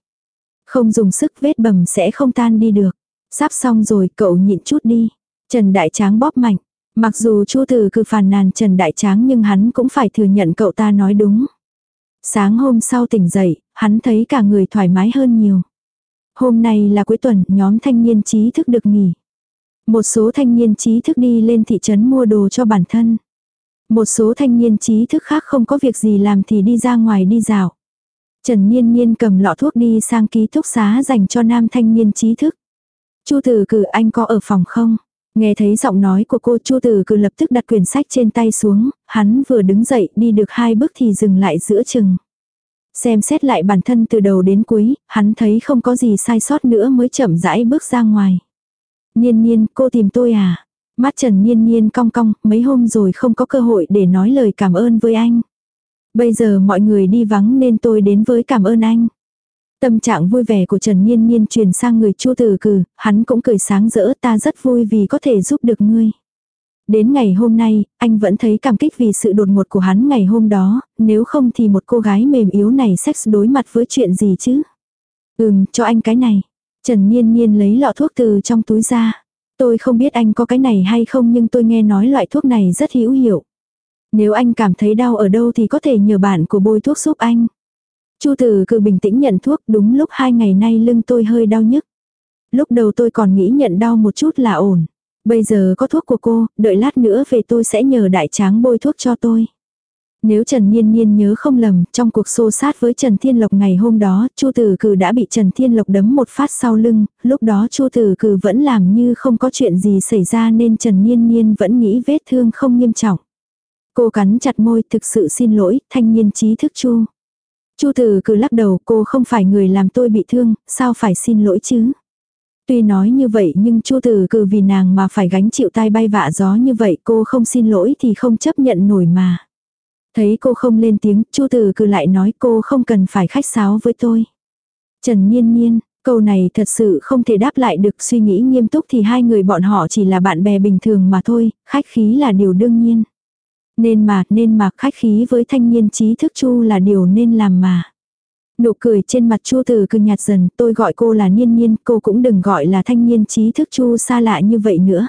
Không dùng sức vết bầm sẽ không tan đi được. Sắp xong rồi, cậu nhịn chút đi. Trần Đại Tráng bóp mạnh. Mặc dù Chu từ cứ phàn nàn Trần Đại Tráng nhưng hắn cũng phải thừa nhận cậu ta nói đúng. Sáng hôm sau tỉnh dậy, hắn thấy cả người thoải mái hơn nhiều. Hôm nay là cuối tuần, nhóm thanh niên trí thức được nghỉ. Một số thanh niên trí thức đi lên thị trấn mua đồ cho bản thân. Một số thanh niên trí thức khác không có việc gì làm thì đi ra ngoài đi dạo. Trần Niên Niên cầm lọ thuốc đi sang ký túc xá dành cho nam thanh niên trí thức. Chu Tử cử anh có ở phòng không? Nghe thấy giọng nói của cô Chu Tử Cử lập tức đặt quyển sách trên tay xuống, hắn vừa đứng dậy đi được hai bước thì dừng lại giữa chừng. Xem xét lại bản thân từ đầu đến cuối, hắn thấy không có gì sai sót nữa mới chậm rãi bước ra ngoài. Niên Niên cô tìm tôi à? Mắt Trần Nhiên Nhiên cong cong, mấy hôm rồi không có cơ hội để nói lời cảm ơn với anh. Bây giờ mọi người đi vắng nên tôi đến với cảm ơn anh. Tâm trạng vui vẻ của Trần Nhiên Nhiên truyền sang người Chu Tử Cử, hắn cũng cười sáng rỡ ta rất vui vì có thể giúp được ngươi. Đến ngày hôm nay, anh vẫn thấy cảm kích vì sự đột ngột của hắn ngày hôm đó, nếu không thì một cô gái mềm yếu này sex đối mặt với chuyện gì chứ. Ừm, cho anh cái này. Trần Nhiên Nhiên lấy lọ thuốc từ trong túi ra. Tôi không biết anh có cái này hay không nhưng tôi nghe nói loại thuốc này rất hữu hiệu. Nếu anh cảm thấy đau ở đâu thì có thể nhờ bạn của bôi thuốc giúp anh. Chu Tử cứ bình tĩnh nhận thuốc đúng lúc hai ngày nay lưng tôi hơi đau nhức. Lúc đầu tôi còn nghĩ nhận đau một chút là ổn. Bây giờ có thuốc của cô, đợi lát nữa về tôi sẽ nhờ đại tráng bôi thuốc cho tôi. Nếu Trần Nhiên Nhiên nhớ không lầm, trong cuộc xô sát với Trần Thiên Lộc ngày hôm đó, Chu Tử Cử đã bị Trần Thiên Lộc đấm một phát sau lưng, lúc đó Chu Tử Cử vẫn làm như không có chuyện gì xảy ra nên Trần Nhiên Nhiên vẫn nghĩ vết thương không nghiêm trọng. Cô cắn chặt môi, thực sự xin lỗi, thanh niên trí thức Chu. Chu Tử Cử lắc đầu, cô không phải người làm tôi bị thương, sao phải xin lỗi chứ? Tuy nói như vậy nhưng Chu Tử Cử vì nàng mà phải gánh chịu tai bay vạ gió như vậy cô không xin lỗi thì không chấp nhận nổi mà. Thấy cô không lên tiếng, Chu Tử cứ lại nói cô không cần phải khách sáo với tôi. Trần Nhiên Nhiên, câu này thật sự không thể đáp lại được suy nghĩ nghiêm túc thì hai người bọn họ chỉ là bạn bè bình thường mà thôi, khách khí là điều đương nhiên. Nên mà, nên mà khách khí với thanh niên trí thức Chu là điều nên làm mà. Nụ cười trên mặt Chu Tử cứ nhạt dần, tôi gọi cô là Nhiên Nhiên, cô cũng đừng gọi là thanh niên trí thức Chu xa lạ như vậy nữa.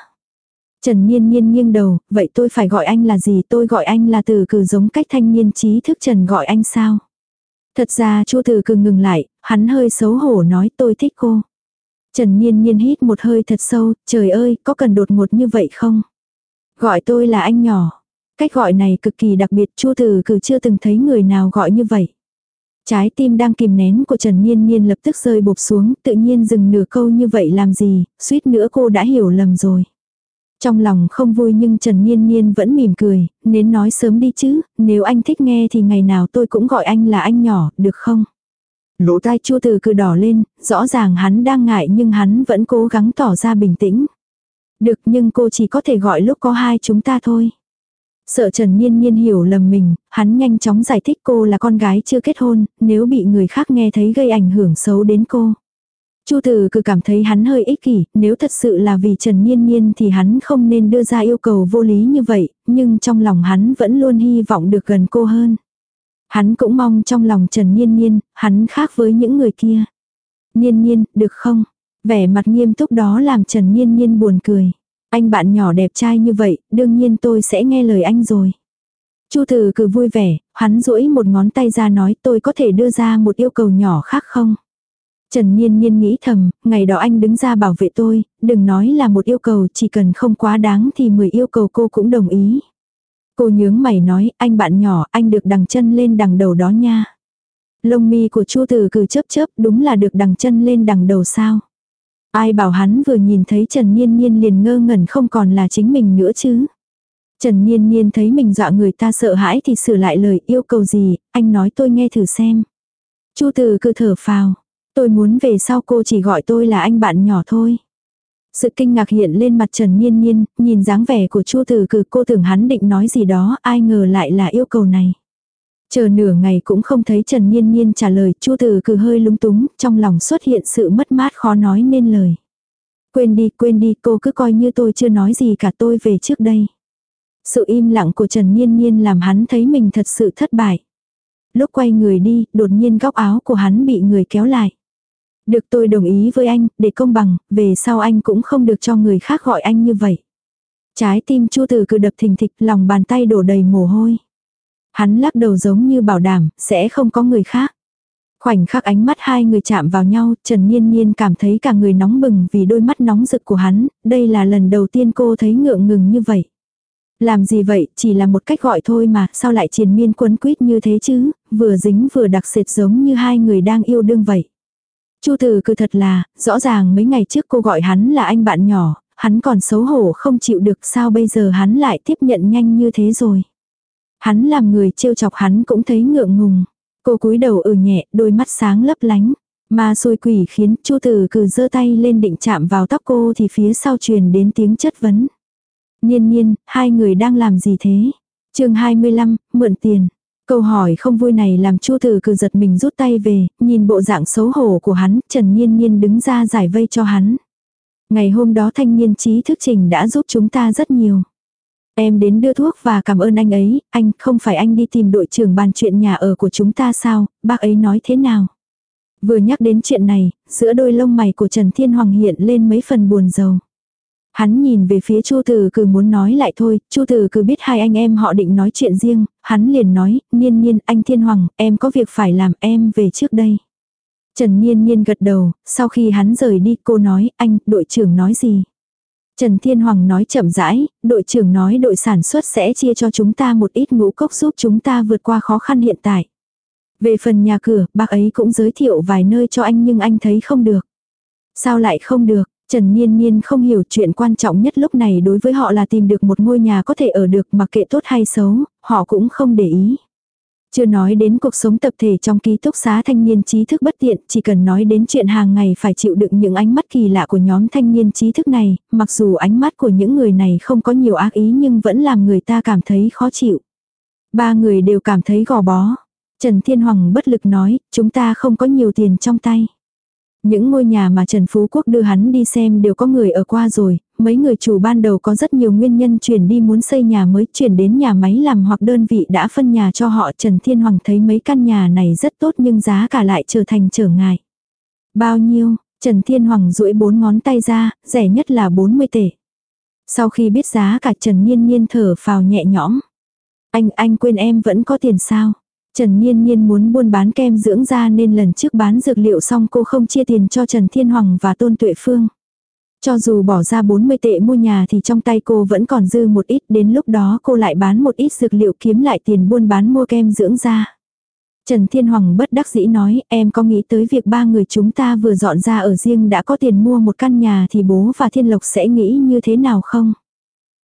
Trần Niên Niên nghiêng đầu, vậy tôi phải gọi anh là gì? Tôi gọi anh là từ cử giống cách thanh niên trí thức Trần gọi anh sao? Thật ra Chu từ cử ngừng lại, hắn hơi xấu hổ nói tôi thích cô. Trần Niên Niên hít một hơi thật sâu, trời ơi, có cần đột ngột như vậy không? Gọi tôi là anh nhỏ. Cách gọi này cực kỳ đặc biệt, Chu từ cử chưa từng thấy người nào gọi như vậy. Trái tim đang kìm nén của Trần Niên Niên lập tức rơi bột xuống, tự nhiên dừng nửa câu như vậy làm gì, suýt nữa cô đã hiểu lầm rồi. Trong lòng không vui nhưng Trần Niên Niên vẫn mỉm cười, nên nói sớm đi chứ, nếu anh thích nghe thì ngày nào tôi cũng gọi anh là anh nhỏ, được không? Lỗ tai chua từ cứ đỏ lên, rõ ràng hắn đang ngại nhưng hắn vẫn cố gắng tỏ ra bình tĩnh. Được nhưng cô chỉ có thể gọi lúc có hai chúng ta thôi. Sợ Trần Niên Niên hiểu lầm mình, hắn nhanh chóng giải thích cô là con gái chưa kết hôn, nếu bị người khác nghe thấy gây ảnh hưởng xấu đến cô. Chu Tử cứ cảm thấy hắn hơi ích kỷ, nếu thật sự là vì Trần Niên Niên thì hắn không nên đưa ra yêu cầu vô lý như vậy, nhưng trong lòng hắn vẫn luôn hy vọng được gần cô hơn. Hắn cũng mong trong lòng Trần Niên Niên. hắn khác với những người kia. Niên Niên, được không? Vẻ mặt nghiêm túc đó làm Trần Niên Niên buồn cười. Anh bạn nhỏ đẹp trai như vậy, đương nhiên tôi sẽ nghe lời anh rồi. Chu Tử cứ vui vẻ, hắn duỗi một ngón tay ra nói tôi có thể đưa ra một yêu cầu nhỏ khác không? Trần Niên Niên nghĩ thầm, ngày đó anh đứng ra bảo vệ tôi, đừng nói là một yêu cầu chỉ cần không quá đáng thì 10 yêu cầu cô cũng đồng ý. Cô nhướng mày nói, anh bạn nhỏ, anh được đằng chân lên đằng đầu đó nha. Lông mi của Chu Tử cử chớp chớp, đúng là được đằng chân lên đằng đầu sao. Ai bảo hắn vừa nhìn thấy Trần Niên Niên liền ngơ ngẩn không còn là chính mình nữa chứ. Trần Niên Niên thấy mình dọa người ta sợ hãi thì sửa lại lời yêu cầu gì, anh nói tôi nghe thử xem. Chu Tử cử thở phào, Tôi muốn về sau cô chỉ gọi tôi là anh bạn nhỏ thôi. Sự kinh ngạc hiện lên mặt Trần Nhiên Nhiên, nhìn dáng vẻ của Chu Tử Cử cô tưởng hắn định nói gì đó, ai ngờ lại là yêu cầu này. Chờ nửa ngày cũng không thấy Trần Nhiên Nhiên trả lời, Chu Tử Cử hơi lúng túng, trong lòng xuất hiện sự mất mát khó nói nên lời. Quên đi, quên đi, cô cứ coi như tôi chưa nói gì cả tôi về trước đây. Sự im lặng của Trần Nhiên Nhiên làm hắn thấy mình thật sự thất bại. Lúc quay người đi, đột nhiên góc áo của hắn bị người kéo lại. Được tôi đồng ý với anh, để công bằng, về sau anh cũng không được cho người khác gọi anh như vậy. Trái tim Chu Tử cứ đập thình thịch, lòng bàn tay đổ đầy mồ hôi. Hắn lắc đầu giống như bảo đảm, sẽ không có người khác. Khoảnh khắc ánh mắt hai người chạm vào nhau, Trần Nhiên Nhiên cảm thấy cả người nóng bừng vì đôi mắt nóng rực của hắn, đây là lần đầu tiên cô thấy ngượng ngừng như vậy. Làm gì vậy, chỉ là một cách gọi thôi mà, sao lại triền miên quấn quýt như thế chứ, vừa dính vừa đặc sệt giống như hai người đang yêu đương vậy. Chu Từ cứ thật là, rõ ràng mấy ngày trước cô gọi hắn là anh bạn nhỏ, hắn còn xấu hổ không chịu được sao bây giờ hắn lại tiếp nhận nhanh như thế rồi. Hắn làm người trêu chọc hắn cũng thấy ngượng ngùng. Cô cúi đầu ở ừ nhẹ, đôi mắt sáng lấp lánh. Mà xôi quỷ khiến Chu Từ cứ giơ tay lên định chạm vào tóc cô thì phía sau truyền đến tiếng chất vấn. Nhiên nhiên, hai người đang làm gì thế? chương 25, mượn tiền. Câu hỏi không vui này làm Chu Tử cử giật mình rút tay về, nhìn bộ dạng xấu hổ của hắn, Trần Nhiên Nhiên đứng ra giải vây cho hắn. Ngày hôm đó thanh niên trí thức trình đã giúp chúng ta rất nhiều. Em đến đưa thuốc và cảm ơn anh ấy, anh không phải anh đi tìm đội trưởng bàn chuyện nhà ở của chúng ta sao, bác ấy nói thế nào? Vừa nhắc đến chuyện này, giữa đôi lông mày của Trần Thiên Hoàng hiện lên mấy phần buồn rầu. Hắn nhìn về phía Chu Tử Cử muốn nói lại thôi, Chu Tử Cử biết hai anh em họ định nói chuyện riêng, hắn liền nói, "Niên Niên, anh Thiên Hoàng, em có việc phải làm, em về trước đây." Trần Niên Niên gật đầu, sau khi hắn rời đi, cô nói, "Anh, đội trưởng nói gì?" Trần Thiên Hoàng nói chậm rãi, đội trưởng nói đội sản xuất sẽ chia cho chúng ta một ít ngũ cốc giúp chúng ta vượt qua khó khăn hiện tại. Về phần nhà cửa, bác ấy cũng giới thiệu vài nơi cho anh nhưng anh thấy không được. Sao lại không được? Trần Niên Niên không hiểu chuyện quan trọng nhất lúc này đối với họ là tìm được một ngôi nhà có thể ở được mà kệ tốt hay xấu, họ cũng không để ý. Chưa nói đến cuộc sống tập thể trong ký túc xá thanh niên trí thức bất tiện, chỉ cần nói đến chuyện hàng ngày phải chịu đựng những ánh mắt kỳ lạ của nhóm thanh niên trí thức này, mặc dù ánh mắt của những người này không có nhiều ác ý nhưng vẫn làm người ta cảm thấy khó chịu. Ba người đều cảm thấy gò bó. Trần Thiên Hoàng bất lực nói, chúng ta không có nhiều tiền trong tay. Những ngôi nhà mà Trần Phú Quốc đưa hắn đi xem đều có người ở qua rồi, mấy người chủ ban đầu có rất nhiều nguyên nhân chuyển đi muốn xây nhà mới chuyển đến nhà máy làm hoặc đơn vị đã phân nhà cho họ Trần Thiên Hoàng thấy mấy căn nhà này rất tốt nhưng giá cả lại trở thành trở ngại. Bao nhiêu? Trần Thiên Hoàng duỗi bốn ngón tay ra, rẻ nhất là 40 tệ. Sau khi biết giá cả Trần Niên Niên thở phào nhẹ nhõm. Anh, anh quên em vẫn có tiền sao? Trần Niên Niên muốn buôn bán kem dưỡng da nên lần trước bán dược liệu xong cô không chia tiền cho Trần Thiên Hoàng và Tôn Tuệ Phương. Cho dù bỏ ra 40 tệ mua nhà thì trong tay cô vẫn còn dư một ít, đến lúc đó cô lại bán một ít dược liệu kiếm lại tiền buôn bán mua kem dưỡng da. Trần Thiên Hoàng bất đắc dĩ nói, em có nghĩ tới việc ba người chúng ta vừa dọn ra ở riêng đã có tiền mua một căn nhà thì bố và Thiên Lộc sẽ nghĩ như thế nào không?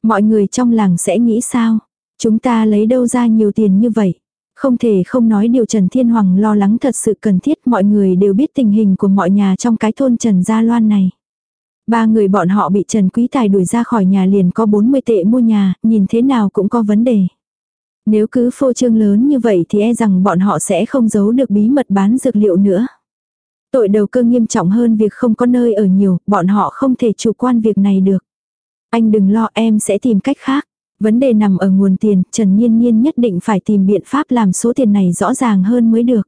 Mọi người trong làng sẽ nghĩ sao? Chúng ta lấy đâu ra nhiều tiền như vậy? Không thể không nói điều Trần Thiên Hoàng lo lắng thật sự cần thiết mọi người đều biết tình hình của mọi nhà trong cái thôn Trần Gia Loan này. Ba người bọn họ bị Trần Quý Tài đuổi ra khỏi nhà liền có 40 tệ mua nhà, nhìn thế nào cũng có vấn đề. Nếu cứ phô trương lớn như vậy thì e rằng bọn họ sẽ không giấu được bí mật bán dược liệu nữa. Tội đầu cơ nghiêm trọng hơn việc không có nơi ở nhiều, bọn họ không thể chủ quan việc này được. Anh đừng lo em sẽ tìm cách khác. Vấn đề nằm ở nguồn tiền, Trần Nhiên Nhiên nhất định phải tìm biện pháp làm số tiền này rõ ràng hơn mới được.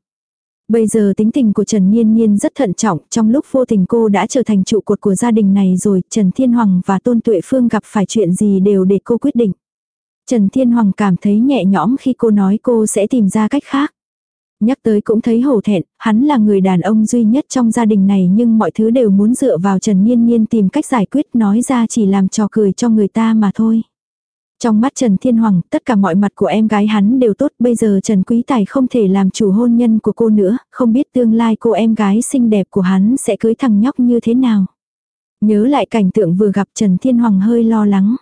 Bây giờ tính tình của Trần Nhiên Nhiên rất thận trọng, trong lúc vô tình cô đã trở thành trụ cột của gia đình này rồi, Trần Thiên Hoàng và Tôn Tuệ Phương gặp phải chuyện gì đều để cô quyết định. Trần Thiên Hoàng cảm thấy nhẹ nhõm khi cô nói cô sẽ tìm ra cách khác. Nhắc tới cũng thấy hổ thẹn, hắn là người đàn ông duy nhất trong gia đình này nhưng mọi thứ đều muốn dựa vào Trần Nhiên Nhiên tìm cách giải quyết nói ra chỉ làm trò cười cho người ta mà thôi. Trong mắt Trần Thiên Hoàng, tất cả mọi mặt của em gái hắn đều tốt, bây giờ Trần Quý Tài không thể làm chủ hôn nhân của cô nữa, không biết tương lai cô em gái xinh đẹp của hắn sẽ cưới thằng nhóc như thế nào. Nhớ lại cảnh tượng vừa gặp Trần Thiên Hoàng hơi lo lắng.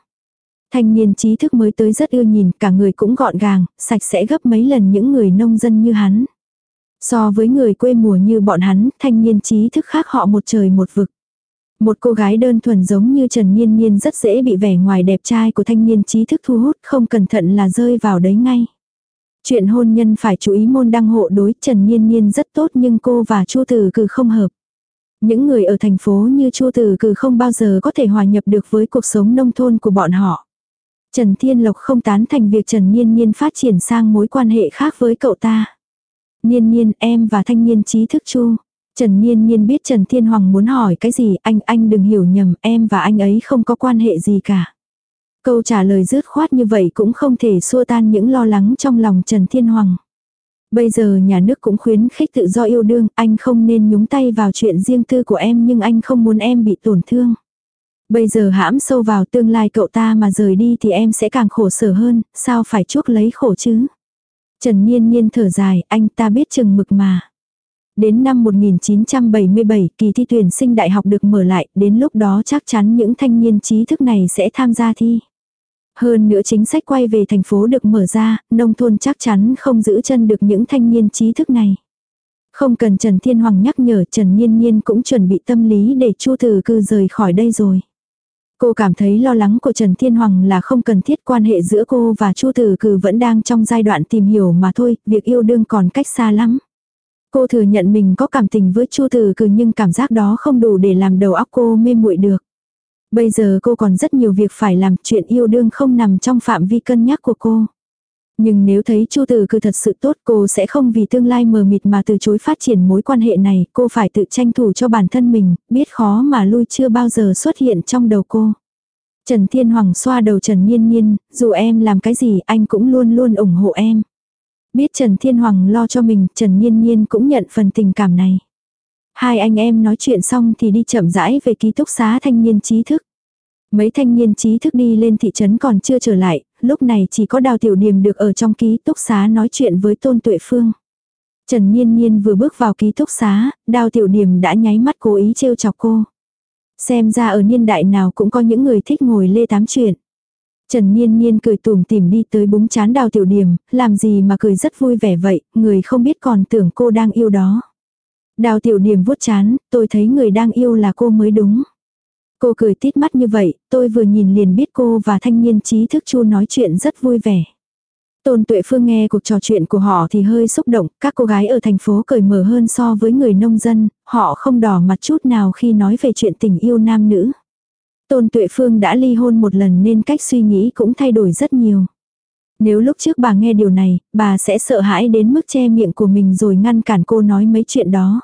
Thanh niên trí thức mới tới rất ưa nhìn, cả người cũng gọn gàng, sạch sẽ gấp mấy lần những người nông dân như hắn. So với người quê mùa như bọn hắn, thanh niên trí thức khác họ một trời một vực. Một cô gái đơn thuần giống như Trần Niên Niên rất dễ bị vẻ ngoài đẹp trai của thanh niên trí thức thu hút, không cẩn thận là rơi vào đấy ngay. Chuyện hôn nhân phải chú ý môn đăng hộ đối Trần Niên Niên rất tốt nhưng cô và Chu Tử Cử không hợp. Những người ở thành phố như Chu Tử Cử không bao giờ có thể hòa nhập được với cuộc sống nông thôn của bọn họ. Trần Thiên Lộc không tán thành việc Trần Niên Niên phát triển sang mối quan hệ khác với cậu ta. Niên Niên em và thanh niên trí thức Chu. Trần Niên Niên biết Trần Thiên Hoàng muốn hỏi cái gì, anh, anh đừng hiểu nhầm, em và anh ấy không có quan hệ gì cả. Câu trả lời dứt khoát như vậy cũng không thể xua tan những lo lắng trong lòng Trần Thiên Hoàng. Bây giờ nhà nước cũng khuyến khích tự do yêu đương, anh không nên nhúng tay vào chuyện riêng tư của em nhưng anh không muốn em bị tổn thương. Bây giờ hãm sâu vào tương lai cậu ta mà rời đi thì em sẽ càng khổ sở hơn, sao phải chuốc lấy khổ chứ. Trần Niên Niên thở dài, anh ta biết chừng mực mà. Đến năm 1977, kỳ thi tuyển sinh đại học được mở lại, đến lúc đó chắc chắn những thanh niên trí thức này sẽ tham gia thi. Hơn nữa chính sách quay về thành phố được mở ra, nông thôn chắc chắn không giữ chân được những thanh niên trí thức này. Không cần Trần Thiên Hoàng nhắc nhở Trần Nhiên Nhiên cũng chuẩn bị tâm lý để Chu từ Cư rời khỏi đây rồi. Cô cảm thấy lo lắng của Trần Thiên Hoàng là không cần thiết quan hệ giữa cô và Chu từ cư vẫn đang trong giai đoạn tìm hiểu mà thôi, việc yêu đương còn cách xa lắm. Cô thừa nhận mình có cảm tình với Chu Từ Cử nhưng cảm giác đó không đủ để làm đầu óc cô mê muội được. Bây giờ cô còn rất nhiều việc phải làm, chuyện yêu đương không nằm trong phạm vi cân nhắc của cô. Nhưng nếu thấy Chu Từ Cử thật sự tốt cô sẽ không vì tương lai mờ mịt mà từ chối phát triển mối quan hệ này, cô phải tự tranh thủ cho bản thân mình, biết khó mà lui chưa bao giờ xuất hiện trong đầu cô. Trần Thiên Hoàng xoa đầu Trần Nhiên Nhiên, dù em làm cái gì anh cũng luôn luôn ủng hộ em. Biết Trần Thiên Hoàng lo cho mình, Trần Nhiên Nhiên cũng nhận phần tình cảm này. Hai anh em nói chuyện xong thì đi chậm rãi về ký túc xá thanh niên trí thức. Mấy thanh niên trí thức đi lên thị trấn còn chưa trở lại, lúc này chỉ có đào tiểu điềm được ở trong ký túc xá nói chuyện với tôn tuệ phương. Trần Niên Niên vừa bước vào ký túc xá, đào tiểu điềm đã nháy mắt cố ý trêu chọc cô. Xem ra ở niên đại nào cũng có những người thích ngồi lê tám chuyện. Trần Niên Niên cười tủm tìm đi tới búng chán đào tiểu điểm, làm gì mà cười rất vui vẻ vậy, người không biết còn tưởng cô đang yêu đó. Đào tiểu điểm vuốt chán, tôi thấy người đang yêu là cô mới đúng. Cô cười tít mắt như vậy, tôi vừa nhìn liền biết cô và thanh niên trí thức chu nói chuyện rất vui vẻ. Tôn Tuệ Phương nghe cuộc trò chuyện của họ thì hơi xúc động, các cô gái ở thành phố cởi mở hơn so với người nông dân, họ không đỏ mặt chút nào khi nói về chuyện tình yêu nam nữ. Tôn Tuệ Phương đã ly hôn một lần nên cách suy nghĩ cũng thay đổi rất nhiều. Nếu lúc trước bà nghe điều này, bà sẽ sợ hãi đến mức che miệng của mình rồi ngăn cản cô nói mấy chuyện đó.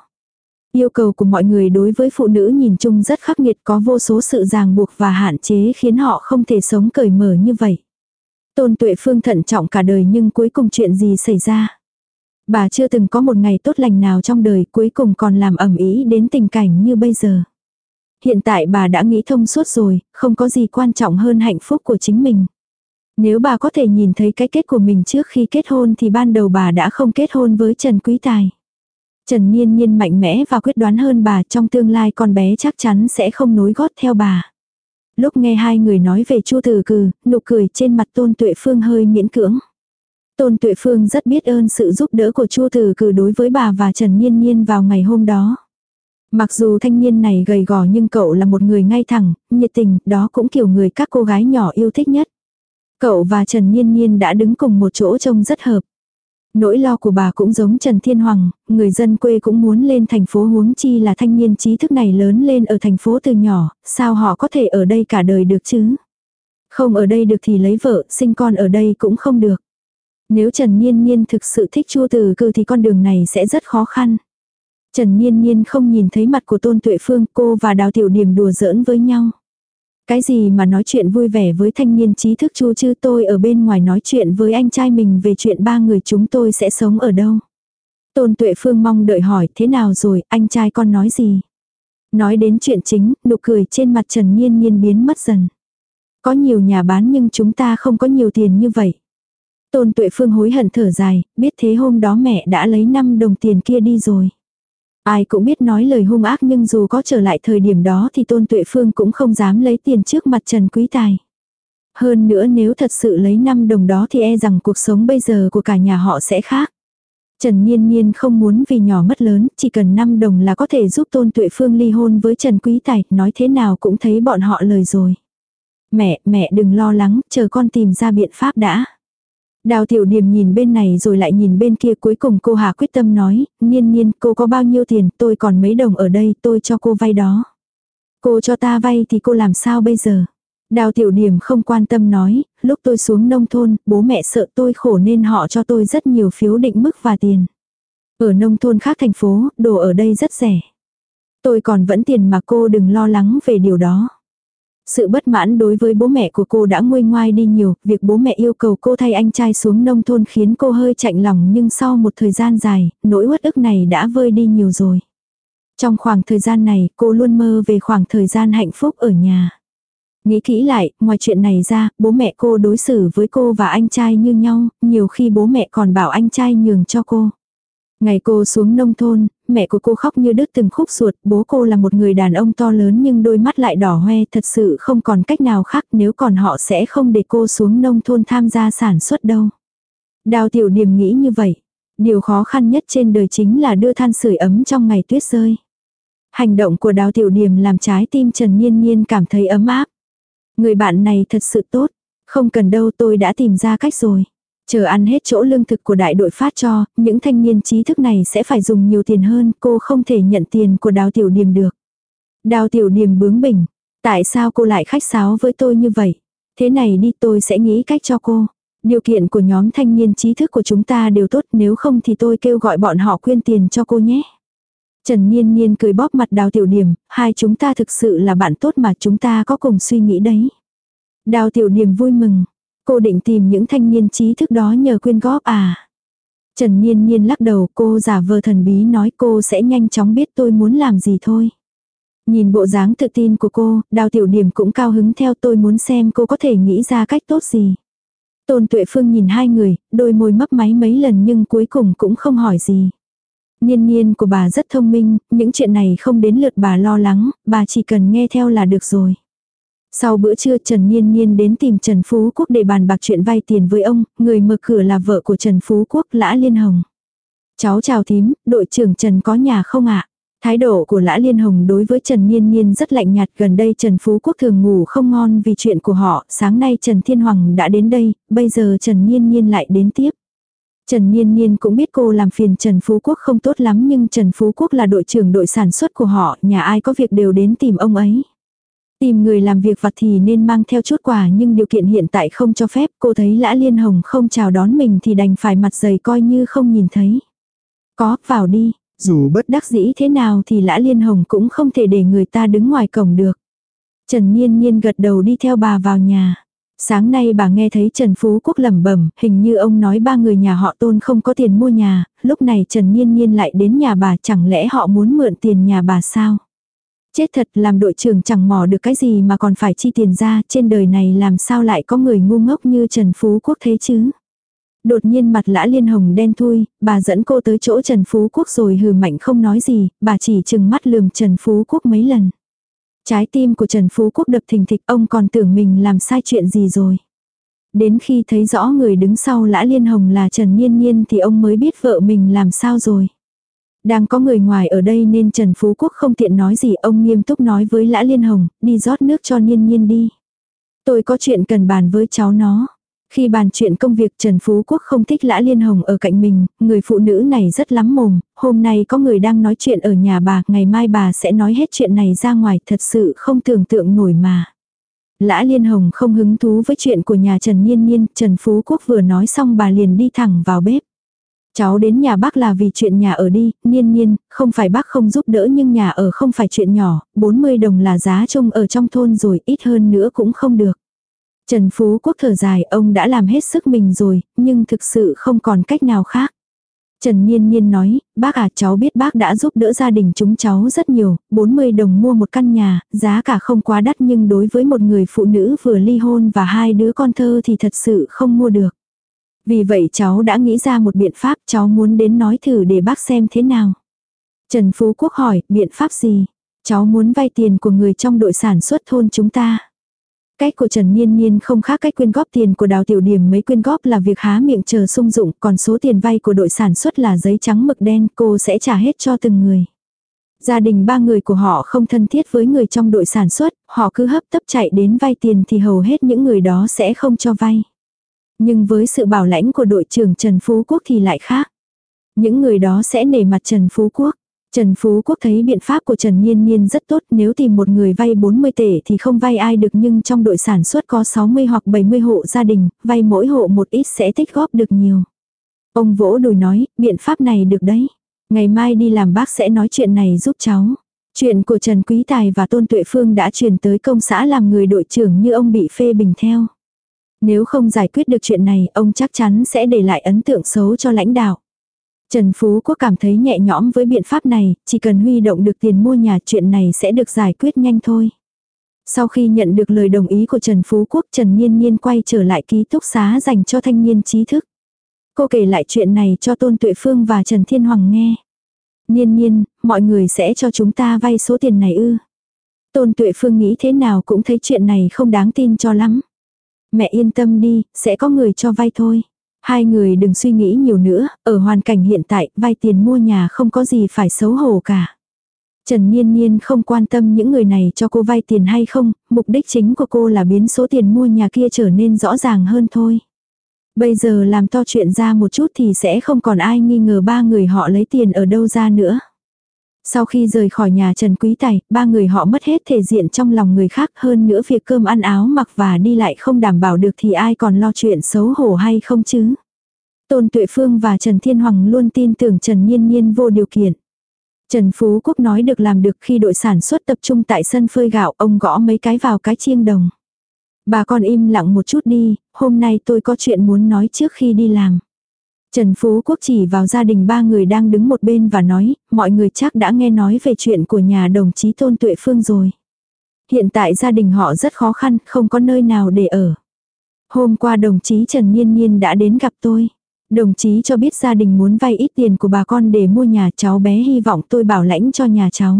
Yêu cầu của mọi người đối với phụ nữ nhìn chung rất khắc nghiệt có vô số sự ràng buộc và hạn chế khiến họ không thể sống cởi mở như vậy. Tôn tuệ phương thận trọng cả đời nhưng cuối cùng chuyện gì xảy ra. Bà chưa từng có một ngày tốt lành nào trong đời cuối cùng còn làm ẩm ý đến tình cảnh như bây giờ. Hiện tại bà đã nghĩ thông suốt rồi, không có gì quan trọng hơn hạnh phúc của chính mình. Nếu bà có thể nhìn thấy cái kết của mình trước khi kết hôn thì ban đầu bà đã không kết hôn với Trần Quý Tài. Trần Niên Niên mạnh mẽ và quyết đoán hơn bà trong tương lai con bé chắc chắn sẽ không nối gót theo bà. Lúc nghe hai người nói về Chu Tử Cừ, nụ cười trên mặt Tôn Tuệ Phương hơi miễn cưỡng. Tôn Tuệ Phương rất biết ơn sự giúp đỡ của Chu Tử Cừ đối với bà và Trần Niên Niên vào ngày hôm đó. Mặc dù thanh niên này gầy gò nhưng cậu là một người ngay thẳng, nhiệt tình, đó cũng kiểu người các cô gái nhỏ yêu thích nhất. Cậu và Trần Niên Niên đã đứng cùng một chỗ trông rất hợp. Nỗi lo của bà cũng giống Trần Thiên Hoàng, người dân quê cũng muốn lên thành phố huống chi là thanh niên trí thức này lớn lên ở thành phố từ nhỏ, sao họ có thể ở đây cả đời được chứ? Không ở đây được thì lấy vợ, sinh con ở đây cũng không được. Nếu Trần Niên Niên thực sự thích chua từ cư thì con đường này sẽ rất khó khăn. Trần Niên Niên không nhìn thấy mặt của Tôn Tuệ Phương, cô và Đào Tiểu Điểm đùa giỡn với nhau. Cái gì mà nói chuyện vui vẻ với thanh niên trí thức chu chứ tôi ở bên ngoài nói chuyện với anh trai mình về chuyện ba người chúng tôi sẽ sống ở đâu. Tôn Tuệ Phương mong đợi hỏi thế nào rồi, anh trai con nói gì. Nói đến chuyện chính, nụ cười trên mặt Trần niên niên biến mất dần. Có nhiều nhà bán nhưng chúng ta không có nhiều tiền như vậy. Tôn Tuệ Phương hối hận thở dài, biết thế hôm đó mẹ đã lấy 5 đồng tiền kia đi rồi. Ai cũng biết nói lời hung ác nhưng dù có trở lại thời điểm đó thì Tôn Tuệ Phương cũng không dám lấy tiền trước mặt Trần Quý Tài. Hơn nữa nếu thật sự lấy 5 đồng đó thì e rằng cuộc sống bây giờ của cả nhà họ sẽ khác. Trần Niên Niên không muốn vì nhỏ mất lớn, chỉ cần 5 đồng là có thể giúp Tôn Tuệ Phương ly hôn với Trần Quý Tài, nói thế nào cũng thấy bọn họ lời rồi. Mẹ, mẹ đừng lo lắng, chờ con tìm ra biện pháp đã. Đào tiểu điểm nhìn bên này rồi lại nhìn bên kia cuối cùng cô Hà quyết tâm nói, niên niên cô có bao nhiêu tiền, tôi còn mấy đồng ở đây, tôi cho cô vay đó. Cô cho ta vay thì cô làm sao bây giờ? Đào tiểu điểm không quan tâm nói, lúc tôi xuống nông thôn, bố mẹ sợ tôi khổ nên họ cho tôi rất nhiều phiếu định mức và tiền. Ở nông thôn khác thành phố, đồ ở đây rất rẻ. Tôi còn vẫn tiền mà cô đừng lo lắng về điều đó. Sự bất mãn đối với bố mẹ của cô đã nguôi ngoai đi nhiều, việc bố mẹ yêu cầu cô thay anh trai xuống nông thôn khiến cô hơi chạnh lòng nhưng sau một thời gian dài, nỗi uất ức này đã vơi đi nhiều rồi. Trong khoảng thời gian này, cô luôn mơ về khoảng thời gian hạnh phúc ở nhà. Nghĩ kỹ lại, ngoài chuyện này ra, bố mẹ cô đối xử với cô và anh trai như nhau, nhiều khi bố mẹ còn bảo anh trai nhường cho cô. Ngày cô xuống nông thôn, mẹ của cô khóc như đứt từng khúc ruột, bố cô là một người đàn ông to lớn nhưng đôi mắt lại đỏ hoe, thật sự không còn cách nào khác nếu còn họ sẽ không để cô xuống nông thôn tham gia sản xuất đâu. Đào tiểu niềm nghĩ như vậy. Điều khó khăn nhất trên đời chính là đưa than sưởi ấm trong ngày tuyết rơi. Hành động của đào tiểu niềm làm trái tim Trần Nhiên Nhiên cảm thấy ấm áp. Người bạn này thật sự tốt. Không cần đâu tôi đã tìm ra cách rồi. Chờ ăn hết chỗ lương thực của đại đội phát cho, những thanh niên trí thức này sẽ phải dùng nhiều tiền hơn, cô không thể nhận tiền của đào tiểu niềm được. Đào tiểu niềm bướng bỉnh, tại sao cô lại khách sáo với tôi như vậy? Thế này đi tôi sẽ nghĩ cách cho cô. Điều kiện của nhóm thanh niên trí thức của chúng ta đều tốt nếu không thì tôi kêu gọi bọn họ quyên tiền cho cô nhé. Trần Niên Niên cười bóp mặt đào tiểu điềm hai chúng ta thực sự là bạn tốt mà chúng ta có cùng suy nghĩ đấy. Đào tiểu điềm vui mừng, cô định tìm những thanh niên trí thức đó nhờ quyên góp à. Trần Niên Niên lắc đầu cô giả vờ thần bí nói cô sẽ nhanh chóng biết tôi muốn làm gì thôi. Nhìn bộ dáng tự tin của cô, đào tiểu điểm cũng cao hứng theo tôi muốn xem cô có thể nghĩ ra cách tốt gì. Tôn Tuệ Phương nhìn hai người, đôi môi mấp máy mấy lần nhưng cuối cùng cũng không hỏi gì. Niên niên của bà rất thông minh, những chuyện này không đến lượt bà lo lắng, bà chỉ cần nghe theo là được rồi. Sau bữa trưa Trần Niên Niên đến tìm Trần Phú Quốc để bàn bạc chuyện vay tiền với ông, người mở cửa là vợ của Trần Phú Quốc Lã Liên Hồng. Cháu chào thím, đội trưởng Trần có nhà không ạ? Thái độ của Lã Liên Hồng đối với Trần Niên Niên rất lạnh nhạt gần đây Trần Phú Quốc thường ngủ không ngon vì chuyện của họ, sáng nay Trần Thiên Hoàng đã đến đây, bây giờ Trần Niên Niên lại đến tiếp. Trần Niên Niên cũng biết cô làm phiền Trần Phú Quốc không tốt lắm nhưng Trần Phú Quốc là đội trưởng đội sản xuất của họ, nhà ai có việc đều đến tìm ông ấy. Tìm người làm việc vặt thì nên mang theo chút quà nhưng điều kiện hiện tại không cho phép cô thấy Lã Liên Hồng không chào đón mình thì đành phải mặt dày coi như không nhìn thấy. Có, vào đi, dù bất đắc dĩ thế nào thì Lã Liên Hồng cũng không thể để người ta đứng ngoài cổng được. Trần Nhiên Nhiên gật đầu đi theo bà vào nhà. Sáng nay bà nghe thấy Trần Phú Quốc lẩm bẩm, hình như ông nói ba người nhà họ tôn không có tiền mua nhà, lúc này Trần Nhiên Nhiên lại đến nhà bà chẳng lẽ họ muốn mượn tiền nhà bà sao? Chết thật làm đội trưởng chẳng mò được cái gì mà còn phải chi tiền ra, trên đời này làm sao lại có người ngu ngốc như Trần Phú Quốc thế chứ? Đột nhiên mặt lã liên hồng đen thui, bà dẫn cô tới chỗ Trần Phú Quốc rồi hừ mạnh không nói gì, bà chỉ chừng mắt lườm Trần Phú Quốc mấy lần. Trái tim của Trần Phú Quốc đập thình thịch ông còn tưởng mình làm sai chuyện gì rồi. Đến khi thấy rõ người đứng sau lã liên hồng là Trần Niên Niên thì ông mới biết vợ mình làm sao rồi. Đang có người ngoài ở đây nên Trần Phú Quốc không tiện nói gì ông nghiêm túc nói với lã liên hồng, đi rót nước cho Niên Niên đi. Tôi có chuyện cần bàn với cháu nó. Khi bàn chuyện công việc Trần Phú Quốc không thích Lã Liên Hồng ở cạnh mình, người phụ nữ này rất lắm mồm, hôm nay có người đang nói chuyện ở nhà bà, ngày mai bà sẽ nói hết chuyện này ra ngoài, thật sự không tưởng tượng nổi mà. Lã Liên Hồng không hứng thú với chuyện của nhà Trần Nhiên Nhiên, Trần Phú Quốc vừa nói xong bà liền đi thẳng vào bếp. Cháu đến nhà bác là vì chuyện nhà ở đi, niên niên không phải bác không giúp đỡ nhưng nhà ở không phải chuyện nhỏ, 40 đồng là giá chung ở trong thôn rồi, ít hơn nữa cũng không được. Trần Phú Quốc thở dài ông đã làm hết sức mình rồi, nhưng thực sự không còn cách nào khác. Trần Niên Niên nói, bác à cháu biết bác đã giúp đỡ gia đình chúng cháu rất nhiều, 40 đồng mua một căn nhà, giá cả không quá đắt nhưng đối với một người phụ nữ vừa ly hôn và hai đứa con thơ thì thật sự không mua được. Vì vậy cháu đã nghĩ ra một biện pháp cháu muốn đến nói thử để bác xem thế nào. Trần Phú Quốc hỏi, biện pháp gì? Cháu muốn vay tiền của người trong đội sản xuất thôn chúng ta. Cách của Trần Niên Niên không khác cách quyên góp tiền của đào tiểu điểm mấy quyên góp là việc há miệng chờ sung dụng, còn số tiền vay của đội sản xuất là giấy trắng mực đen, cô sẽ trả hết cho từng người. Gia đình ba người của họ không thân thiết với người trong đội sản xuất, họ cứ hấp tấp chạy đến vay tiền thì hầu hết những người đó sẽ không cho vay. Nhưng với sự bảo lãnh của đội trưởng Trần Phú Quốc thì lại khác. Những người đó sẽ nể mặt Trần Phú Quốc. Trần Phú Quốc thấy biện pháp của Trần Niên Niên rất tốt nếu tìm một người vay 40 tệ thì không vay ai được nhưng trong đội sản xuất có 60 hoặc 70 hộ gia đình, vay mỗi hộ một ít sẽ tích góp được nhiều. Ông vỗ đùi nói, biện pháp này được đấy. Ngày mai đi làm bác sẽ nói chuyện này giúp cháu. Chuyện của Trần Quý Tài và Tôn Tuệ Phương đã truyền tới công xã làm người đội trưởng như ông bị phê bình theo. Nếu không giải quyết được chuyện này, ông chắc chắn sẽ để lại ấn tượng xấu cho lãnh đạo. Trần Phú Quốc cảm thấy nhẹ nhõm với biện pháp này, chỉ cần huy động được tiền mua nhà chuyện này sẽ được giải quyết nhanh thôi. Sau khi nhận được lời đồng ý của Trần Phú Quốc Trần Nhiên Nhiên quay trở lại ký túc xá dành cho thanh niên trí thức. Cô kể lại chuyện này cho Tôn Tuệ Phương và Trần Thiên Hoàng nghe. Nhiên nhiên, mọi người sẽ cho chúng ta vay số tiền này ư. Tôn Tuệ Phương nghĩ thế nào cũng thấy chuyện này không đáng tin cho lắm. Mẹ yên tâm đi, sẽ có người cho vay thôi. Hai người đừng suy nghĩ nhiều nữa, ở hoàn cảnh hiện tại, vay tiền mua nhà không có gì phải xấu hổ cả. Trần Niên Niên không quan tâm những người này cho cô vay tiền hay không, mục đích chính của cô là biến số tiền mua nhà kia trở nên rõ ràng hơn thôi. Bây giờ làm to chuyện ra một chút thì sẽ không còn ai nghi ngờ ba người họ lấy tiền ở đâu ra nữa. Sau khi rời khỏi nhà Trần Quý Tài, ba người họ mất hết thể diện trong lòng người khác hơn nữa việc cơm ăn áo mặc và đi lại không đảm bảo được thì ai còn lo chuyện xấu hổ hay không chứ. Tôn Tuệ Phương và Trần Thiên Hoàng luôn tin tưởng Trần Nhiên Nhiên vô điều kiện. Trần Phú Quốc nói được làm được khi đội sản xuất tập trung tại sân phơi gạo, ông gõ mấy cái vào cái chiêng đồng. Bà con im lặng một chút đi, hôm nay tôi có chuyện muốn nói trước khi đi làm. Trần Phú Quốc chỉ vào gia đình ba người đang đứng một bên và nói, mọi người chắc đã nghe nói về chuyện của nhà đồng chí Tôn Tuệ Phương rồi. Hiện tại gia đình họ rất khó khăn, không có nơi nào để ở. Hôm qua đồng chí Trần Nhiên Nhiên đã đến gặp tôi. Đồng chí cho biết gia đình muốn vay ít tiền của bà con để mua nhà cháu bé hy vọng tôi bảo lãnh cho nhà cháu.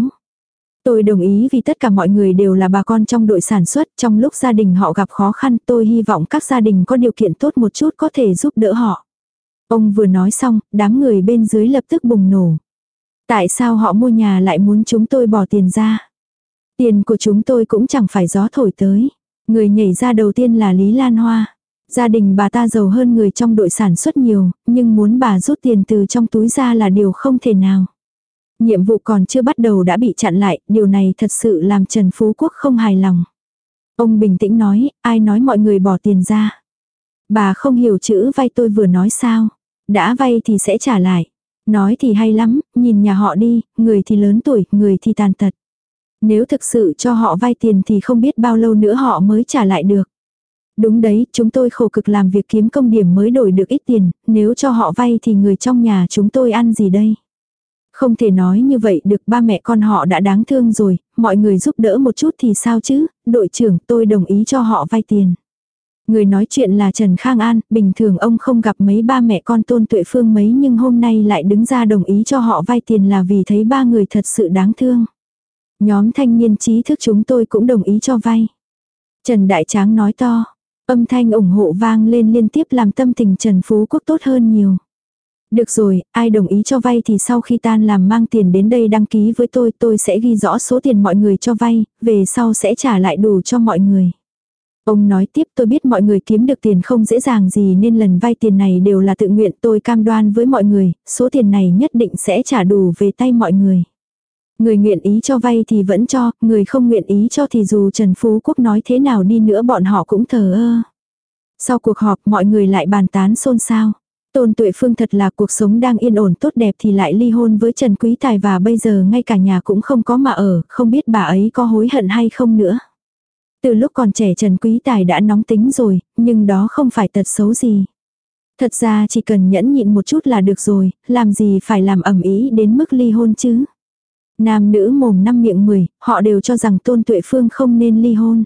Tôi đồng ý vì tất cả mọi người đều là bà con trong đội sản xuất, trong lúc gia đình họ gặp khó khăn tôi hy vọng các gia đình có điều kiện tốt một chút có thể giúp đỡ họ. Ông vừa nói xong, đám người bên dưới lập tức bùng nổ. Tại sao họ mua nhà lại muốn chúng tôi bỏ tiền ra? Tiền của chúng tôi cũng chẳng phải gió thổi tới. Người nhảy ra đầu tiên là Lý Lan Hoa. Gia đình bà ta giàu hơn người trong đội sản xuất nhiều, nhưng muốn bà rút tiền từ trong túi ra là điều không thể nào. Nhiệm vụ còn chưa bắt đầu đã bị chặn lại, điều này thật sự làm Trần Phú Quốc không hài lòng. Ông bình tĩnh nói, ai nói mọi người bỏ tiền ra. Bà không hiểu chữ vay tôi vừa nói sao. Đã vay thì sẽ trả lại. Nói thì hay lắm, nhìn nhà họ đi, người thì lớn tuổi, người thì tàn tật. Nếu thực sự cho họ vay tiền thì không biết bao lâu nữa họ mới trả lại được. Đúng đấy, chúng tôi khổ cực làm việc kiếm công điểm mới đổi được ít tiền, nếu cho họ vay thì người trong nhà chúng tôi ăn gì đây? Không thể nói như vậy được ba mẹ con họ đã đáng thương rồi, mọi người giúp đỡ một chút thì sao chứ, đội trưởng tôi đồng ý cho họ vay tiền. Người nói chuyện là Trần Khang An, bình thường ông không gặp mấy ba mẹ con tôn tuệ phương mấy nhưng hôm nay lại đứng ra đồng ý cho họ vay tiền là vì thấy ba người thật sự đáng thương. Nhóm thanh niên trí thức chúng tôi cũng đồng ý cho vay. Trần Đại Tráng nói to, âm thanh ủng hộ vang lên liên tiếp làm tâm tình Trần Phú Quốc tốt hơn nhiều. Được rồi, ai đồng ý cho vay thì sau khi tan làm mang tiền đến đây đăng ký với tôi, tôi sẽ ghi rõ số tiền mọi người cho vay, về sau sẽ trả lại đủ cho mọi người. Ông nói tiếp tôi biết mọi người kiếm được tiền không dễ dàng gì nên lần vay tiền này đều là tự nguyện tôi cam đoan với mọi người, số tiền này nhất định sẽ trả đủ về tay mọi người. Người nguyện ý cho vay thì vẫn cho, người không nguyện ý cho thì dù Trần Phú Quốc nói thế nào đi nữa bọn họ cũng thờ ơ. Sau cuộc họp mọi người lại bàn tán xôn xao. Tôn Tuệ Phương thật là cuộc sống đang yên ổn tốt đẹp thì lại ly hôn với Trần Quý Tài và bây giờ ngay cả nhà cũng không có mà ở, không biết bà ấy có hối hận hay không nữa. Từ lúc còn trẻ Trần Quý Tài đã nóng tính rồi, nhưng đó không phải tật xấu gì. Thật ra chỉ cần nhẫn nhịn một chút là được rồi, làm gì phải làm ẩm ý đến mức ly hôn chứ. Nam nữ mồm năm miệng mười, họ đều cho rằng Tôn Tuệ Phương không nên ly hôn.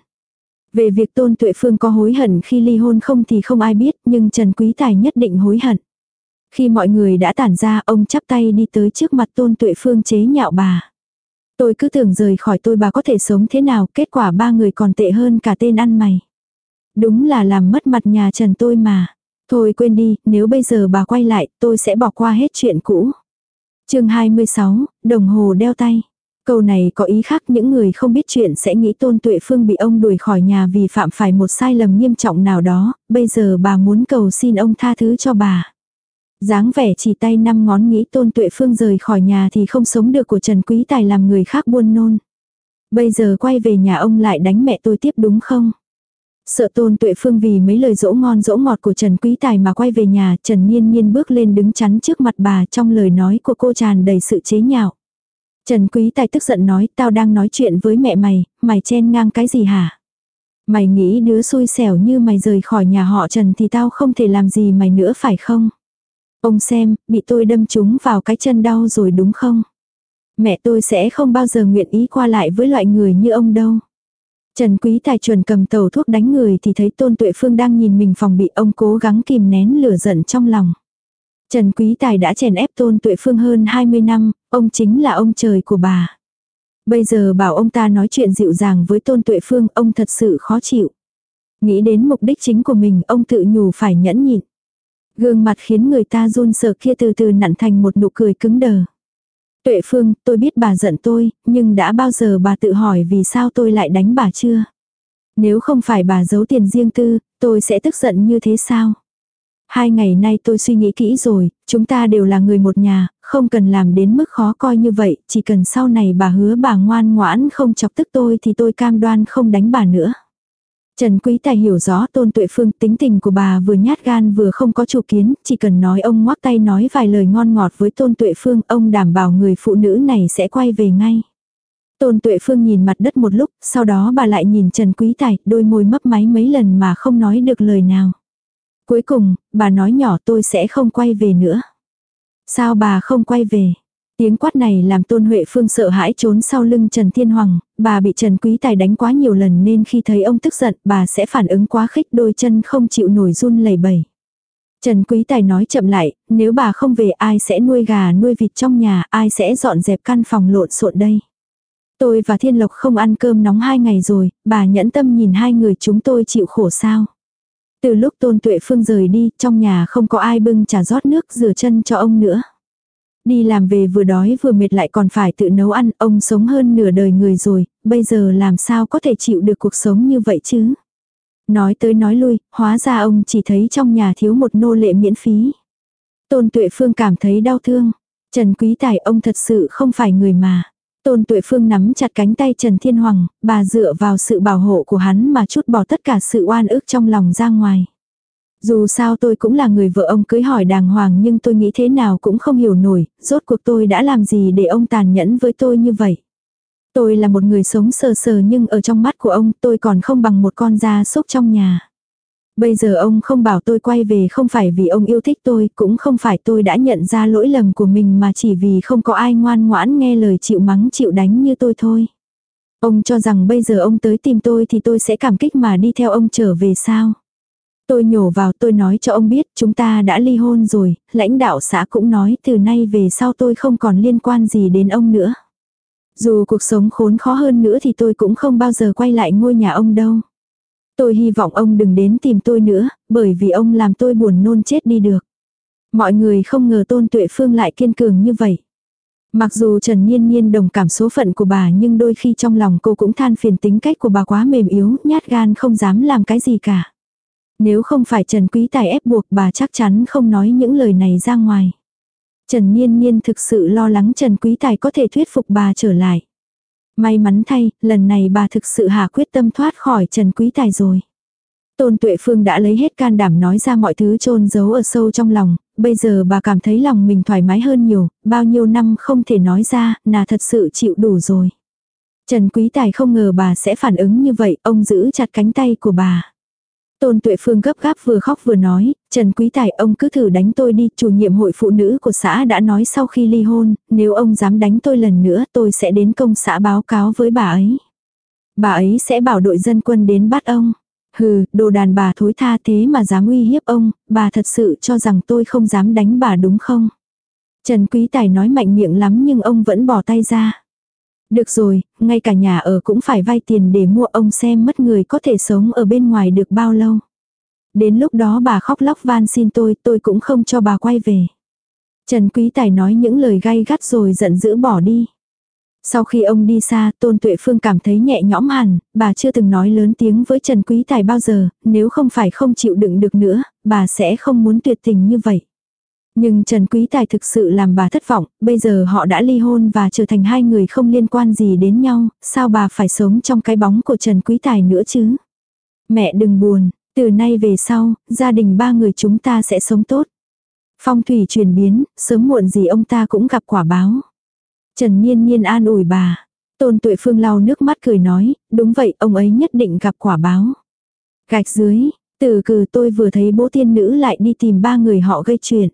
Về việc Tôn Tuệ Phương có hối hận khi ly hôn không thì không ai biết, nhưng Trần Quý Tài nhất định hối hận. Khi mọi người đã tản ra, ông chắp tay đi tới trước mặt Tôn Tuệ Phương chế nhạo bà. Tôi cứ tưởng rời khỏi tôi bà có thể sống thế nào, kết quả ba người còn tệ hơn cả tên ăn mày. Đúng là làm mất mặt nhà Trần tôi mà. Thôi quên đi, nếu bây giờ bà quay lại, tôi sẽ bỏ qua hết chuyện cũ. chương 26, đồng hồ đeo tay. Câu này có ý khác những người không biết chuyện sẽ nghĩ tôn tuệ phương bị ông đuổi khỏi nhà vì phạm phải một sai lầm nghiêm trọng nào đó, bây giờ bà muốn cầu xin ông tha thứ cho bà dáng vẻ chỉ tay năm ngón nghĩ tôn tuệ phương rời khỏi nhà thì không sống được của Trần Quý Tài làm người khác buôn nôn. Bây giờ quay về nhà ông lại đánh mẹ tôi tiếp đúng không? Sợ tôn tuệ phương vì mấy lời dỗ ngon dỗ ngọt của Trần Quý Tài mà quay về nhà, Trần Nhiên Nhiên bước lên đứng chắn trước mặt bà trong lời nói của cô tràn đầy sự chế nhạo. Trần Quý Tài tức giận nói, tao đang nói chuyện với mẹ mày, mày chen ngang cái gì hả? Mày nghĩ đứa xui xẻo như mày rời khỏi nhà họ Trần thì tao không thể làm gì mày nữa phải không? Ông xem, bị tôi đâm trúng vào cái chân đau rồi đúng không? Mẹ tôi sẽ không bao giờ nguyện ý qua lại với loại người như ông đâu. Trần Quý Tài chuẩn cầm tàu thuốc đánh người thì thấy Tôn Tuệ Phương đang nhìn mình phòng bị ông cố gắng kìm nén lửa giận trong lòng. Trần Quý Tài đã chèn ép Tôn Tuệ Phương hơn 20 năm, ông chính là ông trời của bà. Bây giờ bảo ông ta nói chuyện dịu dàng với Tôn Tuệ Phương, ông thật sự khó chịu. Nghĩ đến mục đích chính của mình, ông tự nhủ phải nhẫn nhịn. Gương mặt khiến người ta run sợ kia từ từ nặn thành một nụ cười cứng đờ. Tuệ Phương, tôi biết bà giận tôi, nhưng đã bao giờ bà tự hỏi vì sao tôi lại đánh bà chưa? Nếu không phải bà giấu tiền riêng tư, tôi sẽ tức giận như thế sao? Hai ngày nay tôi suy nghĩ kỹ rồi, chúng ta đều là người một nhà, không cần làm đến mức khó coi như vậy, chỉ cần sau này bà hứa bà ngoan ngoãn không chọc tức tôi thì tôi cam đoan không đánh bà nữa. Trần Quý Tài hiểu rõ Tôn Tuệ Phương tính tình của bà vừa nhát gan vừa không có chủ kiến, chỉ cần nói ông ngoắc tay nói vài lời ngon ngọt với Tôn Tuệ Phương, ông đảm bảo người phụ nữ này sẽ quay về ngay. Tôn Tuệ Phương nhìn mặt đất một lúc, sau đó bà lại nhìn Trần Quý Tài, đôi môi mấp máy mấy lần mà không nói được lời nào. Cuối cùng, bà nói nhỏ tôi sẽ không quay về nữa. Sao bà không quay về? Tiếng quát này làm Tôn Huệ Phương sợ hãi trốn sau lưng Trần Thiên Hoàng, bà bị Trần Quý Tài đánh quá nhiều lần nên khi thấy ông tức giận bà sẽ phản ứng quá khích đôi chân không chịu nổi run lẩy bẩy. Trần Quý Tài nói chậm lại, nếu bà không về ai sẽ nuôi gà nuôi vịt trong nhà, ai sẽ dọn dẹp căn phòng lộn xộn đây. Tôi và Thiên Lộc không ăn cơm nóng hai ngày rồi, bà nhẫn tâm nhìn hai người chúng tôi chịu khổ sao. Từ lúc Tôn Tuệ Phương rời đi, trong nhà không có ai bưng trà rót nước rửa chân cho ông nữa. Đi làm về vừa đói vừa mệt lại còn phải tự nấu ăn, ông sống hơn nửa đời người rồi, bây giờ làm sao có thể chịu được cuộc sống như vậy chứ? Nói tới nói lui, hóa ra ông chỉ thấy trong nhà thiếu một nô lệ miễn phí. Tôn Tuệ Phương cảm thấy đau thương. Trần Quý Tài ông thật sự không phải người mà. Tôn Tuệ Phương nắm chặt cánh tay Trần Thiên Hoàng, bà dựa vào sự bảo hộ của hắn mà chút bỏ tất cả sự oan ức trong lòng ra ngoài. Dù sao tôi cũng là người vợ ông cưới hỏi đàng hoàng nhưng tôi nghĩ thế nào cũng không hiểu nổi, rốt cuộc tôi đã làm gì để ông tàn nhẫn với tôi như vậy. Tôi là một người sống sờ sờ nhưng ở trong mắt của ông tôi còn không bằng một con da súc trong nhà. Bây giờ ông không bảo tôi quay về không phải vì ông yêu thích tôi, cũng không phải tôi đã nhận ra lỗi lầm của mình mà chỉ vì không có ai ngoan ngoãn nghe lời chịu mắng chịu đánh như tôi thôi. Ông cho rằng bây giờ ông tới tìm tôi thì tôi sẽ cảm kích mà đi theo ông trở về sao. Tôi nhổ vào tôi nói cho ông biết chúng ta đã ly hôn rồi, lãnh đạo xã cũng nói từ nay về sau tôi không còn liên quan gì đến ông nữa. Dù cuộc sống khốn khó hơn nữa thì tôi cũng không bao giờ quay lại ngôi nhà ông đâu. Tôi hy vọng ông đừng đến tìm tôi nữa, bởi vì ông làm tôi buồn nôn chết đi được. Mọi người không ngờ tôn tuệ phương lại kiên cường như vậy. Mặc dù Trần Nhiên Nhiên đồng cảm số phận của bà nhưng đôi khi trong lòng cô cũng than phiền tính cách của bà quá mềm yếu, nhát gan không dám làm cái gì cả. Nếu không phải Trần Quý Tài ép buộc bà chắc chắn không nói những lời này ra ngoài. Trần Niên Niên thực sự lo lắng Trần Quý Tài có thể thuyết phục bà trở lại. May mắn thay, lần này bà thực sự hạ quyết tâm thoát khỏi Trần Quý Tài rồi. Tôn Tuệ Phương đã lấy hết can đảm nói ra mọi thứ chôn giấu ở sâu trong lòng, bây giờ bà cảm thấy lòng mình thoải mái hơn nhiều, bao nhiêu năm không thể nói ra, nà thật sự chịu đủ rồi. Trần Quý Tài không ngờ bà sẽ phản ứng như vậy, ông giữ chặt cánh tay của bà. Tôn Tuệ Phương gấp gáp vừa khóc vừa nói, Trần Quý Tài ông cứ thử đánh tôi đi, chủ nhiệm hội phụ nữ của xã đã nói sau khi ly hôn, nếu ông dám đánh tôi lần nữa tôi sẽ đến công xã báo cáo với bà ấy. Bà ấy sẽ bảo đội dân quân đến bắt ông. Hừ, đồ đàn bà thối tha thế mà dám uy hiếp ông, bà thật sự cho rằng tôi không dám đánh bà đúng không? Trần Quý Tài nói mạnh miệng lắm nhưng ông vẫn bỏ tay ra. Được rồi, ngay cả nhà ở cũng phải vay tiền để mua ông xem mất người có thể sống ở bên ngoài được bao lâu. Đến lúc đó bà khóc lóc van xin tôi, tôi cũng không cho bà quay về. Trần Quý Tài nói những lời gay gắt rồi giận dữ bỏ đi. Sau khi ông đi xa, Tôn Tuệ Phương cảm thấy nhẹ nhõm hẳn, bà chưa từng nói lớn tiếng với Trần Quý Tài bao giờ, nếu không phải không chịu đựng được nữa, bà sẽ không muốn tuyệt tình như vậy. Nhưng Trần Quý Tài thực sự làm bà thất vọng, bây giờ họ đã ly hôn và trở thành hai người không liên quan gì đến nhau, sao bà phải sống trong cái bóng của Trần Quý Tài nữa chứ? Mẹ đừng buồn, từ nay về sau, gia đình ba người chúng ta sẽ sống tốt. Phong thủy chuyển biến, sớm muộn gì ông ta cũng gặp quả báo. Trần Nhiên Nhiên an ủi bà. Tôn Tuệ Phương lau nước mắt cười nói, đúng vậy, ông ấy nhất định gặp quả báo. Gạch dưới, từ cử tôi vừa thấy bố tiên nữ lại đi tìm ba người họ gây chuyện.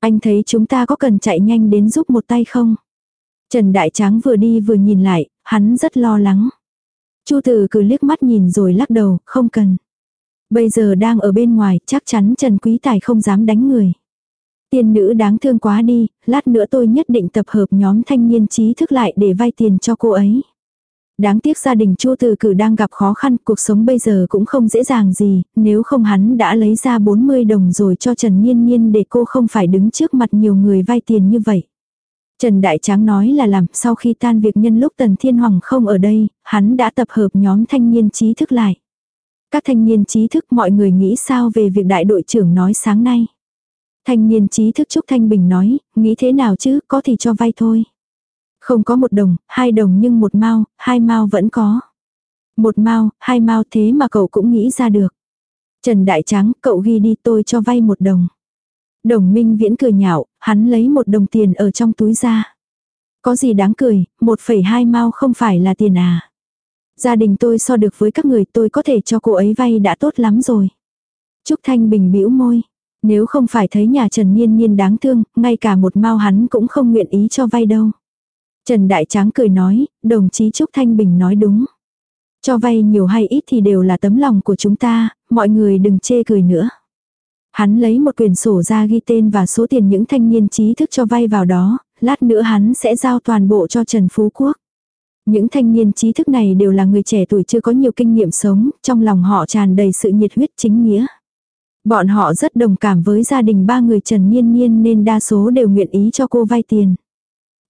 Anh thấy chúng ta có cần chạy nhanh đến giúp một tay không? Trần Đại Tráng vừa đi vừa nhìn lại, hắn rất lo lắng. Chu Tử cứ liếc mắt nhìn rồi lắc đầu, không cần. Bây giờ đang ở bên ngoài, chắc chắn Trần Quý Tài không dám đánh người. Tiên nữ đáng thương quá đi, lát nữa tôi nhất định tập hợp nhóm thanh niên trí thức lại để vay tiền cho cô ấy. Đáng tiếc gia đình Chu Từ Cử đang gặp khó khăn, cuộc sống bây giờ cũng không dễ dàng gì, nếu không hắn đã lấy ra 40 đồng rồi cho Trần Nhiên Nhiên để cô không phải đứng trước mặt nhiều người vay tiền như vậy. Trần Đại Tráng nói là làm, sau khi tan việc nhân lúc Tần Thiên Hoàng không ở đây, hắn đã tập hợp nhóm thanh niên trí thức lại. Các thanh niên trí thức mọi người nghĩ sao về việc đại đội trưởng nói sáng nay. Thanh niên trí thức Trúc Thanh Bình nói, nghĩ thế nào chứ, có thì cho vay thôi. Không có một đồng, hai đồng nhưng một mao, hai mao vẫn có. Một mao, hai mao thế mà cậu cũng nghĩ ra được. Trần Đại Tráng, cậu ghi đi tôi cho vay một đồng. Đồng Minh Viễn cười nhạo, hắn lấy một đồng tiền ở trong túi ra. Có gì đáng cười, một phẩy hai mao không phải là tiền à. Gia đình tôi so được với các người tôi có thể cho cô ấy vay đã tốt lắm rồi. Trúc Thanh Bình bĩu môi. Nếu không phải thấy nhà Trần Niên Niên đáng thương, ngay cả một mao hắn cũng không nguyện ý cho vay đâu. Trần Đại Tráng cười nói, đồng chí Trúc Thanh Bình nói đúng. Cho vay nhiều hay ít thì đều là tấm lòng của chúng ta, mọi người đừng chê cười nữa. Hắn lấy một quyển sổ ra ghi tên và số tiền những thanh niên trí thức cho vay vào đó, lát nữa hắn sẽ giao toàn bộ cho Trần Phú Quốc. Những thanh niên trí thức này đều là người trẻ tuổi chưa có nhiều kinh nghiệm sống, trong lòng họ tràn đầy sự nhiệt huyết chính nghĩa. Bọn họ rất đồng cảm với gia đình ba người Trần Niên Niên nên đa số đều nguyện ý cho cô vay tiền.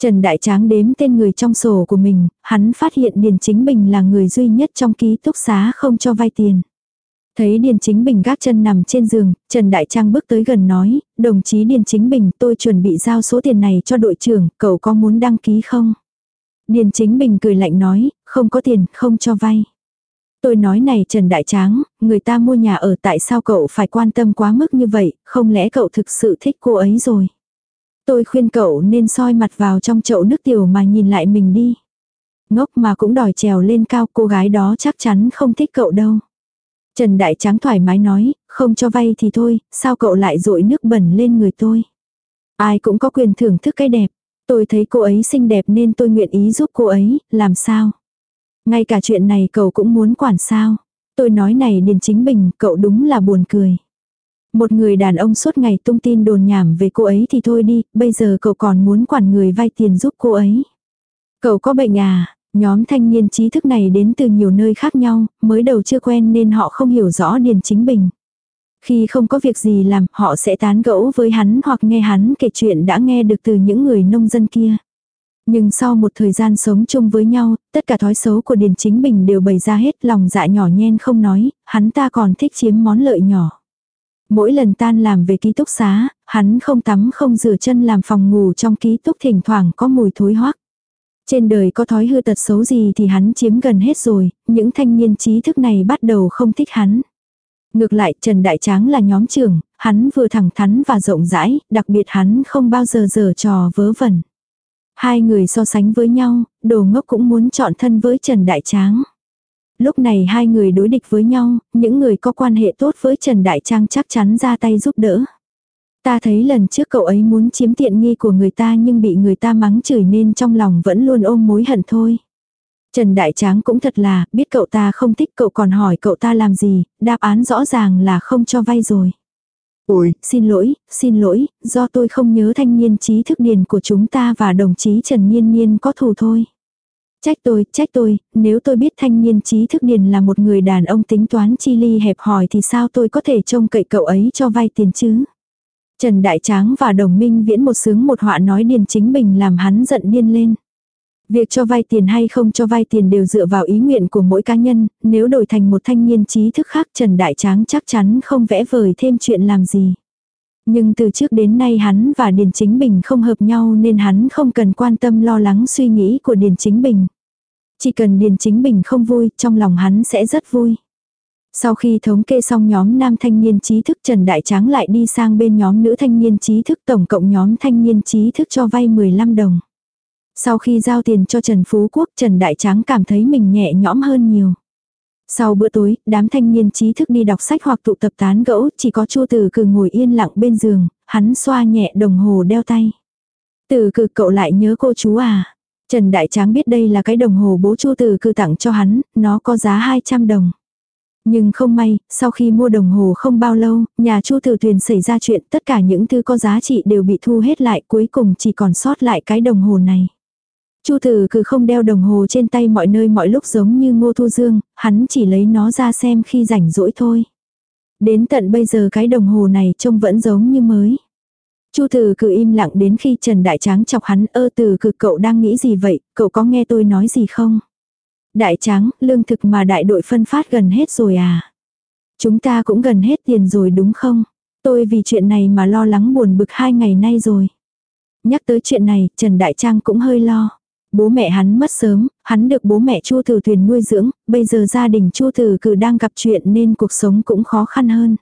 Trần Đại Tráng đếm tên người trong sổ của mình, hắn phát hiện Điền Chính Bình là người duy nhất trong ký túc xá không cho vay tiền. Thấy Điền Chính Bình gác chân nằm trên giường, Trần Đại Trang bước tới gần nói, đồng chí Điền Chính Bình tôi chuẩn bị giao số tiền này cho đội trưởng, cậu có muốn đăng ký không? Điền Chính Bình cười lạnh nói, không có tiền, không cho vay. Tôi nói này Trần Đại Tráng, người ta mua nhà ở tại sao cậu phải quan tâm quá mức như vậy, không lẽ cậu thực sự thích cô ấy rồi? Tôi khuyên cậu nên soi mặt vào trong chậu nước tiểu mà nhìn lại mình đi. Ngốc mà cũng đòi trèo lên cao cô gái đó chắc chắn không thích cậu đâu. Trần Đại Tráng thoải mái nói, không cho vay thì thôi, sao cậu lại rội nước bẩn lên người tôi. Ai cũng có quyền thưởng thức cái đẹp. Tôi thấy cô ấy xinh đẹp nên tôi nguyện ý giúp cô ấy, làm sao? Ngay cả chuyện này cậu cũng muốn quản sao? Tôi nói này Điền Chính Bình, cậu đúng là buồn cười. Một người đàn ông suốt ngày tung tin đồn nhảm về cô ấy thì thôi đi, bây giờ cậu còn muốn quản người vay tiền giúp cô ấy. Cậu có bệnh à? Nhóm thanh niên trí thức này đến từ nhiều nơi khác nhau, mới đầu chưa quen nên họ không hiểu rõ Điền Chính Bình. Khi không có việc gì làm, họ sẽ tán gẫu với hắn hoặc nghe hắn kể chuyện đã nghe được từ những người nông dân kia. Nhưng sau một thời gian sống chung với nhau, tất cả thói xấu của Điền Chính Bình đều bày ra hết lòng dạ nhỏ nhen không nói, hắn ta còn thích chiếm món lợi nhỏ. Mỗi lần tan làm về ký túc xá, hắn không tắm không rửa chân làm phòng ngủ trong ký túc thỉnh thoảng có mùi thối hoắc. Trên đời có thói hư tật xấu gì thì hắn chiếm gần hết rồi, những thanh niên trí thức này bắt đầu không thích hắn. Ngược lại Trần Đại Tráng là nhóm trưởng, hắn vừa thẳng thắn và rộng rãi, đặc biệt hắn không bao giờ giở trò vớ vẩn. Hai người so sánh với nhau, đồ ngốc cũng muốn chọn thân với Trần Đại Tráng. Lúc này hai người đối địch với nhau, những người có quan hệ tốt với Trần Đại Trang chắc chắn ra tay giúp đỡ. Ta thấy lần trước cậu ấy muốn chiếm tiện nghi của người ta nhưng bị người ta mắng chửi nên trong lòng vẫn luôn ôm mối hận thôi. Trần Đại Tráng cũng thật là, biết cậu ta không thích cậu còn hỏi cậu ta làm gì, đáp án rõ ràng là không cho vay rồi. Ôi, xin lỗi, xin lỗi, do tôi không nhớ thanh niên trí thức điền của chúng ta và đồng chí Trần Nhiên Nhiên có thù thôi. Trách tôi, trách tôi, nếu tôi biết thanh niên trí thức điền là một người đàn ông tính toán chi ly hẹp hòi thì sao tôi có thể trông cậy cậu ấy cho vay tiền chứ? Trần Đại Tráng và đồng minh viễn một sướng một họa nói Điền Chính Bình làm hắn giận điên lên. Việc cho vay tiền hay không cho vay tiền đều dựa vào ý nguyện của mỗi cá nhân, nếu đổi thành một thanh niên trí thức khác Trần Đại Tráng chắc chắn không vẽ vời thêm chuyện làm gì. Nhưng từ trước đến nay hắn và Điền Chính Bình không hợp nhau nên hắn không cần quan tâm lo lắng suy nghĩ của Điền Chính Bình. Chỉ cần Điền Chính Bình không vui, trong lòng hắn sẽ rất vui. Sau khi thống kê xong nhóm nam thanh niên trí thức Trần Đại Tráng lại đi sang bên nhóm nữ thanh niên trí thức tổng cộng nhóm thanh niên trí thức cho vay 15 đồng. Sau khi giao tiền cho Trần Phú Quốc Trần Đại Tráng cảm thấy mình nhẹ nhõm hơn nhiều. Sau bữa tối, đám thanh niên trí thức đi đọc sách hoặc tụ tập tán gẫu, chỉ có Chu Tử Cử ngồi yên lặng bên giường, hắn xoa nhẹ đồng hồ đeo tay. Tử Cử cậu lại nhớ cô chú à? Trần Đại Tráng biết đây là cái đồng hồ bố Chu Tử Cử tặng cho hắn, nó có giá 200 đồng. Nhưng không may, sau khi mua đồng hồ không bao lâu, nhà Chu Tử Tuyền xảy ra chuyện, tất cả những thứ có giá trị đều bị thu hết lại, cuối cùng chỉ còn sót lại cái đồng hồ này. Chu Tử cứ không đeo đồng hồ trên tay mọi nơi mọi lúc giống như Ngô Thu Dương, hắn chỉ lấy nó ra xem khi rảnh rỗi thôi. Đến tận bây giờ cái đồng hồ này trông vẫn giống như mới. Chu Tử cứ im lặng đến khi Trần Đại Tráng chọc hắn ơ từ cự cậu đang nghĩ gì vậy, cậu có nghe tôi nói gì không? Đại Tráng, lương thực mà đại đội phân phát gần hết rồi à? Chúng ta cũng gần hết tiền rồi đúng không? Tôi vì chuyện này mà lo lắng buồn bực hai ngày nay rồi. Nhắc tới chuyện này, Trần Đại Trang cũng hơi lo. Bố mẹ hắn mất sớm, hắn được bố mẹ Chu Tử Tuyền nuôi dưỡng, bây giờ gia đình Chu Tử Cử đang gặp chuyện nên cuộc sống cũng khó khăn hơn.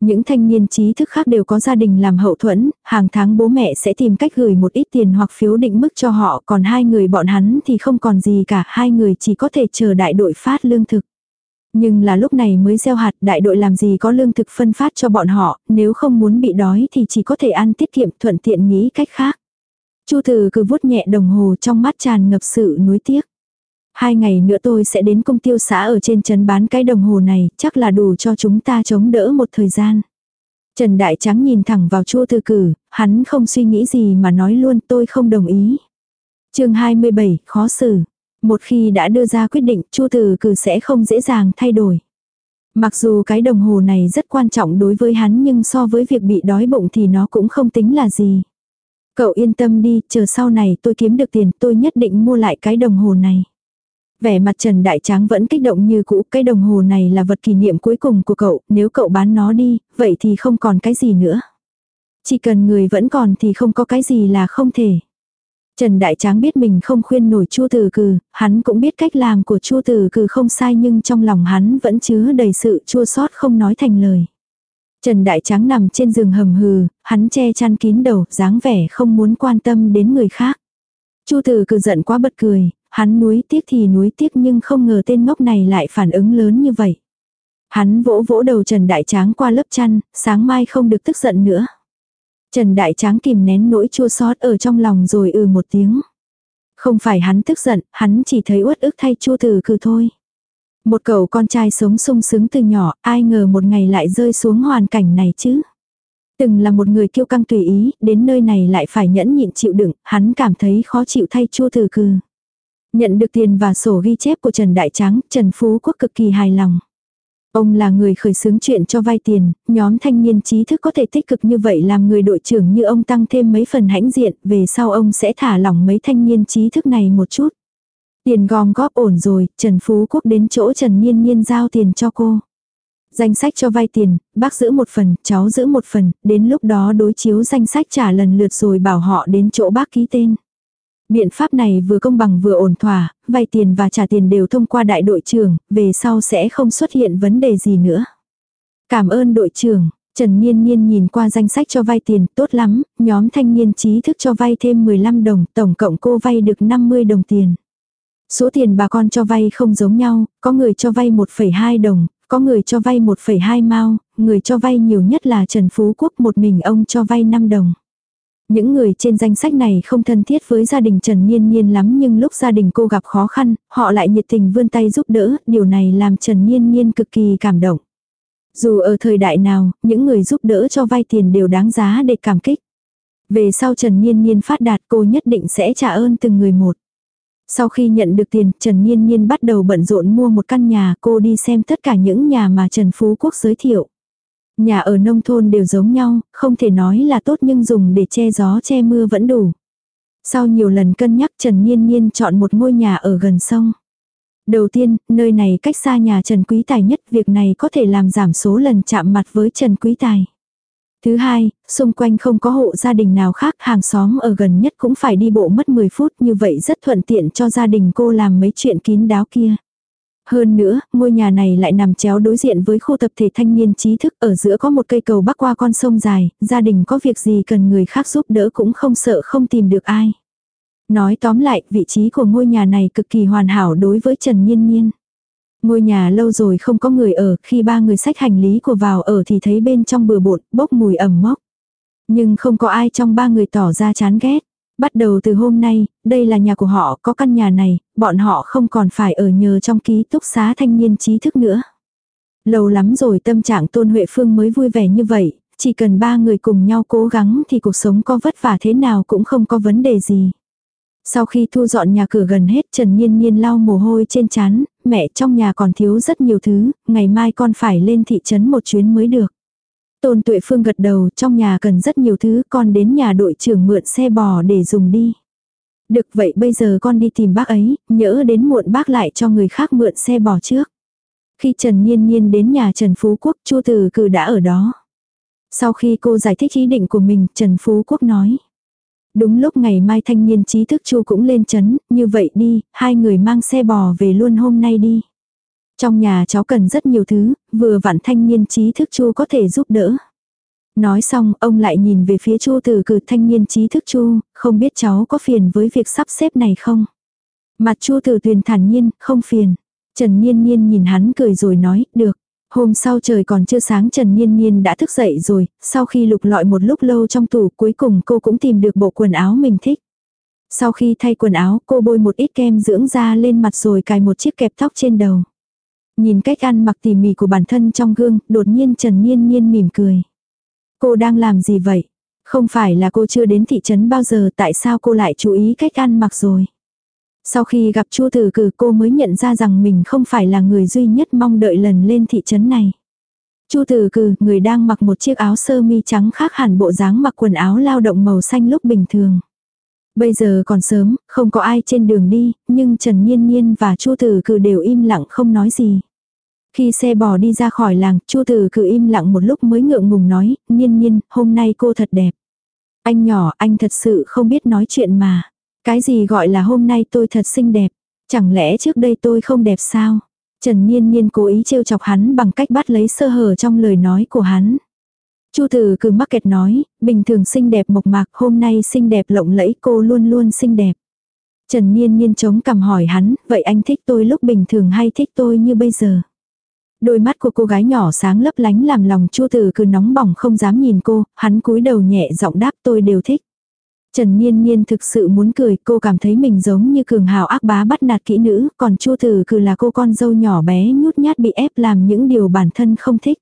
Những thanh niên trí thức khác đều có gia đình làm hậu thuẫn, hàng tháng bố mẹ sẽ tìm cách gửi một ít tiền hoặc phiếu định mức cho họ, còn hai người bọn hắn thì không còn gì cả, hai người chỉ có thể chờ đại đội phát lương thực. Nhưng là lúc này mới gieo hạt đại đội làm gì có lương thực phân phát cho bọn họ, nếu không muốn bị đói thì chỉ có thể ăn tiết kiệm thuận tiện nghĩ cách khác. Chu Từ cứ vuốt nhẹ đồng hồ trong mắt tràn ngập sự nuối tiếc. Hai ngày nữa tôi sẽ đến công tiêu xã ở trên trấn bán cái đồng hồ này, chắc là đủ cho chúng ta chống đỡ một thời gian. Trần Đại Trắng nhìn thẳng vào Chu Từ Cử, hắn không suy nghĩ gì mà nói luôn tôi không đồng ý. chương 27, khó xử. Một khi đã đưa ra quyết định, Chu Từ Cử sẽ không dễ dàng thay đổi. Mặc dù cái đồng hồ này rất quan trọng đối với hắn nhưng so với việc bị đói bụng thì nó cũng không tính là gì. Cậu yên tâm đi, chờ sau này tôi kiếm được tiền tôi nhất định mua lại cái đồng hồ này. Vẻ mặt Trần Đại Tráng vẫn kích động như cũ, cái đồng hồ này là vật kỷ niệm cuối cùng của cậu, nếu cậu bán nó đi, vậy thì không còn cái gì nữa. Chỉ cần người vẫn còn thì không có cái gì là không thể. Trần Đại Tráng biết mình không khuyên nổi Chu Tử Cừ, hắn cũng biết cách làm của Chu Tử Cừ không sai nhưng trong lòng hắn vẫn chứa đầy sự chua xót không nói thành lời. Trần Đại Tráng nằm trên giường hầm hừ, hắn che chăn kín đầu, dáng vẻ không muốn quan tâm đến người khác. Chu Tử Cừ giận quá bật cười, hắn nuối tiếc thì nuối tiếc nhưng không ngờ tên ngốc này lại phản ứng lớn như vậy. Hắn vỗ vỗ đầu Trần Đại Tráng qua lớp chăn, sáng mai không được tức giận nữa. Trần Đại Tráng kìm nén nỗi chua xót ở trong lòng rồi ừ một tiếng. Không phải hắn tức giận, hắn chỉ thấy uất ức thay Chu Tử cử thôi. Một cậu con trai sống sung sướng từ nhỏ, ai ngờ một ngày lại rơi xuống hoàn cảnh này chứ. Từng là một người kiêu căng tùy ý, đến nơi này lại phải nhẫn nhịn chịu đựng, hắn cảm thấy khó chịu thay chua từ cư. Nhận được tiền và sổ ghi chép của Trần Đại Tráng, Trần Phú Quốc cực kỳ hài lòng. Ông là người khởi xướng chuyện cho vay tiền, nhóm thanh niên trí thức có thể tích cực như vậy làm người đội trưởng như ông tăng thêm mấy phần hãnh diện, về sau ông sẽ thả lỏng mấy thanh niên trí thức này một chút. Tiền gom góp ổn rồi, Trần Phú Quốc đến chỗ Trần Nhiên Nhiên giao tiền cho cô. Danh sách cho vay tiền, bác giữ một phần, cháu giữ một phần, đến lúc đó đối chiếu danh sách trả lần lượt rồi bảo họ đến chỗ bác ký tên. Biện pháp này vừa công bằng vừa ổn thỏa, vay tiền và trả tiền đều thông qua đại đội trưởng, về sau sẽ không xuất hiện vấn đề gì nữa. Cảm ơn đội trưởng, Trần Niên Niên nhìn qua danh sách cho vay tiền, tốt lắm, nhóm thanh niên trí thức cho vay thêm 15 đồng, tổng cộng cô vay được 50 đồng tiền. Số tiền bà con cho vay không giống nhau, có người cho vay 1,2 đồng, có người cho vay 1,2 mao, người cho vay nhiều nhất là Trần Phú Quốc một mình ông cho vay 5 đồng. Những người trên danh sách này không thân thiết với gia đình Trần Niên Niên lắm nhưng lúc gia đình cô gặp khó khăn, họ lại nhiệt tình vươn tay giúp đỡ, điều này làm Trần Niên Niên cực kỳ cảm động. Dù ở thời đại nào, những người giúp đỡ cho vay tiền đều đáng giá để cảm kích. Về sau Trần Niên Niên phát đạt cô nhất định sẽ trả ơn từng người một. Sau khi nhận được tiền, Trần Niên Niên bắt đầu bận rộn mua một căn nhà, cô đi xem tất cả những nhà mà Trần Phú Quốc giới thiệu. Nhà ở nông thôn đều giống nhau, không thể nói là tốt nhưng dùng để che gió che mưa vẫn đủ. Sau nhiều lần cân nhắc Trần Niên Niên chọn một ngôi nhà ở gần sông. Đầu tiên, nơi này cách xa nhà Trần Quý Tài nhất, việc này có thể làm giảm số lần chạm mặt với Trần Quý Tài. Thứ hai, xung quanh không có hộ gia đình nào khác, hàng xóm ở gần nhất cũng phải đi bộ mất 10 phút như vậy rất thuận tiện cho gia đình cô làm mấy chuyện kín đáo kia. Hơn nữa, ngôi nhà này lại nằm chéo đối diện với khu tập thể thanh niên trí thức ở giữa có một cây cầu bắc qua con sông dài, gia đình có việc gì cần người khác giúp đỡ cũng không sợ không tìm được ai. Nói tóm lại, vị trí của ngôi nhà này cực kỳ hoàn hảo đối với Trần Nhiên Nhiên. Ngôi nhà lâu rồi không có người ở, khi ba người xách hành lý của vào ở thì thấy bên trong bừa bộn, bốc mùi ẩm mốc. Nhưng không có ai trong ba người tỏ ra chán ghét. Bắt đầu từ hôm nay, đây là nhà của họ, có căn nhà này, bọn họ không còn phải ở nhờ trong ký túc xá thanh niên trí thức nữa. Lâu lắm rồi tâm trạng Tôn Huệ Phương mới vui vẻ như vậy, chỉ cần ba người cùng nhau cố gắng thì cuộc sống có vất vả thế nào cũng không có vấn đề gì. Sau khi thu dọn nhà cửa gần hết Trần Nhiên Nhiên lau mồ hôi trên chán, mẹ trong nhà còn thiếu rất nhiều thứ, ngày mai con phải lên thị trấn một chuyến mới được. Tôn Tuệ Phương gật đầu, trong nhà cần rất nhiều thứ, con đến nhà đội trưởng mượn xe bò để dùng đi. Được vậy bây giờ con đi tìm bác ấy, nhỡ đến muộn bác lại cho người khác mượn xe bò trước. Khi Trần nhiên nhiên đến nhà Trần Phú Quốc, Chu Từ Cử đã ở đó. Sau khi cô giải thích ý định của mình, Trần Phú Quốc nói. Đúng lúc ngày mai thanh niên trí thức Chu cũng lên chấn, như vậy đi, hai người mang xe bò về luôn hôm nay đi. Trong nhà cháu cần rất nhiều thứ, vừa vặn thanh niên trí thức Chu có thể giúp đỡ. Nói xong, ông lại nhìn về phía Chu Từ Cử thanh niên trí thức Chu, không biết cháu có phiền với việc sắp xếp này không? Mặt Chu Từ Tuyền thản nhiên, không phiền. Trần Niên Niên nhìn hắn cười rồi nói, được. Hôm sau trời còn chưa sáng Trần Niên Niên đã thức dậy rồi, sau khi lục lọi một lúc lâu trong tủ cuối cùng cô cũng tìm được bộ quần áo mình thích. Sau khi thay quần áo cô bôi một ít kem dưỡng da lên mặt rồi cài một chiếc kẹp tóc trên đầu. Nhìn cách ăn mặc tỉ mỉ của bản thân trong gương, đột nhiên Trần Niên Niên mỉm cười. Cô đang làm gì vậy? Không phải là cô chưa đến thị trấn bao giờ tại sao cô lại chú ý cách ăn mặc rồi? Sau khi gặp Chu Tử Cử cô mới nhận ra rằng mình không phải là người duy nhất mong đợi lần lên thị trấn này. Chu Tử Cử, người đang mặc một chiếc áo sơ mi trắng khác hẳn bộ dáng mặc quần áo lao động màu xanh lúc bình thường. Bây giờ còn sớm, không có ai trên đường đi, nhưng Trần Nhiên Nhiên và Chu Tử Cử đều im lặng không nói gì. Khi xe bò đi ra khỏi làng, Chu Tử Cử im lặng một lúc mới ngượng ngùng nói, Nhiên Nhiên, hôm nay cô thật đẹp. Anh nhỏ, anh thật sự không biết nói chuyện mà. Cái gì gọi là hôm nay tôi thật xinh đẹp? Chẳng lẽ trước đây tôi không đẹp sao? Trần Niên Niên cố ý trêu chọc hắn bằng cách bắt lấy sơ hở trong lời nói của hắn. Chu Tử cứ mắc kẹt nói, bình thường xinh đẹp mộc mạc, hôm nay xinh đẹp lộng lẫy cô luôn luôn xinh đẹp. Trần Niên Niên chống cằm hỏi hắn, vậy anh thích tôi lúc bình thường hay thích tôi như bây giờ? Đôi mắt của cô gái nhỏ sáng lấp lánh làm lòng Chu Tử cứ nóng bỏng không dám nhìn cô, hắn cúi đầu nhẹ giọng đáp tôi đều thích. Trần Niên Niên thực sự muốn cười, cô cảm thấy mình giống như cường hào ác bá bắt nạt kỹ nữ, còn Chu Tử Cử là cô con dâu nhỏ bé nhút nhát bị ép làm những điều bản thân không thích.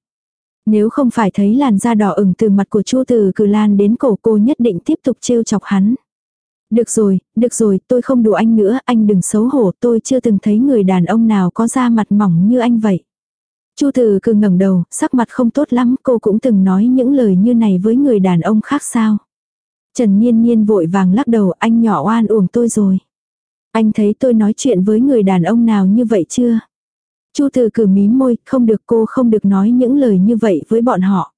Nếu không phải thấy làn da đỏ ửng từ mặt của Chu Tử Cử lan đến cổ cô nhất định tiếp tục trêu chọc hắn. Được rồi, được rồi, tôi không đùa anh nữa, anh đừng xấu hổ, tôi chưa từng thấy người đàn ông nào có da mặt mỏng như anh vậy. Chu Tử Cử ngẩng đầu, sắc mặt không tốt lắm, cô cũng từng nói những lời như này với người đàn ông khác sao. Trần Niên Niên vội vàng lắc đầu anh nhỏ oan uổng tôi rồi. Anh thấy tôi nói chuyện với người đàn ông nào như vậy chưa? Chu Từ cử mí môi, không được cô không được nói những lời như vậy với bọn họ.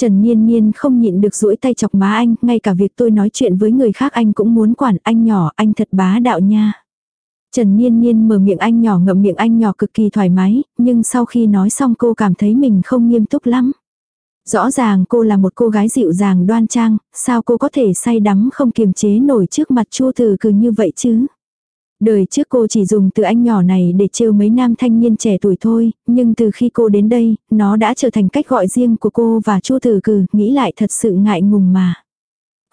Trần Niên Niên không nhịn được duỗi tay chọc má anh, ngay cả việc tôi nói chuyện với người khác anh cũng muốn quản anh nhỏ, anh thật bá đạo nha. Trần Niên Niên mở miệng anh nhỏ ngậm miệng anh nhỏ cực kỳ thoải mái, nhưng sau khi nói xong cô cảm thấy mình không nghiêm túc lắm. Rõ ràng cô là một cô gái dịu dàng đoan trang, sao cô có thể say đắm không kiềm chế nổi trước mặt chua từ cừ như vậy chứ? Đời trước cô chỉ dùng từ anh nhỏ này để trêu mấy nam thanh niên trẻ tuổi thôi, nhưng từ khi cô đến đây, nó đã trở thành cách gọi riêng của cô và chua từ cừ, nghĩ lại thật sự ngại ngùng mà.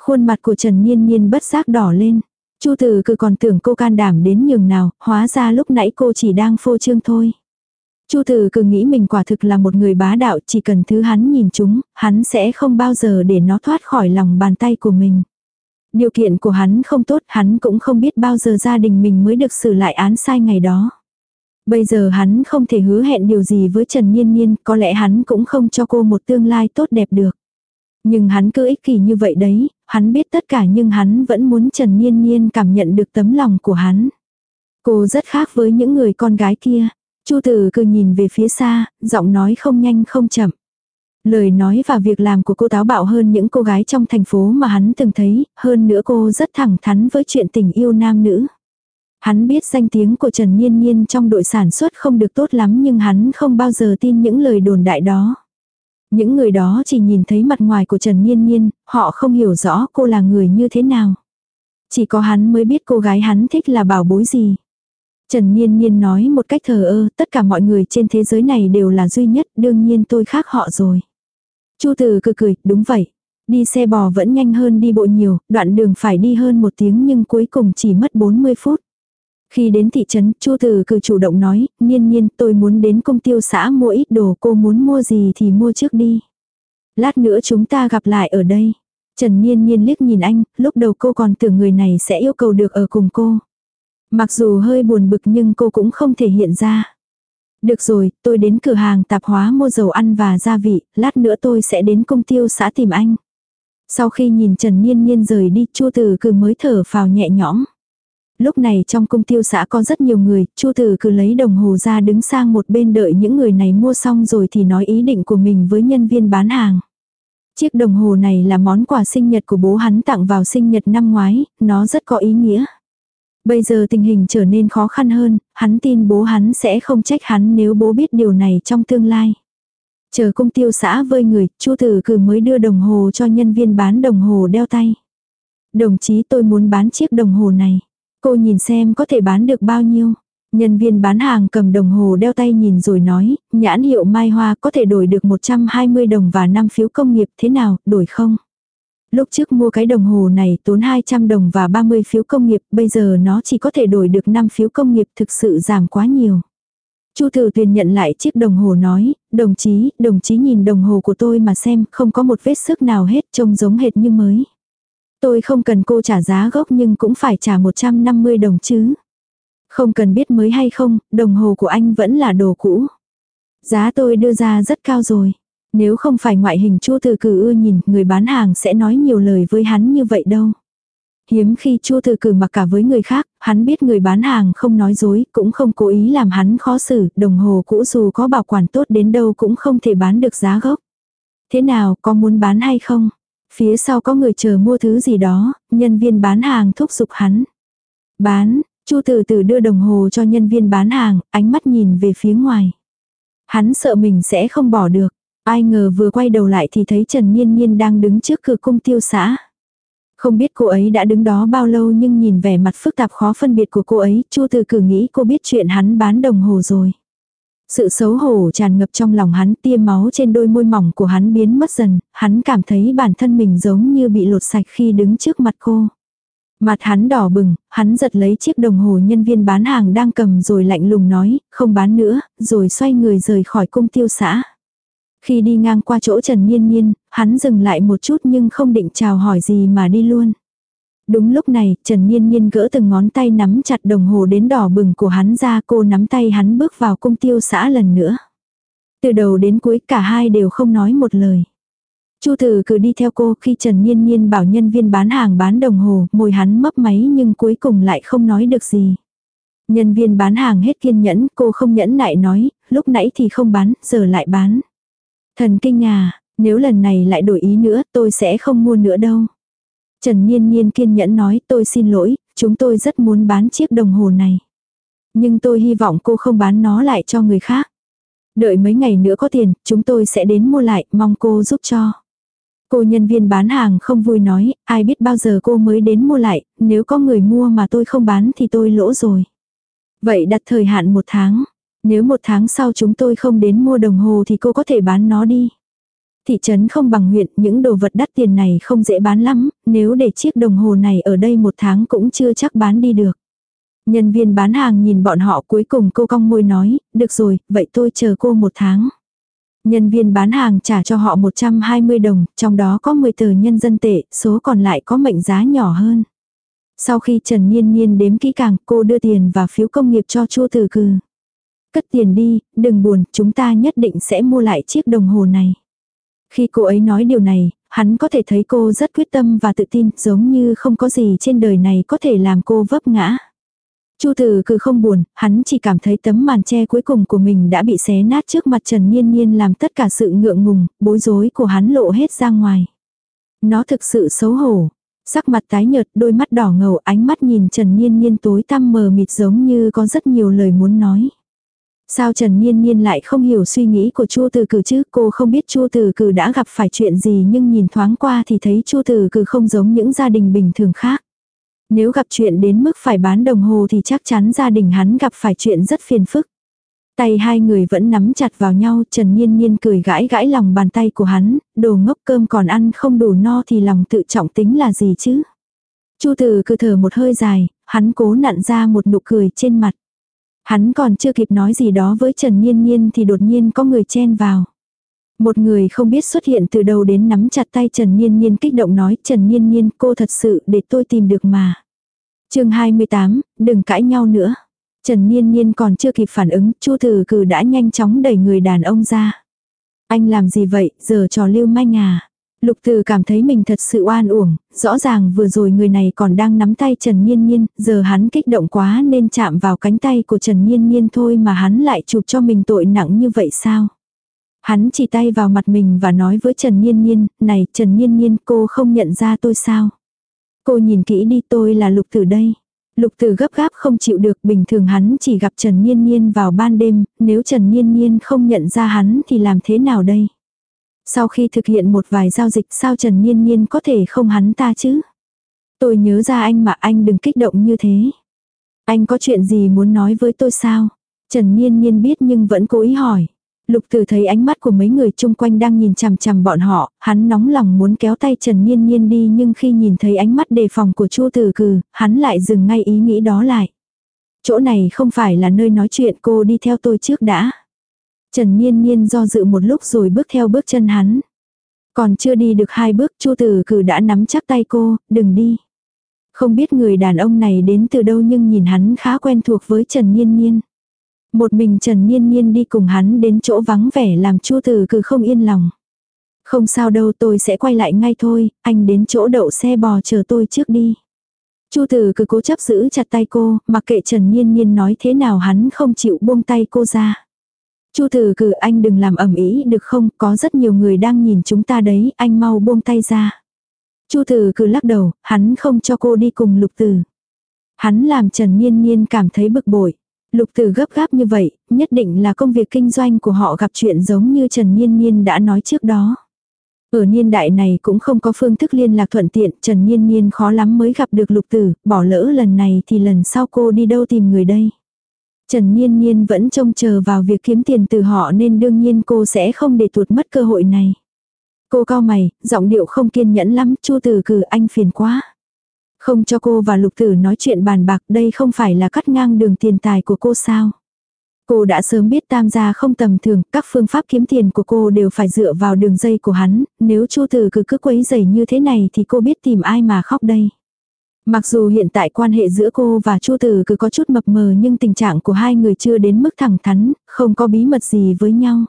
Khuôn mặt của Trần Nhiên Nhiên bất giác đỏ lên. Chu Từ cừ còn tưởng cô can đảm đến nhường nào, hóa ra lúc nãy cô chỉ đang phô trương thôi. Chu Tử cứ nghĩ mình quả thực là một người bá đạo, chỉ cần thứ hắn nhìn chúng, hắn sẽ không bao giờ để nó thoát khỏi lòng bàn tay của mình. Điều kiện của hắn không tốt, hắn cũng không biết bao giờ gia đình mình mới được xử lại án sai ngày đó. Bây giờ hắn không thể hứa hẹn điều gì với Trần Nhiên Nhiên, có lẽ hắn cũng không cho cô một tương lai tốt đẹp được. Nhưng hắn cứ ích kỷ như vậy đấy, hắn biết tất cả nhưng hắn vẫn muốn Trần Nhiên Nhiên cảm nhận được tấm lòng của hắn. Cô rất khác với những người con gái kia. Chu tử cứ nhìn về phía xa, giọng nói không nhanh không chậm. Lời nói và việc làm của cô táo bạo hơn những cô gái trong thành phố mà hắn từng thấy, hơn nữa cô rất thẳng thắn với chuyện tình yêu nam nữ. Hắn biết danh tiếng của Trần Nhiên Nhiên trong đội sản xuất không được tốt lắm nhưng hắn không bao giờ tin những lời đồn đại đó. Những người đó chỉ nhìn thấy mặt ngoài của Trần Nhiên Nhiên, họ không hiểu rõ cô là người như thế nào. Chỉ có hắn mới biết cô gái hắn thích là bảo bối gì. Trần Niên Niên nói một cách thờ ơ, tất cả mọi người trên thế giới này đều là duy nhất, đương nhiên tôi khác họ rồi. Chu Từ cười cười, đúng vậy. Đi xe bò vẫn nhanh hơn đi bộ nhiều, đoạn đường phải đi hơn một tiếng nhưng cuối cùng chỉ mất 40 phút. Khi đến thị trấn, Chu Từ cử chủ động nói, Niên Niên tôi muốn đến công tiêu xã mua ít đồ, cô muốn mua gì thì mua trước đi. Lát nữa chúng ta gặp lại ở đây. Trần Niên Niên liếc nhìn anh, lúc đầu cô còn tưởng người này sẽ yêu cầu được ở cùng cô. Mặc dù hơi buồn bực nhưng cô cũng không thể hiện ra. Được rồi, tôi đến cửa hàng tạp hóa mua dầu ăn và gia vị, lát nữa tôi sẽ đến công tiêu xã tìm anh. Sau khi nhìn Trần Niên Niên rời đi, Chu Tử Cừ mới thở phào nhẹ nhõm. Lúc này trong công tiêu xã có rất nhiều người, Chu Tử Cừ lấy đồng hồ ra đứng sang một bên đợi những người này mua xong rồi thì nói ý định của mình với nhân viên bán hàng. Chiếc đồng hồ này là món quà sinh nhật của bố hắn tặng vào sinh nhật năm ngoái, nó rất có ý nghĩa. Bây giờ tình hình trở nên khó khăn hơn, hắn tin bố hắn sẽ không trách hắn nếu bố biết điều này trong tương lai. Chờ công tiêu xã vơi người, chu tử cử mới đưa đồng hồ cho nhân viên bán đồng hồ đeo tay. Đồng chí tôi muốn bán chiếc đồng hồ này. Cô nhìn xem có thể bán được bao nhiêu. Nhân viên bán hàng cầm đồng hồ đeo tay nhìn rồi nói, nhãn hiệu Mai Hoa có thể đổi được 120 đồng và 5 phiếu công nghiệp thế nào, đổi không? Lúc trước mua cái đồng hồ này tốn 200 đồng và 30 phiếu công nghiệp, bây giờ nó chỉ có thể đổi được 5 phiếu công nghiệp thực sự giảm quá nhiều. Chu Thừa Tuyền nhận lại chiếc đồng hồ nói, đồng chí, đồng chí nhìn đồng hồ của tôi mà xem, không có một vết sức nào hết, trông giống hệt như mới. Tôi không cần cô trả giá gốc nhưng cũng phải trả 150 đồng chứ. Không cần biết mới hay không, đồng hồ của anh vẫn là đồ cũ. Giá tôi đưa ra rất cao rồi. Nếu không phải ngoại hình Chu Từ Cử ưa nhìn, người bán hàng sẽ nói nhiều lời với hắn như vậy đâu. Hiếm khi Chu Từ Cử mặc cả với người khác, hắn biết người bán hàng không nói dối, cũng không cố ý làm hắn khó xử, đồng hồ cũ dù có bảo quản tốt đến đâu cũng không thể bán được giá gốc. Thế nào, có muốn bán hay không? Phía sau có người chờ mua thứ gì đó, nhân viên bán hàng thúc giục hắn. Bán, Chu Từ Từ đưa đồng hồ cho nhân viên bán hàng, ánh mắt nhìn về phía ngoài. Hắn sợ mình sẽ không bỏ được. Ai ngờ vừa quay đầu lại thì thấy Trần Nhiên Nhiên đang đứng trước cửa cung tiêu xã. Không biết cô ấy đã đứng đó bao lâu nhưng nhìn vẻ mặt phức tạp khó phân biệt của cô ấy, Chu Từ cử nghĩ cô biết chuyện hắn bán đồng hồ rồi. Sự xấu hổ tràn ngập trong lòng hắn, tia máu trên đôi môi mỏng của hắn biến mất dần, hắn cảm thấy bản thân mình giống như bị lột sạch khi đứng trước mặt cô. Mặt hắn đỏ bừng, hắn giật lấy chiếc đồng hồ nhân viên bán hàng đang cầm rồi lạnh lùng nói, không bán nữa, rồi xoay người rời khỏi cung tiêu xã. Khi đi ngang qua chỗ Trần Niên Niên, hắn dừng lại một chút nhưng không định chào hỏi gì mà đi luôn. Đúng lúc này, Trần Niên Niên gỡ từng ngón tay nắm chặt đồng hồ đến đỏ bừng của hắn ra cô nắm tay hắn bước vào cung tiêu xã lần nữa. Từ đầu đến cuối cả hai đều không nói một lời. Chu Tử cứ đi theo cô khi Trần Niên Niên bảo nhân viên bán hàng bán đồng hồ, môi hắn mấp máy nhưng cuối cùng lại không nói được gì. Nhân viên bán hàng hết kiên nhẫn, cô không nhẫn nại nói, lúc nãy thì không bán, giờ lại bán. Thần kinh à, nếu lần này lại đổi ý nữa tôi sẽ không mua nữa đâu. Trần Niên Niên kiên nhẫn nói tôi xin lỗi, chúng tôi rất muốn bán chiếc đồng hồ này. Nhưng tôi hy vọng cô không bán nó lại cho người khác. Đợi mấy ngày nữa có tiền, chúng tôi sẽ đến mua lại, mong cô giúp cho. Cô nhân viên bán hàng không vui nói, ai biết bao giờ cô mới đến mua lại, nếu có người mua mà tôi không bán thì tôi lỗ rồi. Vậy đặt thời hạn một tháng. Nếu một tháng sau chúng tôi không đến mua đồng hồ thì cô có thể bán nó đi. Thị trấn không bằng huyện, những đồ vật đắt tiền này không dễ bán lắm, nếu để chiếc đồng hồ này ở đây một tháng cũng chưa chắc bán đi được. Nhân viên bán hàng nhìn bọn họ cuối cùng cô cong môi nói, được rồi, vậy tôi chờ cô một tháng. Nhân viên bán hàng trả cho họ 120 đồng, trong đó có 10 tờ nhân dân tệ, số còn lại có mệnh giá nhỏ hơn. Sau khi Trần Niên Niên đếm kỹ càng, cô đưa tiền và phiếu công nghiệp cho Chu Tử Cừ. Cất tiền đi, đừng buồn, chúng ta nhất định sẽ mua lại chiếc đồng hồ này. Khi cô ấy nói điều này, hắn có thể thấy cô rất quyết tâm và tự tin, giống như không có gì trên đời này có thể làm cô vấp ngã. Chu Tử cứ không buồn, hắn chỉ cảm thấy tấm màn che cuối cùng của mình đã bị xé nát trước mặt Trần Niên Niên làm tất cả sự ngượng ngùng, bối rối của hắn lộ hết ra ngoài. Nó thực sự xấu hổ. Sắc mặt tái nhợt, đôi mắt đỏ ngầu, ánh mắt nhìn Trần Niên Niên tối tăm mờ mịt giống như có rất nhiều lời muốn nói. Sao Trần Niên Niên lại không hiểu suy nghĩ của Chu Từ Cử chứ, cô không biết Chu Từ Cử đã gặp phải chuyện gì nhưng nhìn thoáng qua thì thấy Chu Từ Cử không giống những gia đình bình thường khác. Nếu gặp chuyện đến mức phải bán đồng hồ thì chắc chắn gia đình hắn gặp phải chuyện rất phiền phức. Tay hai người vẫn nắm chặt vào nhau, Trần Niên Niên cười gãi gãi lòng bàn tay của hắn, đồ ngốc cơm còn ăn không đủ no thì lòng tự trọng tính là gì chứ. Chu Từ cứ thở một hơi dài, hắn cố nặn ra một nụ cười trên mặt. Hắn còn chưa kịp nói gì đó với Trần Nhiên Nhiên thì đột nhiên có người chen vào. Một người không biết xuất hiện từ đầu đến nắm chặt tay Trần Nhiên Nhiên kích động nói Trần Nhiên Nhiên cô thật sự để tôi tìm được mà. chương 28, đừng cãi nhau nữa. Trần Nhiên Nhiên còn chưa kịp phản ứng, Chu Tử Cử đã nhanh chóng đẩy người đàn ông ra. Anh làm gì vậy, giờ trò lưu manh à. Lục Từ cảm thấy mình thật sự oan uổng, rõ ràng vừa rồi người này còn đang nắm tay Trần Nhiên Nhiên, giờ hắn kích động quá nên chạm vào cánh tay của Trần Nhiên Nhiên thôi mà hắn lại chụp cho mình tội nặng như vậy sao? Hắn chỉ tay vào mặt mình và nói với Trần Nhiên Nhiên, này Trần Nhiên Nhiên cô không nhận ra tôi sao? Cô nhìn kỹ đi tôi là Lục Từ đây. Lục Từ gấp gáp không chịu được bình thường hắn chỉ gặp Trần Nhiên Nhiên vào ban đêm, nếu Trần Nhiên Nhiên không nhận ra hắn thì làm thế nào đây? Sau khi thực hiện một vài giao dịch sao Trần Nhiên Nhiên có thể không hắn ta chứ? Tôi nhớ ra anh mà anh đừng kích động như thế. Anh có chuyện gì muốn nói với tôi sao? Trần Nhiên Nhiên biết nhưng vẫn cố ý hỏi. Lục Tử thấy ánh mắt của mấy người chung quanh đang nhìn chằm chằm bọn họ, hắn nóng lòng muốn kéo tay Trần Nhiên Nhiên đi nhưng khi nhìn thấy ánh mắt đề phòng của Chu Tử Cừ, hắn lại dừng ngay ý nghĩ đó lại. Chỗ này không phải là nơi nói chuyện cô đi theo tôi trước đã. Trần Niên Niên do dự một lúc rồi bước theo bước chân hắn. Còn chưa đi được hai bước Chu Tử Cử đã nắm chắc tay cô, đừng đi. Không biết người đàn ông này đến từ đâu nhưng nhìn hắn khá quen thuộc với Trần Niên Niên. Một mình Trần Niên Niên đi cùng hắn đến chỗ vắng vẻ làm Chu Tử Cử không yên lòng. Không sao đâu tôi sẽ quay lại ngay thôi, anh đến chỗ đậu xe bò chờ tôi trước đi. Chu Tử cứ cố chấp giữ chặt tay cô, mặc kệ Trần Nhiên Nhiên nói thế nào hắn không chịu buông tay cô ra. Chu Tử cử anh đừng làm ầm ĩ được không, có rất nhiều người đang nhìn chúng ta đấy, anh mau buông tay ra. Chu Tử cử lắc đầu, hắn không cho cô đi cùng Lục Tử. Hắn làm Trần Nhiên Nhiên cảm thấy bực bội. Lục Tử gấp gáp như vậy, nhất định là công việc kinh doanh của họ gặp chuyện giống như Trần Nhiên Nhiên đã nói trước đó. Ở niên đại này cũng không có phương thức liên lạc thuận tiện, Trần Nhiên Nhiên khó lắm mới gặp được Lục Tử, bỏ lỡ lần này thì lần sau cô đi đâu tìm người đây. Trần Niên Niên vẫn trông chờ vào việc kiếm tiền từ họ nên đương nhiên cô sẽ không để tuột mất cơ hội này. Cô cao mày, giọng điệu không kiên nhẫn lắm, Chu Tử cử anh phiền quá. Không cho cô và Lục Tử nói chuyện bàn bạc, đây không phải là cắt ngang đường tiền tài của cô sao? Cô đã sớm biết tam gia không tầm thường, các phương pháp kiếm tiền của cô đều phải dựa vào đường dây của hắn, nếu Chu Tử cứ cứ quấy rầy như thế này thì cô biết tìm ai mà khóc đây. Mặc dù hiện tại quan hệ giữa cô và Chu Tử cứ có chút mập mờ nhưng tình trạng của hai người chưa đến mức thẳng thắn, không có bí mật gì với nhau.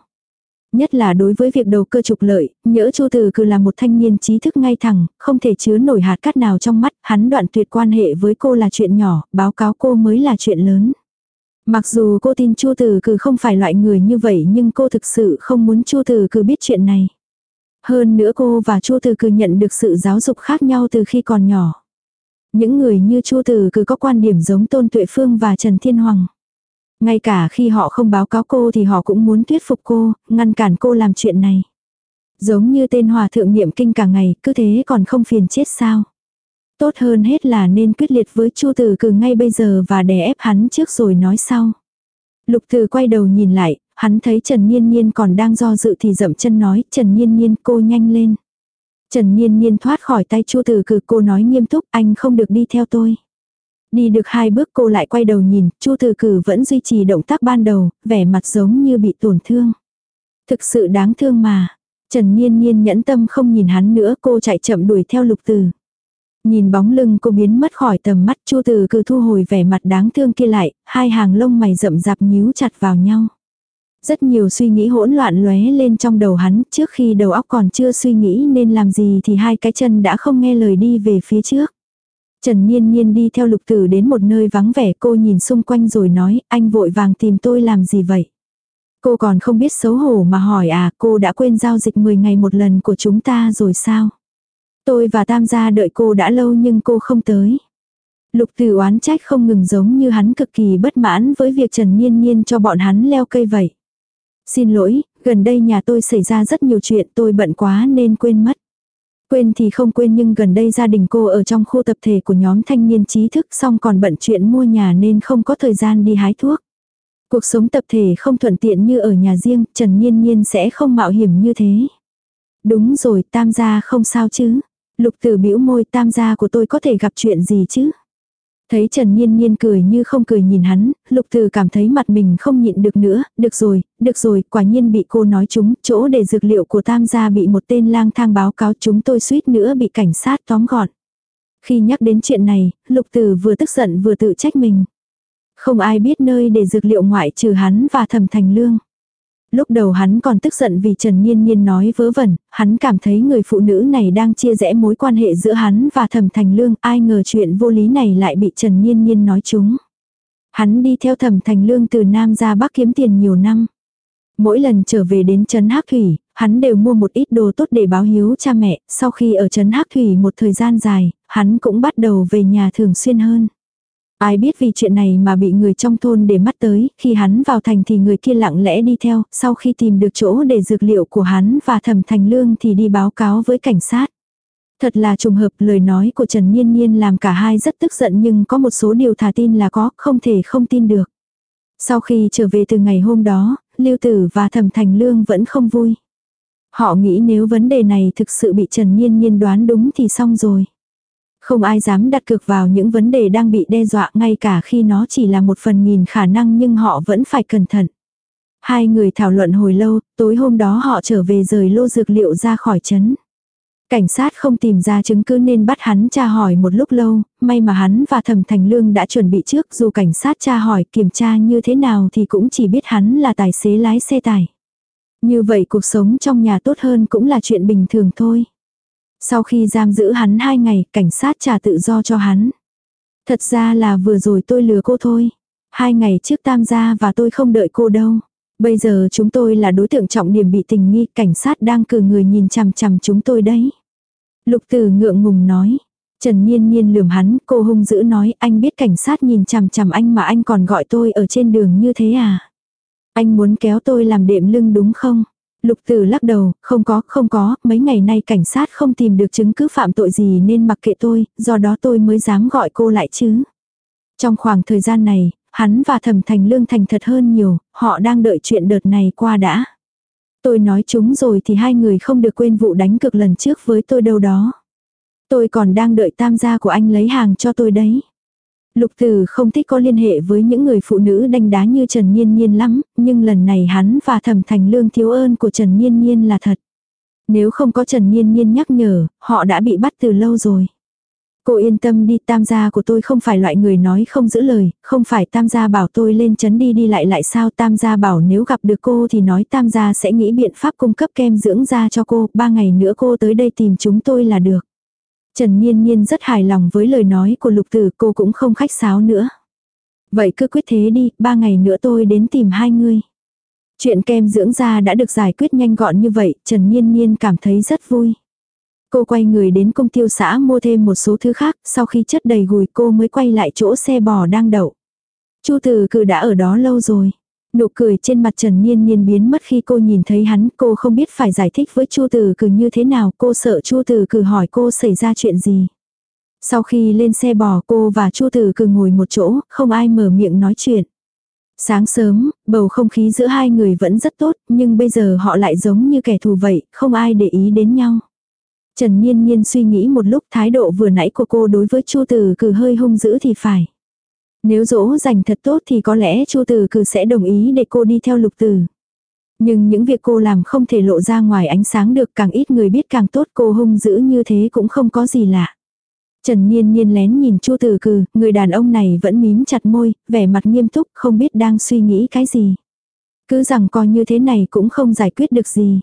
Nhất là đối với việc đầu cơ trục lợi, nhỡ Chu Tử cứ là một thanh niên trí thức ngay thẳng, không thể chứa nổi hạt cát nào trong mắt, hắn đoạn tuyệt quan hệ với cô là chuyện nhỏ, báo cáo cô mới là chuyện lớn. Mặc dù cô tin Chu Tử cứ không phải loại người như vậy nhưng cô thực sự không muốn Chu Tử cứ biết chuyện này. Hơn nữa cô và Chu Tử cứ nhận được sự giáo dục khác nhau từ khi còn nhỏ. Những người như Chu Tử cứ có quan điểm giống Tôn Tuệ Phương và Trần Thiên Hoàng. Ngay cả khi họ không báo cáo cô thì họ cũng muốn thuyết phục cô, ngăn cản cô làm chuyện này. Giống như tên hòa thượng niệm kinh cả ngày, cứ thế còn không phiền chết sao. Tốt hơn hết là nên quyết liệt với Chu Tử Cử ngay bây giờ và đè ép hắn trước rồi nói sau. Lục Từ quay đầu nhìn lại, hắn thấy Trần Niên Niên còn đang do dự thì dậm chân nói, Trần Niên Niên cô nhanh lên. Trần Niên Niên thoát khỏi tay Chu Tử Cử cô nói nghiêm túc anh không được đi theo tôi. Đi được hai bước cô lại quay đầu nhìn, Chu Tử Cử vẫn duy trì động tác ban đầu, vẻ mặt giống như bị tổn thương. Thực sự đáng thương mà. Trần Niên Niên nhẫn tâm không nhìn hắn nữa cô chạy chậm đuổi theo lục tử. Nhìn bóng lưng cô biến mất khỏi tầm mắt Chu Tử Cử thu hồi vẻ mặt đáng thương kia lại, hai hàng lông mày rậm rạp nhíu chặt vào nhau. Rất nhiều suy nghĩ hỗn loạn lóe lên trong đầu hắn, trước khi đầu óc còn chưa suy nghĩ nên làm gì thì hai cái chân đã không nghe lời đi về phía trước. Trần Niên Niên đi theo lục tử đến một nơi vắng vẻ cô nhìn xung quanh rồi nói, anh vội vàng tìm tôi làm gì vậy? Cô còn không biết xấu hổ mà hỏi à, cô đã quên giao dịch 10 ngày một lần của chúng ta rồi sao? Tôi và Tam gia đợi cô đã lâu nhưng cô không tới. Lục tử oán trách không ngừng giống như hắn cực kỳ bất mãn với việc Trần Niên Niên cho bọn hắn leo cây vậy. Xin lỗi, gần đây nhà tôi xảy ra rất nhiều chuyện tôi bận quá nên quên mất. Quên thì không quên nhưng gần đây gia đình cô ở trong khu tập thể của nhóm thanh niên trí thức xong còn bận chuyện mua nhà nên không có thời gian đi hái thuốc. Cuộc sống tập thể không thuận tiện như ở nhà riêng, Trần Nhiên Nhiên sẽ không mạo hiểm như thế. Đúng rồi, tam gia không sao chứ. Lục tử bĩu môi tam gia của tôi có thể gặp chuyện gì chứ. Thấy Trần Niên Niên cười như không cười nhìn hắn, Lục Từ cảm thấy mặt mình không nhịn được nữa, được rồi, được rồi, quả nhiên bị cô nói chúng, chỗ để dược liệu của Tam gia bị một tên lang thang báo cáo chúng tôi suýt nữa bị cảnh sát tóm gọn. Khi nhắc đến chuyện này, Lục Từ vừa tức giận vừa tự trách mình. Không ai biết nơi để dược liệu ngoại trừ hắn và Thẩm Thành Lương. Lúc đầu hắn còn tức giận vì Trần Nhiên Nhiên nói vớ vẩn, hắn cảm thấy người phụ nữ này đang chia rẽ mối quan hệ giữa hắn và Thẩm Thành Lương, ai ngờ chuyện vô lý này lại bị Trần Nhiên Nhiên nói chúng. Hắn đi theo Thẩm Thành Lương từ Nam ra Bắc kiếm tiền nhiều năm. Mỗi lần trở về đến Trấn Hắc Thủy, hắn đều mua một ít đồ tốt để báo hiếu cha mẹ, sau khi ở Trấn Hắc Thủy một thời gian dài, hắn cũng bắt đầu về nhà thường xuyên hơn. Ai biết vì chuyện này mà bị người trong thôn để mắt tới, khi hắn vào thành thì người kia lặng lẽ đi theo, sau khi tìm được chỗ để dược liệu của hắn và thẩm thành lương thì đi báo cáo với cảnh sát. Thật là trùng hợp lời nói của Trần Nhiên Nhiên làm cả hai rất tức giận nhưng có một số điều thả tin là có, không thể không tin được. Sau khi trở về từ ngày hôm đó, Lưu Tử và Thẩm Thành Lương vẫn không vui. Họ nghĩ nếu vấn đề này thực sự bị Trần Nhiên Nhiên đoán đúng thì xong rồi. Không ai dám đặt cược vào những vấn đề đang bị đe dọa ngay cả khi nó chỉ là một phần nghìn khả năng nhưng họ vẫn phải cẩn thận. Hai người thảo luận hồi lâu, tối hôm đó họ trở về rời lô dược liệu ra khỏi trấn. Cảnh sát không tìm ra chứng cứ nên bắt hắn tra hỏi một lúc lâu, may mà hắn và thẩm thành lương đã chuẩn bị trước dù cảnh sát tra hỏi kiểm tra như thế nào thì cũng chỉ biết hắn là tài xế lái xe tải. Như vậy cuộc sống trong nhà tốt hơn cũng là chuyện bình thường thôi. Sau khi giam giữ hắn hai ngày, cảnh sát trả tự do cho hắn. Thật ra là vừa rồi tôi lừa cô thôi. Hai ngày trước tam gia và tôi không đợi cô đâu. Bây giờ chúng tôi là đối tượng trọng điểm bị tình nghi, cảnh sát đang cử người nhìn chằm chằm chúng tôi đấy. Lục tử ngượng ngùng nói. Trần Niên Niên lườm hắn, cô hung dữ nói, anh biết cảnh sát nhìn chằm chằm anh mà anh còn gọi tôi ở trên đường như thế à? Anh muốn kéo tôi làm đệm lưng đúng không? Lục tử lắc đầu, không có, không có, mấy ngày nay cảnh sát không tìm được chứng cứ phạm tội gì nên mặc kệ tôi, do đó tôi mới dám gọi cô lại chứ. Trong khoảng thời gian này, hắn và thẩm thành lương thành thật hơn nhiều, họ đang đợi chuyện đợt này qua đã. Tôi nói chúng rồi thì hai người không được quên vụ đánh cực lần trước với tôi đâu đó. Tôi còn đang đợi tam gia của anh lấy hàng cho tôi đấy. Lục Tử không thích có liên hệ với những người phụ nữ đanh đá như Trần Nhiên Nhiên lắm, nhưng lần này hắn và thẩm thành lương thiếu ơn của Trần Nhiên Nhiên là thật. Nếu không có Trần Nhiên Nhiên nhắc nhở, họ đã bị bắt từ lâu rồi. Cô yên tâm đi tam gia của tôi không phải loại người nói không giữ lời, không phải tam gia bảo tôi lên chấn đi đi lại lại sao tam gia bảo nếu gặp được cô thì nói tam gia sẽ nghĩ biện pháp cung cấp kem dưỡng da cho cô, ba ngày nữa cô tới đây tìm chúng tôi là được. Trần Niên Niên rất hài lòng với lời nói của lục tử cô cũng không khách sáo nữa. Vậy cứ quyết thế đi, ba ngày nữa tôi đến tìm hai người. Chuyện kem dưỡng da đã được giải quyết nhanh gọn như vậy, Trần Niên Niên cảm thấy rất vui. Cô quay người đến công tiêu xã mua thêm một số thứ khác, sau khi chất đầy gùi cô mới quay lại chỗ xe bò đang đậu. Chu Tử Cử đã ở đó lâu rồi. Nụ cười trên mặt Trần Niên Niên biến mất khi cô nhìn thấy hắn, cô không biết phải giải thích với Chu Tử Cử như thế nào, cô sợ Chu Tử Cử hỏi cô xảy ra chuyện gì. Sau khi lên xe bò cô và Chu Tử Cử ngồi một chỗ, không ai mở miệng nói chuyện. Sáng sớm, bầu không khí giữa hai người vẫn rất tốt, nhưng bây giờ họ lại giống như kẻ thù vậy, không ai để ý đến nhau. Trần Niên Niên suy nghĩ một lúc thái độ vừa nãy của cô đối với Chu Tử Cử hơi hung dữ thì phải. Nếu dỗ dành thật tốt thì có lẽ Chu Tử Cử sẽ đồng ý để cô đi theo lục tử. Nhưng những việc cô làm không thể lộ ra ngoài ánh sáng được càng ít người biết càng tốt cô hung dữ như thế cũng không có gì lạ. Trần Niên Niên lén nhìn Chu Tử Cử, người đàn ông này vẫn mím chặt môi, vẻ mặt nghiêm túc, không biết đang suy nghĩ cái gì. Cứ rằng coi như thế này cũng không giải quyết được gì.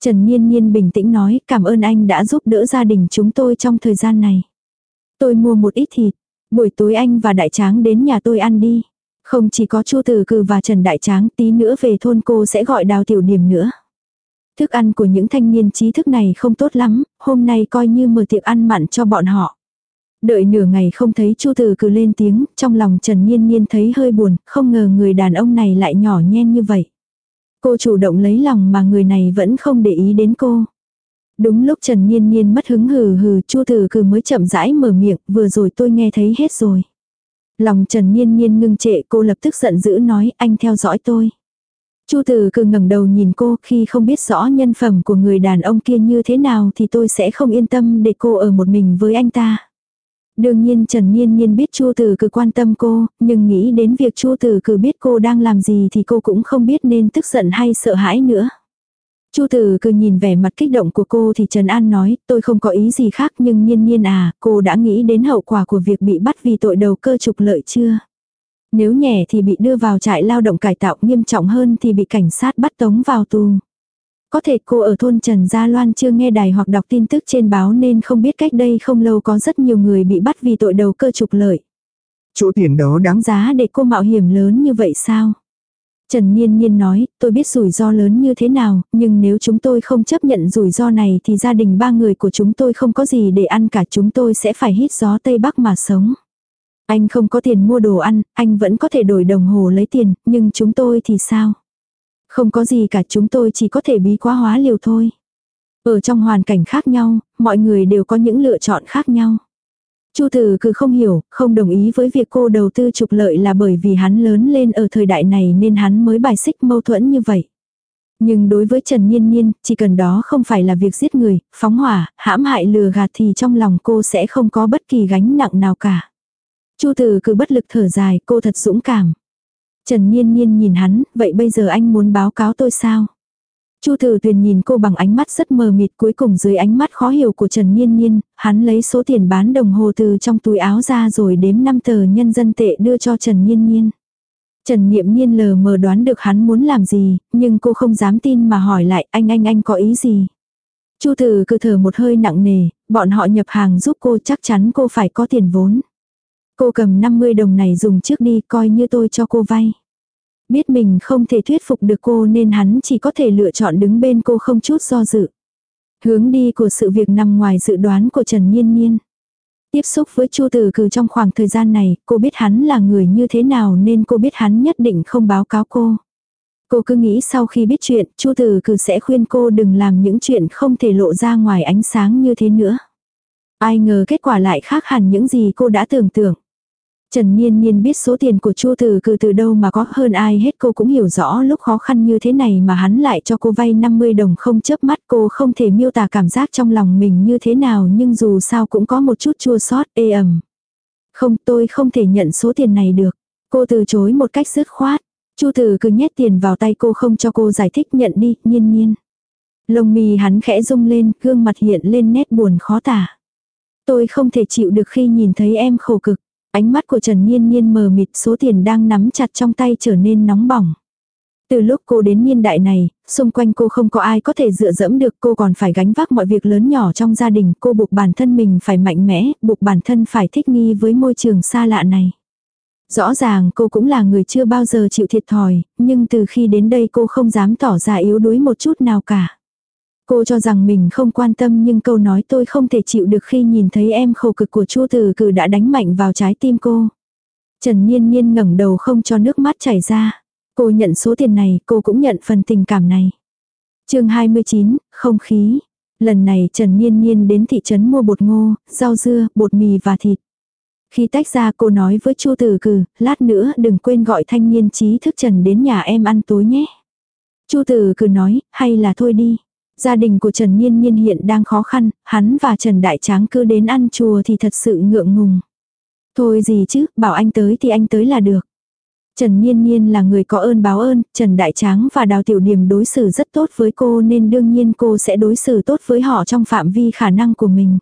Trần Niên Niên bình tĩnh nói, cảm ơn anh đã giúp đỡ gia đình chúng tôi trong thời gian này. Tôi mua một ít thịt, Buổi tối anh và Đại Tráng đến nhà tôi ăn đi. Không chỉ có Chu Tử Cừ và Trần Đại Tráng, tí nữa về thôn cô sẽ gọi Đào Tiểu Điểm nữa. Thức ăn của những thanh niên trí thức này không tốt lắm, hôm nay coi như mở tiệc ăn mặn cho bọn họ. Đợi nửa ngày không thấy Chu Tử Cừ lên tiếng, trong lòng Trần Nhiên Nhiên thấy hơi buồn, không ngờ người đàn ông này lại nhỏ nhen như vậy. Cô chủ động lấy lòng mà người này vẫn không để ý đến cô. Đúng lúc Trần Niên Niên mất hứng hừ hừ, Chu Tử cừ mới chậm rãi mở miệng, vừa rồi tôi nghe thấy hết rồi. Lòng Trần Niên Niên ngưng trệ, cô lập tức giận dữ nói, anh theo dõi tôi. Chu Tử cừ ngẩng đầu nhìn cô, khi không biết rõ nhân phẩm của người đàn ông kia như thế nào thì tôi sẽ không yên tâm để cô ở một mình với anh ta. Đương nhiên Trần niên niên biết Chu Tử cừ quan tâm cô, nhưng nghĩ đến việc Chu Tử cừ biết cô đang làm gì thì cô cũng không biết nên tức giận hay sợ hãi nữa. Chu Tử Cử nhìn vẻ mặt kích động của cô thì Trần An nói, tôi không có ý gì khác nhưng Nhiên Nhiên à, cô đã nghĩ đến hậu quả của việc bị bắt vì tội đầu cơ trục lợi chưa? Nếu nhẹ thì bị đưa vào trại lao động cải tạo nghiêm trọng hơn thì bị cảnh sát bắt tống vào tù. Có thể cô ở thôn Trần Gia Loan chưa nghe đài hoặc đọc tin tức trên báo nên không biết cách đây không lâu có rất nhiều người bị bắt vì tội đầu cơ trục lợi. Chỗ tiền đó đáng giá để cô mạo hiểm lớn như vậy sao? Trần Niên Niên nói, tôi biết rủi ro lớn như thế nào, nhưng nếu chúng tôi không chấp nhận rủi ro này thì gia đình ba người của chúng tôi không có gì để ăn cả chúng tôi sẽ phải hít gió Tây Bắc mà sống. Anh không có tiền mua đồ ăn, anh vẫn có thể đổi đồng hồ lấy tiền, nhưng chúng tôi thì sao? Không có gì cả chúng tôi chỉ có thể bí quá hóa liều thôi. Ở trong hoàn cảnh khác nhau, mọi người đều có những lựa chọn khác nhau. Chu Tử cứ không hiểu, không đồng ý với việc cô đầu tư trục lợi là bởi vì hắn lớn lên ở thời đại này nên hắn mới bài xích mâu thuẫn như vậy. Nhưng đối với Trần Nhiên Nhiên, chỉ cần đó không phải là việc giết người, phóng hỏa, hãm hại lừa gạt thì trong lòng cô sẽ không có bất kỳ gánh nặng nào cả. Chu Tử cứ bất lực thở dài, cô thật dũng cảm. Trần Niên Niên nhìn hắn, vậy bây giờ anh muốn báo cáo tôi sao? Chu Tử Tuyền nhìn cô bằng ánh mắt rất mờ mịt cuối cùng dưới ánh mắt khó hiểu của Trần Niên Niên, hắn lấy số tiền bán đồng hồ từ trong túi áo ra rồi đếm năm tờ nhân dân tệ đưa cho Trần Niên Niên. Trần Niệm Niên lờ mờ đoán được hắn muốn làm gì, nhưng cô không dám tin mà hỏi lại anh anh anh có ý gì. Chu Tử cứ thở một hơi nặng nề, bọn họ nhập hàng giúp cô chắc chắn cô phải có tiền vốn. Cô cầm 50 đồng này dùng trước đi coi như tôi cho cô vay. Biết mình không thể thuyết phục được cô nên hắn chỉ có thể lựa chọn đứng bên cô không chút do dự. Hướng đi của sự việc nằm ngoài dự đoán của Trần Nhiên Nhiên. Tiếp xúc với Chu Tử Cử trong khoảng thời gian này, cô biết hắn là người như thế nào nên cô biết hắn nhất định không báo cáo cô. Cô cứ nghĩ sau khi biết chuyện, Chu Tử Cử sẽ khuyên cô đừng làm những chuyện không thể lộ ra ngoài ánh sáng như thế nữa. Ai ngờ kết quả lại khác hẳn những gì cô đã tưởng tượng. Trần Niên Niên biết số tiền của Chu từ Cử từ đâu mà có hơn ai hết cô cũng hiểu rõ lúc khó khăn như thế này mà hắn lại cho cô vay 50 đồng không chớp mắt cô không thể miêu tả cảm giác trong lòng mình như thế nào nhưng dù sao cũng có một chút chua xót ê ẩm. Không tôi không thể nhận số tiền này được. Cô từ chối một cách dứt khoát. Chu từ cứ nhét tiền vào tay cô không cho cô giải thích nhận đi, nhiên nhiên. Lông mì hắn khẽ rung lên, gương mặt hiện lên nét buồn khó tả. Tôi không thể chịu được khi nhìn thấy em khổ cực. Ánh mắt của Trần Niên Niên mờ mịt số tiền đang nắm chặt trong tay trở nên nóng bỏng. Từ lúc cô đến niên đại này, xung quanh cô không có ai có thể dựa dẫm được cô còn phải gánh vác mọi việc lớn nhỏ trong gia đình. Cô buộc bản thân mình phải mạnh mẽ, buộc bản thân phải thích nghi với môi trường xa lạ này. Rõ ràng cô cũng là người chưa bao giờ chịu thiệt thòi, nhưng từ khi đến đây cô không dám tỏ ra yếu đuối một chút nào cả. Cô cho rằng mình không quan tâm nhưng câu nói tôi không thể chịu được khi nhìn thấy em khổ cực của Chu Tử Cử đã đánh mạnh vào trái tim cô. Trần Niên Niên ngẩng đầu không cho nước mắt chảy ra. Cô nhận số tiền này, cô cũng nhận phần tình cảm này. chương 29, không khí. Lần này Trần Niên Niên đến thị trấn mua bột ngô, rau dưa, bột mì và thịt. Khi tách ra cô nói với Chu Tử Cử, lát nữa đừng quên gọi thanh niên trí thức Trần đến nhà em ăn tối nhé. Chu Tử Cử nói, hay là thôi đi. Gia đình của Trần Nhiên Nhiên hiện đang khó khăn, hắn và Trần Đại Tráng cứ đến ăn chùa thì thật sự ngượng ngùng. Thôi gì chứ, bảo anh tới thì anh tới là được. Trần Nhiên Nhiên là người có ơn báo ơn, Trần Đại Tráng và Đào Tiểu Điểm đối xử rất tốt với cô nên đương nhiên cô sẽ đối xử tốt với họ trong phạm vi khả năng của mình.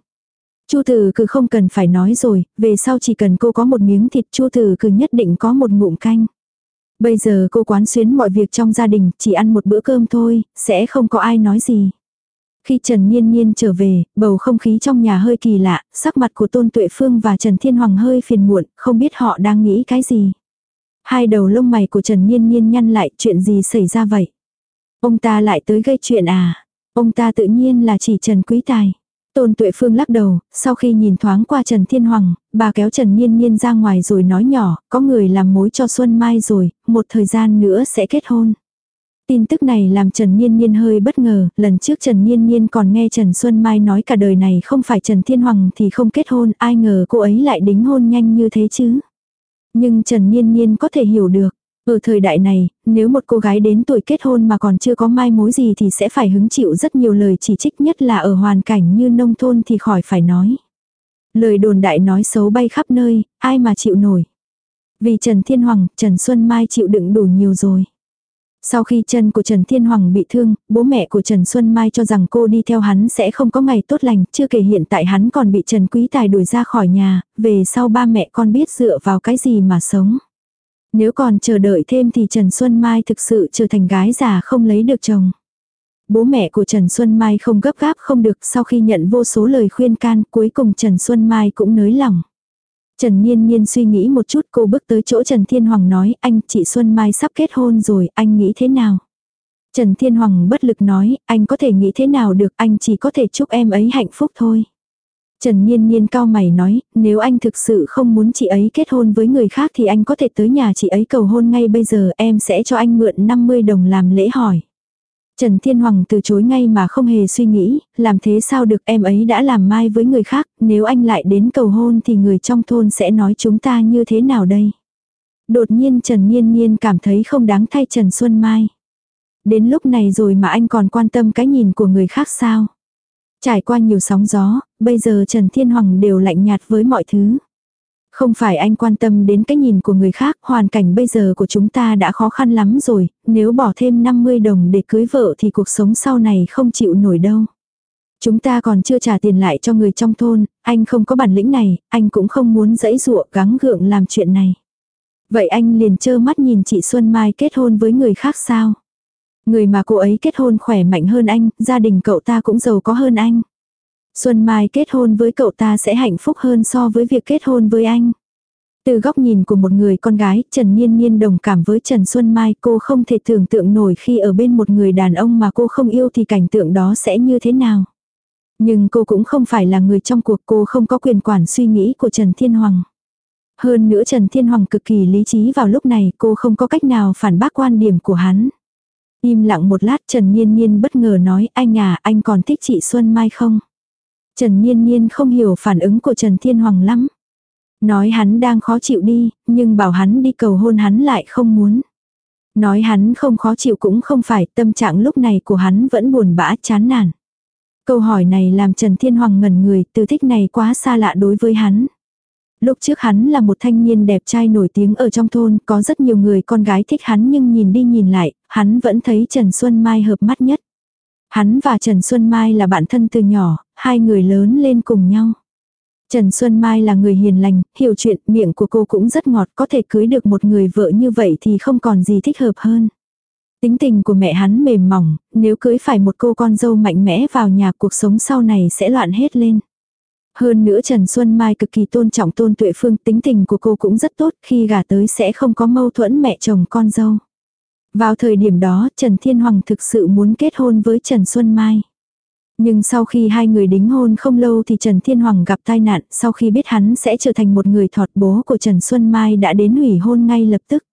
Chu Tử cứ không cần phải nói rồi, về sau chỉ cần cô có một miếng thịt Chu Tử cứ nhất định có một ngụm canh. Bây giờ cô quán xuyến mọi việc trong gia đình, chỉ ăn một bữa cơm thôi, sẽ không có ai nói gì. Khi Trần Niên Niên trở về, bầu không khí trong nhà hơi kỳ lạ, sắc mặt của Tôn Tuệ Phương và Trần Thiên Hoàng hơi phiền muộn, không biết họ đang nghĩ cái gì. Hai đầu lông mày của Trần Niên Niên nhăn lại, chuyện gì xảy ra vậy? Ông ta lại tới gây chuyện à? Ông ta tự nhiên là chỉ Trần Quý Tài. Tôn Tuệ Phương lắc đầu, sau khi nhìn thoáng qua Trần Thiên Hoàng, bà kéo Trần Nhiên Nhiên ra ngoài rồi nói nhỏ, có người làm mối cho Xuân Mai rồi, một thời gian nữa sẽ kết hôn. Tin tức này làm Trần Nhiên Nhiên hơi bất ngờ, lần trước Trần Nhiên Nhiên còn nghe Trần Xuân Mai nói cả đời này không phải Trần Thiên Hoàng thì không kết hôn, ai ngờ cô ấy lại đính hôn nhanh như thế chứ. Nhưng Trần Nhiên Nhiên có thể hiểu được. Ở thời đại này, nếu một cô gái đến tuổi kết hôn mà còn chưa có mai mối gì thì sẽ phải hứng chịu rất nhiều lời chỉ trích nhất là ở hoàn cảnh như nông thôn thì khỏi phải nói. Lời đồn đại nói xấu bay khắp nơi, ai mà chịu nổi. Vì Trần Thiên Hoàng, Trần Xuân Mai chịu đựng đủ nhiều rồi. Sau khi chân của Trần Thiên Hoàng bị thương, bố mẹ của Trần Xuân Mai cho rằng cô đi theo hắn sẽ không có ngày tốt lành, chưa kể hiện tại hắn còn bị Trần Quý Tài đuổi ra khỏi nhà, về sau ba mẹ con biết dựa vào cái gì mà sống. Nếu còn chờ đợi thêm thì Trần Xuân Mai thực sự trở thành gái già không lấy được chồng. Bố mẹ của Trần Xuân Mai không gấp gáp không được, sau khi nhận vô số lời khuyên can, cuối cùng Trần Xuân Mai cũng nới lòng. Trần Niên Niên suy nghĩ một chút, cô bước tới chỗ Trần Thiên Hoàng nói, anh, chị Xuân Mai sắp kết hôn rồi, anh nghĩ thế nào? Trần Thiên Hoàng bất lực nói, anh có thể nghĩ thế nào được, anh chỉ có thể chúc em ấy hạnh phúc thôi. Trần Nhiên Nhiên cao mày nói, nếu anh thực sự không muốn chị ấy kết hôn với người khác thì anh có thể tới nhà chị ấy cầu hôn ngay bây giờ em sẽ cho anh mượn 50 đồng làm lễ hỏi. Trần Thiên Hoàng từ chối ngay mà không hề suy nghĩ, làm thế sao được em ấy đã làm mai với người khác, nếu anh lại đến cầu hôn thì người trong thôn sẽ nói chúng ta như thế nào đây. Đột nhiên Trần Nhiên Nhiên cảm thấy không đáng thay Trần Xuân Mai. Đến lúc này rồi mà anh còn quan tâm cái nhìn của người khác sao. Trải qua nhiều sóng gió, bây giờ Trần Thiên Hoàng đều lạnh nhạt với mọi thứ. Không phải anh quan tâm đến cái nhìn của người khác, hoàn cảnh bây giờ của chúng ta đã khó khăn lắm rồi, nếu bỏ thêm 50 đồng để cưới vợ thì cuộc sống sau này không chịu nổi đâu. Chúng ta còn chưa trả tiền lại cho người trong thôn, anh không có bản lĩnh này, anh cũng không muốn dẫy dụa gắng gượng làm chuyện này. Vậy anh liền trơ mắt nhìn chị Xuân Mai kết hôn với người khác sao? Người mà cô ấy kết hôn khỏe mạnh hơn anh, gia đình cậu ta cũng giàu có hơn anh. Xuân Mai kết hôn với cậu ta sẽ hạnh phúc hơn so với việc kết hôn với anh. Từ góc nhìn của một người con gái, Trần Niên Niên đồng cảm với Trần Xuân Mai cô không thể tưởng tượng nổi khi ở bên một người đàn ông mà cô không yêu thì cảnh tượng đó sẽ như thế nào. Nhưng cô cũng không phải là người trong cuộc cô không có quyền quản suy nghĩ của Trần Thiên Hoàng. Hơn nữa Trần Thiên Hoàng cực kỳ lý trí vào lúc này cô không có cách nào phản bác quan điểm của hắn. Im lặng một lát Trần Nhiên Nhiên bất ngờ nói anh à anh còn thích chị Xuân Mai không? Trần Nhiên Nhiên không hiểu phản ứng của Trần Thiên Hoàng lắm. Nói hắn đang khó chịu đi, nhưng bảo hắn đi cầu hôn hắn lại không muốn. Nói hắn không khó chịu cũng không phải, tâm trạng lúc này của hắn vẫn buồn bã chán nản. Câu hỏi này làm Trần Thiên Hoàng ngẩn người, từ thích này quá xa lạ đối với hắn. Lúc trước hắn là một thanh niên đẹp trai nổi tiếng ở trong thôn, có rất nhiều người con gái thích hắn nhưng nhìn đi nhìn lại, hắn vẫn thấy Trần Xuân Mai hợp mắt nhất. Hắn và Trần Xuân Mai là bạn thân từ nhỏ, hai người lớn lên cùng nhau. Trần Xuân Mai là người hiền lành, hiểu chuyện, miệng của cô cũng rất ngọt, có thể cưới được một người vợ như vậy thì không còn gì thích hợp hơn. Tính tình của mẹ hắn mềm mỏng, nếu cưới phải một cô con dâu mạnh mẽ vào nhà cuộc sống sau này sẽ loạn hết lên. Hơn nữa Trần Xuân Mai cực kỳ tôn trọng tôn tuệ phương, tính tình của cô cũng rất tốt, khi gả tới sẽ không có mâu thuẫn mẹ chồng con dâu. Vào thời điểm đó, Trần Thiên Hoàng thực sự muốn kết hôn với Trần Xuân Mai. Nhưng sau khi hai người đính hôn không lâu thì Trần Thiên Hoàng gặp tai nạn, sau khi biết hắn sẽ trở thành một người thọt bố của Trần Xuân Mai đã đến hủy hôn ngay lập tức.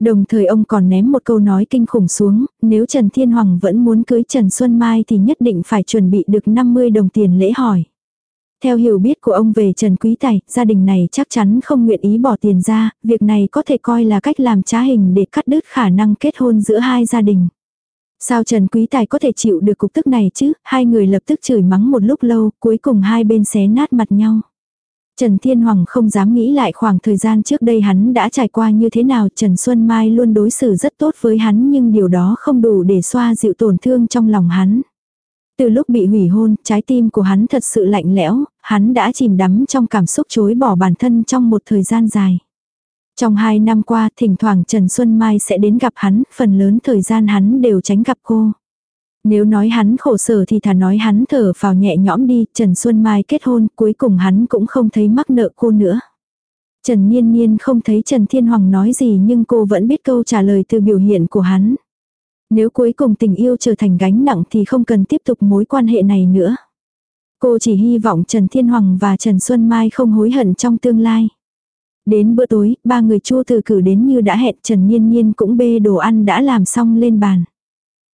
Đồng thời ông còn ném một câu nói kinh khủng xuống, nếu Trần Thiên Hoàng vẫn muốn cưới Trần Xuân Mai thì nhất định phải chuẩn bị được 50 đồng tiền lễ hỏi. Theo hiểu biết của ông về Trần Quý Tài, gia đình này chắc chắn không nguyện ý bỏ tiền ra, việc này có thể coi là cách làm trá hình để cắt đứt khả năng kết hôn giữa hai gia đình. Sao Trần Quý Tài có thể chịu được cục tức này chứ, hai người lập tức chửi mắng một lúc lâu, cuối cùng hai bên xé nát mặt nhau. Trần Thiên Hoàng không dám nghĩ lại khoảng thời gian trước đây hắn đã trải qua như thế nào Trần Xuân Mai luôn đối xử rất tốt với hắn nhưng điều đó không đủ để xoa dịu tổn thương trong lòng hắn. Từ lúc bị hủy hôn, trái tim của hắn thật sự lạnh lẽo, hắn đã chìm đắm trong cảm xúc chối bỏ bản thân trong một thời gian dài. Trong hai năm qua, thỉnh thoảng Trần Xuân Mai sẽ đến gặp hắn, phần lớn thời gian hắn đều tránh gặp cô. Nếu nói hắn khổ sở thì thà nói hắn thở vào nhẹ nhõm đi, Trần Xuân Mai kết hôn, cuối cùng hắn cũng không thấy mắc nợ cô nữa. Trần Niên Niên không thấy Trần Thiên Hoàng nói gì nhưng cô vẫn biết câu trả lời từ biểu hiện của hắn. Nếu cuối cùng tình yêu trở thành gánh nặng thì không cần tiếp tục mối quan hệ này nữa. Cô chỉ hy vọng Trần Thiên Hoàng và Trần Xuân Mai không hối hận trong tương lai. Đến bữa tối, ba người chua từ cử đến như đã hẹn Trần Nhiên Nhiên cũng bê đồ ăn đã làm xong lên bàn.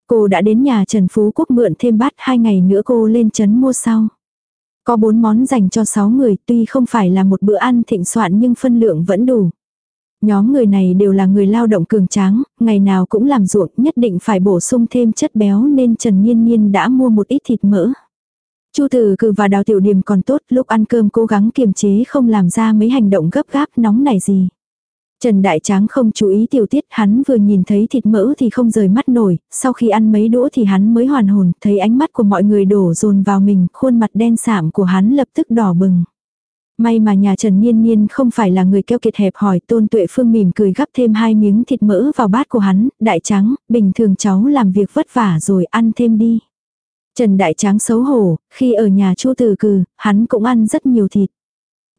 Cô đã đến nhà Trần Phú Quốc mượn thêm bát hai ngày nữa cô lên trấn mua sau. Có bốn món dành cho sáu người tuy không phải là một bữa ăn thịnh soạn nhưng phân lượng vẫn đủ. Nhóm người này đều là người lao động cường tráng, ngày nào cũng làm ruộng nhất định phải bổ sung thêm chất béo nên Trần Nhiên Nhiên đã mua một ít thịt mỡ. Chu Tử Cử và Đào Tiểu Điềm còn tốt, lúc ăn cơm cố gắng kiềm chế không làm ra mấy hành động gấp gáp nóng này gì. Trần Đại Tráng không chú ý tiểu tiết, hắn vừa nhìn thấy thịt mỡ thì không rời mắt nổi, sau khi ăn mấy đũa thì hắn mới hoàn hồn, thấy ánh mắt của mọi người đổ dồn vào mình, khuôn mặt đen sạm của hắn lập tức đỏ bừng. May mà nhà Trần Niên Niên không phải là người keo kiệt hẹp hỏi tôn tuệ phương mỉm cười gắp thêm hai miếng thịt mỡ vào bát của hắn, đại trắng, bình thường cháu làm việc vất vả rồi ăn thêm đi. Trần Đại Tráng xấu hổ, khi ở nhà Chu Từ Cừ, hắn cũng ăn rất nhiều thịt.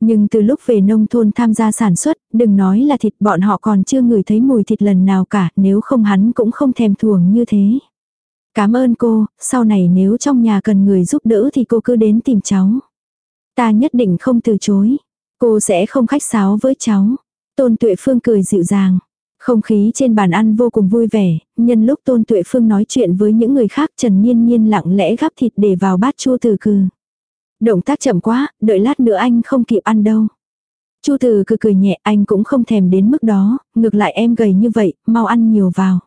Nhưng từ lúc về nông thôn tham gia sản xuất, đừng nói là thịt bọn họ còn chưa ngửi thấy mùi thịt lần nào cả, nếu không hắn cũng không thèm thuồng như thế. Cảm ơn cô, sau này nếu trong nhà cần người giúp đỡ thì cô cứ đến tìm cháu. Ta nhất định không từ chối. Cô sẽ không khách sáo với cháu. Tôn Tuệ Phương cười dịu dàng. Không khí trên bàn ăn vô cùng vui vẻ, nhân lúc Tôn Tuệ Phương nói chuyện với những người khác Trần Nhiên Nhiên lặng lẽ gắp thịt để vào bát chua từ cừ. Động tác chậm quá, đợi lát nữa anh không kịp ăn đâu. Chu từ cừ cười nhẹ anh cũng không thèm đến mức đó, ngược lại em gầy như vậy, mau ăn nhiều vào.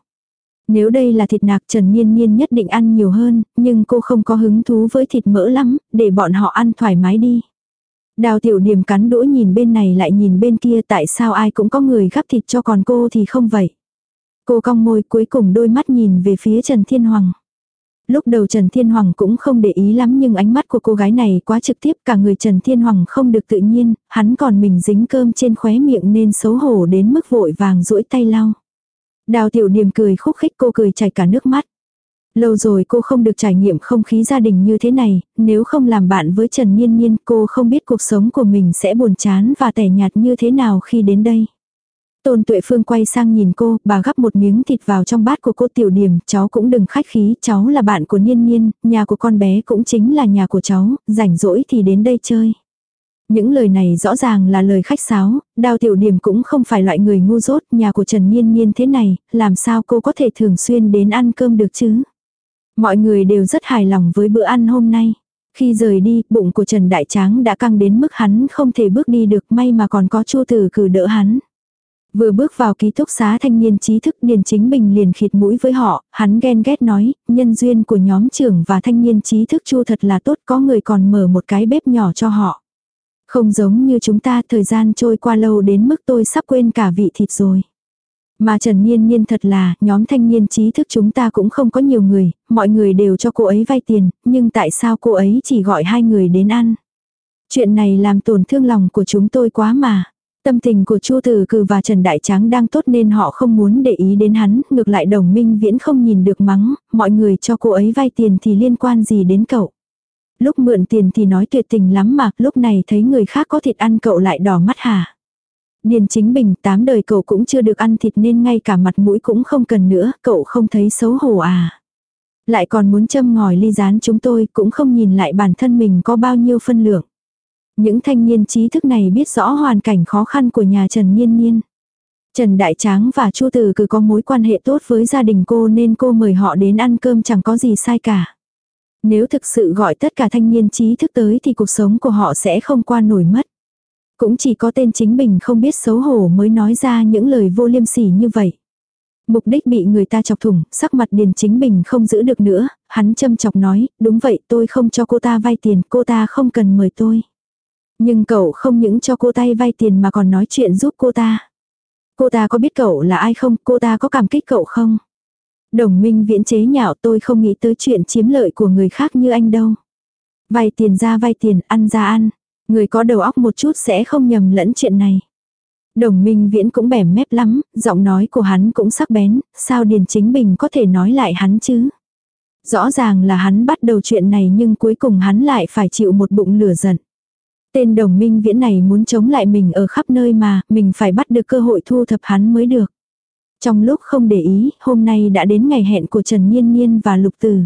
Nếu đây là thịt nạc Trần Nhiên Nhiên nhất định ăn nhiều hơn, nhưng cô không có hứng thú với thịt mỡ lắm, để bọn họ ăn thoải mái đi. Đào tiểu điểm cắn đũa nhìn bên này lại nhìn bên kia tại sao ai cũng có người gắp thịt cho còn cô thì không vậy. Cô cong môi cuối cùng đôi mắt nhìn về phía Trần Thiên Hoàng. Lúc đầu Trần Thiên Hoàng cũng không để ý lắm nhưng ánh mắt của cô gái này quá trực tiếp cả người Trần Thiên Hoàng không được tự nhiên, hắn còn mình dính cơm trên khóe miệng nên xấu hổ đến mức vội vàng duỗi tay lau. Đào tiểu niềm cười khúc khích cô cười chảy cả nước mắt. Lâu rồi cô không được trải nghiệm không khí gia đình như thế này, nếu không làm bạn với Trần Nhiên Nhiên cô không biết cuộc sống của mình sẽ buồn chán và tẻ nhạt như thế nào khi đến đây. Tôn Tuệ Phương quay sang nhìn cô, bà gắp một miếng thịt vào trong bát của cô tiểu điểm, cháu cũng đừng khách khí, cháu là bạn của Niên Niên, nhà của con bé cũng chính là nhà của cháu, rảnh rỗi thì đến đây chơi. Những lời này rõ ràng là lời khách sáo, đào tiểu điểm cũng không phải loại người ngu dốt, nhà của Trần Niên Niên thế này, làm sao cô có thể thường xuyên đến ăn cơm được chứ. Mọi người đều rất hài lòng với bữa ăn hôm nay. Khi rời đi, bụng của Trần Đại Tráng đã căng đến mức hắn không thể bước đi được may mà còn có Chu Tử cử đỡ hắn. Vừa bước vào ký túc xá thanh niên trí thức Điền Chính Bình liền khịt mũi với họ, hắn ghen ghét nói, nhân duyên của nhóm trưởng và thanh niên trí thức Chu thật là tốt có người còn mở một cái bếp nhỏ cho họ. Không giống như chúng ta thời gian trôi qua lâu đến mức tôi sắp quên cả vị thịt rồi. Mà Trần niên niên thật là, nhóm thanh niên trí thức chúng ta cũng không có nhiều người, mọi người đều cho cô ấy vay tiền, nhưng tại sao cô ấy chỉ gọi hai người đến ăn? Chuyện này làm tổn thương lòng của chúng tôi quá mà. Tâm tình của Chu Tử Cừ và Trần Đại Tráng đang tốt nên họ không muốn để ý đến hắn, ngược lại đồng minh viễn không nhìn được mắng, mọi người cho cô ấy vay tiền thì liên quan gì đến cậu. Lúc mượn tiền thì nói tuyệt tình lắm mà, lúc này thấy người khác có thịt ăn cậu lại đỏ mắt hả. Điền chính bình tám đời cậu cũng chưa được ăn thịt nên ngay cả mặt mũi cũng không cần nữa, cậu không thấy xấu hổ à. Lại còn muốn châm ngòi ly rán chúng tôi cũng không nhìn lại bản thân mình có bao nhiêu phân lượng. Những thanh niên trí thức này biết rõ hoàn cảnh khó khăn của nhà Trần Nhiên Nhiên. Trần Đại Tráng và Chu từ cứ có mối quan hệ tốt với gia đình cô nên cô mời họ đến ăn cơm chẳng có gì sai cả. Nếu thực sự gọi tất cả thanh niên trí thức tới thì cuộc sống của họ sẽ không qua nổi mất. Cũng chỉ có tên chính mình không biết xấu hổ mới nói ra những lời vô liêm sỉ như vậy. Mục đích bị người ta chọc thủng, sắc mặt Điền Chính Bình không giữ được nữa, hắn châm chọc nói, đúng vậy tôi không cho cô ta vay tiền, cô ta không cần mời tôi. Nhưng cậu không những cho cô tay vay tiền mà còn nói chuyện giúp cô ta. Cô ta có biết cậu là ai không, cô ta có cảm kích cậu không? Đồng minh viễn chế nhạo tôi không nghĩ tới chuyện chiếm lợi của người khác như anh đâu. Vay tiền ra vay tiền, ăn ra ăn. Người có đầu óc một chút sẽ không nhầm lẫn chuyện này. Đồng minh viễn cũng bẻ mép lắm, giọng nói của hắn cũng sắc bén, sao Điền Chính Bình có thể nói lại hắn chứ? Rõ ràng là hắn bắt đầu chuyện này nhưng cuối cùng hắn lại phải chịu một bụng lửa giận. Tên đồng minh viễn này muốn chống lại mình ở khắp nơi mà, mình phải bắt được cơ hội thu thập hắn mới được. Trong lúc không để ý, hôm nay đã đến ngày hẹn của Trần Nhiên Nhiên và Lục Tử.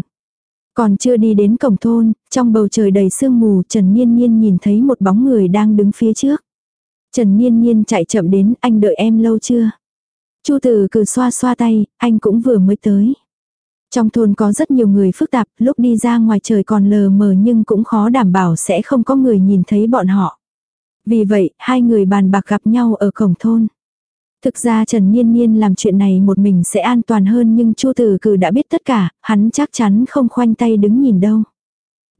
Còn chưa đi đến cổng thôn, trong bầu trời đầy sương mù Trần Nhiên Nhiên nhìn thấy một bóng người đang đứng phía trước. Trần Nhiên Nhiên chạy chậm đến, anh đợi em lâu chưa? Chu Tử cử xoa xoa tay, anh cũng vừa mới tới. Trong thôn có rất nhiều người phức tạp, lúc đi ra ngoài trời còn lờ mờ nhưng cũng khó đảm bảo sẽ không có người nhìn thấy bọn họ. Vì vậy, hai người bàn bạc gặp nhau ở cổng thôn. Thực ra Trần Niên Niên làm chuyện này một mình sẽ an toàn hơn nhưng Chu Tử Cử đã biết tất cả, hắn chắc chắn không khoanh tay đứng nhìn đâu.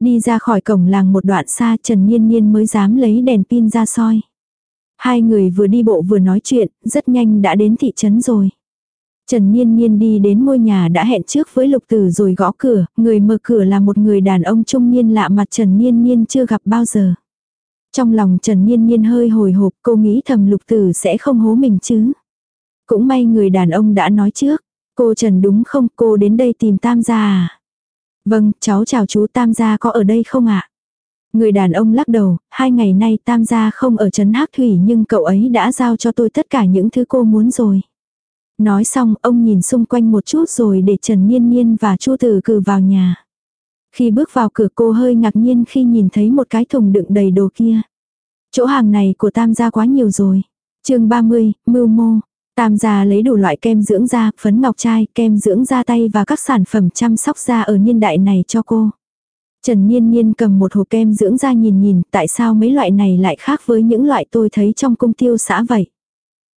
Đi ra khỏi cổng làng một đoạn xa Trần Niên Niên mới dám lấy đèn pin ra soi. Hai người vừa đi bộ vừa nói chuyện, rất nhanh đã đến thị trấn rồi. Trần Niên Niên đi đến ngôi nhà đã hẹn trước với Lục Tử rồi gõ cửa, người mở cửa là một người đàn ông trung niên lạ mặt Trần Niên Niên chưa gặp bao giờ. Trong lòng Trần Niên Niên hơi hồi hộp cô nghĩ thầm Lục Tử sẽ không hố mình chứ. Cũng may người đàn ông đã nói trước, cô Trần đúng không cô đến đây tìm Tam gia à? Vâng, cháu chào chú Tam gia có ở đây không ạ? Người đàn ông lắc đầu, hai ngày nay Tam gia không ở trấn Hắc Thủy nhưng cậu ấy đã giao cho tôi tất cả những thứ cô muốn rồi. Nói xong, ông nhìn xung quanh một chút rồi để Trần Niên Niên và Chu Tử Cử vào nhà. Khi bước vào cửa cô hơi ngạc nhiên khi nhìn thấy một cái thùng đựng đầy đồ kia. Chỗ hàng này của Tam gia quá nhiều rồi. chương 30, Mưu Mô. Tam gia lấy đủ loại kem dưỡng da, phấn ngọc chai kem dưỡng da tay và các sản phẩm chăm sóc da ở niên đại này cho cô. Trần Niên Niên cầm một hộp kem dưỡng da nhìn nhìn, tại sao mấy loại này lại khác với những loại tôi thấy trong cung tiêu xã vậy.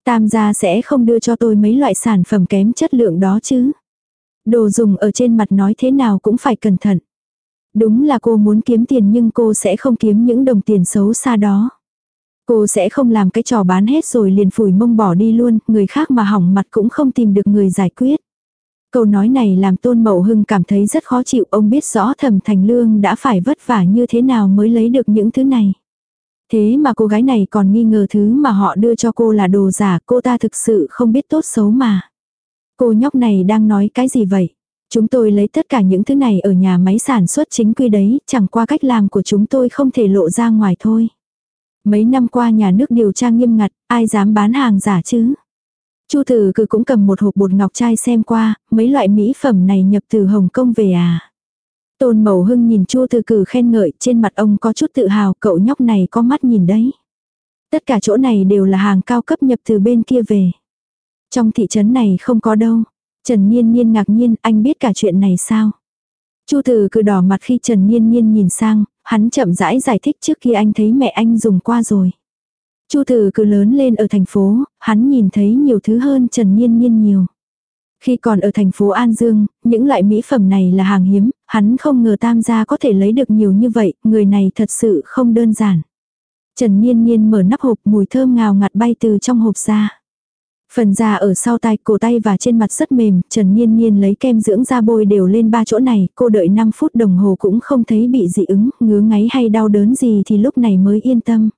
Tam gia sẽ không đưa cho tôi mấy loại sản phẩm kém chất lượng đó chứ. Đồ dùng ở trên mặt nói thế nào cũng phải cẩn thận. Đúng là cô muốn kiếm tiền nhưng cô sẽ không kiếm những đồng tiền xấu xa đó. Cô sẽ không làm cái trò bán hết rồi liền phủi mông bỏ đi luôn, người khác mà hỏng mặt cũng không tìm được người giải quyết. Câu nói này làm Tôn Mậu Hưng cảm thấy rất khó chịu, ông biết rõ Thẩm Thành Lương đã phải vất vả như thế nào mới lấy được những thứ này. Thế mà cô gái này còn nghi ngờ thứ mà họ đưa cho cô là đồ giả, cô ta thực sự không biết tốt xấu mà. Cô nhóc này đang nói cái gì vậy? Chúng tôi lấy tất cả những thứ này ở nhà máy sản xuất chính quy đấy, chẳng qua cách làm của chúng tôi không thể lộ ra ngoài thôi. Mấy năm qua nhà nước điều tra nghiêm ngặt, ai dám bán hàng giả chứ? Chu Tử Cử cũng cầm một hộp bột ngọc trai xem qua, mấy loại mỹ phẩm này nhập từ Hồng Kông về à? Tôn Mậu Hưng nhìn Chu Tử Cử khen ngợi, trên mặt ông có chút tự hào, cậu nhóc này có mắt nhìn đấy. Tất cả chỗ này đều là hàng cao cấp nhập từ bên kia về. Trong thị trấn này không có đâu. Trần Niên Niên ngạc nhiên, anh biết cả chuyện này sao? Chu Tử cứ đỏ mặt khi Trần Niên Niên nhìn sang, hắn chậm rãi giải thích trước khi anh thấy mẹ anh dùng qua rồi. Chu Tử cứ lớn lên ở thành phố, hắn nhìn thấy nhiều thứ hơn Trần Niên Niên nhiều. Khi còn ở thành phố An Dương, những loại mỹ phẩm này là hàng hiếm, hắn không ngờ tam gia có thể lấy được nhiều như vậy, người này thật sự không đơn giản. Trần Niên Niên mở nắp hộp mùi thơm ngào ngạt bay từ trong hộp ra. Phần da ở sau tay, cổ tay và trên mặt rất mềm, Trần Niên Niên lấy kem dưỡng da bôi đều lên ba chỗ này, cô đợi 5 phút đồng hồ cũng không thấy bị dị ứng, ngứa ngáy hay đau đớn gì thì lúc này mới yên tâm.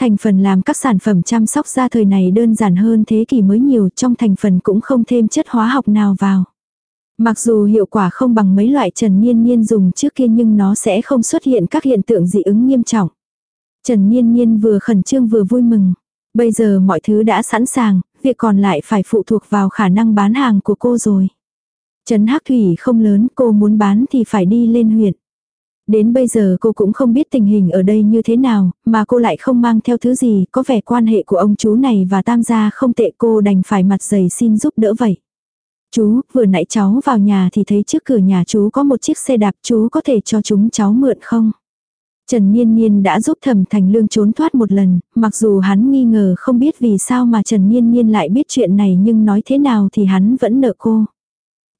Thành phần làm các sản phẩm chăm sóc da thời này đơn giản hơn thế kỷ mới nhiều, trong thành phần cũng không thêm chất hóa học nào vào. Mặc dù hiệu quả không bằng mấy loại Trần Niên Niên dùng trước kia nhưng nó sẽ không xuất hiện các hiện tượng dị ứng nghiêm trọng. Trần Niên Niên vừa khẩn trương vừa vui mừng. Bây giờ mọi thứ đã sẵn sàng, việc còn lại phải phụ thuộc vào khả năng bán hàng của cô rồi. Trấn Hắc Thủy không lớn, cô muốn bán thì phải đi lên huyện. Đến bây giờ cô cũng không biết tình hình ở đây như thế nào, mà cô lại không mang theo thứ gì, có vẻ quan hệ của ông chú này và tam gia không tệ cô đành phải mặt dày xin giúp đỡ vậy. Chú, vừa nãy cháu vào nhà thì thấy trước cửa nhà chú có một chiếc xe đạp chú có thể cho chúng cháu mượn không? Trần Niên Niên đã giúp Thẩm Thành Lương trốn thoát một lần, mặc dù hắn nghi ngờ không biết vì sao mà Trần Niên Niên lại biết chuyện này nhưng nói thế nào thì hắn vẫn nợ cô.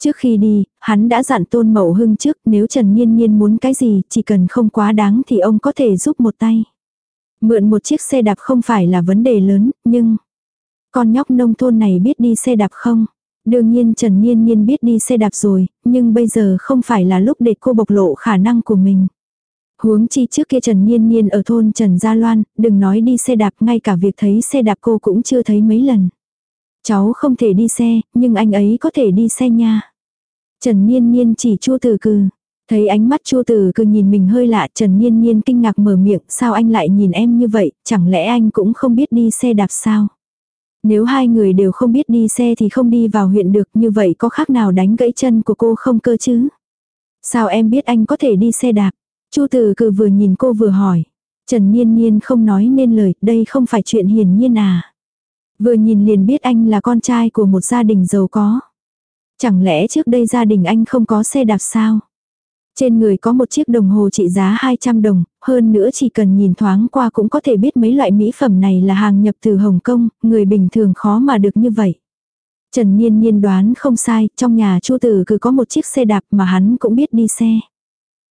Trước khi đi, hắn đã dặn Tôn Mậu Hưng trước nếu Trần Niên Niên muốn cái gì chỉ cần không quá đáng thì ông có thể giúp một tay. Mượn một chiếc xe đạp không phải là vấn đề lớn, nhưng... Con nhóc nông thôn này biết đi xe đạp không? Đương nhiên Trần Niên Niên biết đi xe đạp rồi, nhưng bây giờ không phải là lúc để cô bộc lộ khả năng của mình. Huống chi trước kia Trần Niên Niên ở thôn Trần Gia Loan, đừng nói đi xe đạp, ngay cả việc thấy xe đạp cô cũng chưa thấy mấy lần. Cháu không thể đi xe, nhưng anh ấy có thể đi xe nha. Trần Niên Niên chỉ chua từ cừ. Thấy ánh mắt chua từ cừ nhìn mình hơi lạ, Trần Niên Niên kinh ngạc mở miệng, sao anh lại nhìn em như vậy, chẳng lẽ anh cũng không biết đi xe đạp sao? Nếu hai người đều không biết đi xe thì không đi vào huyện được như vậy có khác nào đánh gãy chân của cô không cơ chứ? Sao em biết anh có thể đi xe đạp? Chu Tử Cử vừa nhìn cô vừa hỏi. Trần Niên Niên không nói nên lời, đây không phải chuyện hiển nhiên à. Vừa nhìn liền biết anh là con trai của một gia đình giàu có. Chẳng lẽ trước đây gia đình anh không có xe đạp sao? Trên người có một chiếc đồng hồ trị giá 200 đồng, hơn nữa chỉ cần nhìn thoáng qua cũng có thể biết mấy loại mỹ phẩm này là hàng nhập từ Hồng Kông, người bình thường khó mà được như vậy. Trần Niên Niên đoán không sai, trong nhà Chu Tử cứ có một chiếc xe đạp mà hắn cũng biết đi xe.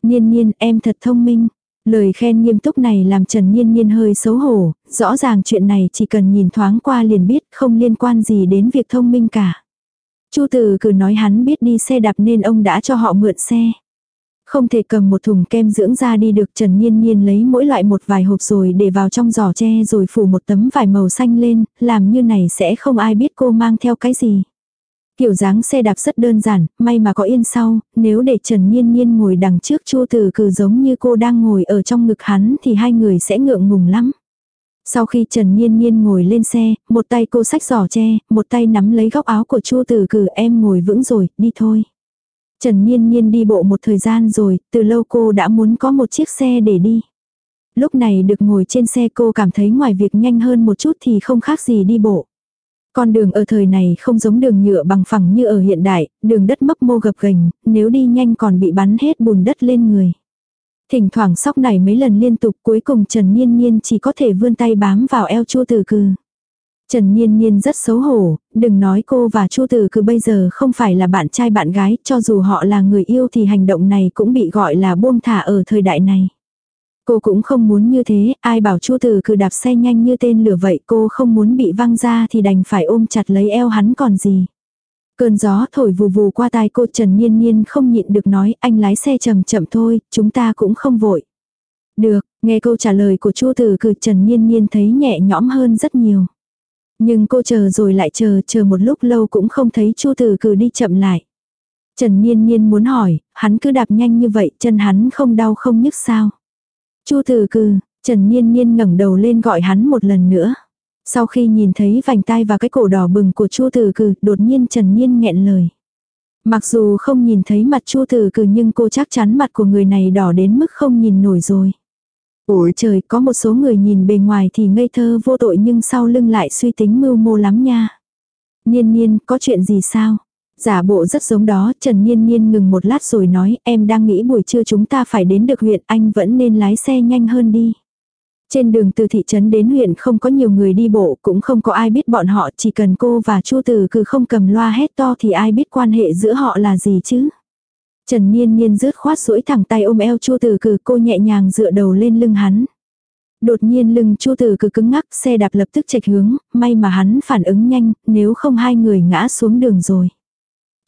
Niên niên em thật thông minh. Lời khen nghiêm túc này làm Trần Niên Niên hơi xấu hổ, rõ ràng chuyện này chỉ cần nhìn thoáng qua liền biết không liên quan gì đến việc thông minh cả. Chu Tử cứ nói hắn biết đi xe đạp nên ông đã cho họ mượn xe. Không thể cầm một thùng kem dưỡng da đi được Trần Nhiên Nhiên lấy mỗi loại một vài hộp rồi để vào trong giỏ tre rồi phủ một tấm vải màu xanh lên, làm như này sẽ không ai biết cô mang theo cái gì. Kiểu dáng xe đạp rất đơn giản, may mà có yên sau, nếu để Trần Nhiên Nhiên ngồi đằng trước Chu Tử cử giống như cô đang ngồi ở trong ngực hắn thì hai người sẽ ngượng ngùng lắm. Sau khi Trần Nhiên Nhiên ngồi lên xe, một tay cô sách giỏ tre, một tay nắm lấy góc áo của Chu Tử cử em ngồi vững rồi, đi thôi. Trần Nhiên Nhiên đi bộ một thời gian rồi, từ lâu cô đã muốn có một chiếc xe để đi. Lúc này được ngồi trên xe cô cảm thấy ngoài việc nhanh hơn một chút thì không khác gì đi bộ. Con đường ở thời này không giống đường nhựa bằng phẳng như ở hiện đại, đường đất mấp mô gập ghềnh, nếu đi nhanh còn bị bắn hết bùn đất lên người. Thỉnh thoảng sóc này mấy lần liên tục cuối cùng Trần Nhiên Nhiên chỉ có thể vươn tay bám vào eo Chu Tử Cừ. Trần Nhiên Nhiên rất xấu hổ, đừng nói cô và Chu Tử Cừ bây giờ không phải là bạn trai bạn gái, cho dù họ là người yêu thì hành động này cũng bị gọi là buông thả ở thời đại này. Cô cũng không muốn như thế, ai bảo Chu Tử Cừ đạp xe nhanh như tên lửa vậy, cô không muốn bị văng ra thì đành phải ôm chặt lấy eo hắn còn gì. Cơn gió thổi vù vù qua tai cô Trần Nhiên Nhiên không nhịn được nói anh lái xe chậm chậm thôi, chúng ta cũng không vội. Được, nghe câu trả lời của Chu Tử Cừ Trần Nhiên Nhiên thấy nhẹ nhõm hơn rất nhiều. Nhưng cô chờ rồi lại chờ, chờ một lúc lâu cũng không thấy Chu Tử Cừ đi chậm lại. Trần Niên Niên muốn hỏi, hắn cứ đạp nhanh như vậy, chân hắn không đau không nhức sao? Chu Từ Cừ, Trần Niên Niên ngẩng đầu lên gọi hắn một lần nữa. Sau khi nhìn thấy vành tai và cái cổ đỏ bừng của Chu Từ Cừ, đột nhiên Trần Niên nghẹn lời. Mặc dù không nhìn thấy mặt Chu Từ Cừ nhưng cô chắc chắn mặt của người này đỏ đến mức không nhìn nổi rồi. Ủa trời, có một số người nhìn bề ngoài thì ngây thơ vô tội nhưng sau lưng lại suy tính mưu mô lắm nha. Niên niên, có chuyện gì sao? Giả bộ rất giống đó, Trần Niên Niên ngừng một lát rồi nói, em đang nghĩ buổi trưa chúng ta phải đến được huyện, anh vẫn nên lái xe nhanh hơn đi. Trên đường từ thị trấn đến huyện không có nhiều người đi bộ, cũng không có ai biết bọn họ, chỉ cần cô và Chu Từ cứ không cầm loa hét to thì ai biết quan hệ giữa họ là gì chứ. Trần Niên Niên rướt khoát duỗi thẳng tay ôm eo Chu Từ Cử, cô nhẹ nhàng dựa đầu lên lưng hắn. Đột nhiên lưng Chu Từ Cử cứng ngắc, xe đạp lập tức chệch hướng, may mà hắn phản ứng nhanh, nếu không hai người ngã xuống đường rồi.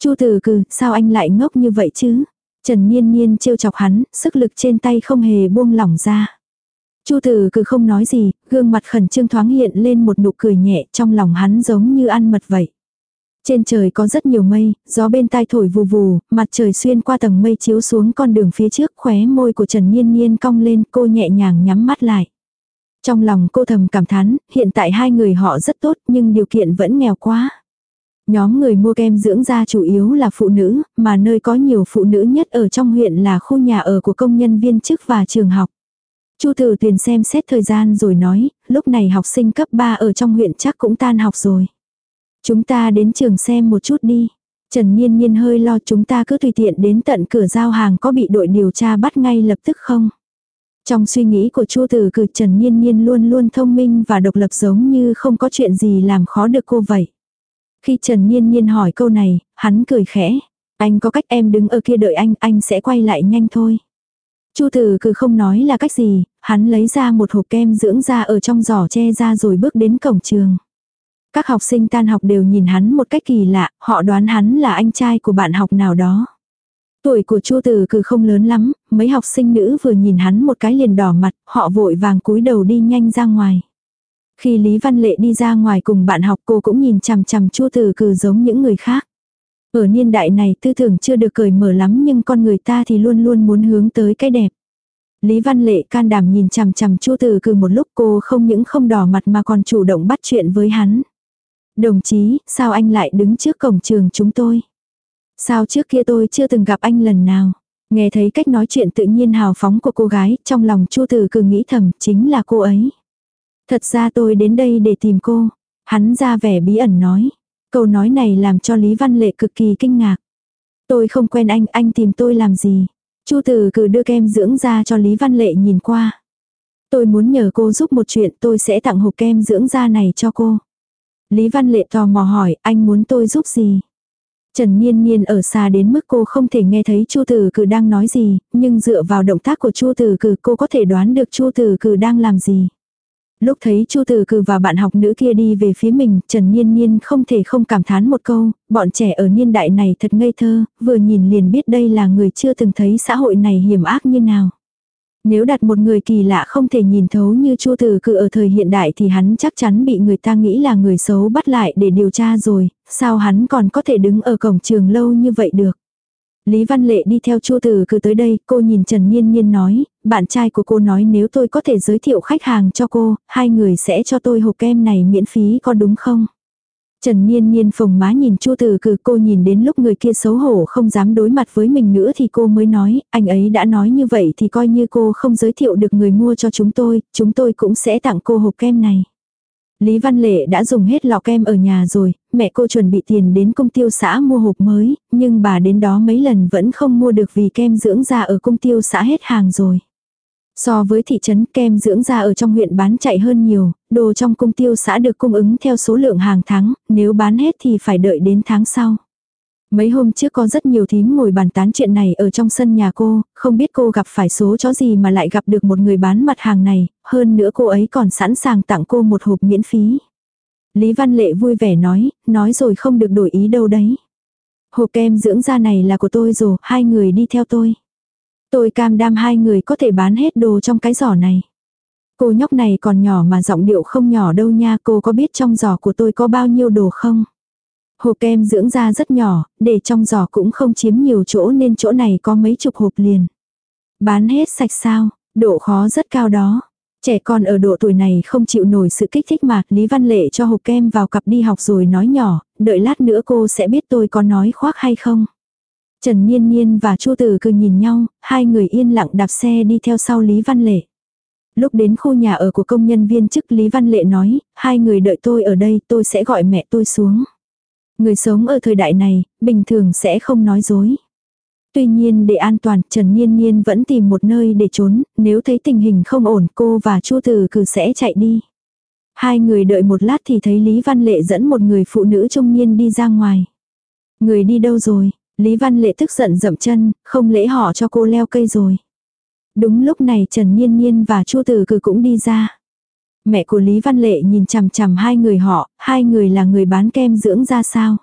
Chu Từ Cừ, sao anh lại ngốc như vậy chứ? Trần Niên Niên trêu chọc hắn, sức lực trên tay không hề buông lỏng ra. Chu Từ Cừ không nói gì, gương mặt khẩn trương thoáng hiện lên một nụ cười nhẹ, trong lòng hắn giống như ăn mật vậy. Trên trời có rất nhiều mây, gió bên tai thổi vù vù, mặt trời xuyên qua tầng mây chiếu xuống con đường phía trước khóe môi của Trần Nhiên Nhiên cong lên cô nhẹ nhàng nhắm mắt lại. Trong lòng cô thầm cảm thán, hiện tại hai người họ rất tốt nhưng điều kiện vẫn nghèo quá. Nhóm người mua kem dưỡng da chủ yếu là phụ nữ, mà nơi có nhiều phụ nữ nhất ở trong huyện là khu nhà ở của công nhân viên chức và trường học. Chu Tử Tuyền xem xét thời gian rồi nói, lúc này học sinh cấp 3 ở trong huyện chắc cũng tan học rồi. Chúng ta đến trường xem một chút đi. Trần Niên Niên hơi lo chúng ta cứ tùy tiện đến tận cửa giao hàng có bị đội điều tra bắt ngay lập tức không. Trong suy nghĩ của Chu Tử Cử Trần Niên Niên luôn luôn thông minh và độc lập giống như không có chuyện gì làm khó được cô vậy. Khi Trần Niên Niên hỏi câu này, hắn cười khẽ. Anh có cách em đứng ở kia đợi anh, anh sẽ quay lại nhanh thôi. Chu Tử cứ không nói là cách gì, hắn lấy ra một hộp kem dưỡng da ở trong giỏ che ra rồi bước đến cổng trường. Các học sinh tan học đều nhìn hắn một cách kỳ lạ, họ đoán hắn là anh trai của bạn học nào đó. Tuổi của Chu Tử Cử không lớn lắm, mấy học sinh nữ vừa nhìn hắn một cái liền đỏ mặt, họ vội vàng cúi đầu đi nhanh ra ngoài. Khi Lý Văn Lệ đi ra ngoài cùng bạn học cô cũng nhìn chằm chằm Chu Tử Cử giống những người khác. Ở niên đại này tư tưởng chưa được cởi mở lắm nhưng con người ta thì luôn luôn muốn hướng tới cái đẹp. Lý Văn Lệ can đảm nhìn chằm chằm Chu Tử Cử một lúc cô không những không đỏ mặt mà còn chủ động bắt chuyện với hắn. Đồng chí, sao anh lại đứng trước cổng trường chúng tôi? Sao trước kia tôi chưa từng gặp anh lần nào? Nghe thấy cách nói chuyện tự nhiên hào phóng của cô gái, trong lòng Chu Tử Cừ nghĩ thầm, chính là cô ấy. Thật ra tôi đến đây để tìm cô. Hắn ra vẻ bí ẩn nói. Câu nói này làm cho Lý Văn Lệ cực kỳ kinh ngạc. Tôi không quen anh, anh tìm tôi làm gì? Chu Tử cứ đưa kem dưỡng da cho Lý Văn Lệ nhìn qua. Tôi muốn nhờ cô giúp một chuyện, tôi sẽ tặng hộp kem dưỡng da này cho cô. Lý Văn Lệ tò mò hỏi, anh muốn tôi giúp gì? Trần Niên Niên ở xa đến mức cô không thể nghe thấy Chu Tử Cử đang nói gì, nhưng dựa vào động tác của Chu Tử Cử cô có thể đoán được Chu Tử Cử đang làm gì. Lúc thấy Chu Tử Cử và bạn học nữ kia đi về phía mình, Trần Niên Niên không thể không cảm thán một câu, bọn trẻ ở niên đại này thật ngây thơ, vừa nhìn liền biết đây là người chưa từng thấy xã hội này hiểm ác như nào. Nếu đặt một người kỳ lạ không thể nhìn thấu như Chu Tử Cử ở thời hiện đại thì hắn chắc chắn bị người ta nghĩ là người xấu bắt lại để điều tra rồi, sao hắn còn có thể đứng ở cổng trường lâu như vậy được. Lý Văn Lệ đi theo Chu Tử cứ tới đây, cô nhìn Trần Nhiên Nhiên nói, bạn trai của cô nói nếu tôi có thể giới thiệu khách hàng cho cô, hai người sẽ cho tôi hộp kem này miễn phí có đúng không? Trần Niên Niên phồng má nhìn Chu Tử Cử cô nhìn đến lúc người kia xấu hổ không dám đối mặt với mình nữa thì cô mới nói, anh ấy đã nói như vậy thì coi như cô không giới thiệu được người mua cho chúng tôi, chúng tôi cũng sẽ tặng cô hộp kem này. Lý Văn Lệ đã dùng hết lọ kem ở nhà rồi, mẹ cô chuẩn bị tiền đến công tiêu xã mua hộp mới, nhưng bà đến đó mấy lần vẫn không mua được vì kem dưỡng da ở công tiêu xã hết hàng rồi. So với thị trấn kem dưỡng da ở trong huyện bán chạy hơn nhiều, đồ trong công tiêu xã được cung ứng theo số lượng hàng tháng, nếu bán hết thì phải đợi đến tháng sau. Mấy hôm trước có rất nhiều thím ngồi bàn tán chuyện này ở trong sân nhà cô, không biết cô gặp phải số chó gì mà lại gặp được một người bán mặt hàng này, hơn nữa cô ấy còn sẵn sàng tặng cô một hộp miễn phí. Lý Văn Lệ vui vẻ nói, nói rồi không được đổi ý đâu đấy. Hộp kem dưỡng da này là của tôi rồi, hai người đi theo tôi. Tôi cam đam hai người có thể bán hết đồ trong cái giỏ này. Cô nhóc này còn nhỏ mà giọng điệu không nhỏ đâu nha, cô có biết trong giỏ của tôi có bao nhiêu đồ không? Hộp kem dưỡng da rất nhỏ, để trong giỏ cũng không chiếm nhiều chỗ nên chỗ này có mấy chục hộp liền. Bán hết sạch sao, độ khó rất cao đó. Trẻ con ở độ tuổi này không chịu nổi sự kích thích mà, Lý Văn Lệ cho hộp kem vào cặp đi học rồi nói nhỏ, đợi lát nữa cô sẽ biết tôi có nói khoác hay không. Trần Niên Niên và Chu Tử cứ nhìn nhau, hai người yên lặng đạp xe đi theo sau Lý Văn Lệ. Lúc đến khu nhà ở của công nhân viên chức Lý Văn Lệ nói, hai người đợi tôi ở đây tôi sẽ gọi mẹ tôi xuống. Người sống ở thời đại này, bình thường sẽ không nói dối. Tuy nhiên để an toàn, Trần Niên Niên vẫn tìm một nơi để trốn, nếu thấy tình hình không ổn cô và Chu Tử cử sẽ chạy đi. Hai người đợi một lát thì thấy Lý Văn Lệ dẫn một người phụ nữ trung niên đi ra ngoài. Người đi đâu rồi? Lý Văn Lệ tức giận dậm chân, không lễ họ cho cô leo cây rồi. Đúng lúc này Trần Niên Niên và Chu Tử Cử cũng đi ra. Mẹ của Lý Văn Lệ nhìn chằm chằm hai người họ, hai người là người bán kem dưỡng ra sao?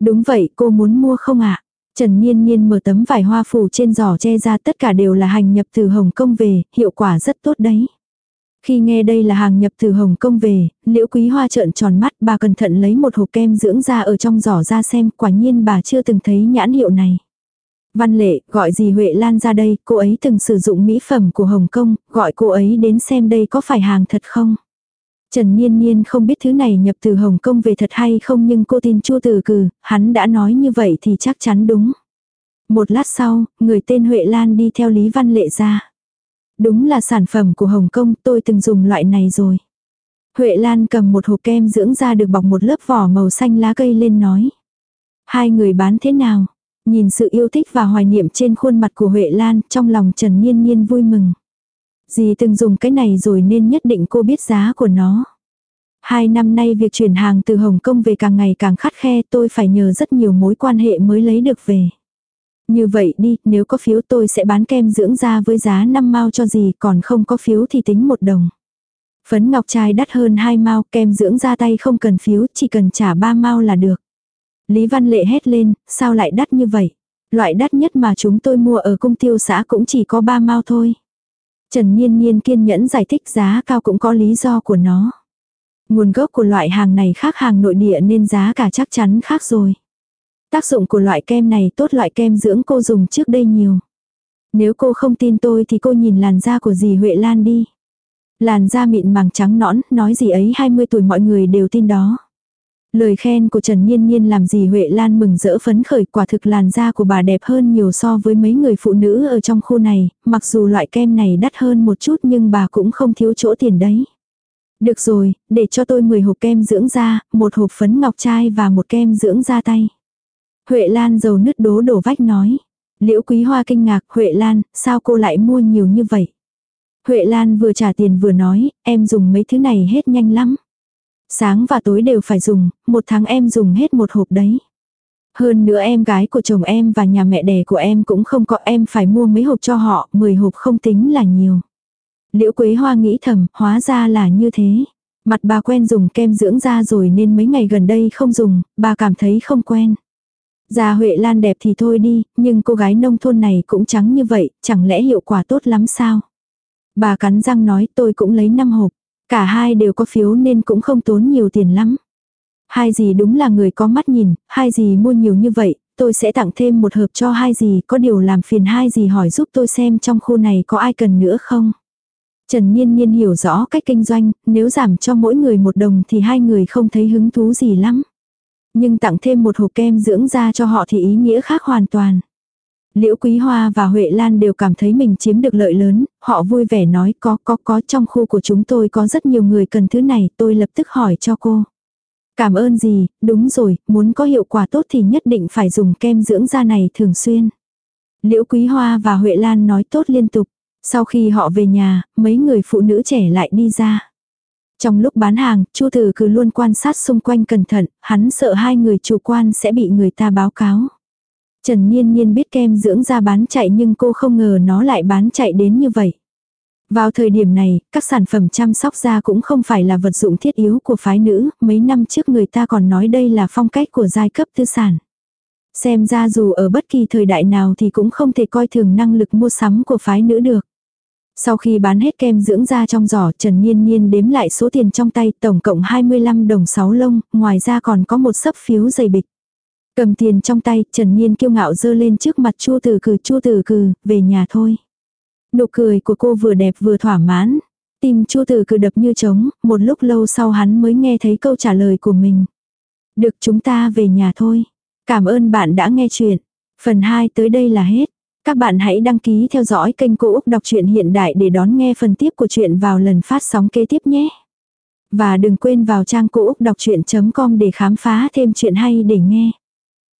Đúng vậy, cô muốn mua không ạ? Trần Niên Niên mở tấm vải hoa phủ trên giỏ che ra tất cả đều là hành nhập từ Hồng Kông về, hiệu quả rất tốt đấy. Khi nghe đây là hàng nhập từ Hồng Kông về, liễu quý hoa trợn tròn mắt bà cẩn thận lấy một hộp kem dưỡng da ở trong giỏ ra xem quả nhiên bà chưa từng thấy nhãn hiệu này. Văn lệ, gọi gì Huệ Lan ra đây, cô ấy từng sử dụng mỹ phẩm của Hồng Kông, gọi cô ấy đến xem đây có phải hàng thật không. Trần Niên Niên không biết thứ này nhập từ Hồng Kông về thật hay không nhưng cô tin Chu Từ Cừ. hắn đã nói như vậy thì chắc chắn đúng. Một lát sau, người tên Huệ Lan đi theo Lý Văn Lệ ra. Đúng là sản phẩm của Hồng Kông, tôi từng dùng loại này rồi. Huệ Lan cầm một hộp kem dưỡng da được bọc một lớp vỏ màu xanh lá cây lên nói. Hai người bán thế nào? Nhìn sự yêu thích và hoài niệm trên khuôn mặt của Huệ Lan, trong lòng Trần Niên Niên vui mừng. Dì từng dùng cái này rồi nên nhất định cô biết giá của nó. Hai năm nay việc chuyển hàng từ Hồng Kông về càng ngày càng khắt khe tôi phải nhờ rất nhiều mối quan hệ mới lấy được về. Như vậy đi, nếu có phiếu tôi sẽ bán kem dưỡng da với giá 5 mao cho gì, còn không có phiếu thì tính một đồng. Phấn ngọc trai đắt hơn 2 mao, kem dưỡng da tay không cần phiếu, chỉ cần trả 3 mao là được. Lý Văn Lệ hét lên, sao lại đắt như vậy? Loại đắt nhất mà chúng tôi mua ở cung tiêu xã cũng chỉ có 3 mao thôi. Trần Niên Niên kiên nhẫn giải thích giá cao cũng có lý do của nó. Nguồn gốc của loại hàng này khác hàng nội địa nên giá cả chắc chắn khác rồi. Tác dụng của loại kem này tốt loại kem dưỡng cô dùng trước đây nhiều. Nếu cô không tin tôi thì cô nhìn làn da của dì Huệ Lan đi. Làn da mịn màng trắng nõn, nói gì ấy 20 tuổi mọi người đều tin đó. Lời khen của Trần Nhiên Nhiên làm gì Huệ Lan mừng rỡ phấn khởi quả thực làn da của bà đẹp hơn nhiều so với mấy người phụ nữ ở trong khu này, mặc dù loại kem này đắt hơn một chút nhưng bà cũng không thiếu chỗ tiền đấy. Được rồi, để cho tôi 10 hộp kem dưỡng da, một hộp phấn ngọc trai và một kem dưỡng da tay. Huệ Lan dầu nứt đố đổ vách nói. Liễu Quý Hoa kinh ngạc, Huệ Lan, sao cô lại mua nhiều như vậy? Huệ Lan vừa trả tiền vừa nói, em dùng mấy thứ này hết nhanh lắm. Sáng và tối đều phải dùng, một tháng em dùng hết một hộp đấy. Hơn nữa em gái của chồng em và nhà mẹ đẻ của em cũng không có em phải mua mấy hộp cho họ, 10 hộp không tính là nhiều. Liễu Quế Hoa nghĩ thầm, hóa ra là như thế. Mặt bà quen dùng kem dưỡng da rồi nên mấy ngày gần đây không dùng, bà cảm thấy không quen. già Huệ Lan đẹp thì thôi đi, nhưng cô gái nông thôn này cũng trắng như vậy, chẳng lẽ hiệu quả tốt lắm sao? Bà cắn răng nói tôi cũng lấy 5 hộp. Cả hai đều có phiếu nên cũng không tốn nhiều tiền lắm. Hai gì đúng là người có mắt nhìn, hai gì mua nhiều như vậy, tôi sẽ tặng thêm một hộp cho hai gì, có điều làm phiền hai gì hỏi giúp tôi xem trong khu này có ai cần nữa không. Trần Nhiên Nhiên hiểu rõ cách kinh doanh, nếu giảm cho mỗi người một đồng thì hai người không thấy hứng thú gì lắm. Nhưng tặng thêm một hộp kem dưỡng da cho họ thì ý nghĩa khác hoàn toàn. Liễu Quý Hoa và Huệ Lan đều cảm thấy mình chiếm được lợi lớn, họ vui vẻ nói có có có trong khu của chúng tôi có rất nhiều người cần thứ này tôi lập tức hỏi cho cô. Cảm ơn gì, đúng rồi, muốn có hiệu quả tốt thì nhất định phải dùng kem dưỡng da này thường xuyên. Liễu Quý Hoa và Huệ Lan nói tốt liên tục. Sau khi họ về nhà, mấy người phụ nữ trẻ lại đi ra. Trong lúc bán hàng, Chu Tử cứ luôn quan sát xung quanh cẩn thận, hắn sợ hai người chủ quan sẽ bị người ta báo cáo. Trần Niên Niên biết kem dưỡng da bán chạy nhưng cô không ngờ nó lại bán chạy đến như vậy. Vào thời điểm này, các sản phẩm chăm sóc da cũng không phải là vật dụng thiết yếu của phái nữ, mấy năm trước người ta còn nói đây là phong cách của giai cấp tư sản. Xem ra dù ở bất kỳ thời đại nào thì cũng không thể coi thường năng lực mua sắm của phái nữ được. Sau khi bán hết kem dưỡng da trong giỏ, Trần Niên Niên đếm lại số tiền trong tay, tổng cộng 25 đồng 6 lông, ngoài ra còn có một sấp phiếu dày bịch. Cầm tiền trong tay, Trần Niên kiêu ngạo dơ lên trước mặt Chu Tử Cừ, Chu Tử Cừ, về nhà thôi. Nụ cười của cô vừa đẹp vừa thỏa mãn. Tim Chu Tử Cừ đập như trống, một lúc lâu sau hắn mới nghe thấy câu trả lời của mình. Được chúng ta về nhà thôi. Cảm ơn bạn đã nghe chuyện. Phần 2 tới đây là hết. Các bạn hãy đăng ký theo dõi kênh Cô Úc Đọc truyện Hiện Đại để đón nghe phần tiếp của chuyện vào lần phát sóng kế tiếp nhé. Và đừng quên vào trang cô úc đọc chuyện.com để khám phá thêm chuyện hay để nghe.